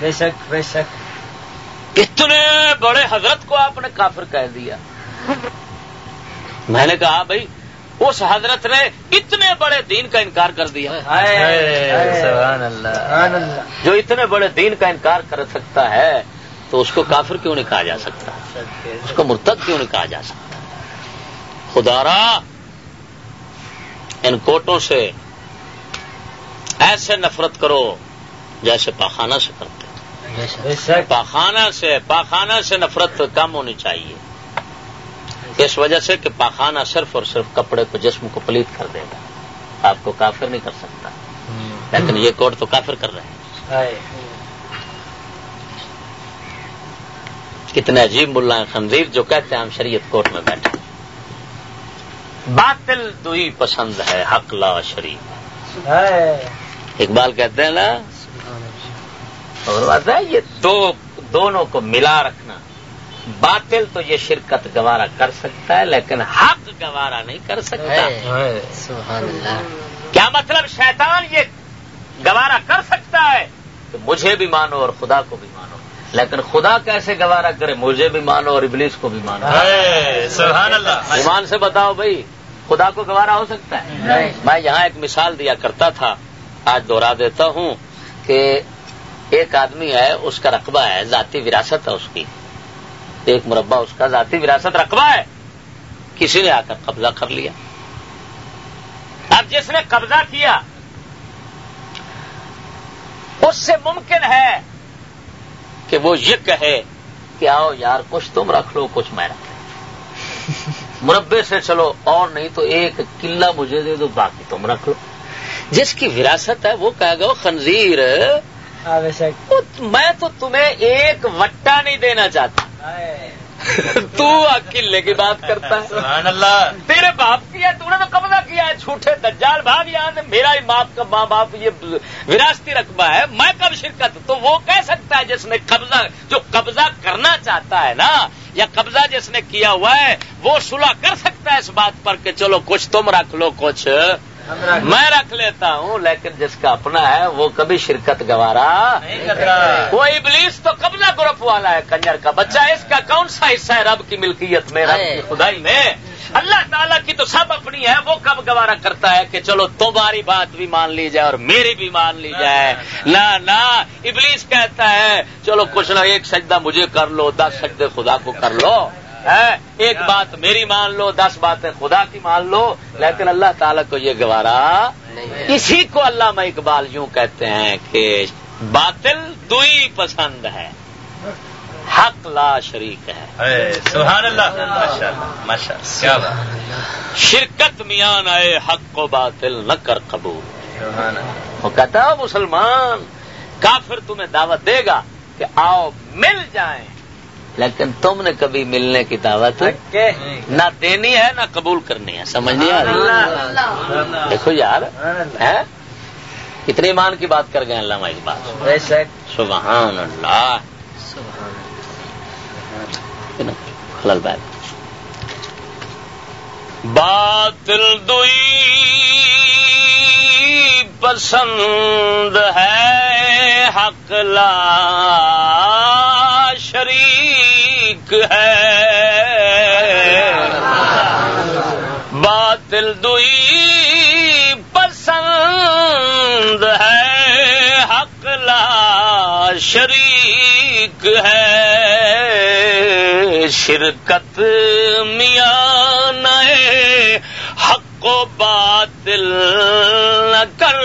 بے شک بے شک۔ اتنے بڑے حضرت کو آپ نے کافر کہہ دیا۔ میں نے کہا بھائی اس حضرت نے اتنے بڑے دین کا انکار کر دیا۔ جو اتنے بڑے دین کا انکار کر سکتا ہے تو اس کو کافر کیوں نہیں کہا جا سکتا؟ اس کو مرتد کیوں نہیں کہا جا سکتا؟ خدارا ان کوٹوں سے ایسے نفرت کرو جیسے پاخانہ سے کرتے پاخانہ سے پاخانہ سے نفرت کم ہونی چاہیے۔ اس وجہ سے کہ پاخانہ صرف اور صرف کپڑے کو جسم کو پلیت کر دے گا۔ آپ کو کافر نہیں کر سکتا۔ لیکن یہ کوٹ تو کافر کر رہے ہیں۔ کتنے عجیب ملا خنزیر جو کہتے ہیں ہم شریعت کوٹ میں بیٹھے باطل دوئی پسند ہے حق لا شریف اقبال کہتے ہیں نا اور بات ہے یہ دو دونوں کو ملا رکھنا۔ باطل تو یہ شرکت گوارا کر سکتا ہے لیکن حق گوارا نہیں کر سکتا۔ کیا مطلب شیطان یہ گوارا کر سکتا ہے؟ کہ مجھے بھی مانو اور خدا کو بھی مانو۔ لیکن خدا کیسے گوارا کرے؟ مجھے بھی مانو اور ابلیس کو بھی مانو۔ سبحان اللہ۔ ایمان سے بتاؤ بھائی خدا کو گوارا ہو سکتا ہے؟ میں یہاں ایک مثال دیا کرتا تھا۔ آج دوہرا دیتا ہوں کہ ایک آدمی ہے اس کا رقبہ ہے ذاتی وراثت ہے اس کی۔ ایک مربع اس کا ذاتی وراثت رقبہ ہے۔ کسی نے آ کر قبضہ کر لیا۔ اب جس نے قبضہ کیا اس سے ممکن ہے کہ وہ یہ کہے کہ آؤ یار کچھ تم رکھ لو کچھ میں رکھ مربے سے چلو اور نہیں تو ایک قلعہ مجھے دے دو باقی تم رکھ لو۔ جس کی وراثت ہے وہ کہے گا خنزیر۔ میں تو تمہیں ایک وٹا نہیں دینا چاہتا۔ تو اکیلے کی بات کرتا ہے۔ سبحان اللہ۔ تیرے باپ کی ہے تو نے تو قبضہ کیا ہے جھوٹے دجال بھاگ یہاں سے میرا ہی باپ کا ماں باپ یہ وراثتی رقبہ ہے۔ میں کب شرکت تو وہ کہہ سکتا ہے جس نے قبضہ جو قبضہ کرنا چاہتا ہے نا یا قبضہ جس نے کیا ہوا ہے وہ صلح کر سکتا ہے اس بات پر کہ چلو کچھ تم رکھ لو کچھ میں رکھ لیتا ہوں لیکن جس کا اپنا ہے وہ کبھی شرکت گوارا وہ ابلیس تو قبضہ گروپ والا ہے کنجر کا بچہ۔ اس کا کون سا حصہ ہے؟ رب کی ملکیت میں رب کی خدائی میں۔ اللہ تعالیٰ کی تو سب اپنی ہے وہ کب گوارا کرتا ہے کہ چلو تمہاری بات بھی مان لی جائے اور میری بھی مان لی جائے۔ نہ نہ ابلیس کہتا ہے چلو کچھ نہ ایک سجدہ مجھے کر لو دس سجدے خدا کو کر لو۔ ہے ایک بات میری مان لو دس باتیں خدا کی مان لو لیکن اللہ تعالیٰ کو یہ گوارا اسی کو علامہ اقبال یوں کہتے ہیں کہ باطل دوئی پسند ہے حق لا شریک ہے۔ سبحان اللہ۔ اللہ اللہ شرکت میان آئے حق و باطل نہ کر قبول۔ اللہ۔ وہ کہتا ہے مسلمان کافر تمہیں دعوت دے گا کہ آؤ مل جائیں۔ لیکن تم نے کبھی ملنے کی دعوت نہ دینی ہے نہ قبول کرنی ہے سمجھ نہیں آ رہی دیکھو یار ہے کتنے ایمان کی بات کر گئے علامہ اقبال سبحان اللہ خلل بیت باطل دوئی پسند ہے حق لا شریک ہے۔ باطل دوئی پسند ہے حق لا شریک ہے۔ شرکت میاں نئے حق و باطل نہ کر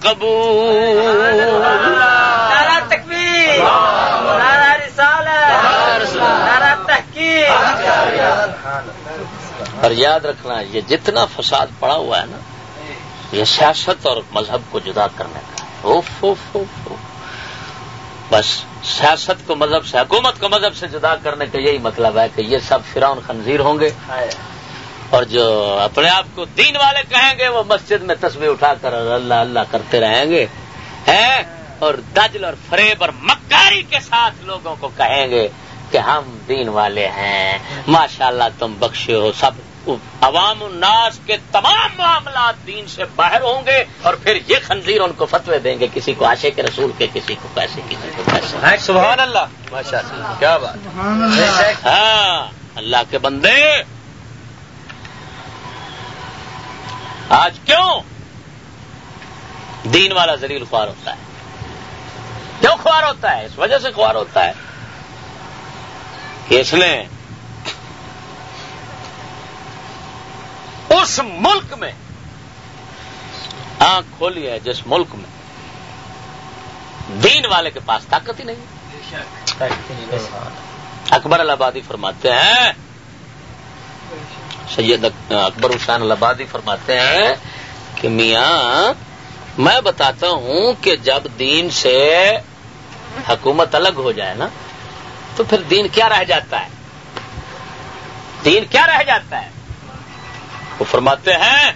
قبول۔ نعرہ تکبیر نعرہ رسالت نعرہ تحقیق۔ اور یاد رکھنا یہ جتنا فساد پڑا ہوا ہے نا یہ سیاست اور مذہب کو جدا کرنے کا اوف اوف اوف۔ بس سیاست کو مذہب سے حکومت کو مذہب سے جدا کرنے کا یہی مطلب ہے کہ یہ سب فرعون خنزیر ہوں گے۔ اور جو اپنے آپ کو دین والے کہیں گے وہ مسجد میں تصویر اٹھا کر اللہ اللہ کرتے رہیں گے۔ اور دجل اور فریب اور مکاری کے ساتھ لوگوں کو کہیں گے کہ ہم دین والے ہیں۔ ماشاءاللہ تم بخشے ہو سب عوام الناس کے تمام معاملات دین سے باہر ہوں گے اور پھر یہ خنزیر ان کو فتوے دیں گے کسی کو آشے کے رسول کے کسی کو پیسے کسی کو پیسے سبحان اللہ۔ ماشاء اللہ کیا بات۔ بے شک۔ ہاں اللہ کے بندے۔ آج کیوں؟ دین والا زلیل خوار ہوتا ہے۔ کیوں خوار ہوتا ہے؟ اس وجہ سے خوار ہوتا ہے کہ اس نے اس ملک میں۔ آنکھ کھولی ہے جس ملک میں۔ دین والے کے پاس طاقت ہی نہیں۔ اکبر الہبادی فرماتے ہیں۔ سید اکبر حسین الہبادی فرماتے ہیں کہ میاں، میں بتاتا ہوں کہ جب دین سے حکومت الگ ہو جائے نا، تو پھر دین کیا رہ جاتا ہے؟ دین کیا رہ جاتا ہے؟ وہ فرماتے ہیں